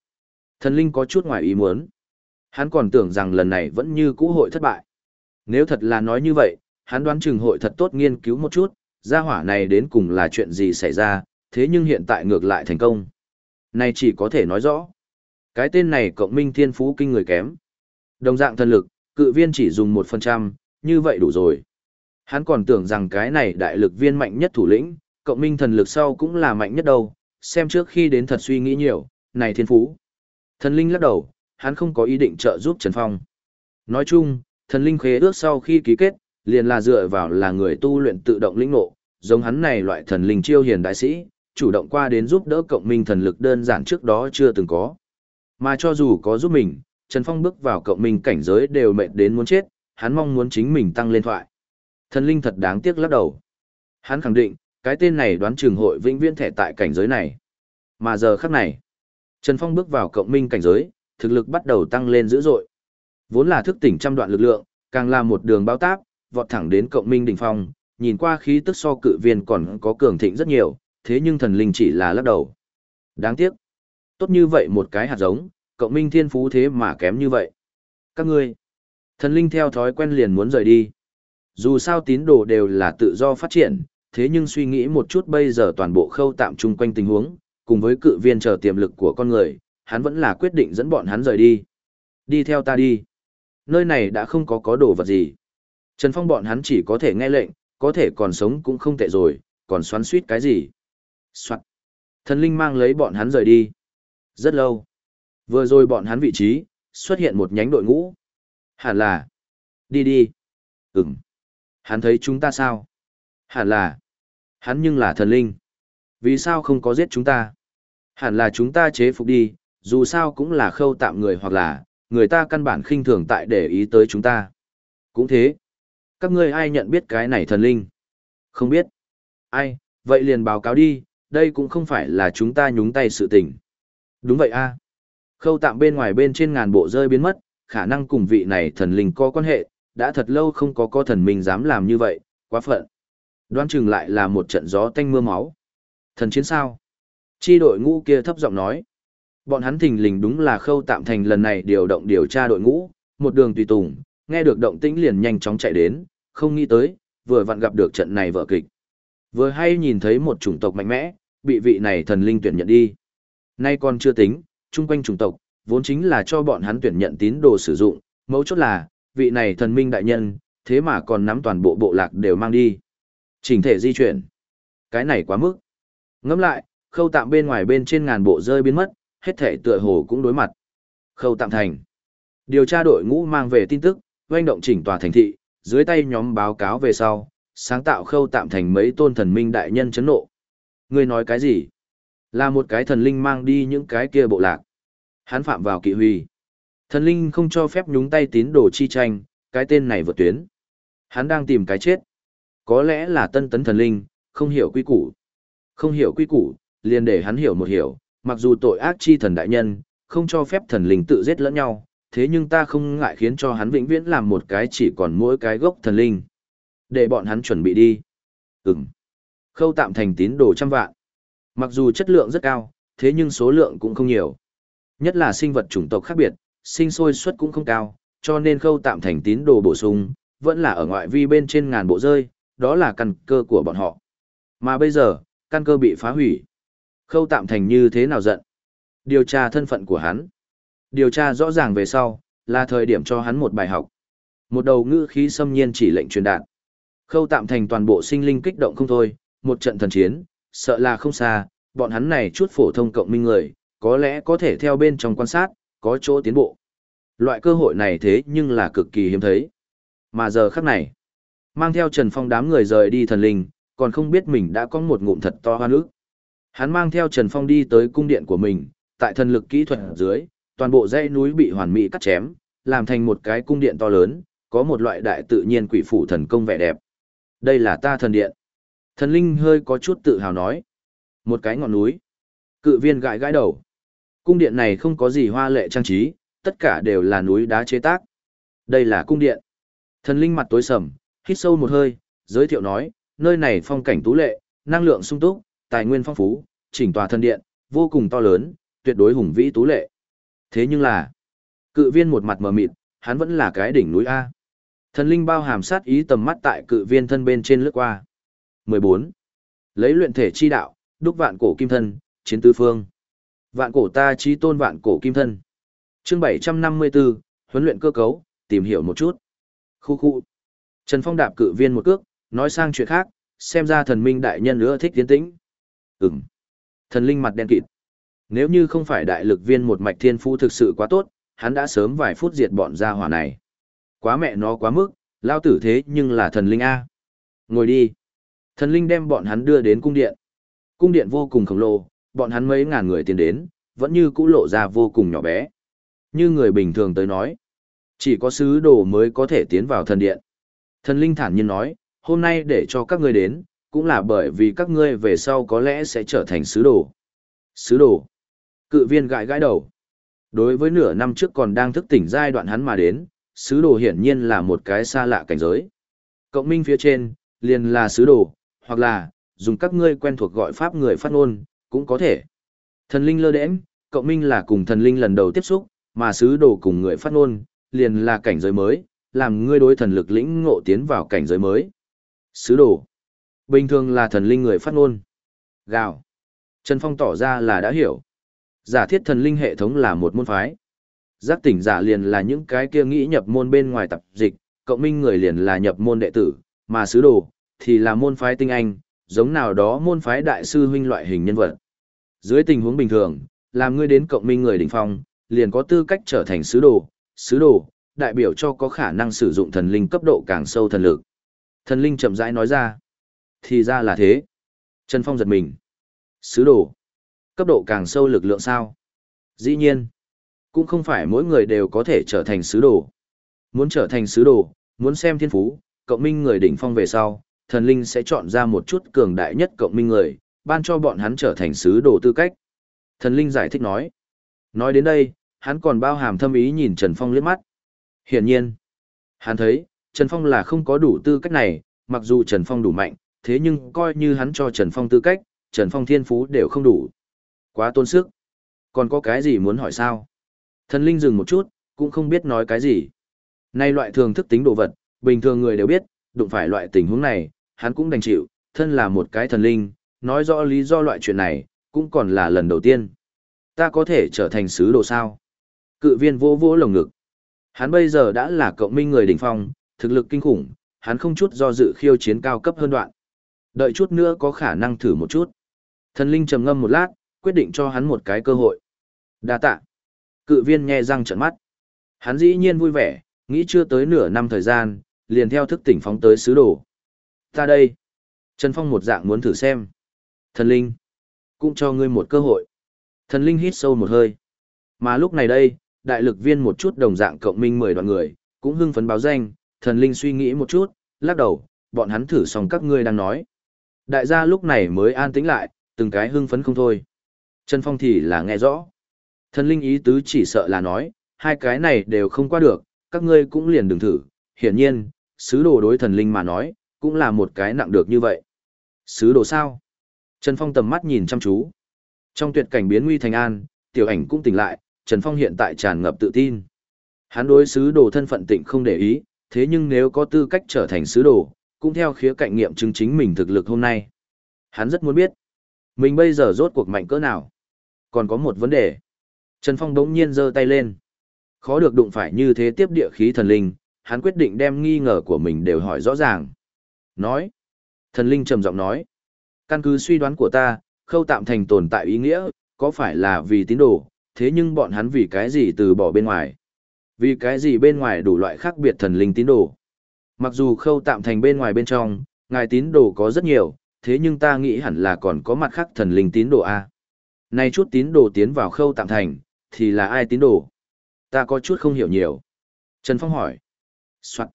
Thần linh có chút ngoài ý muốn. Hắn còn tưởng rằng lần này vẫn như cũ hội thất bại. Nếu thật là nói như vậy, hắn đoán chừng hội thật tốt nghiên cứu một chút, gia hỏa này đến cùng là chuyện gì xảy ra, thế nhưng hiện tại ngược lại thành công. Này chỉ có thể nói rõ. Cái tên này cộng minh thiên phú kinh người kém. Đồng dạng thần lực, cự viên chỉ dùng 1%, như vậy đủ rồi. Hắn còn tưởng rằng cái này đại lực viên mạnh nhất thủ lĩnh, cộng minh thần lực sau cũng là mạnh nhất đâu, xem trước khi đến thật suy nghĩ nhiều, này thiên phú. Thần linh lắc đầu, hắn không có ý định trợ giúp Trần Phong. Nói chung, thần linh khế ước sau khi ký kết, liền là dựa vào là người tu luyện tự động lĩnh ngộ, giống hắn này loại thần linh chiêu hiền đại sĩ, chủ động qua đến giúp đỡ cộng minh thần lực đơn giản trước đó chưa từng có. Mà cho dù có giúp mình, Trần Phong bước vào cộng minh cảnh giới đều mệt đến muốn chết, hắn mong muốn chính mình tăng lên thoại. Thần linh thật đáng tiếc lắc đầu. Hắn khẳng định, cái tên này đoán trường hội vĩnh viễn thẻ tại cảnh giới này. Mà giờ khắc này, Trần Phong bước vào cộng minh cảnh giới, thực lực bắt đầu tăng lên dữ dội. Vốn là thức tỉnh trăm đoạn lực lượng, càng là một đường bao táp, vọt thẳng đến cộng minh đỉnh phong, nhìn qua khí tức so cự viên còn có cường thịnh rất nhiều, thế nhưng thần linh chỉ là lắc đầu. Đáng tiếc. Tốt như vậy một cái hạt giống, cộng minh thiên phú thế mà kém như vậy. Các ngươi, thần linh theo thói quen liền muốn rời đi. Dù sao tín đồ đều là tự do phát triển, thế nhưng suy nghĩ một chút bây giờ toàn bộ khâu tạm chung quanh tình huống, cùng với cự viên chờ tiềm lực của con người, hắn vẫn là quyết định dẫn bọn hắn rời đi. Đi theo ta đi. Nơi này đã không có có đồ vật gì. Trần Phong bọn hắn chỉ có thể nghe lệnh, có thể còn sống cũng không tệ rồi, còn xoắn suýt cái gì. Soạn. Thần linh mang lấy bọn hắn rời đi. Rất lâu. Vừa rồi bọn hắn vị trí, xuất hiện một nhánh đội ngũ. Hẳn là. Đi đi. Ừm. Hắn thấy chúng ta sao? Hẳn là. Hắn nhưng là thần linh. Vì sao không có giết chúng ta? Hẳn là chúng ta chế phục đi, dù sao cũng là khâu tạm người hoặc là, người ta căn bản khinh thường tại để ý tới chúng ta. Cũng thế. Các ngươi ai nhận biết cái này thần linh? Không biết. Ai, vậy liền báo cáo đi, đây cũng không phải là chúng ta nhúng tay sự tình. Đúng vậy a. À. Khâu tạm bên ngoài bên trên ngàn bộ rơi biến mất, khả năng cùng vị này thần linh có quan hệ, đã thật lâu không có có thần minh dám làm như vậy, quá phận. Đoán chừng lại là một trận gió tanh mưa máu. Thần chiến sao? Chi đội ngũ kia thấp giọng nói. Bọn hắn thình lình đúng là khâu tạm thành lần này điều động điều tra đội ngũ, một đường tùy tùng, nghe được động tĩnh liền nhanh chóng chạy đến, không nghĩ tới, vừa vặn gặp được trận này vở kịch. Vừa hay nhìn thấy một chủng tộc mạnh mẽ, bị vị này thần linh tuyển nhận đi. Nay còn chưa tính, chung quanh chủng tộc, vốn chính là cho bọn hắn tuyển nhận tín đồ sử dụng, mấu chốt là, vị này thần minh đại nhân, thế mà còn nắm toàn bộ bộ lạc đều mang đi. Chỉnh thể di chuyển. Cái này quá mức. Ngẫm lại, khâu tạm bên ngoài bên trên ngàn bộ rơi biến mất, hết thể tựa hồ cũng đối mặt. Khâu tạm thành. Điều tra đội ngũ mang về tin tức, doanh động chỉnh tòa thành thị, dưới tay nhóm báo cáo về sau, sáng tạo khâu tạm thành mấy tôn thần minh đại nhân chấn nộ. Ngươi nói cái gì? Là một cái thần linh mang đi những cái kia bộ lạc. Hắn phạm vào kỵ huy. Thần linh không cho phép nhúng tay tín đồ chi tranh, cái tên này vượt tuyến. Hắn đang tìm cái chết. Có lẽ là tân tấn thần linh, không hiểu quy củ. Không hiểu quy củ, liền để hắn hiểu một hiểu, mặc dù tội ác chi thần đại nhân, không cho phép thần linh tự giết lẫn nhau, thế nhưng ta không ngại khiến cho hắn vĩnh viễn làm một cái chỉ còn mỗi cái gốc thần linh. Để bọn hắn chuẩn bị đi. Ừm. Khâu tạm thành tín đồ trăm vạn. Mặc dù chất lượng rất cao, thế nhưng số lượng cũng không nhiều. Nhất là sinh vật chủng tộc khác biệt, sinh sôi suất cũng không cao, cho nên khâu tạm thành tín đồ bổ sung, vẫn là ở ngoại vi bên trên ngàn bộ rơi, đó là căn cơ của bọn họ. Mà bây giờ, căn cơ bị phá hủy. Khâu tạm thành như thế nào giận? Điều tra thân phận của hắn. Điều tra rõ ràng về sau, là thời điểm cho hắn một bài học. Một đầu ngữ khí xâm nhiên chỉ lệnh truyền đạt. Khâu tạm thành toàn bộ sinh linh kích động không thôi, một trận thần chiến, sợ là không xa, bọn hắn này chút phổ thông cộng minh người, có lẽ có thể theo bên trong quan sát, có chỗ tiến bộ. Loại cơ hội này thế nhưng là cực kỳ hiếm thấy. Mà giờ khắc này, mang theo Trần Phong đám người rời đi thần linh, còn không biết mình đã có một ngụm thật to hoa nước. Hắn mang theo Trần Phong đi tới cung điện của mình, tại thần lực kỹ thuật dưới, toàn bộ dãy núi bị hoàn mỹ cắt chém, làm thành một cái cung điện to lớn, có một loại đại tự nhiên quỷ phủ thần công vẻ đẹp. Đây là ta thần điện. Thần linh hơi có chút tự hào nói. Một cái ngọn núi. Cự viên gãi gãi đầu. Cung điện này không có gì hoa lệ trang trí, tất cả đều là núi đá chế tác. Đây là cung điện. Thần linh mặt tối sầm, hít sâu một hơi, giới thiệu nói, nơi này phong cảnh tú lệ, năng lượng sung túc, tài nguyên phong phú, chỉnh tòa thân điện, vô cùng to lớn, tuyệt đối hùng vĩ tú lệ. Thế nhưng là, cự viên một mặt mờ mịt, hắn vẫn là cái đỉnh núi A. Thần linh bao hàm sát ý tầm mắt tại cự viên thân bên trên lướt qua. 14. Lấy luyện thể chi đạo, đúc vạn cổ kim thân, chiến tứ phương. Vạn cổ ta chi tôn vạn cổ kim thân. Chương 754, huấn luyện cơ cấu, tìm hiểu một chút. Khu khu. Trần Phong đạp cự viên một cước, nói sang chuyện khác, xem ra thần minh đại nhân nữa thích tiến tĩnh. Ừm. Thần linh mặt đen kịt. Nếu như không phải đại lực viên một mạch thiên phú thực sự quá tốt, hắn đã sớm vài phút diệt bọn gia hỏa này. Quá mẹ nó quá mức, lao tử thế nhưng là thần linh A. Ngồi đi. Thần linh đem bọn hắn đưa đến cung điện. Cung điện vô cùng khổng lồ, bọn hắn mấy ngàn người tiến đến, vẫn như cũ lộ ra vô cùng nhỏ bé. Như người bình thường tới nói, chỉ có sứ đồ mới có thể tiến vào thần điện. Thần linh thản nhiên nói, hôm nay để cho các ngươi đến, cũng là bởi vì các ngươi về sau có lẽ sẽ trở thành sứ đồ. Sứ đồ. Cự viên gãi gãi đầu. Đối với nửa năm trước còn đang thức tỉnh giai đoạn hắn mà đến, sứ đồ hiển nhiên là một cái xa lạ cảnh giới. Cộng minh phía trên, liền là sứ đồ, hoặc là, dùng các ngươi quen thuộc gọi pháp người phát ngôn, cũng có thể. Thần linh lơ đễm, cộng minh là cùng thần linh lần đầu tiếp xúc, mà sứ đồ cùng người phát ngôn, liền là cảnh giới mới, làm ngươi đối thần lực lĩnh ngộ tiến vào cảnh giới mới. Sứ đồ. Bình thường là thần linh người phát ngôn. Gào. Trần Phong tỏ ra là đã hiểu. Giả thiết thần linh hệ thống là một môn phái. Giác tỉnh giả liền là những cái kia nghĩ nhập môn bên ngoài tập dịch, cộng minh người liền là nhập môn đệ tử, mà sứ đồ, thì là môn phái tinh anh, giống nào đó môn phái đại sư huynh loại hình nhân vật. Dưới tình huống bình thường, làm ngươi đến cộng minh người đỉnh phong, liền có tư cách trở thành sứ đồ, sứ đồ, đại biểu cho có khả năng sử dụng thần linh cấp độ càng sâu thần lực. Thần linh chậm rãi nói ra. Thì ra là thế. Trần Phong giật mình. Sứ đồ. Cấp độ càng sâu lực lượng sao? Dĩ nhiên. Cũng không phải mỗi người đều có thể trở thành sứ đồ. Muốn trở thành sứ đồ, muốn xem thiên phú, cộng minh người đỉnh phong về sau, thần linh sẽ chọn ra một chút cường đại nhất cộng minh người, ban cho bọn hắn trở thành sứ đồ tư cách. Thần linh giải thích nói. Nói đến đây, hắn còn bao hàm thâm ý nhìn Trần Phong liếc mắt. Hiển nhiên, hắn thấy, Trần Phong là không có đủ tư cách này, mặc dù Trần Phong đủ mạnh, thế nhưng coi như hắn cho Trần Phong tư cách, Trần Phong thiên phú đều không đủ. Quá tôn sức. Còn có cái gì muốn hỏi sao? Thần linh dừng một chút, cũng không biết nói cái gì. Nay loại thường thức tính đồ vật, bình thường người đều biết, đụng phải loại tình huống này, hắn cũng đành chịu, thân là một cái thần linh, nói rõ lý do loại chuyện này, cũng còn là lần đầu tiên. Ta có thể trở thành sứ đồ sao? Cự viên vô vô lồng ngực. Hắn bây giờ đã là cộng minh người đỉnh phong, thực lực kinh khủng, hắn không chút do dự khiêu chiến cao cấp hơn đoạn. Đợi chút nữa có khả năng thử một chút. Thần linh trầm ngâm một lát, quyết định cho hắn một cái cơ hội. Đa tạ. Cự viên nghe răng trợn mắt. Hắn dĩ nhiên vui vẻ, nghĩ chưa tới nửa năm thời gian, liền theo thức tỉnh phóng tới sứ đồ. Ta đây. Trần Phong một dạng muốn thử xem. Thần linh. Cũng cho ngươi một cơ hội. Thần linh hít sâu một hơi. Mà lúc này đây, đại lực viên một chút đồng dạng cộng minh mười đoạn người, cũng hưng phấn báo danh, thần linh suy nghĩ một chút, lắc đầu, bọn hắn thử xong các ngươi đang nói. Đại gia lúc này mới an tĩnh lại, từng cái hưng phấn không thôi. Trần Phong thì là nghe rõ. Thần linh ý tứ chỉ sợ là nói, hai cái này đều không qua được, các ngươi cũng liền đừng thử, hiển nhiên, sứ đồ đối thần linh mà nói, cũng là một cái nặng được như vậy. Sứ đồ sao? Trần Phong tầm mắt nhìn chăm chú. Trong tuyệt cảnh biến nguy thành an, tiểu ảnh cũng tỉnh lại, Trần Phong hiện tại tràn ngập tự tin. Hắn đối sứ đồ thân phận tịnh không để ý, thế nhưng nếu có tư cách trở thành sứ đồ, cũng theo khía cạnh nghiệm chứng chính mình thực lực hôm nay. Hắn rất muốn biết, mình bây giờ rốt cuộc mạnh cỡ nào. Còn có một vấn đề. Trần Phong đống nhiên giơ tay lên. Khó được đụng phải như thế tiếp địa khí thần linh, hắn quyết định đem nghi ngờ của mình đều hỏi rõ ràng. Nói. Thần linh trầm giọng nói. Căn cứ suy đoán của ta, khâu tạm thành tồn tại ý nghĩa, có phải là vì tín đồ, thế nhưng bọn hắn vì cái gì từ bỏ bên ngoài. Vì cái gì bên ngoài đủ loại khác biệt thần linh tín đồ. Mặc dù khâu tạm thành bên ngoài bên trong, ngài tín đồ có rất nhiều, thế nhưng ta nghĩ hẳn là còn có mặt khác thần linh tín đồ A. Nay chút tín đồ tiến vào khâu tạm thành, thì là ai tín đồ? Ta có chút không hiểu nhiều. Trần Phong hỏi. Soạn.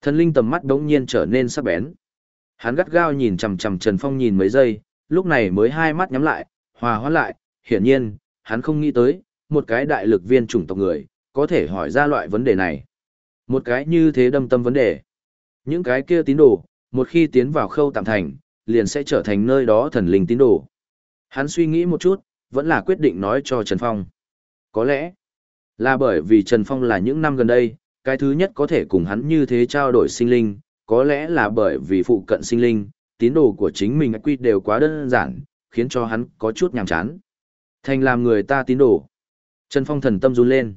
Thần linh tầm mắt đống nhiên trở nên sắc bén. Hắn gắt gao nhìn chằm chằm Trần Phong nhìn mấy giây, lúc này mới hai mắt nhắm lại, hòa hóa lại, hiển nhiên, hắn không nghĩ tới, một cái đại lực viên chủng tộc người, có thể hỏi ra loại vấn đề này. Một cái như thế đâm tâm vấn đề. Những cái kia tín đồ, một khi tiến vào khâu tạm thành, liền sẽ trở thành nơi đó thần linh tín đồ. Hắn suy nghĩ một chút, vẫn là quyết định nói cho Trần Phong. Có lẽ, là bởi vì Trần Phong là những năm gần đây, cái thứ nhất có thể cùng hắn như thế trao đổi sinh linh, có lẽ là bởi vì phụ cận sinh linh, tín đồ của chính mình quy đều quá đơn giản, khiến cho hắn có chút nhàm chán. Thành làm người ta tín đồ. Trần Phong thần tâm run lên.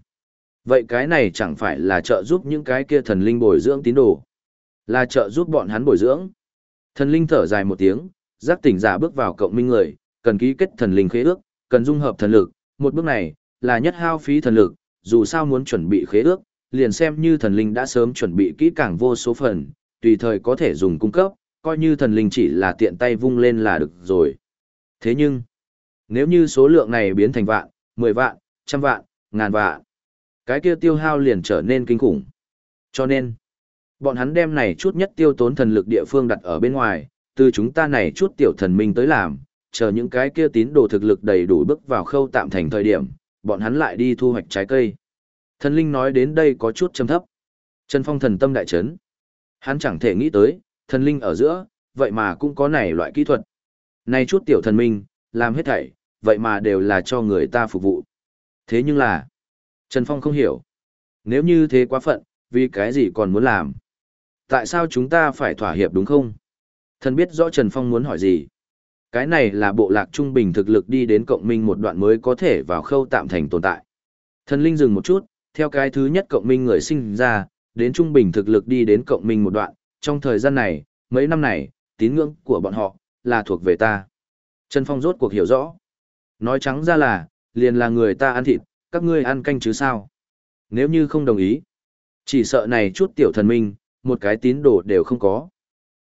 Vậy cái này chẳng phải là trợ giúp những cái kia thần linh bồi dưỡng tín đồ. Là trợ giúp bọn hắn bồi dưỡng. Thần linh thở dài một tiếng, giác tỉnh giả bước vào cộng minh người, cần ký kết thần linh khế ước, cần dung hợp thần lực. Một bước này, là nhất hao phí thần lực, dù sao muốn chuẩn bị khế ước, liền xem như thần linh đã sớm chuẩn bị kỹ càng vô số phần, tùy thời có thể dùng cung cấp, coi như thần linh chỉ là tiện tay vung lên là được rồi. Thế nhưng, nếu như số lượng này biến thành vạn, mười vạn, trăm vạn, ngàn vạn, cái kia tiêu hao liền trở nên kinh khủng. Cho nên, bọn hắn đem này chút nhất tiêu tốn thần lực địa phương đặt ở bên ngoài, từ chúng ta này chút tiểu thần minh tới làm, chờ những cái kia tín đồ thực lực đầy đủ bước vào khâu tạm thành thời điểm, bọn hắn lại đi thu hoạch trái cây. Thần linh nói đến đây có chút trầm thấp. Trần Phong thần tâm đại chấn. Hắn chẳng thể nghĩ tới, thần linh ở giữa, vậy mà cũng có này loại kỹ thuật. Này chút tiểu thần minh, làm hết thảy, vậy mà đều là cho người ta phục vụ. Thế nhưng là, Trần Phong không hiểu. Nếu như thế quá phận, vì cái gì còn muốn làm? Tại sao chúng ta phải thỏa hiệp đúng không? Thần biết rõ Trần Phong muốn hỏi gì. Cái này là bộ lạc trung bình thực lực đi đến cộng minh một đoạn mới có thể vào khâu tạm thành tồn tại. Thần linh dừng một chút, theo cái thứ nhất cộng minh người sinh ra, đến trung bình thực lực đi đến cộng minh một đoạn, trong thời gian này, mấy năm này, tín ngưỡng của bọn họ, là thuộc về ta. Trần Phong rốt cuộc hiểu rõ. Nói trắng ra là, liền là người ta ăn thịt, các ngươi ăn canh chứ sao. Nếu như không đồng ý, chỉ sợ này chút tiểu thần minh, một cái tín đồ đều không có.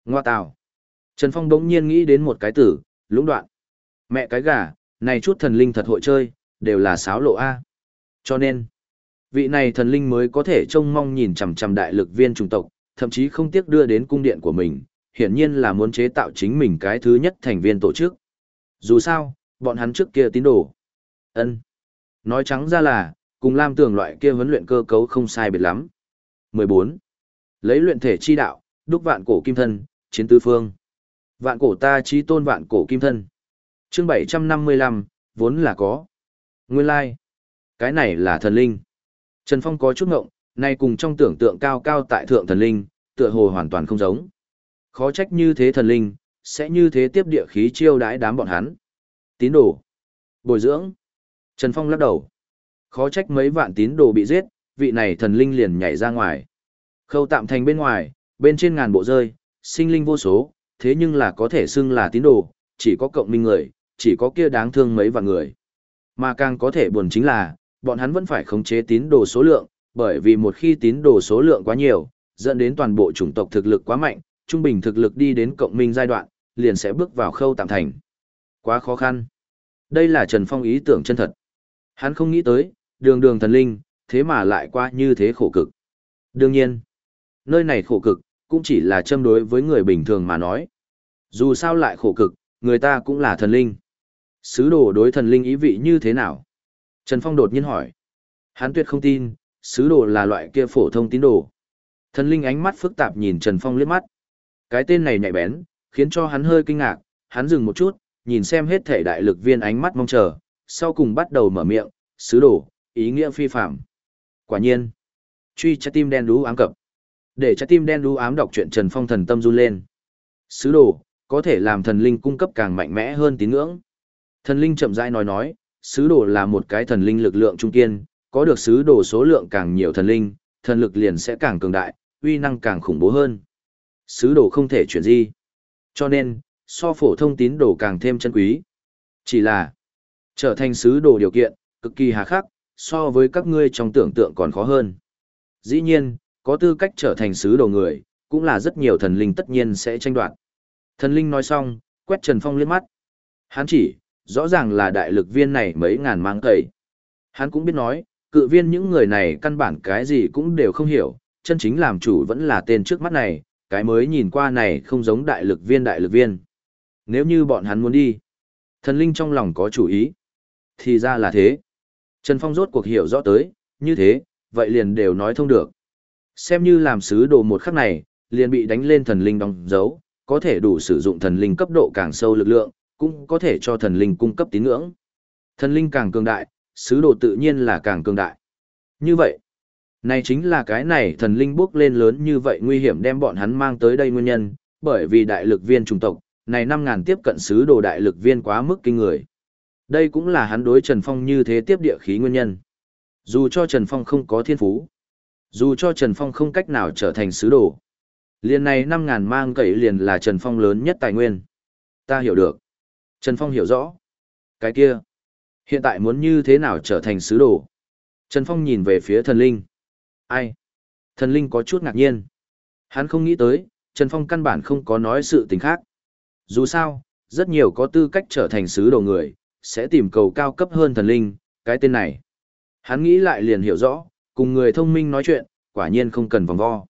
Ngoa tào. Trần Phong bỗng nhiên nghĩ đến một cái tử, lũng đoạn. Mẹ cái gà, này chút thần linh thật hội chơi, đều là sáo lộ A. Cho nên, vị này thần linh mới có thể trông mong nhìn chằm chằm đại lực viên chủng tộc, thậm chí không tiếc đưa đến cung điện của mình, hiển nhiên là muốn chế tạo chính mình cái thứ nhất thành viên tổ chức. Dù sao, bọn hắn trước kia tín đồ. ân Nói trắng ra là, cùng Lam Tường loại kia huấn luyện cơ cấu không sai biệt lắm. 14. Lấy luyện thể chi đạo, đúc vạn cổ kim thân, chiến tứ phương. Vạn cổ ta chí tôn vạn cổ kim thân. Chương 755, vốn là có. Nguyên lai. Cái này là thần linh. Trần Phong có chút ngộng, nay cùng trong tưởng tượng cao cao tại thượng thần linh, tựa hồ hoàn toàn không giống. Khó trách như thế thần linh, sẽ như thế tiếp địa khí chiêu đãi đám bọn hắn. Tín đồ. Bồi dưỡng. Trần Phong lắc đầu. Khó trách mấy vạn tín đồ bị giết, vị này thần linh liền nhảy ra ngoài. Khâu tạm thành bên ngoài, bên trên ngàn bộ rơi, sinh linh vô số, thế nhưng là có thể xưng là tín đồ, chỉ có cộng minh người, chỉ có kia đáng thương mấy vạn người. Mà càng có thể buồn chính là, bọn hắn vẫn phải khống chế tín đồ số lượng, bởi vì một khi tín đồ số lượng quá nhiều, dẫn đến toàn bộ chủng tộc thực lực quá mạnh, trung bình thực lực đi đến cộng minh giai đoạn, liền sẽ bước vào khâu tạm thành. Quá khó khăn. Đây là Trần Phong ý tưởng chân thật. Hắn không nghĩ tới, đường đường thần linh, thế mà lại qua như thế khổ cực. Đương nhiên, nơi này khổ cực, cũng chỉ là châm đối với người bình thường mà nói. Dù sao lại khổ cực, người ta cũng là thần linh. Sứ đồ đối thần linh ý vị như thế nào? Trần Phong đột nhiên hỏi. Hắn tuyệt không tin, sứ đồ là loại kia phổ thông tín đồ. Thần linh ánh mắt phức tạp nhìn Trần Phong liếc mắt. Cái tên này nhạy bén, khiến cho hắn hơi kinh ngạc, hắn dừng một chút, nhìn xem hết thể đại lực viên ánh mắt mong chờ, sau cùng bắt đầu mở miệng, sứ đồ, ý nghĩa phi phạm. Quả nhiên, truy trái tim đen đú ám cập. Để trái tim đen đú ám đọc truyện Trần Phong thần tâm run lên. Sứ đồ, có thể làm thần linh cung cấp càng mạnh mẽ hơn tín ngưỡng. Thần linh chậm rãi nói nói, sứ đồ là một cái thần linh lực lượng trung kiên, có được sứ đồ số lượng càng nhiều thần linh, thần lực liền sẽ càng cường đại, uy năng càng khủng bố hơn. Sứ đồ không thể chuyển di. Cho nên, so phổ thông tín đồ càng thêm chân quý. Chỉ là, trở thành sứ đồ điều kiện, cực kỳ hà khắc, so với các ngươi trong tưởng tượng còn khó hơn. Dĩ nhiên, có tư cách trở thành sứ đồ người, cũng là rất nhiều thần linh tất nhiên sẽ tranh đoạt. Thần linh nói xong, quét Trần Phong liếc mắt. Hắn chỉ, rõ ràng là đại lực viên này mấy ngàn mang cầy. Hắn cũng biết nói, cự viên những người này căn bản cái gì cũng đều không hiểu, chân chính làm chủ vẫn là tên trước mắt này, cái mới nhìn qua này không giống đại lực viên đại lực viên. Nếu như bọn hắn muốn đi, thần linh trong lòng có chủ ý. Thì ra là thế. Trần Phong rốt cuộc hiểu rõ tới, như thế, vậy liền đều nói thông được. Xem như làm sứ đồ một khắc này, liền bị đánh lên thần linh đóng dấu, có thể đủ sử dụng thần linh cấp độ càng sâu lực lượng, cũng có thể cho thần linh cung cấp tín ngưỡng. Thần linh càng cường đại, sứ đồ tự nhiên là càng cường đại. Như vậy, này chính là cái này thần linh bước lên lớn như vậy nguy hiểm đem bọn hắn mang tới đây nguyên nhân, bởi vì đại lực viên trùng tộc, này 5.000 tiếp cận sứ đồ đại lực viên quá mức kinh người. Đây cũng là hắn đối Trần Phong như thế tiếp địa khí nguyên nhân. Dù cho Trần Phong không có thiên phú, dù cho Trần Phong không cách nào trở thành sứ đồ, liền này 5.000 mang cậy liền là Trần Phong lớn nhất tài nguyên. Ta hiểu được. Trần Phong hiểu rõ. Cái kia, hiện tại muốn như thế nào trở thành sứ đồ? Trần Phong nhìn về phía thần linh. Ai? Thần linh có chút ngạc nhiên. Hắn không nghĩ tới, Trần Phong căn bản không có nói sự tình khác. Dù sao, rất nhiều có tư cách trở thành sứ đồ người, sẽ tìm cầu cao cấp hơn thần linh, cái tên này. Hắn nghĩ lại liền hiểu rõ, cùng người thông minh nói chuyện, quả nhiên không cần vòng vo.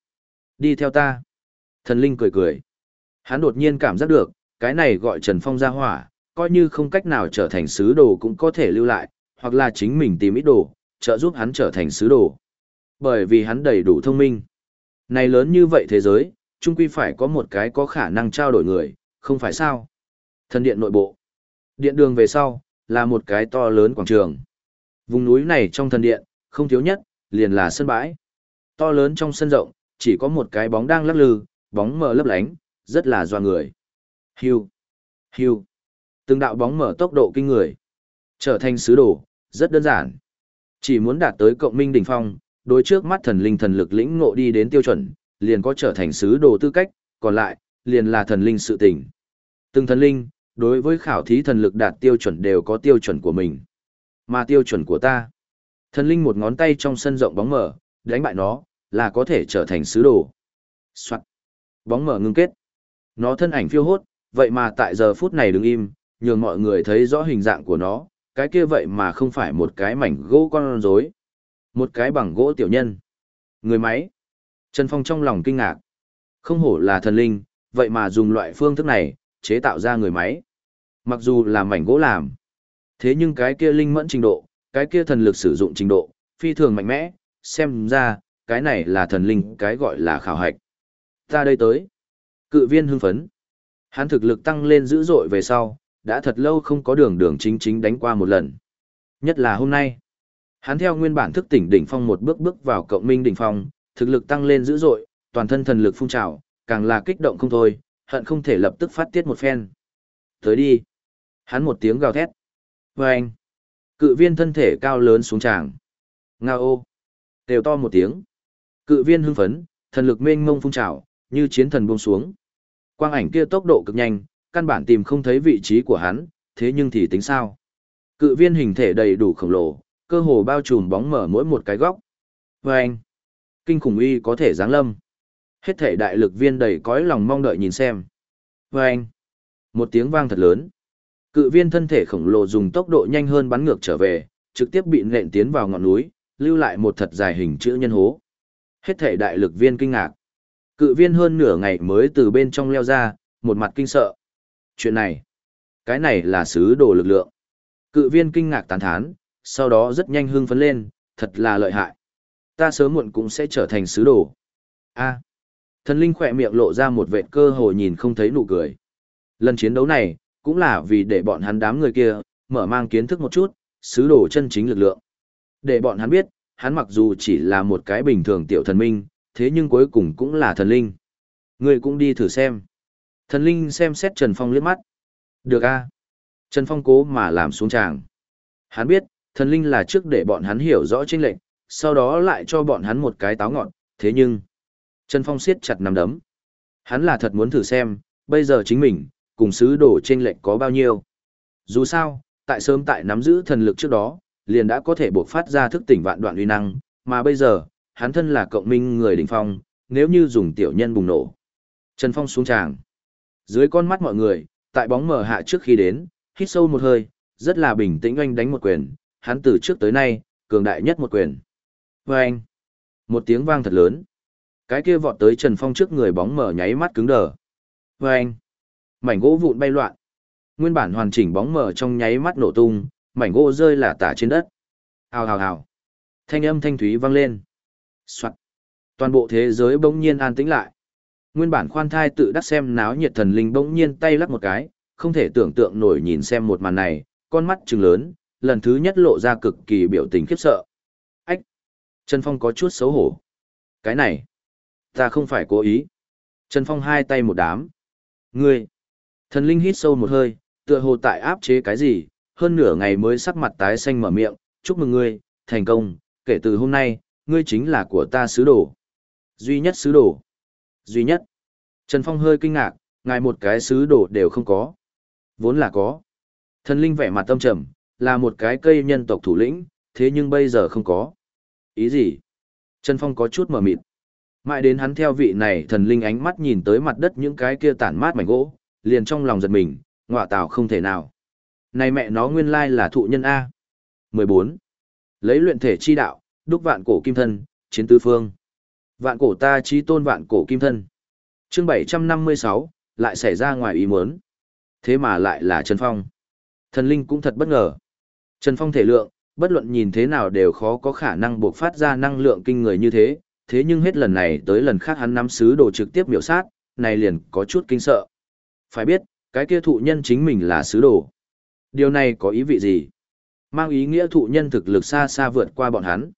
Đi theo ta. Thần linh cười cười. Hắn đột nhiên cảm giác được, cái này gọi Trần Phong ra hỏa, coi như không cách nào trở thành sứ đồ cũng có thể lưu lại, hoặc là chính mình tìm ít đồ, trợ giúp hắn trở thành sứ đồ. Bởi vì hắn đầy đủ thông minh. Này lớn như vậy thế giới, chung quy phải có một cái có khả năng trao đổi người, không phải sao? Thần điện nội bộ. Điện đường về sau, là một cái to lớn quảng trường. Vùng núi này trong thần điện, không thiếu nhất, liền là sân bãi. To lớn trong sân rộng, chỉ có một cái bóng đang lắc lư, bóng mờ lấp lánh, rất là doa người. Hiu, hiu. Từng đạo bóng mở tốc độ kinh người. Trở thành sứ đồ, rất đơn giản. Chỉ muốn đạt tới cộng minh đỉnh phong, đối trước mắt thần linh thần lực lĩnh ngộ đi đến tiêu chuẩn, liền có trở thành sứ đồ tư cách, còn lại, liền là thần linh sự tình. Từng thần linh, đối với khảo thí thần lực đạt tiêu chuẩn đều có tiêu chuẩn của mình. Mà tiêu chuẩn của ta, thần linh một ngón tay trong sân rộng bóng mở, đánh bại nó, là có thể trở thành sứ đồ. Soạn. Bóng mở ngưng kết. Nó thân ảnh phiêu hốt, vậy mà tại giờ phút này đứng im, nhường mọi người thấy rõ hình dạng của nó, cái kia vậy mà không phải một cái mảnh gỗ con rối, một cái bằng gỗ tiểu nhân. Người máy. Trần Phong trong lòng kinh ngạc. Không hổ là thần linh, vậy mà dùng loại phương thức này, chế tạo ra người máy. Mặc dù là mảnh gỗ làm. Thế nhưng cái kia linh mẫn trình độ, cái kia thần lực sử dụng trình độ, phi thường mạnh mẽ, xem ra, cái này là thần linh cái gọi là khảo hạch. Ta đây tới. Cự viên hưng phấn. Hắn thực lực tăng lên dữ dội về sau, đã thật lâu không có đường đường chính chính đánh qua một lần. Nhất là hôm nay. Hắn theo nguyên bản thức tỉnh đỉnh phong một bước bước vào cộng minh đỉnh phong, thực lực tăng lên dữ dội, toàn thân thần lực phun trào, càng là kích động không thôi, hận không thể lập tức phát tiết một phen. Tới đi. Hắn một tiếng gào thét. Vâng. anh. Cự viên thân thể cao lớn xuống tràng. Nga ô. Đều to một tiếng. Cự viên hưng phấn, thần lực mênh mông phun trào, như chiến thần buông xuống. Quang ảnh kia tốc độ cực nhanh, căn bản tìm không thấy vị trí của hắn, thế nhưng thì tính sao? Cự viên hình thể đầy đủ khổng lồ, cơ hồ bao trùm bóng mở mỗi một cái góc. Vâng! anh, kinh khủng uy có thể giáng lâm. Hết thể đại lực viên đầy cõi lòng mong đợi nhìn xem. Và anh, một tiếng vang thật lớn. Cự viên thân thể khổng lồ dùng tốc độ nhanh hơn bắn ngược trở về, trực tiếp bị nện tiến vào ngọn núi, lưu lại một thật dài hình chữ nhân hố. Hết thể đại lực viên kinh ngạc. Cự viên hơn nửa ngày mới từ bên trong leo ra, một mặt kinh sợ. Chuyện này, cái này là sứ đồ lực lượng. Cự viên kinh ngạc tán thán, sau đó rất nhanh hưng phấn lên, thật là lợi hại. Ta sớm muộn cũng sẽ trở thành sứ đồ. A. Thần linh khỏe miệng lộ ra một vệt cơ hồ nhìn không thấy nụ cười. Lần chiến đấu này, cũng là vì để bọn hắn đám người kia, mở mang kiến thức một chút, sứ đồ chân chính lực lượng. Để bọn hắn biết, hắn mặc dù chỉ là một cái bình thường tiểu thần minh, thế nhưng cuối cùng cũng là thần linh. Người cũng đi thử xem. Thần linh xem xét Trần Phong liếc mắt. Được a. Trần Phong cố mà làm xuống tràng. Hắn biết, thần linh là trước để bọn hắn hiểu rõ trên lệnh, sau đó lại cho bọn hắn một cái táo ngọn, thế nhưng... Trần Phong siết chặt nắm đấm. Hắn là thật muốn thử xem, bây giờ chính mình, cùng sứ đồ trên lệnh có bao nhiêu. Dù sao, tại sớm tại nắm giữ thần lực trước đó, liền đã có thể bộc phát ra thức tỉnh vạn đoạn uy năng, mà bây giờ, hắn thân là cộng minh người đỉnh phong, nếu như dùng tiểu nhân bùng nổ. Trần Phong xuống tràng. Dưới con mắt mọi người, tại bóng mở hạ trước khi đến, hít sâu một hơi, rất là bình tĩnh oanh đánh một quyền, hắn từ trước tới nay, cường đại nhất một quyền. Vâng! Một tiếng vang thật lớn. Cái kia vọt tới Trần Phong trước người bóng mở nháy mắt cứng đờ. Vâng! Mảnh gỗ vụn bay loạn. Nguyên bản hoàn chỉnh bóng mở trong nháy mắt nổ tung, mảnh gỗ rơi là tả trên đất. Hào hào hào. Thanh âm thanh thúy vang lên. Soạn. Toàn bộ thế giới bỗng nhiên an tĩnh lại. Nguyên bản khoan thai tự đắc xem náo nhiệt thần linh bỗng nhiên tay lắc một cái, không thể tưởng tượng nổi nhìn xem một màn này, con mắt trừng lớn, lần thứ nhất lộ ra cực kỳ biểu tình khiếp sợ. Ách! Trần Phong có chút xấu hổ. Cái này, ta không phải cố ý. Trần Phong hai tay một đám. Ngươi! Thần linh hít sâu một hơi, tựa hồ tại áp chế cái gì, hơn nửa ngày mới sắc mặt tái xanh mở miệng, chúc mừng ngươi, thành công, kể từ hôm nay, ngươi chính là của ta sứ đồ. Duy nhất sứ đồ. Duy nhất. Trần Phong hơi kinh ngạc, ngài một cái sứ đồ đều không có. Vốn là có. Thần linh vẻ mặt tâm trầm, là một cái cây nhân tộc thủ lĩnh, thế nhưng bây giờ không có. Ý gì? Trần Phong có chút mở mịt. Mãi đến hắn theo vị này thần linh ánh mắt nhìn tới mặt đất những cái kia tản mát mảnh gỗ, liền trong lòng giật mình, ngọa tào không thể nào. Này mẹ nó nguyên lai là thụ nhân A. 14. Lấy luyện thể chi đạo, đúc vạn cổ kim thân, chiến tứ phương. Vạn cổ ta chi tôn vạn cổ kim thân. chương 756, lại xảy ra ngoài ý muốn. Thế mà lại là Trần Phong. Thần linh cũng thật bất ngờ. Trần Phong thể lượng, bất luận nhìn thế nào đều khó có khả năng buộc phát ra năng lượng kinh người như thế, thế nhưng hết lần này tới lần khác hắn nắm sứ đồ trực tiếp biểu sát, này liền có chút kinh sợ. Phải biết, cái kia thụ nhân chính mình là sứ đồ. Điều này có ý vị gì? Mang ý nghĩa thụ nhân thực lực xa xa vượt qua bọn hắn.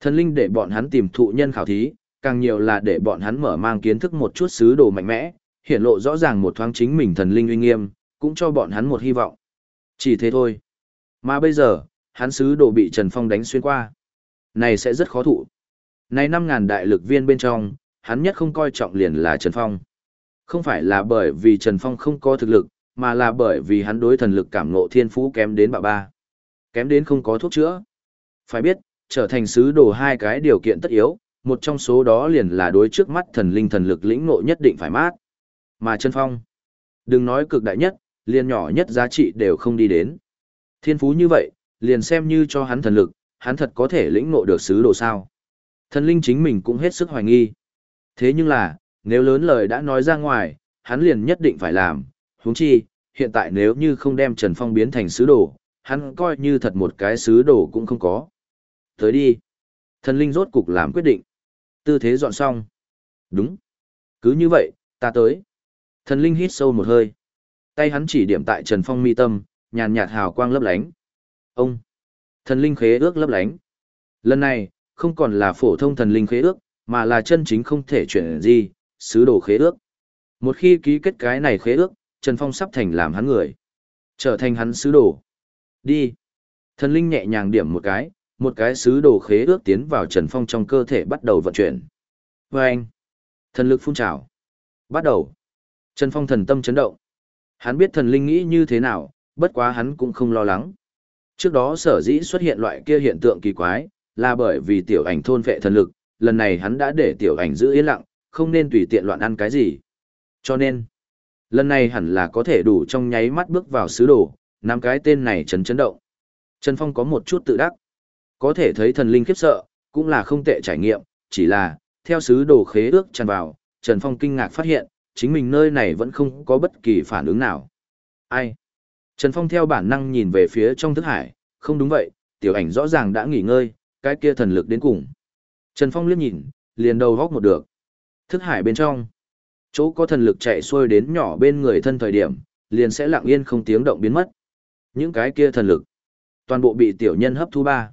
Thần linh để bọn hắn tìm thụ nhân khảo thí, càng nhiều là để bọn hắn mở mang kiến thức một chút sứ đồ mạnh mẽ, hiện lộ rõ ràng một thoáng chính mình thần linh uy nghiêm, cũng cho bọn hắn một hy vọng. Chỉ thế thôi. Mà bây giờ, hắn sứ đồ bị Trần Phong đánh xuyên qua. Này sẽ rất khó thụ. Này 5.000 đại lực viên bên trong, hắn nhất không coi trọng liền là Trần Phong. Không phải là bởi vì Trần Phong không có thực lực, mà là bởi vì hắn đối thần lực cảm ngộ thiên phú kém đến bạ ba. Kém đến không có thuốc chữa. Phải biết, trở thành sứ đồ hai cái điều kiện tất yếu, một trong số đó liền là đối trước mắt thần linh thần lực lĩnh ngộ nhất định phải mát. Mà Trần Phong, đừng nói cực đại nhất, liền nhỏ nhất giá trị đều không đi đến. Thiên phú như vậy, liền xem như cho hắn thần lực, hắn thật có thể lĩnh ngộ được sứ đồ sao. Thần linh chính mình cũng hết sức hoài nghi. Thế nhưng là, nếu lớn lời đã nói ra ngoài, hắn liền nhất định phải làm, huống chi, hiện tại nếu như không đem Trần Phong biến thành sứ đồ, hắn coi như thật một cái sứ đồ cũng không có. Tới đi. Thần linh rốt cục làm quyết định. Tư thế dọn xong. Đúng. Cứ như vậy, ta tới. Thần linh hít sâu một hơi. Tay hắn chỉ điểm tại Trần Phong mi tâm, nhàn nhạt hào quang lấp lánh. Ông. Thần linh khế ước lấp lánh. Lần này, không còn là phổ thông thần linh khế ước, mà là chân chính không thể chuyển gì, sứ đồ khế ước. Một khi ký kết cái này khế ước, Trần Phong sắp thành làm hắn người. Trở thành hắn sứ đồ. Đi. Thần linh nhẹ nhàng điểm một cái, một cái sứ đồ khế ước tiến vào Trần Phong trong cơ thể bắt đầu vận chuyển. Và anh. Thần lực phun trào. Bắt đầu. Trần Phong thần tâm chấn động. Hắn biết thần linh nghĩ như thế nào, bất quá hắn cũng không lo lắng. Trước đó sở dĩ xuất hiện loại kia hiện tượng kỳ quái, là bởi vì tiểu ảnh thôn vệ thần lực, lần này hắn đã để tiểu ảnh giữ yên lặng, không nên tùy tiện loạn ăn cái gì. Cho nên, lần này hẳn là có thể đủ trong nháy mắt bước vào sứ đồ, năm cái tên này chấn chấn động. Trần Phong có một chút tự đắc. Có thể thấy thần linh khiếp sợ, cũng là không tệ trải nghiệm, chỉ là, theo sứ đồ khế ước tràn vào, Trần Phong kinh ngạc phát hiện, chính mình nơi này vẫn không có bất kỳ phản ứng nào. Ai? Trần Phong theo bản năng nhìn về phía trong thức hải, không đúng vậy, tiểu ảnh rõ ràng đã nghỉ ngơi, cái kia thần lực đến cùng. Trần Phong liếc nhìn, liền đầu góc một được. Thức hải bên trong, chỗ có thần lực chạy xuôi đến nhỏ bên người thân thời điểm, liền sẽ lặng yên không tiếng động biến mất. Những cái kia thần lực, toàn bộ bị tiểu nhân hấp thu ba.